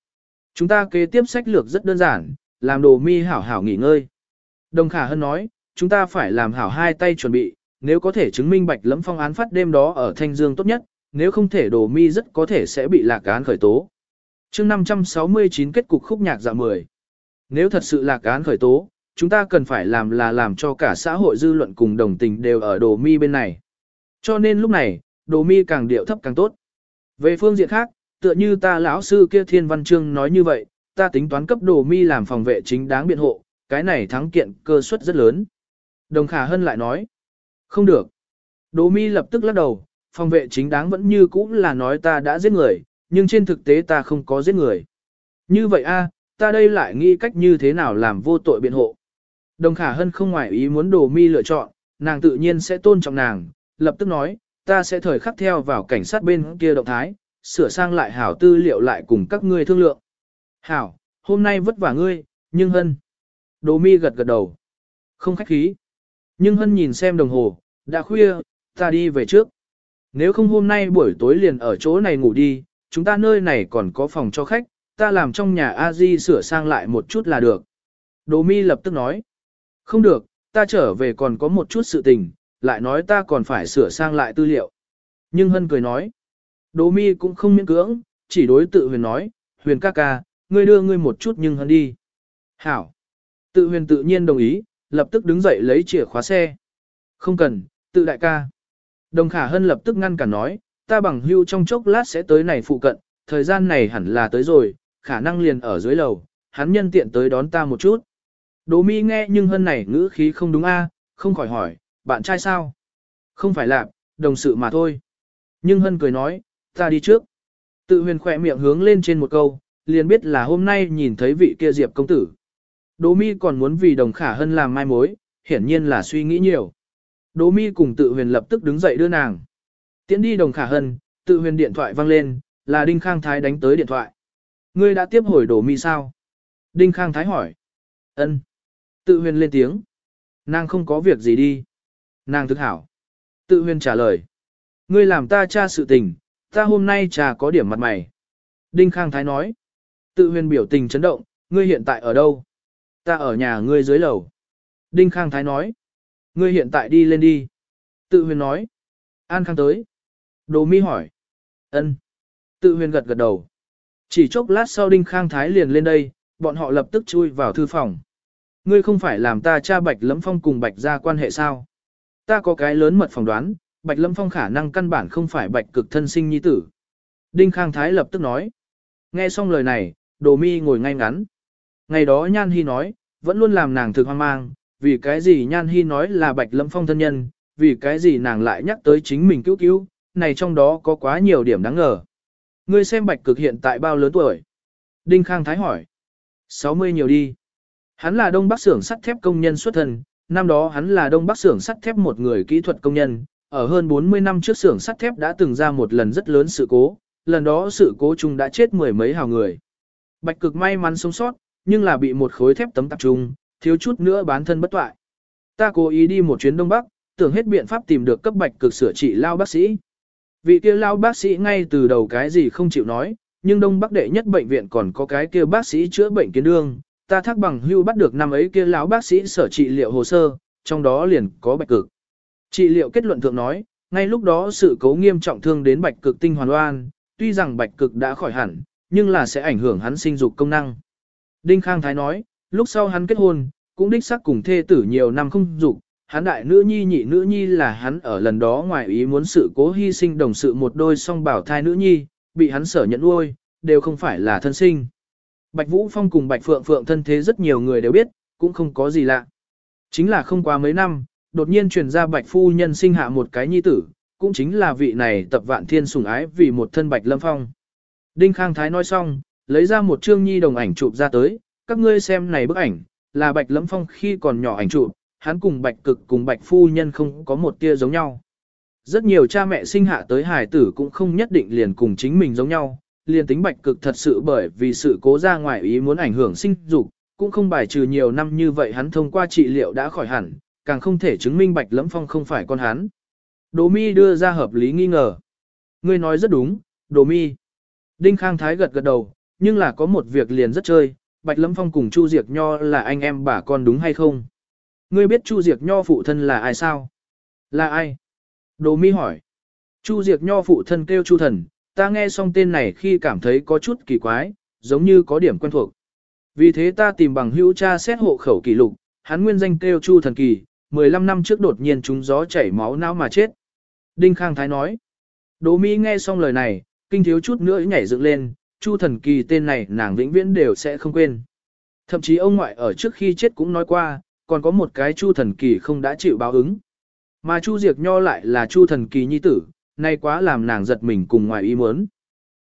Chúng ta kế tiếp sách lược rất đơn giản, làm đồ mi hảo hảo nghỉ ngơi. Đồng khả hân nói, chúng ta phải làm hảo hai tay chuẩn bị, nếu có thể chứng minh bạch lẫm phong án phát đêm đó ở Thanh Dương tốt nhất, nếu không thể đồ mi rất có thể sẽ bị lạc án khởi tố. chương 569 kết cục khúc nhạc dạ 10. Nếu thật sự lạc án khởi tố, chúng ta cần phải làm là làm cho cả xã hội dư luận cùng đồng tình đều ở đồ mi bên này. Cho nên lúc này, đồ mi càng điệu thấp càng tốt. Về phương diện khác, tựa như ta lão sư kia thiên văn chương nói như vậy, ta tính toán cấp đồ mi làm phòng vệ chính đáng biện hộ, cái này thắng kiện cơ suất rất lớn. Đồng Khả Hân lại nói, không được. Đồ mi lập tức lắc đầu, phòng vệ chính đáng vẫn như cũ là nói ta đã giết người, nhưng trên thực tế ta không có giết người. Như vậy a, ta đây lại nghĩ cách như thế nào làm vô tội biện hộ. Đồng Khả Hân không ngoài ý muốn đồ mi lựa chọn, nàng tự nhiên sẽ tôn trọng nàng, lập tức nói, ta sẽ thời khắc theo vào cảnh sát bên kia động thái, sửa sang lại hảo tư liệu lại cùng các ngươi thương lượng. Hảo, hôm nay vất vả ngươi, nhưng Hân. Đồ mi gật gật đầu. Không khách khí. Nhưng Hân nhìn xem đồng hồ, đã khuya, ta đi về trước. Nếu không hôm nay buổi tối liền ở chỗ này ngủ đi, chúng ta nơi này còn có phòng cho khách, ta làm trong nhà a di sửa sang lại một chút là được. Đồ mi lập tức nói. Không được, ta trở về còn có một chút sự tình, lại nói ta còn phải sửa sang lại tư liệu. Nhưng Hân cười nói. Đồ mi cũng không miễn cưỡng, chỉ đối tự huyền nói, huyền ca ca, ngươi đưa ngươi một chút nhưng Hân đi. Hảo. Tự huyền tự nhiên đồng ý, lập tức đứng dậy lấy chìa khóa xe. Không cần, tự đại ca. Đồng khả hân lập tức ngăn cản nói, ta bằng hưu trong chốc lát sẽ tới này phụ cận, thời gian này hẳn là tới rồi, khả năng liền ở dưới lầu, hắn nhân tiện tới đón ta một chút. Đỗ mi nghe nhưng hân này ngữ khí không đúng a, không khỏi hỏi, bạn trai sao? Không phải là, đồng sự mà thôi. Nhưng hân cười nói, ta đi trước. Tự huyền khỏe miệng hướng lên trên một câu, liền biết là hôm nay nhìn thấy vị kia diệp công tử. Đỗ mi còn muốn vì đồng khả hân làm mai mối, hiển nhiên là suy nghĩ nhiều. Đỗ mi cùng tự huyền lập tức đứng dậy đưa nàng. Tiến đi đồng khả hân, tự huyền điện thoại vang lên, là Đinh Khang Thái đánh tới điện thoại. Ngươi đã tiếp hồi đỗ mi sao? Đinh Khang Thái hỏi. Ân. Tự huyền lên tiếng. Nàng không có việc gì đi. Nàng thức hảo. Tự huyền trả lời. Ngươi làm ta tra sự tình, ta hôm nay trà có điểm mặt mày. Đinh Khang Thái nói. Tự huyền biểu tình chấn động, ngươi hiện tại ở đâu? Ta ở nhà ngươi dưới lầu. Đinh Khang Thái nói. Ngươi hiện tại đi lên đi. Tự huyền nói. An Khang tới. Đồ mi hỏi. ân. Tự huyền gật gật đầu. Chỉ chốc lát sau Đinh Khang Thái liền lên đây, bọn họ lập tức chui vào thư phòng. Ngươi không phải làm ta cha Bạch Lâm Phong cùng Bạch ra quan hệ sao? Ta có cái lớn mật phỏng đoán, Bạch Lâm Phong khả năng căn bản không phải Bạch cực thân sinh nhi tử. Đinh Khang Thái lập tức nói. Nghe xong lời này, Đồ Mi ngồi ngay ngắn. Ngày đó Nhan Hi nói, vẫn luôn làm nàng thực hoang mang, vì cái gì Nhan Hi nói là Bạch Lâm Phong thân nhân, vì cái gì nàng lại nhắc tới chính mình cứu cứu, này trong đó có quá nhiều điểm đáng ngờ. Ngươi xem Bạch cực hiện tại bao lớn tuổi? Đinh Khang Thái hỏi. 60 nhiều đi. Hắn là Đông Bắc xưởng sắt thép công nhân xuất thân, năm đó hắn là Đông Bắc xưởng sắt thép một người kỹ thuật công nhân, ở hơn 40 năm trước xưởng sắt thép đã từng ra một lần rất lớn sự cố, lần đó sự cố chung đã chết mười mấy hào người. Bạch cực may mắn sống sót, nhưng là bị một khối thép tấm tập trung, thiếu chút nữa bán thân bất toại. Ta cố ý đi một chuyến Đông Bắc, tưởng hết biện pháp tìm được cấp bạch cực sửa trị lao bác sĩ. Vị kia lao bác sĩ ngay từ đầu cái gì không chịu nói, nhưng Đông Bắc đệ nhất bệnh viện còn có cái kia bác sĩ chữa bệnh kiến đương, ta thắc bằng hưu bắt được năm ấy kia lão bác sĩ sở trị liệu hồ sơ, trong đó liền có bạch cực. Trị liệu kết luận thượng nói, ngay lúc đó sự cố nghiêm trọng thương đến bạch cực tinh hoàn oan, tuy rằng bạch cực đã khỏi hẳn, nhưng là sẽ ảnh hưởng hắn sinh dục công năng. Đinh Khang Thái nói, lúc sau hắn kết hôn, cũng đích xác cùng thê tử nhiều năm không dục, hắn đại nữ nhi nhị nữ nhi là hắn ở lần đó ngoài ý muốn sự cố hy sinh đồng sự một đôi song bảo thai nữ nhi, bị hắn sở nhận nuôi, đều không phải là thân sinh. Bạch Vũ Phong cùng Bạch Phượng Phượng thân thế rất nhiều người đều biết, cũng không có gì lạ. Chính là không qua mấy năm, đột nhiên truyền ra Bạch Phu Nhân sinh hạ một cái nhi tử, cũng chính là vị này tập vạn thiên sủng ái vì một thân Bạch Lâm Phong. Đinh Khang Thái nói xong, lấy ra một chương nhi đồng ảnh chụp ra tới, các ngươi xem này bức ảnh, là Bạch lẫm Phong khi còn nhỏ ảnh chụp, hắn cùng Bạch Cực cùng Bạch Phu Nhân không có một tia giống nhau. Rất nhiều cha mẹ sinh hạ tới hài tử cũng không nhất định liền cùng chính mình giống nhau, liền tính bạch cực thật sự bởi vì sự cố ra ngoài ý muốn ảnh hưởng sinh dục, cũng không bài trừ nhiều năm như vậy hắn thông qua trị liệu đã khỏi hẳn, càng không thể chứng minh bạch lẫm phong không phải con hắn. Đỗ mi đưa ra hợp lý nghi ngờ. Ngươi nói rất đúng, Đỗ mi. Đinh Khang Thái gật gật đầu, nhưng là có một việc liền rất chơi, bạch Lâm phong cùng Chu Diệp Nho là anh em bà con đúng hay không? Ngươi biết Chu Diệp Nho phụ thân là ai sao? Là ai? Đồ mi hỏi. Chu Diệp Nho phụ thân kêu Chu Thần, ta nghe xong tên này khi cảm thấy có chút kỳ quái, giống như có điểm quen thuộc. Vì thế ta tìm bằng hữu tra xét hộ khẩu kỷ lục, hắn nguyên danh kêu Chu Thần Kỳ, 15 năm trước đột nhiên trúng gió chảy máu não mà chết. Đinh Khang Thái nói. Đỗ Mỹ nghe xong lời này, kinh thiếu chút nữa nhảy dựng lên, Chu Thần Kỳ tên này nàng vĩnh viễn đều sẽ không quên. Thậm chí ông ngoại ở trước khi chết cũng nói qua, còn có một cái Chu Thần Kỳ không đã chịu báo ứng. Mà Chu Diệc Nho lại là Chu Thần Kỳ nhi tử, nay quá làm nàng giật mình cùng ngoài ý muốn.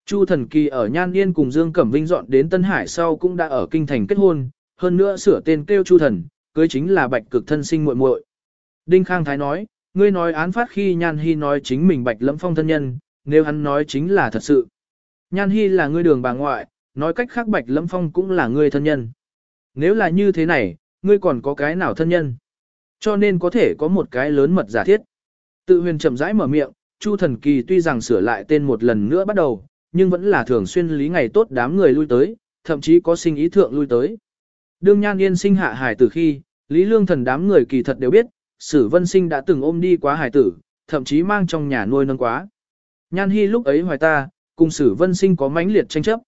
Chu Thần Kỳ ở Nhan Yên cùng Dương Cẩm Vinh dọn đến Tân Hải sau cũng đã ở kinh thành kết hôn, hơn nữa sửa tên kêu Chu Thần, cưới chính là Bạch Cực thân sinh muội muội. Đinh Khang Thái nói, ngươi nói án phát khi Nhan Hi nói chính mình Bạch Lâm Phong thân nhân, nếu hắn nói chính là thật sự. Nhan Hi là ngươi đường bà ngoại, nói cách khác Bạch Lâm Phong cũng là ngươi thân nhân. Nếu là như thế này, ngươi còn có cái nào thân nhân? Cho nên có thể có một cái lớn mật giả thiết. Tự huyền chậm rãi mở miệng, Chu Thần Kỳ tuy rằng sửa lại tên một lần nữa bắt đầu, nhưng vẫn là thường xuyên lý ngày tốt đám người lui tới, thậm chí có sinh ý thượng lui tới. Đương Nhan Yên sinh hạ hải tử khi, Lý Lương Thần đám người kỳ thật đều biết, Sử Vân Sinh đã từng ôm đi quá hải tử, thậm chí mang trong nhà nuôi nâng quá. Nhan Hi lúc ấy hoài ta, cùng Sử Vân Sinh có mãnh liệt tranh chấp.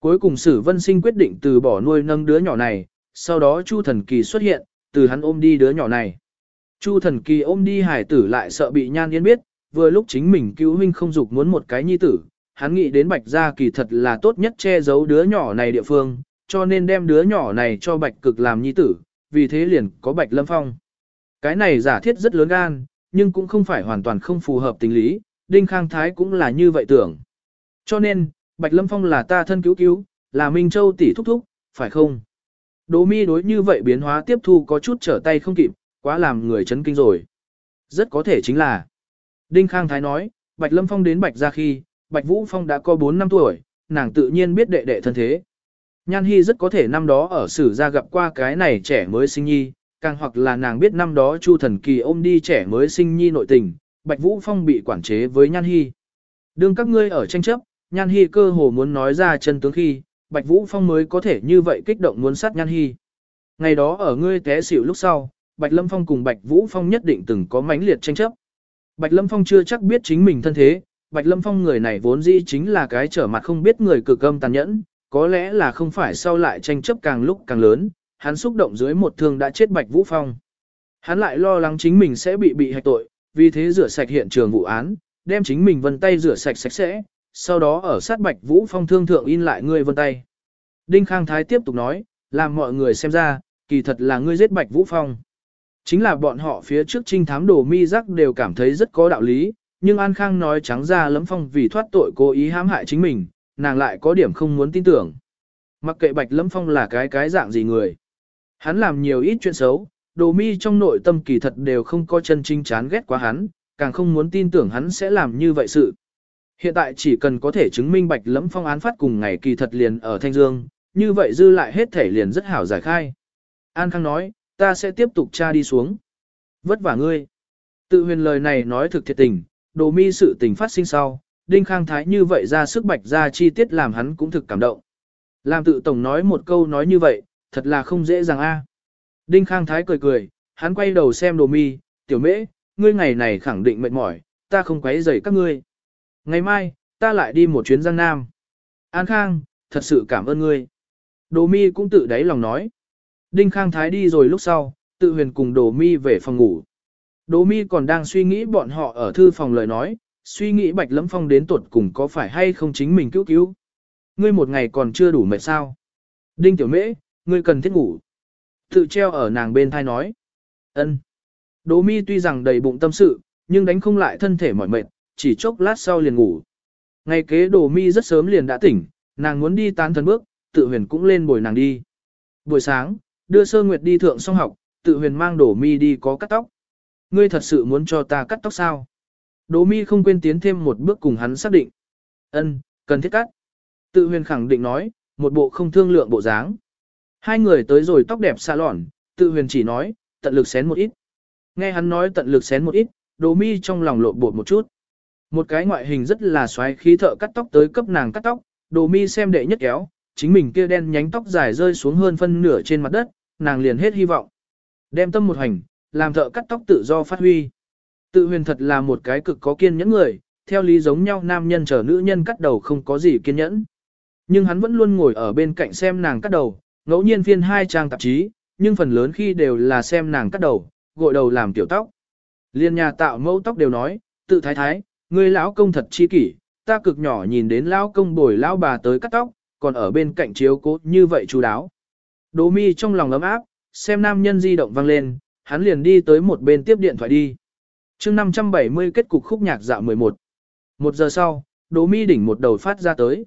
Cuối cùng Sử Vân Sinh quyết định từ bỏ nuôi nâng đứa nhỏ này, sau đó Chu Thần Kỳ xuất hiện, từ hắn ôm đi đứa nhỏ này. Chu Thần Kỳ ôm đi hải tử lại sợ bị Nhan Yên biết, vừa lúc chính mình cứu huynh không dục muốn một cái nhi tử, hắn nghĩ đến bạch gia kỳ thật là tốt nhất che giấu đứa nhỏ này địa phương, cho nên đem đứa nhỏ này cho bạch cực làm nhi tử, vì thế liền có bạch lâm phong. Cái này giả thiết rất lớn gan, nhưng cũng không phải hoàn toàn không phù hợp tình lý, Đinh Khang Thái cũng là như vậy tưởng. Cho nên, Bạch Lâm Phong là ta thân cứu cứu, là Minh Châu tỷ thúc thúc, phải không? Đỗ mi đối như vậy biến hóa tiếp thu có chút trở tay không kịp, quá làm người chấn kinh rồi. Rất có thể chính là Đinh Khang Thái nói, Bạch Lâm Phong đến Bạch ra khi, Bạch Vũ Phong đã có 4 năm tuổi, nàng tự nhiên biết đệ đệ thân thế. Nhan Hy rất có thể năm đó ở sử gia gặp qua cái này trẻ mới sinh nhi, càng hoặc là nàng biết năm đó Chu Thần Kỳ ôm đi trẻ mới sinh nhi nội tình, Bạch Vũ Phong bị quản chế với Nhan Hy. Đương các ngươi ở tranh chấp, Nhan Hi cơ hồ muốn nói ra chân tướng khi, Bạch Vũ Phong mới có thể như vậy kích động muốn sát Nhan Hi. Ngày đó ở ngươi té xỉu lúc sau, Bạch Lâm Phong cùng Bạch Vũ Phong nhất định từng có mãnh liệt tranh chấp. Bạch Lâm Phong chưa chắc biết chính mình thân thế, Bạch Lâm Phong người này vốn dĩ chính là cái trở mặt không biết người cực âm tàn nhẫn, có lẽ là không phải sau lại tranh chấp càng lúc càng lớn, hắn xúc động dưới một thương đã chết Bạch Vũ Phong. Hắn lại lo lắng chính mình sẽ bị bị hạch tội, vì thế rửa sạch hiện trường vụ án, đem chính mình vân tay rửa sạch sạch sẽ, sau đó ở sát Bạch Vũ Phong thương thượng in lại ngươi vân tay. Đinh Khang Thái tiếp tục nói, làm mọi người xem ra, kỳ thật là ngươi giết Bạch Vũ Phong. Chính là bọn họ phía trước trinh thám đồ mi giác đều cảm thấy rất có đạo lý, nhưng An Khang nói trắng ra lấm phong vì thoát tội cố ý hãm hại chính mình, nàng lại có điểm không muốn tin tưởng. Mặc kệ Bạch Lâm Phong là cái cái dạng gì người. Hắn làm nhiều ít chuyện xấu, đồ mi trong nội tâm kỳ thật đều không có chân chính chán ghét quá hắn, càng không muốn tin tưởng hắn sẽ làm như vậy sự. Hiện tại chỉ cần có thể chứng minh Bạch lẫm Phong án phát cùng ngày kỳ thật liền ở Thanh Dương, như vậy dư lại hết thể liền rất hảo giải khai. An Khang nói, ta sẽ tiếp tục tra đi xuống. Vất vả ngươi. Tự huyền lời này nói thực thiệt tình, đồ mi sự tình phát sinh sau, Đinh Khang Thái như vậy ra sức bạch ra chi tiết làm hắn cũng thực cảm động. Làm tự tổng nói một câu nói như vậy, thật là không dễ dàng a. Đinh Khang Thái cười cười, hắn quay đầu xem đồ mi, tiểu mễ, ngươi ngày này khẳng định mệt mỏi, ta không quấy rầy các ngươi. Ngày mai, ta lại đi một chuyến Giang Nam. An Khang, thật sự cảm ơn ngươi. Đồ mi cũng tự đáy lòng nói. Đinh Khang Thái đi rồi lúc sau, tự huyền cùng Đồ mi về phòng ngủ. Đồ mi còn đang suy nghĩ bọn họ ở thư phòng lời nói, suy nghĩ Bạch Lâm Phong đến tuột cùng có phải hay không chính mình cứu cứu. Ngươi một ngày còn chưa đủ mệt sao. Đinh Tiểu Mễ, ngươi cần thiết ngủ. Tự treo ở nàng bên thai nói. ân. Đỗ mi tuy rằng đầy bụng tâm sự, nhưng đánh không lại thân thể mỏi mệt, chỉ chốc lát sau liền ngủ. Ngày kế Đỗ mi rất sớm liền đã tỉnh, nàng muốn đi tán thần bước, tự huyền cũng lên bồi nàng đi. Buổi sáng, đưa sơ nguyệt đi thượng xong học, tự huyền mang Đỗ mi đi có cắt tóc. Ngươi thật sự muốn cho ta cắt tóc sao? Đỗ mi không quên tiến thêm một bước cùng hắn xác định. Ân, cần thiết cắt. Tự huyền khẳng định nói, một bộ không thương lượng bộ dáng. Hai người tới rồi tóc đẹp xa lỏn, tự huyền chỉ nói, tận lực xén một ít. Nghe hắn nói tận lực xén một ít, đồ mi trong lòng lộn bột một chút. Một cái ngoại hình rất là xoáy khí thợ cắt tóc tới cấp nàng cắt tóc, đồ mi xem đệ nhất kéo, chính mình kia đen nhánh tóc dài rơi xuống hơn phân nửa trên mặt đất, nàng liền hết hy vọng. Đem tâm một hành, làm thợ cắt tóc tự do phát huy. Tự huyền thật là một cái cực có kiên nhẫn người, theo lý giống nhau nam nhân chờ nữ nhân cắt đầu không có gì kiên nhẫn. Nhưng hắn vẫn luôn ngồi ở bên cạnh xem nàng cắt đầu, ngẫu nhiên phiên hai trang tạp chí, nhưng phần lớn khi đều là xem nàng cắt đầu, gội đầu làm tiểu tóc. Liên nhà tạo mẫu tóc đều nói, tự thái thái, người lão công thật chi kỷ, ta cực nhỏ nhìn đến lão công bồi lão bà tới cắt tóc, còn ở bên cạnh chiếu cố như vậy chú đáo. Đỗ mi trong lòng ấm áp, xem nam nhân di động vang lên, hắn liền đi tới một bên tiếp điện thoại đi. chương 570 kết cục khúc nhạc dạo 11. Một giờ sau, Đỗ mi đỉnh một đầu phát ra tới.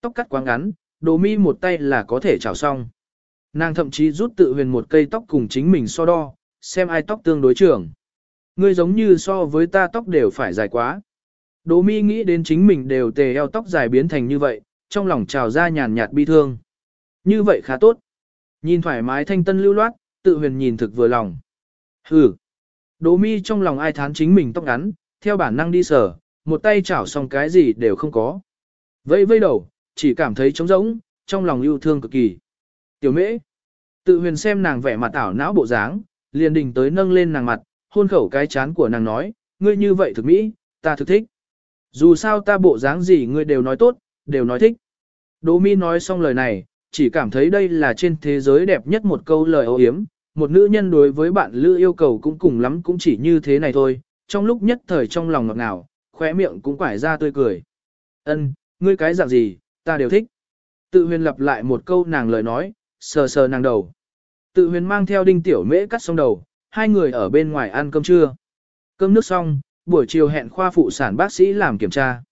Tóc cắt quá ngắn, Đỗ mi một tay là có thể chảo xong. Nàng thậm chí rút tự huyền một cây tóc cùng chính mình so đo, xem ai tóc tương đối trưởng. Ngươi giống như so với ta tóc đều phải dài quá. Đỗ mi nghĩ đến chính mình đều tề eo tóc dài biến thành như vậy, trong lòng trào ra nhàn nhạt bi thương. Như vậy khá tốt. Nhìn thoải mái thanh tân lưu loát, tự huyền nhìn thực vừa lòng. Hừ. Đỗ mi trong lòng ai thán chính mình tóc ngắn, theo bản năng đi sở, một tay chảo xong cái gì đều không có. Vây vây đầu, chỉ cảm thấy trống rỗng, trong lòng yêu thương cực kỳ. Tiểu mễ, tự huyền xem nàng vẻ mặt ảo não bộ dáng, liền đình tới nâng lên nàng mặt, hôn khẩu cái chán của nàng nói, ngươi như vậy thực mỹ, ta thực thích. Dù sao ta bộ dáng gì ngươi đều nói tốt, đều nói thích. Đỗ mi nói xong lời này, chỉ cảm thấy đây là trên thế giới đẹp nhất một câu lời ô hiếm, một nữ nhân đối với bạn lữ yêu cầu cũng cùng lắm cũng chỉ như thế này thôi, trong lúc nhất thời trong lòng ngọt ngào, khóe miệng cũng quải ra tươi cười. Ân, ngươi cái dạng gì, ta đều thích. Tự huyền lặp lại một câu nàng lời nói, sờ sờ nàng đầu. Tự huyền mang theo đinh tiểu mễ cắt xong đầu, hai người ở bên ngoài ăn cơm trưa. Cơm nước xong, buổi chiều hẹn khoa phụ sản bác sĩ làm kiểm tra.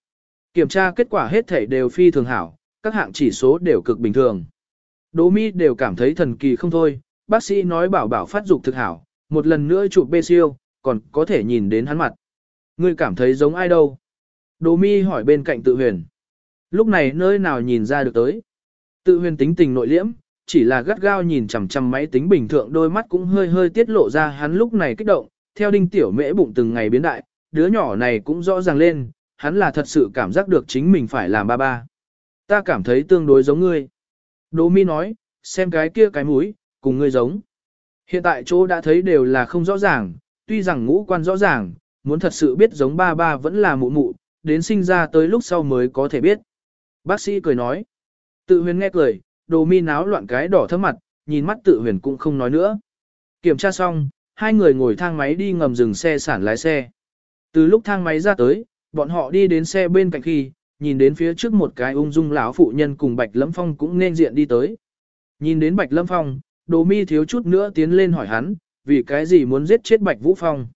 Kiểm tra kết quả hết thể đều phi thường hảo, các hạng chỉ số đều cực bình thường. Đỗ mi đều cảm thấy thần kỳ không thôi, bác sĩ nói bảo bảo phát dục thực hảo, một lần nữa chụp bê siêu, còn có thể nhìn đến hắn mặt. Ngươi cảm thấy giống ai đâu? Đỗ mi hỏi bên cạnh tự huyền. Lúc này nơi nào nhìn ra được tới. Tự huyền tính tình nội liễm, chỉ là gắt gao nhìn chằm chằm máy tính bình thường đôi mắt cũng hơi hơi tiết lộ ra hắn lúc này kích động, theo đinh tiểu mễ bụng từng ngày biến đại, đứa nhỏ này cũng rõ ràng lên, hắn là thật sự cảm giác được chính mình phải làm ba ba. Ta cảm thấy tương đối giống ngươi. Đỗ mi nói, xem cái kia cái mũi, cùng ngươi giống. Hiện tại chỗ đã thấy đều là không rõ ràng, tuy rằng ngũ quan rõ ràng, muốn thật sự biết giống ba ba vẫn là mụ mụ, đến sinh ra tới lúc sau mới có thể biết. Bác sĩ cười nói. Tự huyền nghe cười, đồ mi náo loạn cái đỏ thấp mặt, nhìn mắt tự huyền cũng không nói nữa. Kiểm tra xong, hai người ngồi thang máy đi ngầm dừng xe sản lái xe. Từ lúc thang máy ra tới, bọn họ đi đến xe bên cạnh khi, nhìn đến phía trước một cái ung dung lão phụ nhân cùng Bạch Lâm Phong cũng nên diện đi tới. Nhìn đến Bạch Lâm Phong, Đồ Mi thiếu chút nữa tiến lên hỏi hắn, vì cái gì muốn giết chết Bạch Vũ Phong.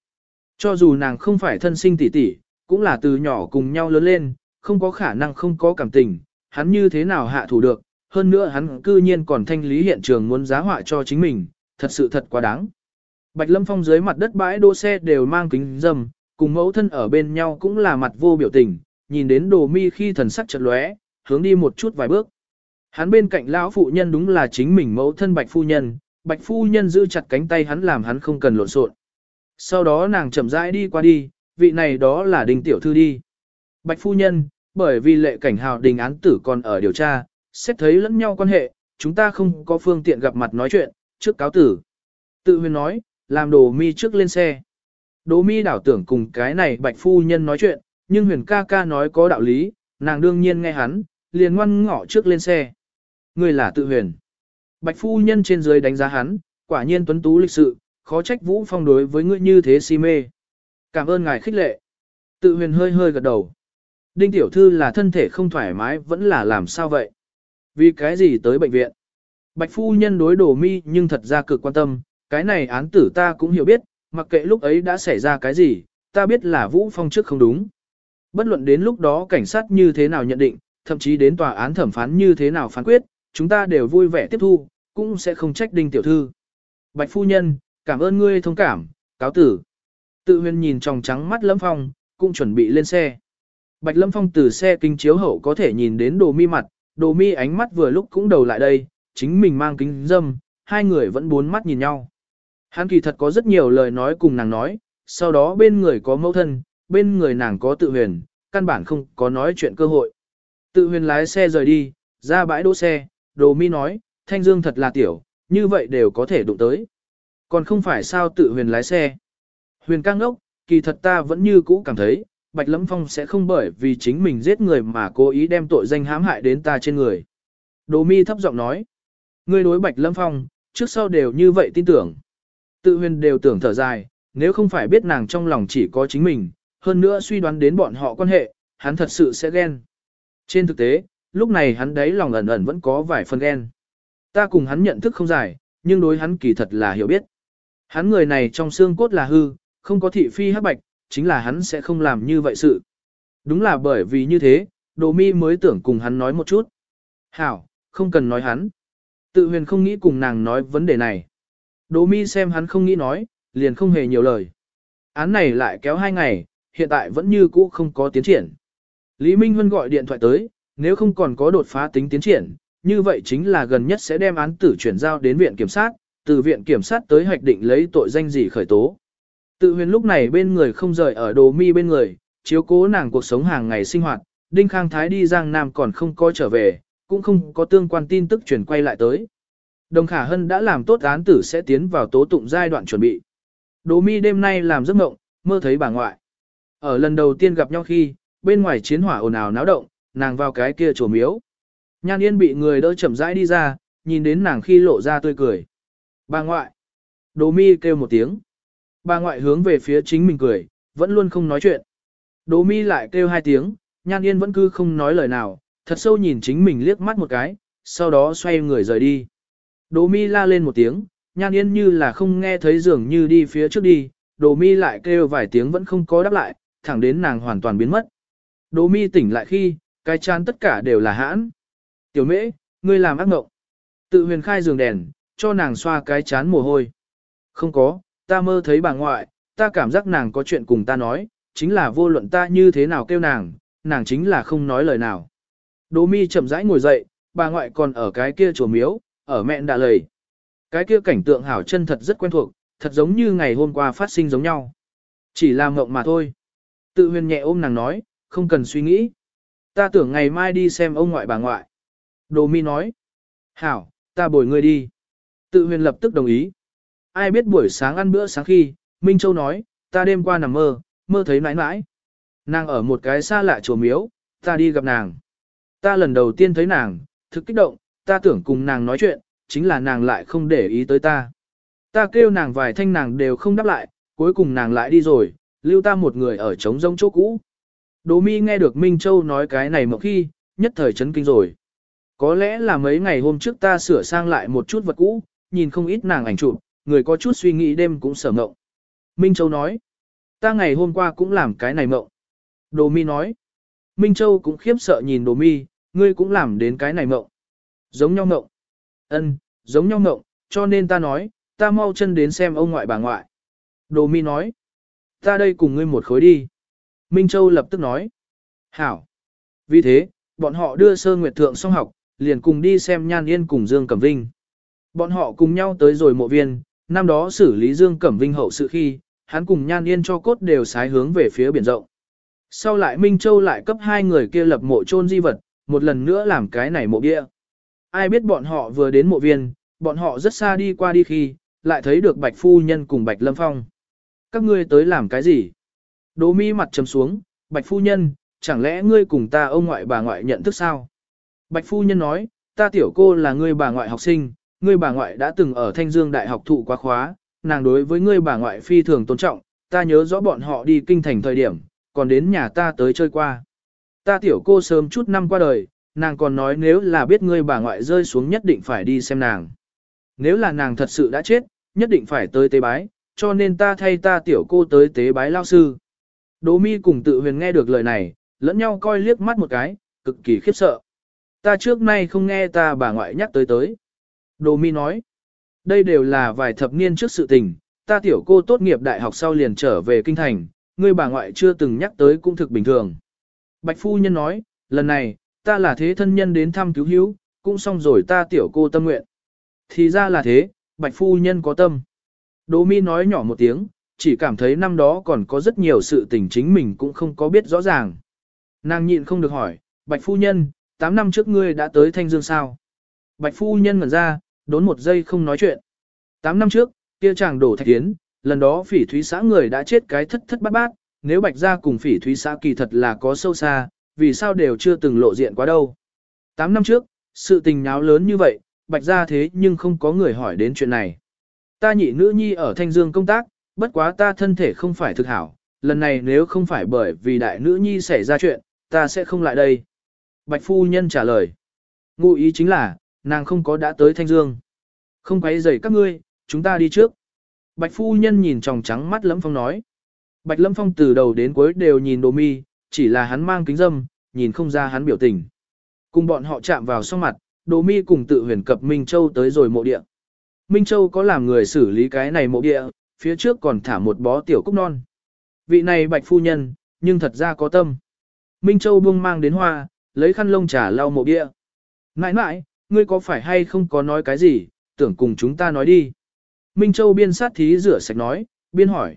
Cho dù nàng không phải thân sinh tỷ tỷ, cũng là từ nhỏ cùng nhau lớn lên, không có khả năng không có cảm tình, hắn như thế nào hạ thủ được, hơn nữa hắn cư nhiên còn thanh lý hiện trường muốn giá họa cho chính mình, thật sự thật quá đáng. Bạch Lâm Phong dưới mặt đất bãi đỗ xe đều mang kính dâm, cùng mẫu thân ở bên nhau cũng là mặt vô biểu tình, nhìn đến đồ mi khi thần sắc chợt lóe, hướng đi một chút vài bước. Hắn bên cạnh lão phụ nhân đúng là chính mình mẫu thân Bạch Phu Nhân, Bạch Phu Nhân giữ chặt cánh tay hắn làm hắn không cần lộn xộn. Sau đó nàng chậm rãi đi qua đi, vị này đó là đình tiểu thư đi. Bạch Phu Nhân, bởi vì lệ cảnh hào đình án tử còn ở điều tra, xét thấy lẫn nhau quan hệ, chúng ta không có phương tiện gặp mặt nói chuyện, trước cáo tử. Tự huyền nói, làm đồ mi trước lên xe. Đỗ mi đảo tưởng cùng cái này bạch phu nhân nói chuyện, nhưng huyền ca ca nói có đạo lý, nàng đương nhiên nghe hắn, liền ngoan ngỏ trước lên xe. Người là tự huyền. Bạch phu nhân trên dưới đánh giá hắn, quả nhiên tuấn tú lịch sự, khó trách vũ phong đối với ngươi như thế si mê. Cảm ơn ngài khích lệ. Tự huyền hơi hơi gật đầu. Đinh tiểu thư là thân thể không thoải mái vẫn là làm sao vậy? Vì cái gì tới bệnh viện? Bạch phu nhân đối đồ mi nhưng thật ra cực quan tâm, cái này án tử ta cũng hiểu biết, mặc kệ lúc ấy đã xảy ra cái gì, ta biết là Vũ Phong trước không đúng. Bất luận đến lúc đó cảnh sát như thế nào nhận định, thậm chí đến tòa án thẩm phán như thế nào phán quyết, chúng ta đều vui vẻ tiếp thu, cũng sẽ không trách đinh tiểu thư. Bạch phu nhân, cảm ơn ngươi thông cảm, cáo tử. Tự huyền nhìn trong trắng mắt Lâm Phong, cũng chuẩn bị lên xe. Bạch Lâm Phong từ xe kinh chiếu hậu có thể nhìn đến đồ mi mặt, đồ mi ánh mắt vừa lúc cũng đầu lại đây, chính mình mang kính dâm, hai người vẫn bốn mắt nhìn nhau. Hắn kỳ thật có rất nhiều lời nói cùng nàng nói, sau đó bên người có mẫu thân, bên người nàng có tự huyền, căn bản không có nói chuyện cơ hội. Tự huyền lái xe rời đi, ra bãi đỗ xe, đồ mi nói, thanh dương thật là tiểu, như vậy đều có thể đụng tới. Còn không phải sao tự huyền lái xe. Huyền căng ốc, kỳ thật ta vẫn như cũ cảm thấy, Bạch Lâm Phong sẽ không bởi vì chính mình giết người mà cố ý đem tội danh hãm hại đến ta trên người. Đồ mi thấp giọng nói, ngươi đối Bạch Lâm Phong, trước sau đều như vậy tin tưởng. Tự huyền đều tưởng thở dài, nếu không phải biết nàng trong lòng chỉ có chính mình, hơn nữa suy đoán đến bọn họ quan hệ, hắn thật sự sẽ ghen. Trên thực tế, lúc này hắn đấy lòng ẩn ẩn vẫn có vài phần ghen. Ta cùng hắn nhận thức không dài, nhưng đối hắn kỳ thật là hiểu biết. Hắn người này trong xương cốt là hư, không có thị phi hắc bạch, chính là hắn sẽ không làm như vậy sự. Đúng là bởi vì như thế, đồ mi mới tưởng cùng hắn nói một chút. Hảo, không cần nói hắn. Tự huyền không nghĩ cùng nàng nói vấn đề này. Đỗ mi xem hắn không nghĩ nói, liền không hề nhiều lời. Án này lại kéo hai ngày, hiện tại vẫn như cũ không có tiến triển. Lý Minh Huân gọi điện thoại tới, nếu không còn có đột phá tính tiến triển, như vậy chính là gần nhất sẽ đem án tử chuyển giao đến viện kiểm sát, từ viện kiểm sát tới hoạch định lấy tội danh gì khởi tố. Tự huyền lúc này bên người không rời ở đồ mi bên người, chiếu cố nàng cuộc sống hàng ngày sinh hoạt, Đinh Khang Thái đi Giang Nam còn không có trở về, cũng không có tương quan tin tức chuyển quay lại tới. Đồng Khả Hân đã làm tốt án tử sẽ tiến vào tố tụng giai đoạn chuẩn bị. Đỗ mi đêm nay làm giấc mộng, mơ thấy bà ngoại. Ở lần đầu tiên gặp nhau khi, bên ngoài chiến hỏa ồn ào náo động, nàng vào cái kia chùa miếu. Nhan Yên bị người đỡ chậm rãi đi ra, nhìn đến nàng khi lộ ra tươi cười. Bà ngoại. Đỗ mi kêu một tiếng. Bà ngoại hướng về phía chính mình cười, vẫn luôn không nói chuyện. Đỗ mi lại kêu hai tiếng, Nhan Yên vẫn cứ không nói lời nào, thật sâu nhìn chính mình liếc mắt một cái, sau đó xoay người rời đi. Đồ mi la lên một tiếng, nhan yên như là không nghe thấy dường như đi phía trước đi, đồ mi lại kêu vài tiếng vẫn không có đáp lại, thẳng đến nàng hoàn toàn biến mất. Đồ mi tỉnh lại khi, cái chán tất cả đều là hãn. Tiểu mễ, ngươi làm ác mộng. Tự huyền khai giường đèn, cho nàng xoa cái chán mồ hôi. Không có, ta mơ thấy bà ngoại, ta cảm giác nàng có chuyện cùng ta nói, chính là vô luận ta như thế nào kêu nàng, nàng chính là không nói lời nào. Đỗ mi chậm rãi ngồi dậy, bà ngoại còn ở cái kia chùa miếu, ở mẹn đã lầy. Cái kia cảnh tượng hảo chân thật rất quen thuộc, thật giống như ngày hôm qua phát sinh giống nhau. Chỉ là mộng mà thôi. Tự huyền nhẹ ôm nàng nói, không cần suy nghĩ. Ta tưởng ngày mai đi xem ông ngoại bà ngoại. Đồ mi nói. Hảo, ta bồi ngươi đi. Tự huyền lập tức đồng ý. Ai biết buổi sáng ăn bữa sáng khi, Minh Châu nói, ta đêm qua nằm mơ, mơ thấy nãi nãi. Nàng ở một cái xa lạ chùa miếu, ta đi gặp nàng. Ta lần đầu tiên thấy nàng, thực kích động, ta tưởng cùng nàng nói chuyện, chính là nàng lại không để ý tới ta. Ta kêu nàng vài thanh nàng đều không đáp lại, cuối cùng nàng lại đi rồi, lưu ta một người ở trống rông chỗ cũ. Đỗ mi nghe được Minh Châu nói cái này một khi, nhất thời chấn kinh rồi. Có lẽ là mấy ngày hôm trước ta sửa sang lại một chút vật cũ, nhìn không ít nàng ảnh chụp, người có chút suy nghĩ đêm cũng sở mộng. Minh Châu nói, ta ngày hôm qua cũng làm cái này mộng. Đồ mi nói, Minh Châu cũng khiếp sợ nhìn đồ mi, ngươi cũng làm đến cái này mộng. Giống nhau ngộng. Ân, giống nhau ngộng, cho nên ta nói, ta mau chân đến xem ông ngoại bà ngoại. Đồ mi nói, ta đây cùng ngươi một khối đi. Minh Châu lập tức nói, hảo. Vì thế, bọn họ đưa sơ nguyệt thượng xong học, liền cùng đi xem Nhan Yên cùng Dương Cẩm Vinh. Bọn họ cùng nhau tới rồi mộ viên, năm đó xử lý Dương Cẩm Vinh hậu sự khi, hắn cùng Nhan Yên cho cốt đều sái hướng về phía biển rộng. Sau lại Minh Châu lại cấp hai người kia lập mộ chôn di vật, một lần nữa làm cái này mộ bia. Ai biết bọn họ vừa đến mộ viên, bọn họ rất xa đi qua đi khi, lại thấy được Bạch Phu Nhân cùng Bạch Lâm Phong. Các ngươi tới làm cái gì? Đỗ mi mặt trầm xuống, Bạch Phu Nhân, chẳng lẽ ngươi cùng ta ông ngoại bà ngoại nhận thức sao? Bạch Phu Nhân nói, ta tiểu cô là ngươi bà ngoại học sinh, ngươi bà ngoại đã từng ở Thanh Dương Đại học thụ quá khóa, nàng đối với ngươi bà ngoại phi thường tôn trọng, ta nhớ rõ bọn họ đi kinh thành thời điểm, còn đến nhà ta tới chơi qua. Ta tiểu cô sớm chút năm qua đời, nàng còn nói nếu là biết ngươi bà ngoại rơi xuống nhất định phải đi xem nàng. Nếu là nàng thật sự đã chết, nhất định phải tới tế bái, cho nên ta thay ta tiểu cô tới tế bái lao sư. Đỗ mi cùng tự huyền nghe được lời này, lẫn nhau coi liếc mắt một cái, cực kỳ khiếp sợ. Ta trước nay không nghe ta bà ngoại nhắc tới tới. Đỗ mi nói, đây đều là vài thập niên trước sự tình, ta tiểu cô tốt nghiệp đại học sau liền trở về kinh thành, ngươi bà ngoại chưa từng nhắc tới cũng thực bình thường. Bạch phu nhân nói, lần này, ta là thế thân nhân đến thăm cứu hữu, cũng xong rồi ta tiểu cô tâm nguyện. Thì ra là thế, bạch phu nhân có tâm. Đỗ mi nói nhỏ một tiếng, chỉ cảm thấy năm đó còn có rất nhiều sự tình chính mình cũng không có biết rõ ràng. Nàng nhịn không được hỏi, bạch phu nhân, 8 năm trước ngươi đã tới Thanh Dương sao? Bạch phu nhân ngẩn ra, đốn một giây không nói chuyện. 8 năm trước, kia chàng đổ thạch tiến, lần đó phỉ thúy xã người đã chết cái thất thất bát bát, nếu bạch gia cùng phỉ thúy xã kỳ thật là có sâu xa, vì sao đều chưa từng lộ diện quá đâu. 8 năm trước, sự tình náo lớn như vậy, bạch gia thế nhưng không có người hỏi đến chuyện này. Ta nhị nữ nhi ở Thanh Dương công tác, bất quá ta thân thể không phải thực hảo, lần này nếu không phải bởi vì đại nữ nhi xảy ra chuyện, ta sẽ không lại đây. Bạch phu nhân trả lời. Ngụ ý chính là, nàng không có đã tới Thanh Dương. Không quấy rầy các ngươi, chúng ta đi trước. Bạch phu nhân nhìn tròng trắng mắt Lâm Phong nói. Bạch Lâm Phong từ đầu đến cuối đều nhìn đồ mi, chỉ là hắn mang kính dâm, nhìn không ra hắn biểu tình. Cùng bọn họ chạm vào song mặt, đồ mi cùng tự huyền cập Minh Châu tới rồi mộ địa. Minh Châu có làm người xử lý cái này mộ địa, phía trước còn thả một bó tiểu cúc non. Vị này bạch phu nhân, nhưng thật ra có tâm. Minh Châu buông mang đến hoa, lấy khăn lông trà lau mộ địa. Nãi nãi, ngươi có phải hay không có nói cái gì, tưởng cùng chúng ta nói đi. Minh Châu biên sát thí rửa sạch nói, biên hỏi.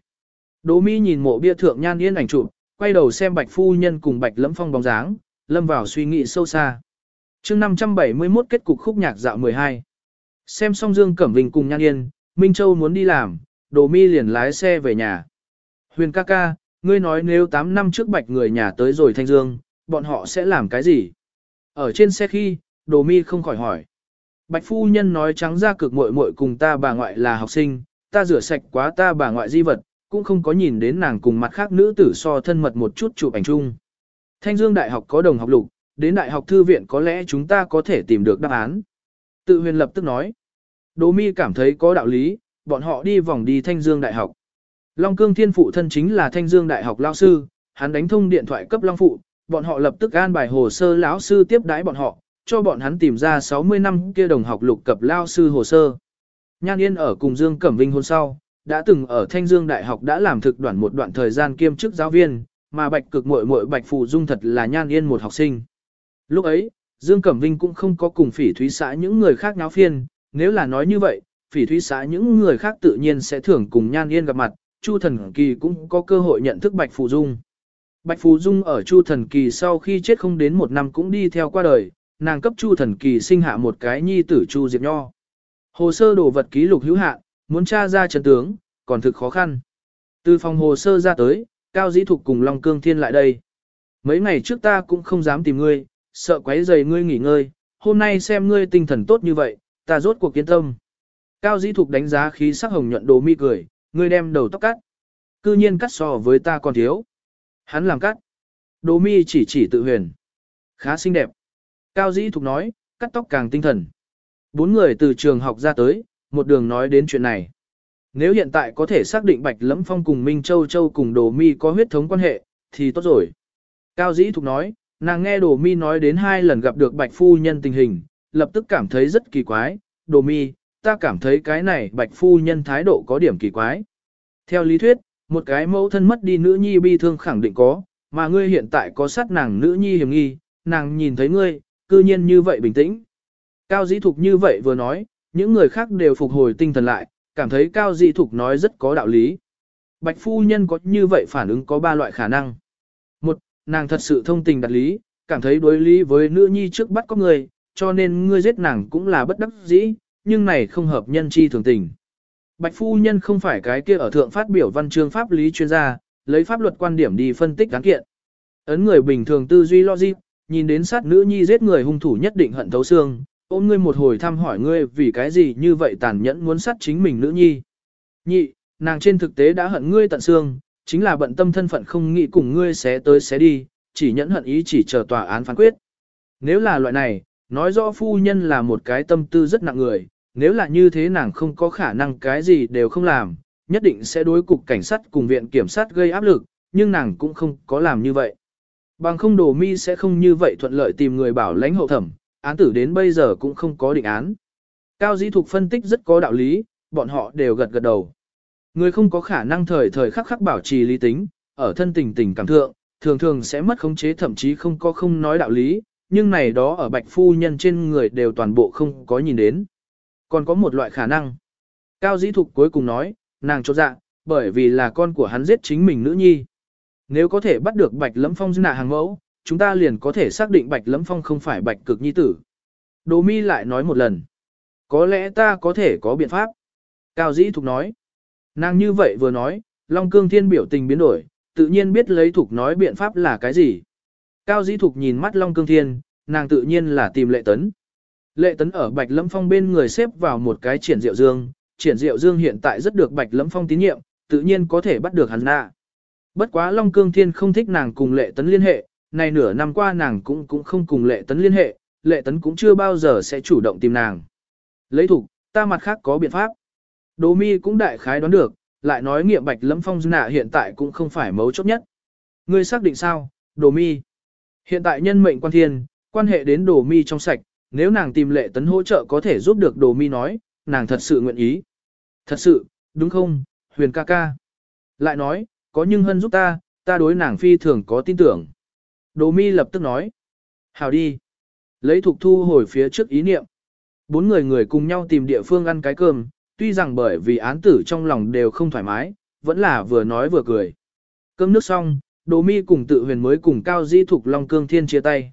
Đỗ Mi nhìn mộ bia thượng nhan yên ảnh chụp, quay đầu xem Bạch phu nhân cùng Bạch Lẫm Phong bóng dáng, lâm vào suy nghĩ sâu xa. Chương 571 kết cục khúc nhạc dạo 12. Xem xong Dương Cẩm Vinh cùng Nhan Yên, Minh Châu muốn đi làm, Đồ Mi liền lái xe về nhà. Huyền ca ca, ngươi nói nếu 8 năm trước Bạch người nhà tới rồi Thanh Dương, bọn họ sẽ làm cái gì? Ở trên xe khi, Đồ Mi không khỏi hỏi. Bạch phu nhân nói trắng ra cực muội muội cùng ta bà ngoại là học sinh, ta rửa sạch quá ta bà ngoại di vật, cũng không có nhìn đến nàng cùng mặt khác nữ tử so thân mật một chút chụp ảnh chung. Thanh Dương Đại học có đồng học lục, đến Đại học Thư viện có lẽ chúng ta có thể tìm được đáp án. Tự huyền lập tức nói. Đỗ mi cảm thấy có đạo lý, bọn họ đi vòng đi Thanh Dương Đại học. Long Cương Thiên Phụ thân chính là Thanh Dương Đại học lao sư, hắn đánh thông điện thoại cấp Long Phụ, bọn họ lập tức an bài hồ sơ lão sư tiếp đái bọn họ, cho bọn hắn tìm ra 60 năm kia đồng học lục cập lao sư hồ sơ. Nhan Yên ở cùng Dương Cẩm Vinh hôn sau, đã từng ở Thanh Dương Đại học đã làm thực đoạn một đoạn thời gian kiêm chức giáo viên, mà Bạch Cực muội muội Bạch Phù Dung thật là Nhan Yên một học sinh. Lúc ấy, Dương Cẩm Vinh cũng không có cùng phỉ thúy xã những người khác náo phiên, nếu là nói như vậy, phỉ thúy xã những người khác tự nhiên sẽ thưởng cùng Nhan Yên gặp mặt, Chu Thần Kỳ cũng có cơ hội nhận thức Bạch Phù Dung. Bạch Phù Dung ở Chu Thần Kỳ sau khi chết không đến một năm cũng đi theo qua đời, nàng cấp Chu Thần Kỳ sinh hạ một cái nhi tử Chu Diệp Nho. Hồ sơ đồ vật ký lục hữu hạn, muốn tra ra chân tướng, còn thực khó khăn. Từ phòng hồ sơ ra tới, Cao Dĩ Thục cùng Long Cương Thiên lại đây. Mấy ngày trước ta cũng không dám tìm ngươi, sợ quấy rầy ngươi nghỉ ngơi, hôm nay xem ngươi tinh thần tốt như vậy, ta rốt cuộc kiên tâm. Cao dĩ thục đánh giá khí sắc hồng nhuận đồ mi cười, ngươi đem đầu tóc cắt. Cư nhiên cắt so với ta còn thiếu. Hắn làm cắt. Đồ mi chỉ chỉ tự huyền. Khá xinh đẹp. Cao dĩ thục nói, cắt tóc càng tinh thần. Bốn người từ trường học ra tới, một đường nói đến chuyện này. Nếu hiện tại có thể xác định Bạch Lẫm Phong cùng Minh Châu Châu cùng Đồ Mi có huyết thống quan hệ, thì tốt rồi. Cao Dĩ Thục nói, nàng nghe Đồ Mi nói đến hai lần gặp được Bạch Phu Nhân tình hình, lập tức cảm thấy rất kỳ quái. Đồ Mi, ta cảm thấy cái này Bạch Phu Nhân thái độ có điểm kỳ quái. Theo lý thuyết, một cái mẫu thân mất đi nữ nhi bi thương khẳng định có, mà ngươi hiện tại có sát nàng nữ nhi hiểm nghi, nàng nhìn thấy ngươi, cư nhiên như vậy bình tĩnh. Cao Dĩ Thục như vậy vừa nói, những người khác đều phục hồi tinh thần lại, cảm thấy Cao Dĩ Thục nói rất có đạo lý. Bạch phu nhân có như vậy phản ứng có ba loại khả năng. Một, nàng thật sự thông tình đặt lý, cảm thấy đối lý với nữ nhi trước bắt có người, cho nên ngươi giết nàng cũng là bất đắc dĩ, nhưng này không hợp nhân chi thường tình. Bạch phu nhân không phải cái kia ở thượng phát biểu văn chương pháp lý chuyên gia, lấy pháp luật quan điểm đi phân tích án kiện. Ấn người bình thường tư duy logic, nhìn đến sát nữ nhi giết người hung thủ nhất định hận thấu xương, ôm ngươi một hồi thăm hỏi ngươi vì cái gì như vậy tàn nhẫn muốn sát chính mình nữ nhi. Nhị, nàng trên thực tế đã hận ngươi tận xương, chính là bận tâm thân phận không nghĩ cùng ngươi xé tới xé đi, chỉ nhẫn hận ý chỉ chờ tòa án phán quyết. Nếu là loại này, nói rõ phu nhân là một cái tâm tư rất nặng người, nếu là như thế nàng không có khả năng cái gì đều không làm, nhất định sẽ đối cục cảnh sát cùng viện kiểm sát gây áp lực, nhưng nàng cũng không có làm như vậy. Bằng không đồ mi sẽ không như vậy thuận lợi tìm người bảo lãnh hậu thẩm, án tử đến bây giờ cũng không có định án. Cao Dĩ Thục phân tích rất có đạo lý, bọn họ đều gật gật đầu. Người không có khả năng thời thời khắc khắc bảo trì lý tính, ở thân tình tình cảm thượng, thường thường sẽ mất khống chế thậm chí không có không nói đạo lý, nhưng này đó ở bạch phu nhân trên người đều toàn bộ không có nhìn đến. Còn có một loại khả năng. Cao Dĩ Thục cuối cùng nói, nàng chốt dạ, bởi vì là con của hắn giết chính mình nữ nhi. Nếu có thể bắt được bạch lẫm phong nạ hàng mẫu, chúng ta liền có thể xác định Bạch Lẫm Phong không phải Bạch Cực Nhi tử. Đồ Mi lại nói một lần. Có lẽ ta có thể có biện pháp. Cao Dĩ Thục nói. Nàng như vậy vừa nói, Long Cương Thiên biểu tình biến đổi, tự nhiên biết lấy Thục nói biện pháp là cái gì. Cao Dĩ Thục nhìn mắt Long Cương Thiên, nàng tự nhiên là tìm Lệ Tấn. Lệ Tấn ở Bạch lâm Phong bên người xếp vào một cái triển diệu dương, triển diệu dương hiện tại rất được Bạch lâm Phong tín nhiệm, tự nhiên có thể bắt được hắn nạ. Bất quá Long Cương Thiên không thích nàng cùng Lệ Tấn liên hệ, này nửa năm qua nàng cũng cũng không cùng lệ tấn liên hệ, lệ tấn cũng chưa bao giờ sẽ chủ động tìm nàng. Lấy thủ, ta mặt khác có biện pháp. Đỗ mi cũng đại khái đoán được, lại nói nghiệm bạch lâm phong nạ hiện tại cũng không phải mấu chốt nhất. Ngươi xác định sao, đồ mi? Hiện tại nhân mệnh quan thiên, quan hệ đến đồ mi trong sạch, nếu nàng tìm lệ tấn hỗ trợ có thể giúp được đồ mi nói, nàng thật sự nguyện ý. Thật sự, đúng không, huyền ca ca. Lại nói, có nhưng hân giúp ta, ta đối nàng phi thường có tin tưởng. Đồ mi lập tức nói. Hào đi. Lấy thục thu hồi phía trước ý niệm. Bốn người người cùng nhau tìm địa phương ăn cái cơm, tuy rằng bởi vì án tử trong lòng đều không thoải mái, vẫn là vừa nói vừa cười. Cơm nước xong, đồ mi cùng tự huyền mới cùng cao di thục long cương thiên chia tay.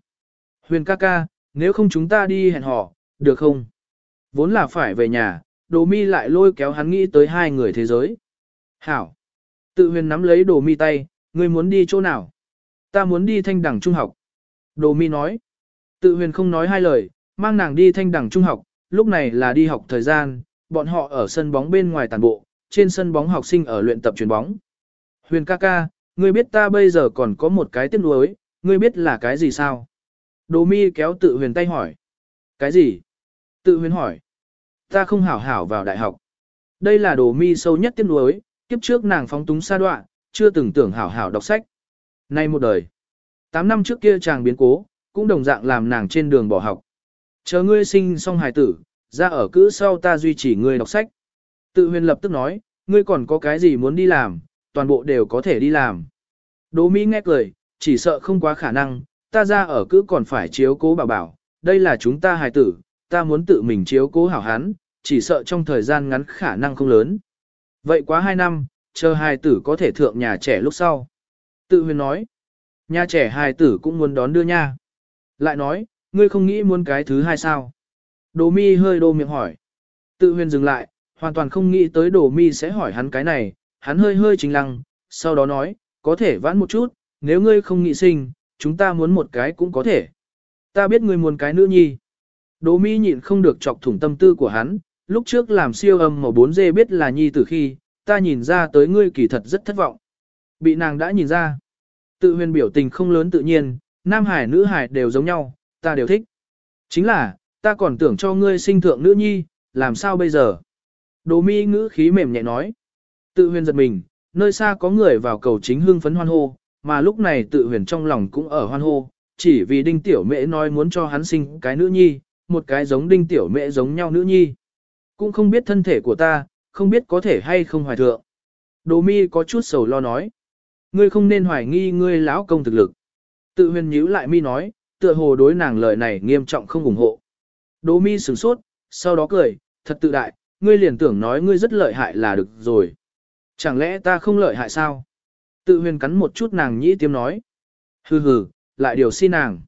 Huyền ca ca, nếu không chúng ta đi hẹn hò, được không? Vốn là phải về nhà, đồ mi lại lôi kéo hắn nghĩ tới hai người thế giới. Hảo. Tự huyền nắm lấy đồ mi tay, ngươi muốn đi chỗ nào? Ta muốn đi thanh đẳng trung học. Đồ mi nói. Tự huyền không nói hai lời, mang nàng đi thanh đẳng trung học, lúc này là đi học thời gian, bọn họ ở sân bóng bên ngoài tàn bộ, trên sân bóng học sinh ở luyện tập chuyền bóng. Huyền ca ca, ngươi biết ta bây giờ còn có một cái tiếc nuối, ngươi biết là cái gì sao? Đồ mi kéo tự huyền tay hỏi. Cái gì? Tự huyền hỏi. Ta không hảo hảo vào đại học. Đây là đồ mi sâu nhất tiếc nuối, kiếp trước nàng phóng túng xa đoạn, chưa từng tưởng hảo hảo đọc sách. Nay một đời, 8 năm trước kia chàng biến cố, cũng đồng dạng làm nàng trên đường bỏ học. Chờ ngươi sinh xong hài tử, ra ở cữ sau ta duy trì ngươi đọc sách. Tự huyền lập tức nói, ngươi còn có cái gì muốn đi làm, toàn bộ đều có thể đi làm. Đỗ Mỹ nghe cười, chỉ sợ không quá khả năng, ta ra ở cữ còn phải chiếu cố bảo bảo, đây là chúng ta hài tử, ta muốn tự mình chiếu cố hảo hán, chỉ sợ trong thời gian ngắn khả năng không lớn. Vậy quá 2 năm, chờ hài tử có thể thượng nhà trẻ lúc sau. Tự huyền nói, nhà trẻ hài tử cũng muốn đón đưa nha. Lại nói, ngươi không nghĩ muốn cái thứ hai sao? Đồ mi hơi đô miệng hỏi. Tự huyền dừng lại, hoàn toàn không nghĩ tới đồ mi sẽ hỏi hắn cái này, hắn hơi hơi chính lăng, sau đó nói, có thể vãn một chút, nếu ngươi không nghĩ sinh, chúng ta muốn một cái cũng có thể. Ta biết ngươi muốn cái nữ nhi. Đỗ Mi nhịn không được chọc thủng tâm tư của hắn, lúc trước làm siêu âm màu 4G biết là nhi từ khi, ta nhìn ra tới ngươi kỳ thật rất thất vọng. Bị nàng đã nhìn ra. Tự huyền biểu tình không lớn tự nhiên, nam hải nữ hải đều giống nhau, ta đều thích. Chính là, ta còn tưởng cho ngươi sinh thượng nữ nhi, làm sao bây giờ? Đỗ mi ngữ khí mềm nhẹ nói. Tự huyền giật mình, nơi xa có người vào cầu chính hưng phấn hoan hô, mà lúc này tự huyền trong lòng cũng ở hoan hô, chỉ vì đinh tiểu mễ nói muốn cho hắn sinh cái nữ nhi, một cái giống đinh tiểu mễ giống nhau nữ nhi. Cũng không biết thân thể của ta, không biết có thể hay không hoài thượng. Đồ mi có chút sầu lo nói. Ngươi không nên hoài nghi ngươi lão công thực lực. Tự huyền nhíu lại mi nói, tựa hồ đối nàng lời này nghiêm trọng không ủng hộ. Đỗ mi sửng sốt, sau đó cười, thật tự đại, ngươi liền tưởng nói ngươi rất lợi hại là được rồi. Chẳng lẽ ta không lợi hại sao? Tự huyền cắn một chút nàng nhĩ tiêm nói. Hừ hừ, lại điều xin nàng.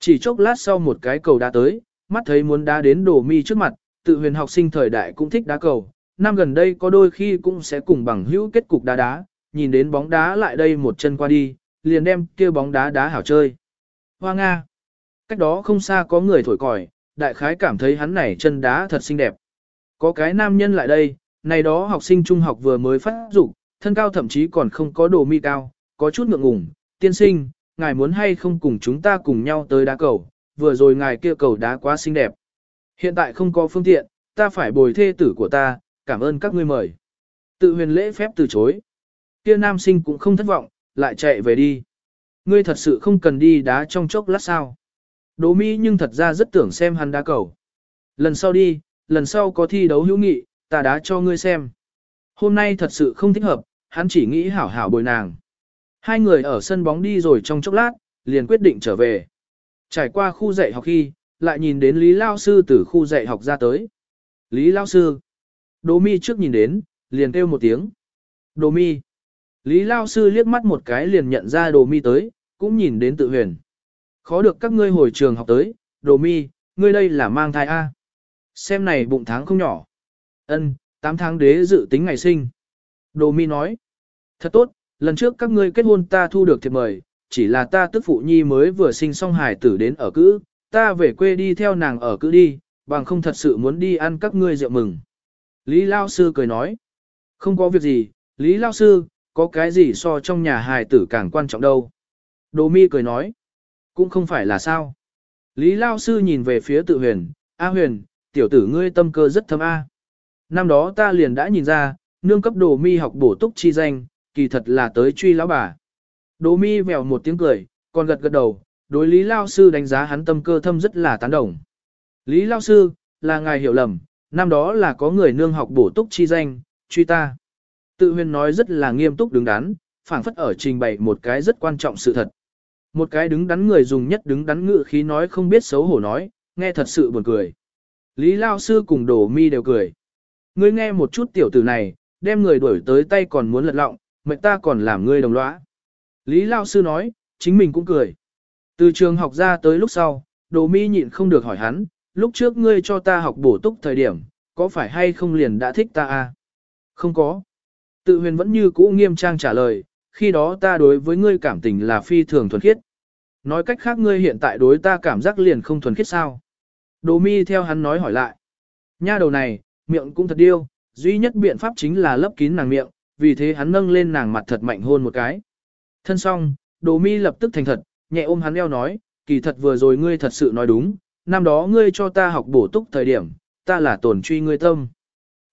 Chỉ chốc lát sau một cái cầu đá tới, mắt thấy muốn đá đến đồ mi trước mặt, tự huyền học sinh thời đại cũng thích đá cầu. Năm gần đây có đôi khi cũng sẽ cùng bằng hữu kết cục đá đá, nhìn đến bóng đá lại đây một chân qua đi, liền đem kia bóng đá đá hảo chơi. Hoa Nga. Cách đó không xa có người thổi còi, đại khái cảm thấy hắn này chân đá thật xinh đẹp. Có cái nam nhân lại đây, này đó học sinh trung học vừa mới phát dục, thân cao thậm chí còn không có đồ mi cao, có chút ngượng ngùng, tiên sinh, ngài muốn hay không cùng chúng ta cùng nhau tới đá cầu, vừa rồi ngài kia cầu đá quá xinh đẹp. Hiện tại không có phương tiện, ta phải bồi thê tử của ta, cảm ơn các ngươi mời. Tự huyền lễ phép từ chối. Kia nam sinh cũng không thất vọng, lại chạy về đi. Ngươi thật sự không cần đi đá trong chốc lát sao. Đỗ mi nhưng thật ra rất tưởng xem hắn đá cầu. Lần sau đi, lần sau có thi đấu hữu nghị, ta đá cho ngươi xem. Hôm nay thật sự không thích hợp, hắn chỉ nghĩ hảo hảo bồi nàng. Hai người ở sân bóng đi rồi trong chốc lát, liền quyết định trở về. Trải qua khu dạy học khi, lại nhìn đến Lý Lao Sư từ khu dạy học ra tới. Lý Lao Sư. Đỗ mi trước nhìn đến, liền kêu một tiếng. Đỗ mi. Lý Lao Sư liếc mắt một cái liền nhận ra Đồ mi tới, cũng nhìn đến tự huyền. Khó được các ngươi hồi trường học tới, Đồ mi, ngươi đây là mang thai A. Xem này bụng tháng không nhỏ. Ân, 8 tháng đế dự tính ngày sinh. Đồ mi nói. Thật tốt, lần trước các ngươi kết hôn ta thu được thiệp mời, chỉ là ta tức phụ nhi mới vừa sinh xong hải tử đến ở cữ, ta về quê đi theo nàng ở cữ đi, bằng không thật sự muốn đi ăn các ngươi rượu mừng. Lý Lao Sư cười nói, không có việc gì, Lý Lao Sư, có cái gì so trong nhà hài tử càng quan trọng đâu. Đồ mi cười nói, cũng không phải là sao. Lý Lao Sư nhìn về phía tự huyền, A huyền, tiểu tử ngươi tâm cơ rất thâm A. Năm đó ta liền đã nhìn ra, nương cấp đồ mi học bổ túc chi danh, kỳ thật là tới truy lão bà. Đồ mi vèo một tiếng cười, còn gật gật đầu, đối Lý Lao Sư đánh giá hắn tâm cơ thâm rất là tán đồng. Lý Lao Sư, là ngài hiểu lầm, năm đó là có người nương học bổ túc chi danh, truy ta. Tự huyền nói rất là nghiêm túc đứng đắn, phảng phất ở trình bày một cái rất quan trọng sự thật. Một cái đứng đắn người dùng nhất đứng đắn ngự khí nói không biết xấu hổ nói, nghe thật sự buồn cười. Lý Lao Sư cùng Đổ Mi đều cười. Ngươi nghe một chút tiểu tử này, đem người đuổi tới tay còn muốn lật lọng, mệnh ta còn làm ngươi đồng lõa. Lý Lao Sư nói, chính mình cũng cười. Từ trường học ra tới lúc sau, Đồ Mi nhịn không được hỏi hắn, lúc trước ngươi cho ta học bổ túc thời điểm, có phải hay không liền đã thích ta à? Không có. Tự huyền vẫn như cũ nghiêm trang trả lời, khi đó ta đối với ngươi cảm tình là phi thường thuần khiết. Nói cách khác ngươi hiện tại đối ta cảm giác liền không thuần khiết sao? Đồ mi theo hắn nói hỏi lại. Nha đầu này, miệng cũng thật điêu, duy nhất biện pháp chính là lấp kín nàng miệng, vì thế hắn nâng lên nàng mặt thật mạnh hôn một cái. Thân xong, đồ mi lập tức thành thật, nhẹ ôm hắn eo nói, kỳ thật vừa rồi ngươi thật sự nói đúng, năm đó ngươi cho ta học bổ túc thời điểm, ta là tổn truy ngươi tâm.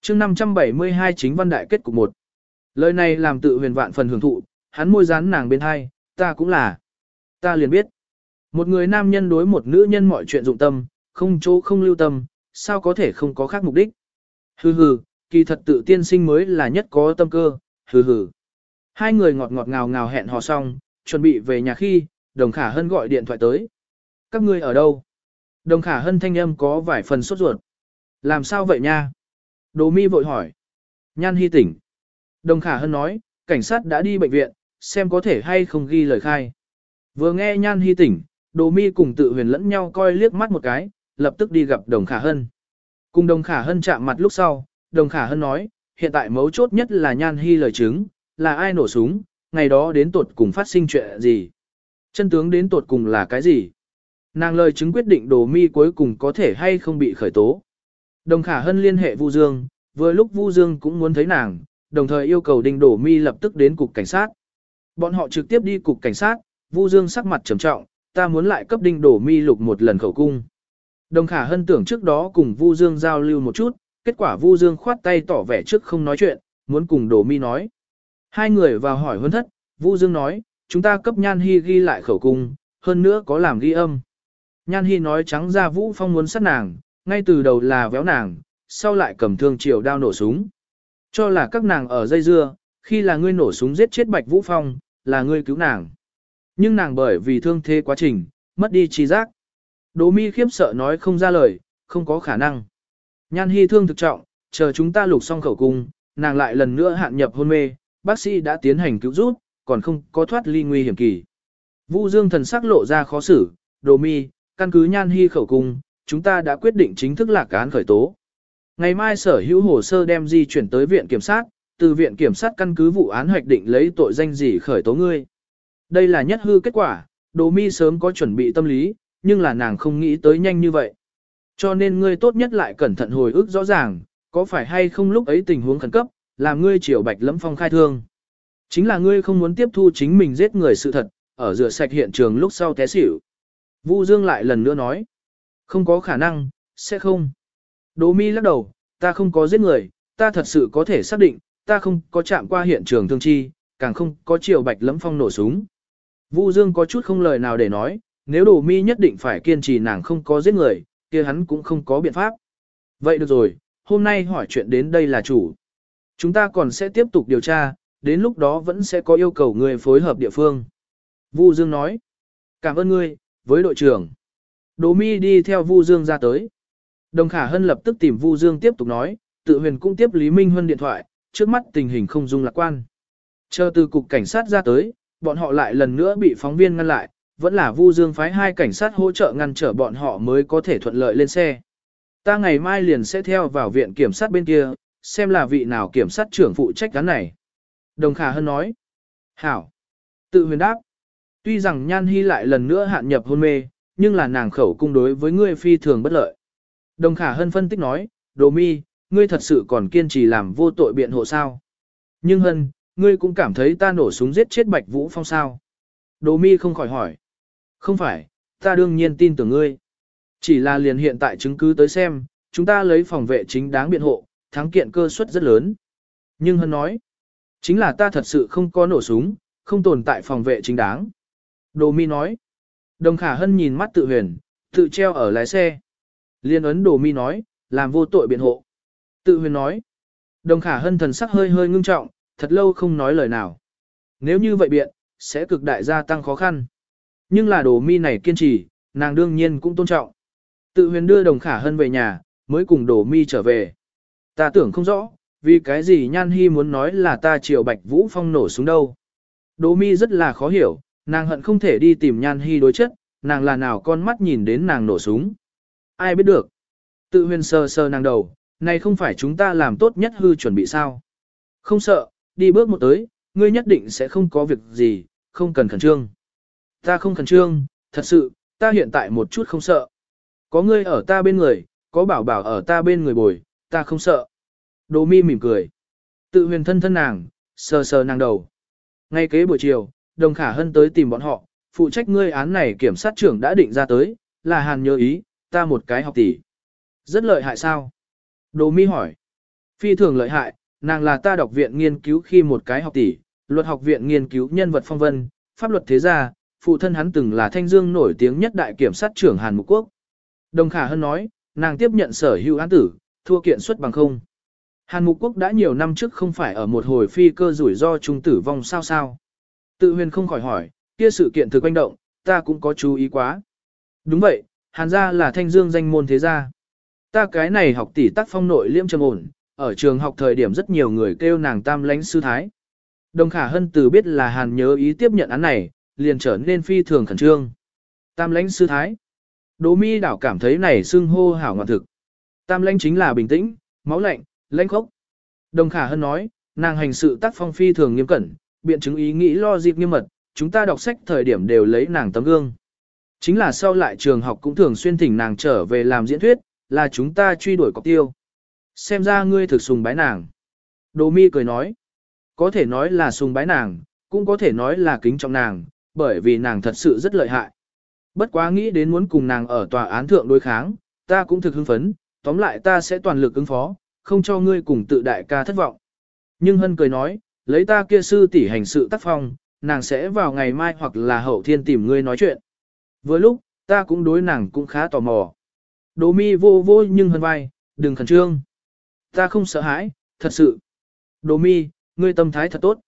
chương 572 chính văn đại kết cục một. Lời này làm tự huyền vạn phần hưởng thụ, hắn môi dán nàng bên hai, ta cũng là. Ta liền biết. Một người nam nhân đối một nữ nhân mọi chuyện dụng tâm, không chỗ không lưu tâm, sao có thể không có khác mục đích. Hừ hừ, kỳ thật tự tiên sinh mới là nhất có tâm cơ, hừ hừ. Hai người ngọt ngọt ngào ngào hẹn hò xong, chuẩn bị về nhà khi, đồng khả hân gọi điện thoại tới. Các ngươi ở đâu? Đồng khả hân thanh âm có vài phần sốt ruột. Làm sao vậy nha? Đồ mi vội hỏi. Nhan hy tỉnh. Đồng khả hân nói, cảnh sát đã đi bệnh viện, xem có thể hay không ghi lời khai. Vừa nghe nhan hy tỉnh, đồ mi cùng tự huyền lẫn nhau coi liếc mắt một cái, lập tức đi gặp đồng khả hân. Cùng đồng khả hân chạm mặt lúc sau, đồng khả hân nói, hiện tại mấu chốt nhất là nhan hy lời chứng, là ai nổ súng, ngày đó đến tột cùng phát sinh chuyện gì. Chân tướng đến tột cùng là cái gì? Nàng lời chứng quyết định đồ mi cuối cùng có thể hay không bị khởi tố. Đồng khả hân liên hệ Vu Dương, vừa lúc Vu Dương cũng muốn thấy nàng, đồng thời yêu cầu đinh đổ mi lập tức đến cục cảnh sát. Bọn họ trực tiếp đi cục cảnh sát, Vu Dương sắc mặt trầm trọng, ta muốn lại cấp đinh đổ mi lục một lần khẩu cung. Đồng khả hân tưởng trước đó cùng Vu Dương giao lưu một chút, kết quả Vu Dương khoát tay tỏ vẻ trước không nói chuyện, muốn cùng đổ mi nói. Hai người vào hỏi huân thất, Vu Dương nói, chúng ta cấp Nhan Hi ghi lại khẩu cung, hơn nữa có làm ghi âm. Nhan Hi nói trắng ra Vũ Phong muốn sát nàng, ngay từ đầu là véo nàng, sau lại cầm thương chiều đao nổ súng. Cho là các nàng ở dây dưa, khi là ngươi nổ súng giết chết Bạch Vũ Phong, là ngươi cứu nàng. Nhưng nàng bởi vì thương thế quá trình, mất đi trí giác. Đỗ mi khiếp sợ nói không ra lời, không có khả năng. Nhan Hi thương thực trọng, chờ chúng ta lục xong khẩu cung, nàng lại lần nữa hạn nhập hôn mê, bác sĩ đã tiến hành cứu giúp, còn không có thoát ly nguy hiểm kỳ. Vu Dương thần sắc lộ ra khó xử, Đỗ mi, căn cứ Nhan Hi khẩu cung, chúng ta đã quyết định chính thức lạc án khởi tố. Ngày mai sở hữu hồ sơ đem di chuyển tới viện kiểm sát, từ viện kiểm sát căn cứ vụ án hoạch định lấy tội danh gì khởi tố ngươi. Đây là nhất hư kết quả, đồ mi sớm có chuẩn bị tâm lý, nhưng là nàng không nghĩ tới nhanh như vậy. Cho nên ngươi tốt nhất lại cẩn thận hồi ức rõ ràng, có phải hay không lúc ấy tình huống khẩn cấp, làm ngươi triều bạch lẫm phong khai thương. Chính là ngươi không muốn tiếp thu chính mình giết người sự thật, ở rửa sạch hiện trường lúc sau té xỉu. Vu Dương lại lần nữa nói, không có khả năng, sẽ không. Đỗ mi lắc đầu, ta không có giết người, ta thật sự có thể xác định, ta không có chạm qua hiện trường thương chi, càng không có chiều bạch lẫm phong nổ súng. Vu Dương có chút không lời nào để nói, nếu Đỗ mi nhất định phải kiên trì nàng không có giết người, kia hắn cũng không có biện pháp. Vậy được rồi, hôm nay hỏi chuyện đến đây là chủ. Chúng ta còn sẽ tiếp tục điều tra, đến lúc đó vẫn sẽ có yêu cầu người phối hợp địa phương. Vu Dương nói, cảm ơn ngươi, với đội trưởng. Đỗ mi đi theo Vu Dương ra tới. Đồng Khả Hân lập tức tìm Vu Dương tiếp tục nói, tự huyền cũng tiếp Lý Minh Huân điện thoại, trước mắt tình hình không dung lạc quan. Chờ từ cục cảnh sát ra tới, bọn họ lại lần nữa bị phóng viên ngăn lại, vẫn là Vu Dương phái hai cảnh sát hỗ trợ ngăn trở bọn họ mới có thể thuận lợi lên xe. Ta ngày mai liền sẽ theo vào viện kiểm sát bên kia, xem là vị nào kiểm sát trưởng phụ trách cán này. Đồng Khả Hân nói. Hảo. Tự huyền đáp. Tuy rằng Nhan Hy lại lần nữa hạn nhập hôn mê, nhưng là nàng khẩu cung đối với ngươi phi thường bất lợi. Đồng Khả Hân phân tích nói, Đồ Mi, ngươi thật sự còn kiên trì làm vô tội biện hộ sao? Nhưng Hân, ngươi cũng cảm thấy ta nổ súng giết chết Bạch Vũ Phong sao? Đồ Mi không khỏi hỏi. Không phải, ta đương nhiên tin tưởng ngươi. Chỉ là liền hiện tại chứng cứ tới xem, chúng ta lấy phòng vệ chính đáng biện hộ, thắng kiện cơ suất rất lớn. Nhưng Hân nói, chính là ta thật sự không có nổ súng, không tồn tại phòng vệ chính đáng. Đồ Mi nói, đồng khả Hân nhìn mắt tự huyền, tự treo ở lái xe. Liên ấn đồ mi nói, làm vô tội biện hộ. Tự huyền nói. Đồng khả hân thần sắc hơi hơi ngưng trọng, thật lâu không nói lời nào. Nếu như vậy biện, sẽ cực đại gia tăng khó khăn. Nhưng là đồ mi này kiên trì, nàng đương nhiên cũng tôn trọng. Tự huyền đưa đồng khả hân về nhà, mới cùng đồ mi trở về. Ta tưởng không rõ, vì cái gì nhan hy muốn nói là ta triều bạch vũ phong nổ xuống đâu. Đồ mi rất là khó hiểu, nàng hận không thể đi tìm nhan hy đối chất, nàng là nào con mắt nhìn đến nàng nổ súng ai biết được. Tự huyền sờ sờ nàng đầu, này không phải chúng ta làm tốt nhất hư chuẩn bị sao. Không sợ, đi bước một tới, ngươi nhất định sẽ không có việc gì, không cần khẩn trương. Ta không khẩn trương, thật sự, ta hiện tại một chút không sợ. Có ngươi ở ta bên người, có bảo bảo ở ta bên người bồi, ta không sợ. Đồ mi mỉm cười. Tự huyền thân thân nàng, sờ sờ nàng đầu. Ngay kế buổi chiều, đồng khả hân tới tìm bọn họ, phụ trách ngươi án này kiểm sát trưởng đã định ra tới, là hàn nhớ ý, ta một cái học tỷ. Rất lợi hại sao? Đồ mi hỏi. Phi thường lợi hại, nàng là ta đọc viện nghiên cứu khi một cái học tỷ, luật học viện nghiên cứu nhân vật phong vân, pháp luật thế gia, phụ thân hắn từng là thanh dương nổi tiếng nhất đại kiểm sát trưởng Hàn Mục Quốc. Đồng Khả Hân nói, nàng tiếp nhận sở hữu án tử, thua kiện suất bằng không. Hàn Mục Quốc đã nhiều năm trước không phải ở một hồi phi cơ rủi ro trung tử vong sao sao. Tự huyền không khỏi hỏi, kia sự kiện thực quanh động, ta cũng có chú ý quá. Đúng vậy, hàn gia là thanh dương danh môn thế gia. Ta cái này học tỷ tác phong nội liêm trầm ổn, ở trường học thời điểm rất nhiều người kêu nàng tam lãnh sư thái. Đồng khả hân từ biết là hàn nhớ ý tiếp nhận án này, liền trở nên phi thường khẩn trương. Tam lãnh sư thái. Đỗ mi đảo cảm thấy này xưng hô hảo ngọt thực. Tam lãnh chính là bình tĩnh, máu lạnh, lãnh khốc. Đồng khả hân nói, nàng hành sự tác phong phi thường nghiêm cẩn, biện chứng ý nghĩ lo dịp nghiêm mật, chúng ta đọc sách thời điểm đều lấy nàng tấm gương. Chính là sau lại trường học cũng thường xuyên thỉnh nàng trở về làm diễn thuyết, là chúng ta truy đuổi cọc tiêu. Xem ra ngươi thực sùng bái nàng. Đồ mi cười nói, có thể nói là sùng bái nàng, cũng có thể nói là kính trọng nàng, bởi vì nàng thật sự rất lợi hại. Bất quá nghĩ đến muốn cùng nàng ở tòa án thượng đối kháng, ta cũng thực hưng phấn, tóm lại ta sẽ toàn lực ứng phó, không cho ngươi cùng tự đại ca thất vọng. Nhưng Hân cười nói, lấy ta kia sư tỷ hành sự tác phong, nàng sẽ vào ngày mai hoặc là hậu thiên tìm ngươi nói chuyện. Vừa lúc, ta cũng đối nàng cũng khá tò mò. Đỗ mi vô vô nhưng Hân vai, đừng khẩn trương. Ta không sợ hãi, thật sự. Đỗ mi, ngươi tâm thái thật tốt.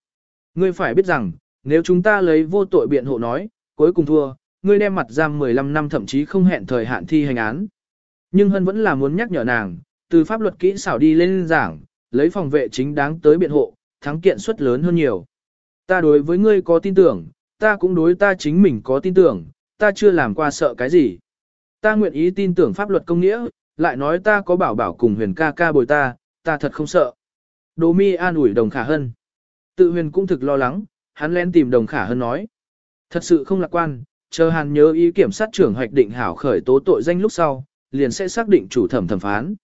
Ngươi phải biết rằng, nếu chúng ta lấy vô tội biện hộ nói, cuối cùng thua, ngươi đem mặt giam 15 năm thậm chí không hẹn thời hạn thi hành án. Nhưng Hân vẫn là muốn nhắc nhở nàng, từ pháp luật kỹ xảo đi lên giảng, lấy phòng vệ chính đáng tới biện hộ, thắng kiện suất lớn hơn nhiều. Ta đối với ngươi có tin tưởng, ta cũng đối ta chính mình có tin tưởng, ta chưa làm qua sợ cái gì. Ta nguyện ý tin tưởng pháp luật công nghĩa, lại nói ta có bảo bảo cùng huyền ca ca bồi ta, ta thật không sợ. Đồ mi an ủi đồng khả hân. Tự huyền cũng thực lo lắng, hắn lén tìm đồng khả hân nói. Thật sự không lạc quan, chờ hàn nhớ ý kiểm sát trưởng hoạch định hảo khởi tố tội danh lúc sau, liền sẽ xác định chủ thẩm thẩm phán.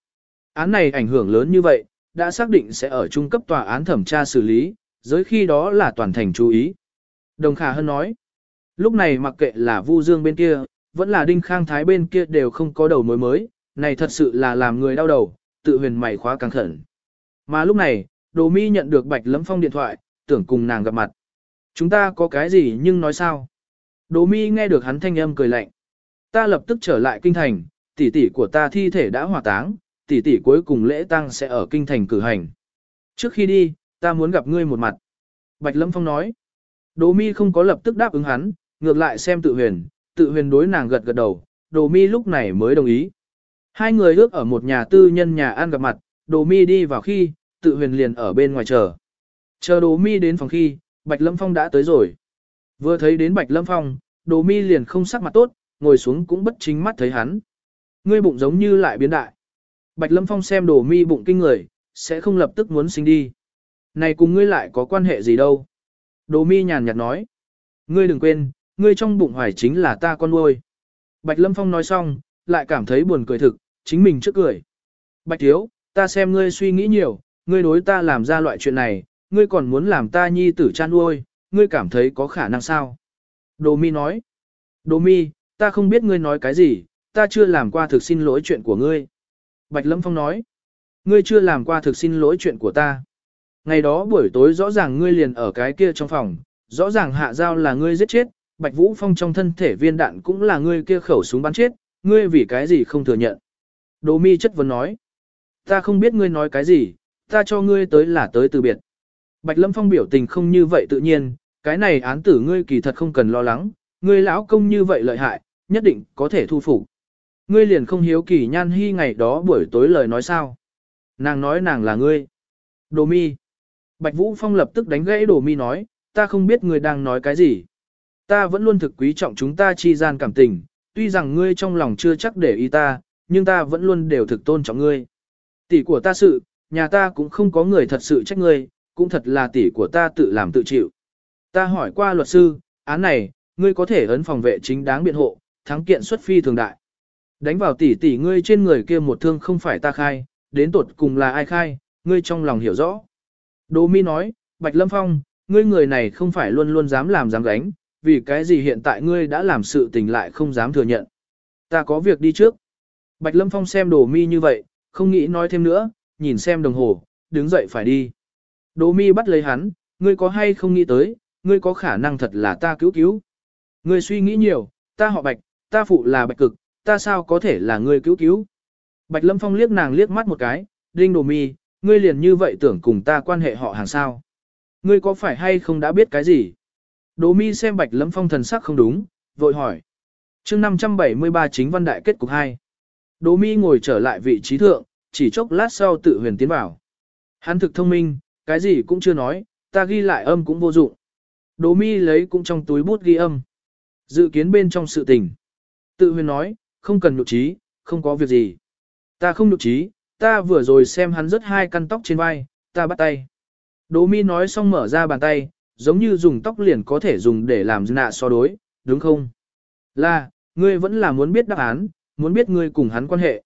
Án này ảnh hưởng lớn như vậy, đã xác định sẽ ở trung cấp tòa án thẩm tra xử lý, giới khi đó là toàn thành chú ý. Đồng Khả Hân nói, lúc này mặc kệ là Vu Dương bên kia, vẫn là Đinh Khang Thái bên kia đều không có đầu mối mới, này thật sự là làm người đau đầu, tự huyền mày khóa càng khẩn. Mà lúc này, Đồ Mi nhận được Bạch Lâm Phong điện thoại, tưởng cùng nàng gặp mặt. Chúng ta có cái gì nhưng nói sao? Đồ Mi nghe được hắn thanh âm cười lạnh. Ta lập tức trở lại kinh thành, tỷ tỷ của ta thi thể đã hỏa táng, tỷ tỷ cuối cùng lễ tang sẽ ở kinh thành cử hành. Trước khi đi, ta muốn gặp ngươi một mặt. Bạch Lâm Phong nói. Đỗ mi không có lập tức đáp ứng hắn, ngược lại xem tự huyền, tự huyền đối nàng gật gật đầu, đồ mi lúc này mới đồng ý. Hai người ước ở một nhà tư nhân nhà ăn gặp mặt, đồ mi đi vào khi, tự huyền liền ở bên ngoài chờ. Chờ đồ mi đến phòng khi, Bạch Lâm Phong đã tới rồi. Vừa thấy đến Bạch Lâm Phong, đồ mi liền không sắc mặt tốt, ngồi xuống cũng bất chính mắt thấy hắn. Ngươi bụng giống như lại biến đại. Bạch Lâm Phong xem đồ mi bụng kinh người, sẽ không lập tức muốn sinh đi. Này cùng ngươi lại có quan hệ gì đâu. Đồ mi nhàn nhạt nói. Ngươi đừng quên, ngươi trong bụng hoài chính là ta con nuôi. Bạch Lâm Phong nói xong, lại cảm thấy buồn cười thực, chính mình trước cười. Bạch Thiếu, ta xem ngươi suy nghĩ nhiều, ngươi đối ta làm ra loại chuyện này, ngươi còn muốn làm ta nhi tử chan nuôi, ngươi cảm thấy có khả năng sao? Đồ mi nói. Đồ mi, ta không biết ngươi nói cái gì, ta chưa làm qua thực xin lỗi chuyện của ngươi. Bạch Lâm Phong nói, ngươi chưa làm qua thực xin lỗi chuyện của ta. Ngày đó buổi tối rõ ràng ngươi liền ở cái kia trong phòng, rõ ràng hạ giao là ngươi giết chết, Bạch Vũ Phong trong thân thể viên đạn cũng là ngươi kia khẩu súng bắn chết, ngươi vì cái gì không thừa nhận. Đồ mi chất vấn nói, ta không biết ngươi nói cái gì, ta cho ngươi tới là tới từ biệt. Bạch Lâm Phong biểu tình không như vậy tự nhiên, cái này án tử ngươi kỳ thật không cần lo lắng, ngươi lão công như vậy lợi hại, nhất định có thể thu phục. Ngươi liền không hiếu kỳ nhan hy ngày đó buổi tối lời nói sao. Nàng nói nàng là ngươi. Đồ mi. Bạch Vũ Phong lập tức đánh gãy đồ mi nói, ta không biết ngươi đang nói cái gì. Ta vẫn luôn thực quý trọng chúng ta chi gian cảm tình, tuy rằng ngươi trong lòng chưa chắc để ý ta, nhưng ta vẫn luôn đều thực tôn trọng ngươi. Tỷ của ta sự, nhà ta cũng không có người thật sự trách ngươi, cũng thật là tỷ của ta tự làm tự chịu. Ta hỏi qua luật sư, án này, ngươi có thể ấn phòng vệ chính đáng biện hộ, thắng kiện xuất phi thường đại. Đánh vào tỷ tỷ ngươi trên người kia một thương không phải ta khai, đến tột cùng là ai khai, ngươi trong lòng hiểu rõ. Đỗ Mi nói, Bạch Lâm Phong, ngươi người này không phải luôn luôn dám làm dám gánh, vì cái gì hiện tại ngươi đã làm sự tình lại không dám thừa nhận. Ta có việc đi trước. Bạch Lâm Phong xem đồ Mi như vậy, không nghĩ nói thêm nữa, nhìn xem đồng hồ, đứng dậy phải đi. Đồ Mi bắt lấy hắn, ngươi có hay không nghĩ tới, ngươi có khả năng thật là ta cứu cứu. Ngươi suy nghĩ nhiều, ta họ Bạch, ta phụ là Bạch Cực, ta sao có thể là ngươi cứu cứu. Bạch Lâm Phong liếc nàng liếc mắt một cái, Đinh Đồ Mi, ngươi liền như vậy tưởng cùng ta quan hệ họ hàng sao. Ngươi có phải hay không đã biết cái gì? Đỗ Mi xem Bạch Lâm Phong thần sắc không đúng, vội hỏi. chương 573 chính văn đại kết cục 2. Đỗ Mi ngồi trở lại vị trí thượng, chỉ chốc lát sau tự huyền tiến vào. Hắn thực thông minh, cái gì cũng chưa nói, ta ghi lại âm cũng vô dụng. Đỗ Mi lấy cũng trong túi bút ghi âm. Dự kiến bên trong sự tình. Tự huyền nói, không cần nhục trí, không có việc gì. Ta không nhục trí, ta vừa rồi xem hắn rớt hai căn tóc trên vai, ta bắt tay. Đỗ mi nói xong mở ra bàn tay, giống như dùng tóc liền có thể dùng để làm nạ so đối, đúng không? Là, Ngươi vẫn là muốn biết đáp án, muốn biết ngươi cùng hắn quan hệ.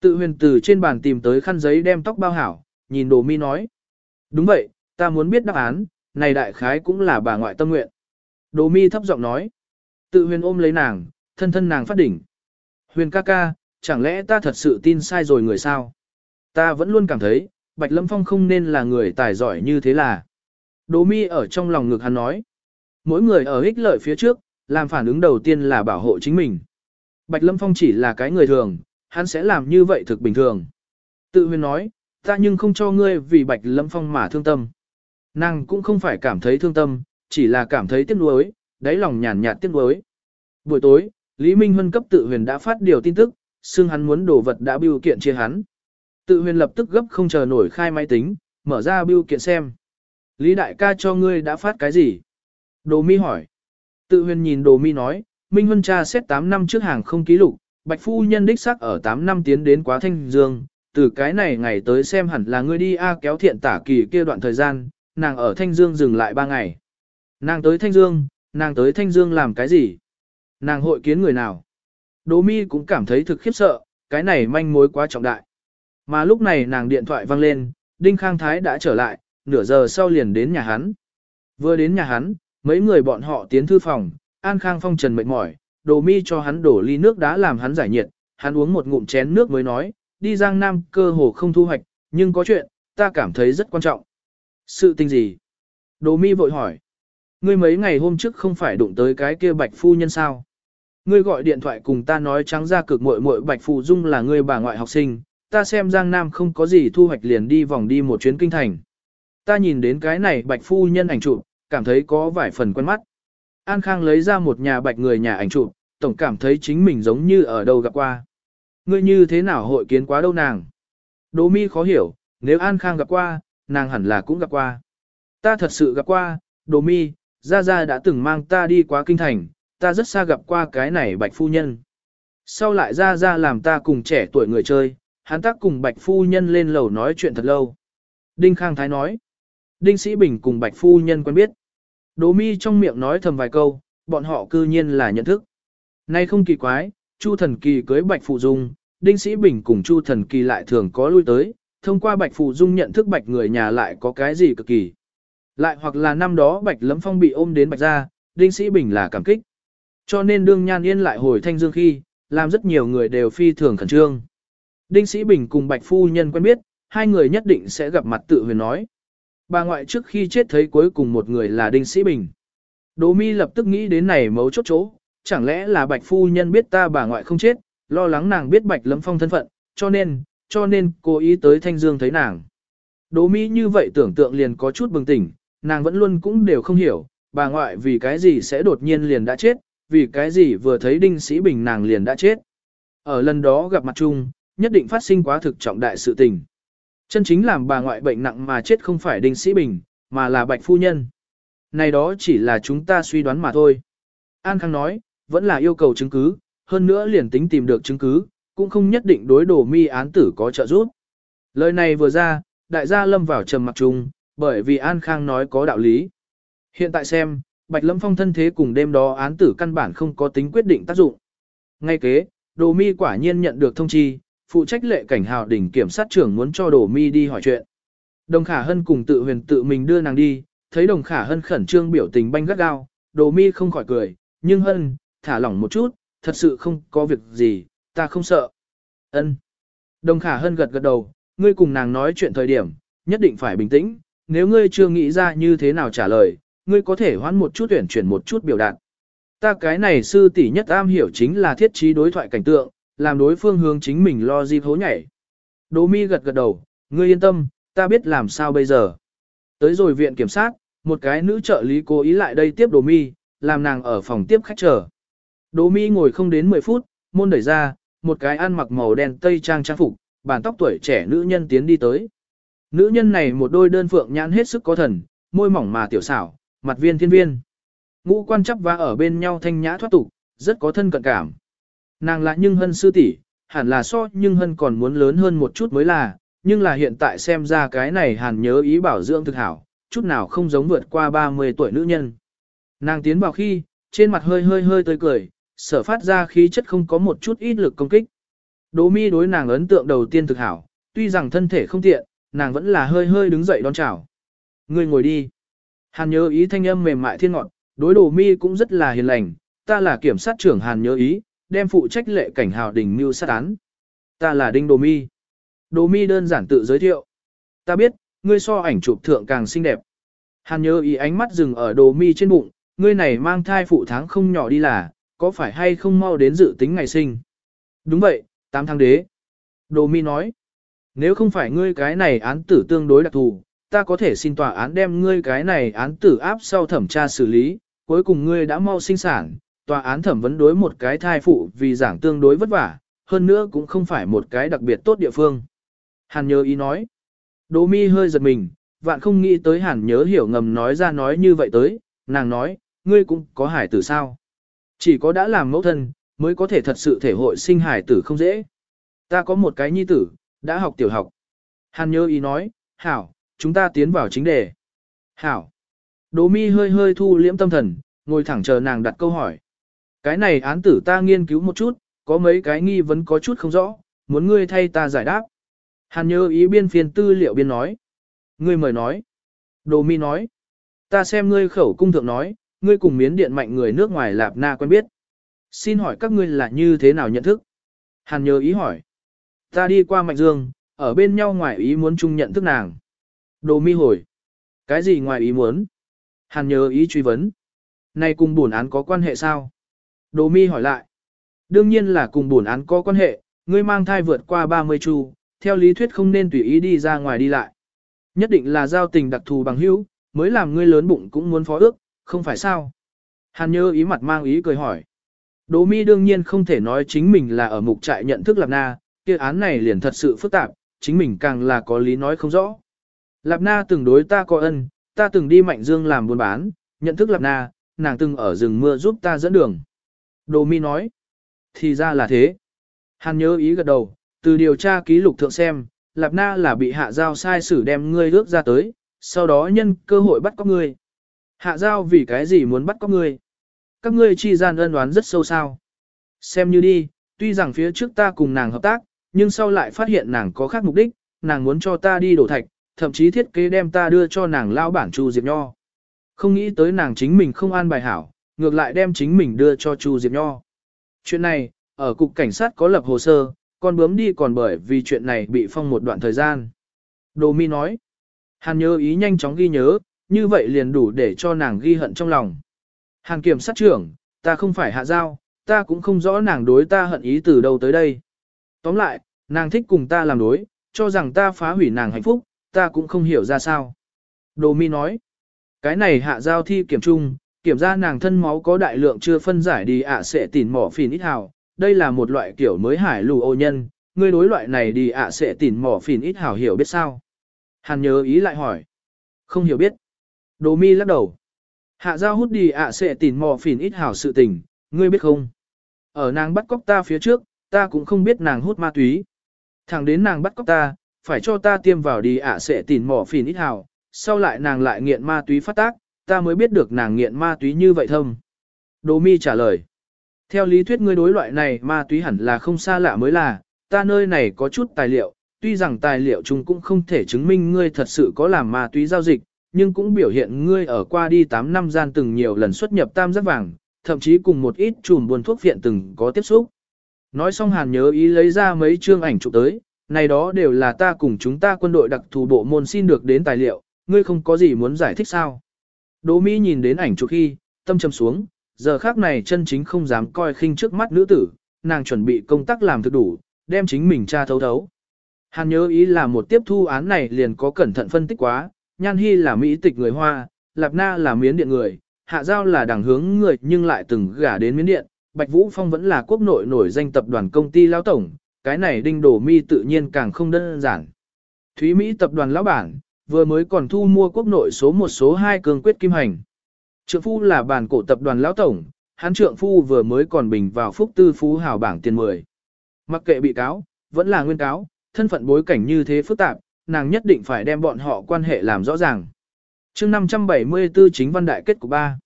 Tự huyền từ trên bàn tìm tới khăn giấy đem tóc bao hảo, nhìn đồ mi nói. Đúng vậy, ta muốn biết đáp án, này đại khái cũng là bà ngoại tâm nguyện. Đồ mi thấp giọng nói. Tự huyền ôm lấy nàng, thân thân nàng phát đỉnh. Huyền ca ca, chẳng lẽ ta thật sự tin sai rồi người sao? Ta vẫn luôn cảm thấy, Bạch Lâm Phong không nên là người tài giỏi như thế là. Đỗ mi ở trong lòng ngực hắn nói. Mỗi người ở ích lợi phía trước, làm phản ứng đầu tiên là bảo hộ chính mình. Bạch Lâm Phong chỉ là cái người thường, hắn sẽ làm như vậy thực bình thường. Tự huyền nói, ta nhưng không cho ngươi vì Bạch Lâm Phong mà thương tâm. Nàng cũng không phải cảm thấy thương tâm, chỉ là cảm thấy tiếc nuối, đáy lòng nhàn nhạt tiếc nuối. Buổi tối, Lý Minh Huân cấp tự huyền đã phát điều tin tức, xưng hắn muốn đồ vật đã biêu kiện chia hắn. Tự huyền lập tức gấp không chờ nổi khai máy tính, mở ra biêu kiện xem. Lý đại ca cho ngươi đã phát cái gì? Đồ mi hỏi. Tự huyền nhìn đồ mi nói, Minh Huân cha xét 8 năm trước hàng không ký lục, Bạch Phu Nhân đích xác ở 8 năm tiến đến quá thanh dương, từ cái này ngày tới xem hẳn là ngươi đi A kéo thiện tả kỳ kia đoạn thời gian, nàng ở Thanh Dương dừng lại 3 ngày. Nàng tới Thanh Dương, nàng tới Thanh Dương làm cái gì? Nàng hội kiến người nào? Đỗ mi cũng cảm thấy thực khiếp sợ, cái này manh mối quá trọng đại. Mà lúc này nàng điện thoại vang lên, Đinh Khang Thái đã trở lại, nửa giờ sau liền đến nhà hắn. Vừa đến nhà hắn, mấy người bọn họ tiến thư phòng, An Khang phong trần mệt mỏi, đồ mi cho hắn đổ ly nước đá làm hắn giải nhiệt, hắn uống một ngụm chén nước mới nói, đi Giang Nam cơ hồ không thu hoạch, nhưng có chuyện, ta cảm thấy rất quan trọng. Sự tình gì? Đồ mi vội hỏi. Ngươi mấy ngày hôm trước không phải đụng tới cái kia bạch phu nhân sao? Ngươi gọi điện thoại cùng ta nói trắng ra cực muội muội bạch phù dung là ngươi bà ngoại học sinh, ta xem Giang Nam không có gì thu hoạch liền đi vòng đi một chuyến kinh thành. Ta nhìn đến cái này bạch phu nhân ảnh chụp, cảm thấy có vài phần quen mắt. An Khang lấy ra một nhà bạch người nhà ảnh chụp, tổng cảm thấy chính mình giống như ở đâu gặp qua. Ngươi như thế nào hội kiến quá đâu nàng? Đỗ mi khó hiểu, nếu An Khang gặp qua, nàng hẳn là cũng gặp qua. Ta thật sự gặp qua, Đỗ mi, Gia Gia đã từng mang ta đi qua kinh thành, ta rất xa gặp qua cái này bạch phu nhân. Sau lại Gia Gia làm ta cùng trẻ tuổi người chơi, hắn tác cùng bạch phu nhân lên lầu nói chuyện thật lâu. Đinh Khang Thái nói, Đinh Sĩ Bình cùng bạch phu nhân quen biết. Đỗ mi trong miệng nói thầm vài câu, bọn họ cư nhiên là nhận thức. Nay không kỳ quái, Chu Thần Kỳ cưới Bạch Phụ Dung, Đinh Sĩ Bình cùng Chu Thần Kỳ lại thường có lui tới, thông qua Bạch Phụ Dung nhận thức Bạch người nhà lại có cái gì cực kỳ. Lại hoặc là năm đó Bạch Lấm Phong bị ôm đến Bạch gia, Đinh Sĩ Bình là cảm kích. Cho nên đương nhan yên lại hồi thanh dương khi, làm rất nhiều người đều phi thường khẩn trương. Đinh Sĩ Bình cùng Bạch Phu Nhân quen biết, hai người nhất định sẽ gặp mặt tự huyền nói. Bà ngoại trước khi chết thấy cuối cùng một người là Đinh Sĩ Bình. Đỗ mi lập tức nghĩ đến này mấu chốt chỗ, chẳng lẽ là Bạch Phu Nhân biết ta bà ngoại không chết, lo lắng nàng biết Bạch Lâm Phong thân phận, cho nên, cho nên cố ý tới Thanh Dương thấy nàng. Đỗ mi như vậy tưởng tượng liền có chút bừng tỉnh, nàng vẫn luôn cũng đều không hiểu, bà ngoại vì cái gì sẽ đột nhiên liền đã chết, vì cái gì vừa thấy Đinh Sĩ Bình nàng liền đã chết. Ở lần đó gặp mặt chung, nhất định phát sinh quá thực trọng đại sự tình. Chân chính làm bà ngoại bệnh nặng mà chết không phải Đinh Sĩ Bình, mà là Bạch Phu Nhân. Này đó chỉ là chúng ta suy đoán mà thôi. An Khang nói, vẫn là yêu cầu chứng cứ, hơn nữa liền tính tìm được chứng cứ, cũng không nhất định đối đồ mi án tử có trợ giúp. Lời này vừa ra, đại gia lâm vào trầm mặc chung, bởi vì An Khang nói có đạo lý. Hiện tại xem, Bạch Lâm Phong thân thế cùng đêm đó án tử căn bản không có tính quyết định tác dụng. Ngay kế, đồ mi quả nhiên nhận được thông chi, phụ trách lệ cảnh hào đỉnh kiểm sát trưởng muốn cho đồ mi đi hỏi chuyện. Đồng Khả Hân cùng tự huyền tự mình đưa nàng đi, thấy Đồng Khả Hân khẩn trương biểu tình banh gắt gao, đồ mi không khỏi cười, nhưng Hân, thả lỏng một chút, thật sự không có việc gì, ta không sợ. Ân. Đồng Khả Hân gật gật đầu, ngươi cùng nàng nói chuyện thời điểm, nhất định phải bình tĩnh, nếu ngươi chưa nghĩ ra như thế nào trả lời, ngươi có thể hoãn một chút tuyển chuyển một chút biểu đạt. Ta cái này sư tỷ nhất am hiểu chính là thiết trí đối thoại cảnh tượng, làm đối phương hướng chính mình lo di hố nhảy. Đỗ mi gật gật đầu, ngươi yên tâm, ta biết làm sao bây giờ. Tới rồi viện kiểm sát, một cái nữ trợ lý cố ý lại đây tiếp Đỗ mi, làm nàng ở phòng tiếp khách chờ. Đỗ mi ngồi không đến 10 phút, môn đẩy ra, một cái ăn mặc màu đen tây trang trang phục, bản tóc tuổi trẻ nữ nhân tiến đi tới. Nữ nhân này một đôi đơn phượng nhãn hết sức có thần, môi mỏng mà tiểu xảo, mặt viên thiên viên. Ngũ quan chấp và ở bên nhau thanh nhã thoát tục, rất có thân cận cảm. Nàng là nhưng hân sư tỷ, hẳn là so nhưng hân còn muốn lớn hơn một chút mới là, nhưng là hiện tại xem ra cái này hàn nhớ ý bảo dưỡng thực hảo, chút nào không giống vượt qua 30 tuổi nữ nhân. Nàng tiến vào khi, trên mặt hơi hơi hơi tươi cười, sở phát ra khí chất không có một chút ít lực công kích. Đỗ mi đối nàng ấn tượng đầu tiên thực hảo, tuy rằng thân thể không tiện, nàng vẫn là hơi hơi đứng dậy đón chào. Ngươi ngồi đi. Hàn nhớ ý thanh âm mềm mại thiên ngọn, đối đồ mi cũng rất là hiền lành, ta là kiểm sát trưởng Hàn nhớ ý, đem phụ trách lệ cảnh hào đình mưu sát án. Ta là Đinh Đồ Mi. Đồ Mi đơn giản tự giới thiệu. Ta biết, ngươi so ảnh chụp thượng càng xinh đẹp. Hàn nhớ ý ánh mắt dừng ở Đồ Mi trên bụng, ngươi này mang thai phụ tháng không nhỏ đi là, có phải hay không mau đến dự tính ngày sinh? Đúng vậy, 8 tháng đế. Đồ Mi nói. Nếu không phải ngươi cái này án tử tương đối đặc thù, ta có thể xin tòa án đem ngươi cái này án tử áp sau thẩm tra xử lý, cuối cùng ngươi đã mau sinh sản, tòa án thẩm vấn đối một cái thai phụ vì giảng tương đối vất vả, hơn nữa cũng không phải một cái đặc biệt tốt địa phương. Hàn nhớ ý nói. Đỗ mi hơi giật mình, vạn không nghĩ tới hàn nhớ hiểu ngầm nói ra nói như vậy tới, nàng nói, ngươi cũng có hải tử sao. Chỉ có đã làm mẫu thân, mới có thể thật sự thể hội sinh hải tử không dễ. Ta có một cái nhi tử, đã học tiểu học. Hàn nhớ ý nói, hảo, chúng ta tiến vào chính đề. Hảo. Đỗ mi hơi hơi thu liễm tâm thần, ngồi thẳng chờ nàng đặt câu hỏi. Cái này án tử ta nghiên cứu một chút, có mấy cái nghi vấn có chút không rõ, muốn ngươi thay ta giải đáp. Hàn nhớ ý biên phiên tư liệu biên nói. Ngươi mời nói. Đồ mi nói. Ta xem ngươi khẩu cung thượng nói, ngươi cùng miến điện mạnh người nước ngoài lạp na quen biết. Xin hỏi các ngươi là như thế nào nhận thức? Hàn nhớ ý hỏi. Ta đi qua mạnh dương, ở bên nhau ngoài ý muốn chung nhận thức nàng. Đồ mi hồi. Cái gì ngoài ý muốn? Hàn nhớ ý truy vấn. Này cùng bổn án có quan hệ sao? Đồ mi hỏi lại. Đương nhiên là cùng bổn án có quan hệ, ngươi mang thai vượt qua 30 chu, theo lý thuyết không nên tùy ý đi ra ngoài đi lại. Nhất định là giao tình đặc thù bằng hữu, mới làm ngươi lớn bụng cũng muốn phó ước, không phải sao? Hàn nhớ ý mặt mang ý cười hỏi. Đỗ mi đương nhiên không thể nói chính mình là ở mục trại nhận thức Lạp Na, kia án này liền thật sự phức tạp, chính mình càng là có lý nói không rõ. Lạp Na từng đối ta có ân, ta từng đi mạnh dương làm buôn bán, nhận thức Lạp Na, nàng từng ở rừng mưa giúp ta dẫn đường. Đồ mi nói, thì ra là thế. Hàn nhớ ý gật đầu, từ điều tra ký lục thượng xem, Lạp Na là bị hạ giao sai xử đem ngươi ước ra tới, sau đó nhân cơ hội bắt cóc ngươi. Hạ giao vì cái gì muốn bắt cóc ngươi? Các ngươi chi gian ân đoán rất sâu sao. Xem như đi, tuy rằng phía trước ta cùng nàng hợp tác, nhưng sau lại phát hiện nàng có khác mục đích, nàng muốn cho ta đi đổ thạch, thậm chí thiết kế đem ta đưa cho nàng lao bản Chu Diệp Nho. Không nghĩ tới nàng chính mình không an bài hảo, ngược lại đem chính mình đưa cho Chu Diệp Nho. Chuyện này, ở cục cảnh sát có lập hồ sơ, con bướm đi còn bởi vì chuyện này bị phong một đoạn thời gian. Đồ mi nói, Hàn nhớ ý nhanh chóng ghi nhớ, như vậy liền đủ để cho nàng ghi hận trong lòng. Hàn kiểm sát trưởng, ta không phải hạ giao, ta cũng không rõ nàng đối ta hận ý từ đâu tới đây. Tóm lại, nàng thích cùng ta làm đối, cho rằng ta phá hủy nàng hạnh phúc, ta cũng không hiểu ra sao. Đồ mi nói, cái này hạ giao thi kiểm trung, kiểm ra nàng thân máu có đại lượng chưa phân giải đi ạ sẽ tỉn mỏ phìn ít hào, đây là một loại kiểu mới hải lù ô nhân, ngươi đối loại này đi ạ sẽ tỉn mỏ phìn ít hào hiểu biết sao? Hàn nhớ ý lại hỏi. Không hiểu biết. Đồ mi lắc đầu. Hạ giao hút đi ạ sẽ tỉn mỏ phìn ít hào sự tình, ngươi biết không? Ở nàng bắt cóc ta phía trước, ta cũng không biết nàng hút ma túy. Thẳng đến nàng bắt cóc ta, phải cho ta tiêm vào đi ạ sẽ tỉn mỏ phìn ít hào, sau lại nàng lại nghiện ma túy phát tác, ta mới biết được nàng nghiện ma túy như vậy thâm. Đồ mi trả lời. Theo lý thuyết ngươi đối loại này ma túy hẳn là không xa lạ mới là, ta nơi này có chút tài liệu, tuy rằng tài liệu chúng cũng không thể chứng minh ngươi thật sự có làm ma túy giao dịch, nhưng cũng biểu hiện ngươi ở qua đi 8 năm gian từng nhiều lần xuất nhập tam giác vàng, thậm chí cùng một ít chùm buôn thuốc viện từng có tiếp xúc. Nói xong hàn nhớ ý lấy ra mấy chương ảnh chụp tới, này đó đều là ta cùng chúng ta quân đội đặc thù bộ môn xin được đến tài liệu, ngươi không có gì muốn giải thích sao. Đỗ Mỹ nhìn đến ảnh chụp khi, tâm trầm xuống, giờ khác này chân chính không dám coi khinh trước mắt nữ tử, nàng chuẩn bị công tác làm thực đủ, đem chính mình tra thấu thấu. Hàn nhớ ý là một tiếp thu án này liền có cẩn thận phân tích quá, Nhan Hy là Mỹ tịch người Hoa, Lạp Na là miến điện người, Hạ Giao là đảng hướng người nhưng lại từng gả đến miến điện, Bạch Vũ Phong vẫn là quốc nội nổi danh tập đoàn công ty lão tổng, cái này đinh đổ mi tự nhiên càng không đơn giản. Thúy Mỹ tập đoàn lão bản, vừa mới còn thu mua quốc nội số một số hai cương quyết kim hành. Trượng phu là bản cổ tập đoàn lão tổng, hắn trượng phu vừa mới còn bình vào phúc tư phú hào bảng tiền 10. Mặc kệ bị cáo, vẫn là nguyên cáo, thân phận bối cảnh như thế phức tạp, nàng nhất định phải đem bọn họ quan hệ làm rõ ràng. chương 574 chính văn đại kết của ba.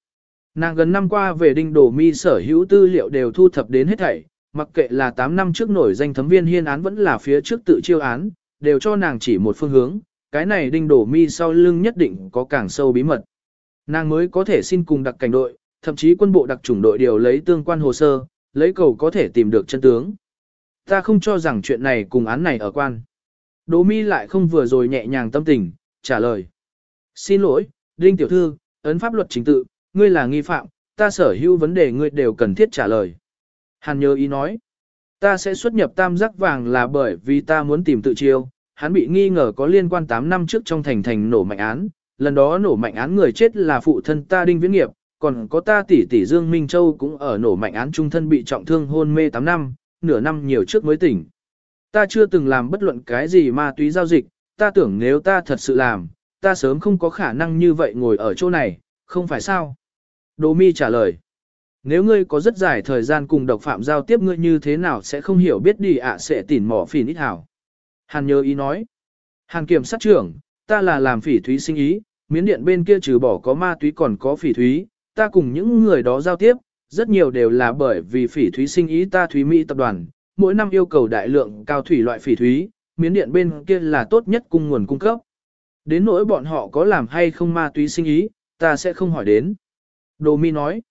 Nàng gần năm qua về đinh đổ mi sở hữu tư liệu đều thu thập đến hết thảy, mặc kệ là 8 năm trước nổi danh thấm viên hiên án vẫn là phía trước tự chiêu án, đều cho nàng chỉ một phương hướng, cái này đinh đổ mi sau lưng nhất định có càng sâu bí mật. Nàng mới có thể xin cùng đặc cảnh đội, thậm chí quân bộ đặc chủng đội điều lấy tương quan hồ sơ, lấy cầu có thể tìm được chân tướng. Ta không cho rằng chuyện này cùng án này ở quan. Đỗ mi lại không vừa rồi nhẹ nhàng tâm tình, trả lời. Xin lỗi, Đinh Tiểu Thư, ấn pháp luật chính tự, ngươi là nghi phạm, ta sở hữu vấn đề ngươi đều cần thiết trả lời. Hàn nhớ ý nói, ta sẽ xuất nhập tam giác vàng là bởi vì ta muốn tìm tự chiêu, hắn bị nghi ngờ có liên quan 8 năm trước trong thành thành nổ mạnh án, lần đó nổ mạnh án người chết là phụ thân ta Đinh Viễn Nghiệp, còn có ta tỷ tỷ Dương Minh Châu cũng ở nổ mạnh án trung thân bị trọng thương hôn mê 8 năm, nửa năm nhiều trước mới tỉnh. Ta chưa từng làm bất luận cái gì ma túy giao dịch, ta tưởng nếu ta thật sự làm, ta sớm không có khả năng như vậy ngồi ở chỗ này, không phải sao? Đỗ mi trả lời. Nếu ngươi có rất dài thời gian cùng độc phạm giao tiếp ngươi như thế nào sẽ không hiểu biết đi ạ sẽ tỉn mỏ phỉ ít hảo. Hàn nhớ ý nói. Hàn kiểm sát trưởng, ta là làm phỉ thúy sinh ý, miến điện bên kia trừ bỏ có ma túy còn có phỉ thúy, ta cùng những người đó giao tiếp, rất nhiều đều là bởi vì phỉ thúy sinh ý ta thúy Mỹ tập đoàn, mỗi năm yêu cầu đại lượng cao thủy loại phỉ thúy, miến điện bên kia là tốt nhất cung nguồn cung cấp. Đến nỗi bọn họ có làm hay không ma túy sinh ý, ta sẽ không hỏi đến. Đồ mi nói,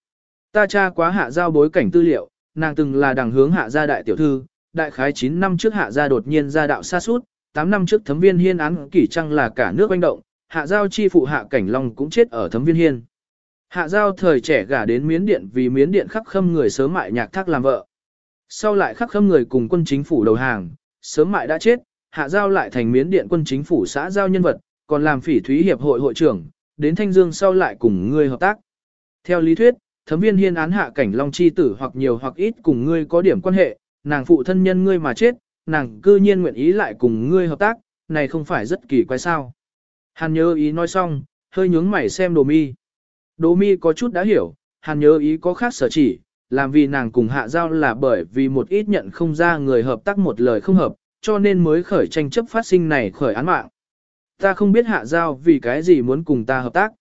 ta tra quá hạ giao bối cảnh tư liệu, nàng từng là đằng hướng hạ gia đại tiểu thư, đại khái 9 năm trước hạ gia đột nhiên ra đạo xa sút 8 năm trước thấm viên hiên án kỷ trăng là cả nước quanh động, hạ giao chi phụ hạ cảnh long cũng chết ở thấm viên hiên. Hạ giao thời trẻ gả đến miến điện vì miến điện khắc khâm người sớm mại nhạc thác làm vợ. Sau lại khắc khâm người cùng quân chính phủ đầu hàng, sớm mại đã chết, hạ giao lại thành miến điện quân chính phủ xã giao nhân vật, còn làm phỉ thúy hiệp hội hội trưởng, đến Thanh Dương sau lại cùng ngươi hợp tác. Theo lý thuyết, thấm viên hiên án hạ cảnh long chi tử hoặc nhiều hoặc ít cùng ngươi có điểm quan hệ, nàng phụ thân nhân ngươi mà chết, nàng cư nhiên nguyện ý lại cùng ngươi hợp tác, này không phải rất kỳ quái sao. Hàn nhớ ý nói xong, hơi nhướng mày xem đồ mi. Đồ mi có chút đã hiểu, hàn nhớ ý có khác sở chỉ, làm vì nàng cùng hạ giao là bởi vì một ít nhận không ra người hợp tác một lời không hợp, cho nên mới khởi tranh chấp phát sinh này khởi án mạng. Ta không biết hạ giao vì cái gì muốn cùng ta hợp tác.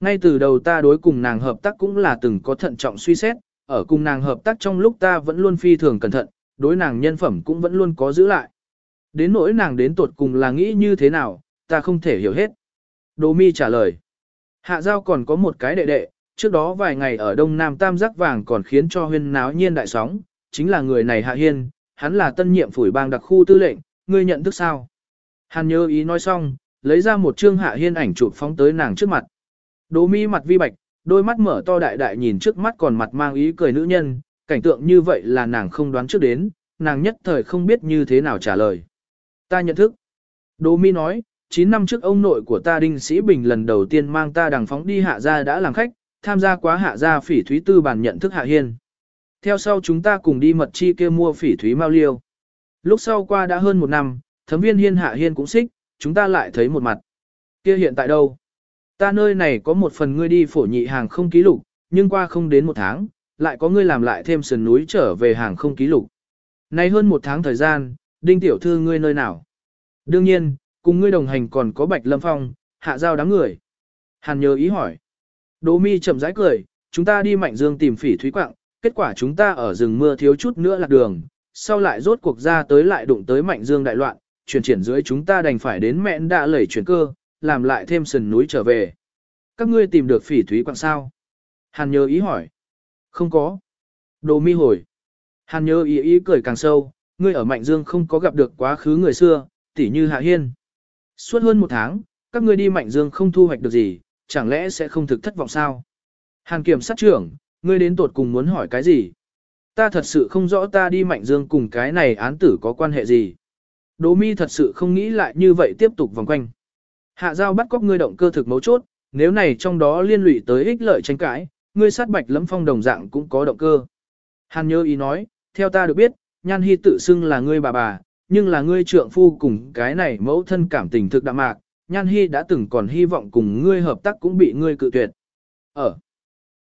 Ngay từ đầu ta đối cùng nàng hợp tác cũng là từng có thận trọng suy xét, ở cùng nàng hợp tác trong lúc ta vẫn luôn phi thường cẩn thận, đối nàng nhân phẩm cũng vẫn luôn có giữ lại. Đến nỗi nàng đến tuột cùng là nghĩ như thế nào, ta không thể hiểu hết. Đỗ mi trả lời. Hạ giao còn có một cái đệ đệ, trước đó vài ngày ở Đông Nam Tam Giác Vàng còn khiến cho huyên náo nhiên đại sóng, chính là người này Hạ Hiên, hắn là tân nhiệm phủi bang đặc khu tư lệnh, ngươi nhận thức sao? Hàn nhớ ý nói xong, lấy ra một chương Hạ Hiên ảnh chụp phóng tới nàng trước mặt. Đỗ mi mặt vi bạch, đôi mắt mở to đại đại nhìn trước mắt còn mặt mang ý cười nữ nhân, cảnh tượng như vậy là nàng không đoán trước đến, nàng nhất thời không biết như thế nào trả lời. Ta nhận thức. Đỗ mi nói, 9 năm trước ông nội của ta Đinh Sĩ Bình lần đầu tiên mang ta đằng phóng đi hạ gia đã làm khách, tham gia quá hạ gia phỉ thúy tư bản nhận thức hạ hiên. Theo sau chúng ta cùng đi mật chi kia mua phỉ thúy mau liêu. Lúc sau qua đã hơn một năm, thấm viên hiên hạ hiên cũng xích, chúng ta lại thấy một mặt. Kia hiện tại đâu? Ta nơi này có một phần ngươi đi phổ nhị hàng không ký lục, nhưng qua không đến một tháng, lại có ngươi làm lại thêm sườn núi trở về hàng không ký lục. Nay hơn một tháng thời gian, đinh tiểu thư ngươi nơi nào? Đương nhiên, cùng ngươi đồng hành còn có Bạch Lâm Phong, hạ giao đám người. Hàn nhớ ý hỏi. Đỗ mi chậm rãi cười, chúng ta đi mạnh dương tìm phỉ thúy quạng, kết quả chúng ta ở rừng mưa thiếu chút nữa lạc đường, sau lại rốt cuộc ra tới lại đụng tới mạnh dương đại loạn, chuyển triển dưới chúng ta đành phải đến mẹn đã lẩy chuyển cơ, làm lại thêm sườn núi trở về. Các ngươi tìm được phỉ thúy quạng sao? Hàn nhớ ý hỏi. Không có. Đồ mi hồi. Hàn nhớ ý ý cười càng sâu, ngươi ở Mạnh Dương không có gặp được quá khứ người xưa, tỉ như Hạ Hiên. Suốt hơn một tháng, các ngươi đi Mạnh Dương không thu hoạch được gì, chẳng lẽ sẽ không thực thất vọng sao? Hàn kiểm sát trưởng, ngươi đến tột cùng muốn hỏi cái gì? Ta thật sự không rõ ta đi Mạnh Dương cùng cái này án tử có quan hệ gì. Đỗ mi thật sự không nghĩ lại như vậy tiếp tục vòng quanh. Hạ giao bắt cóc ngươi động cơ thực mấu chốt, nếu này trong đó liên lụy tới ích lợi tranh cãi, ngươi sát bạch lấm phong đồng dạng cũng có động cơ. Hàn nhớ ý nói, theo ta được biết, nhan hy tự xưng là ngươi bà bà, nhưng là ngươi trượng phu cùng cái này mẫu thân cảm tình thực đạm mạc, nhan hy đã từng còn hy vọng cùng ngươi hợp tác cũng bị ngươi cự tuyệt. Ở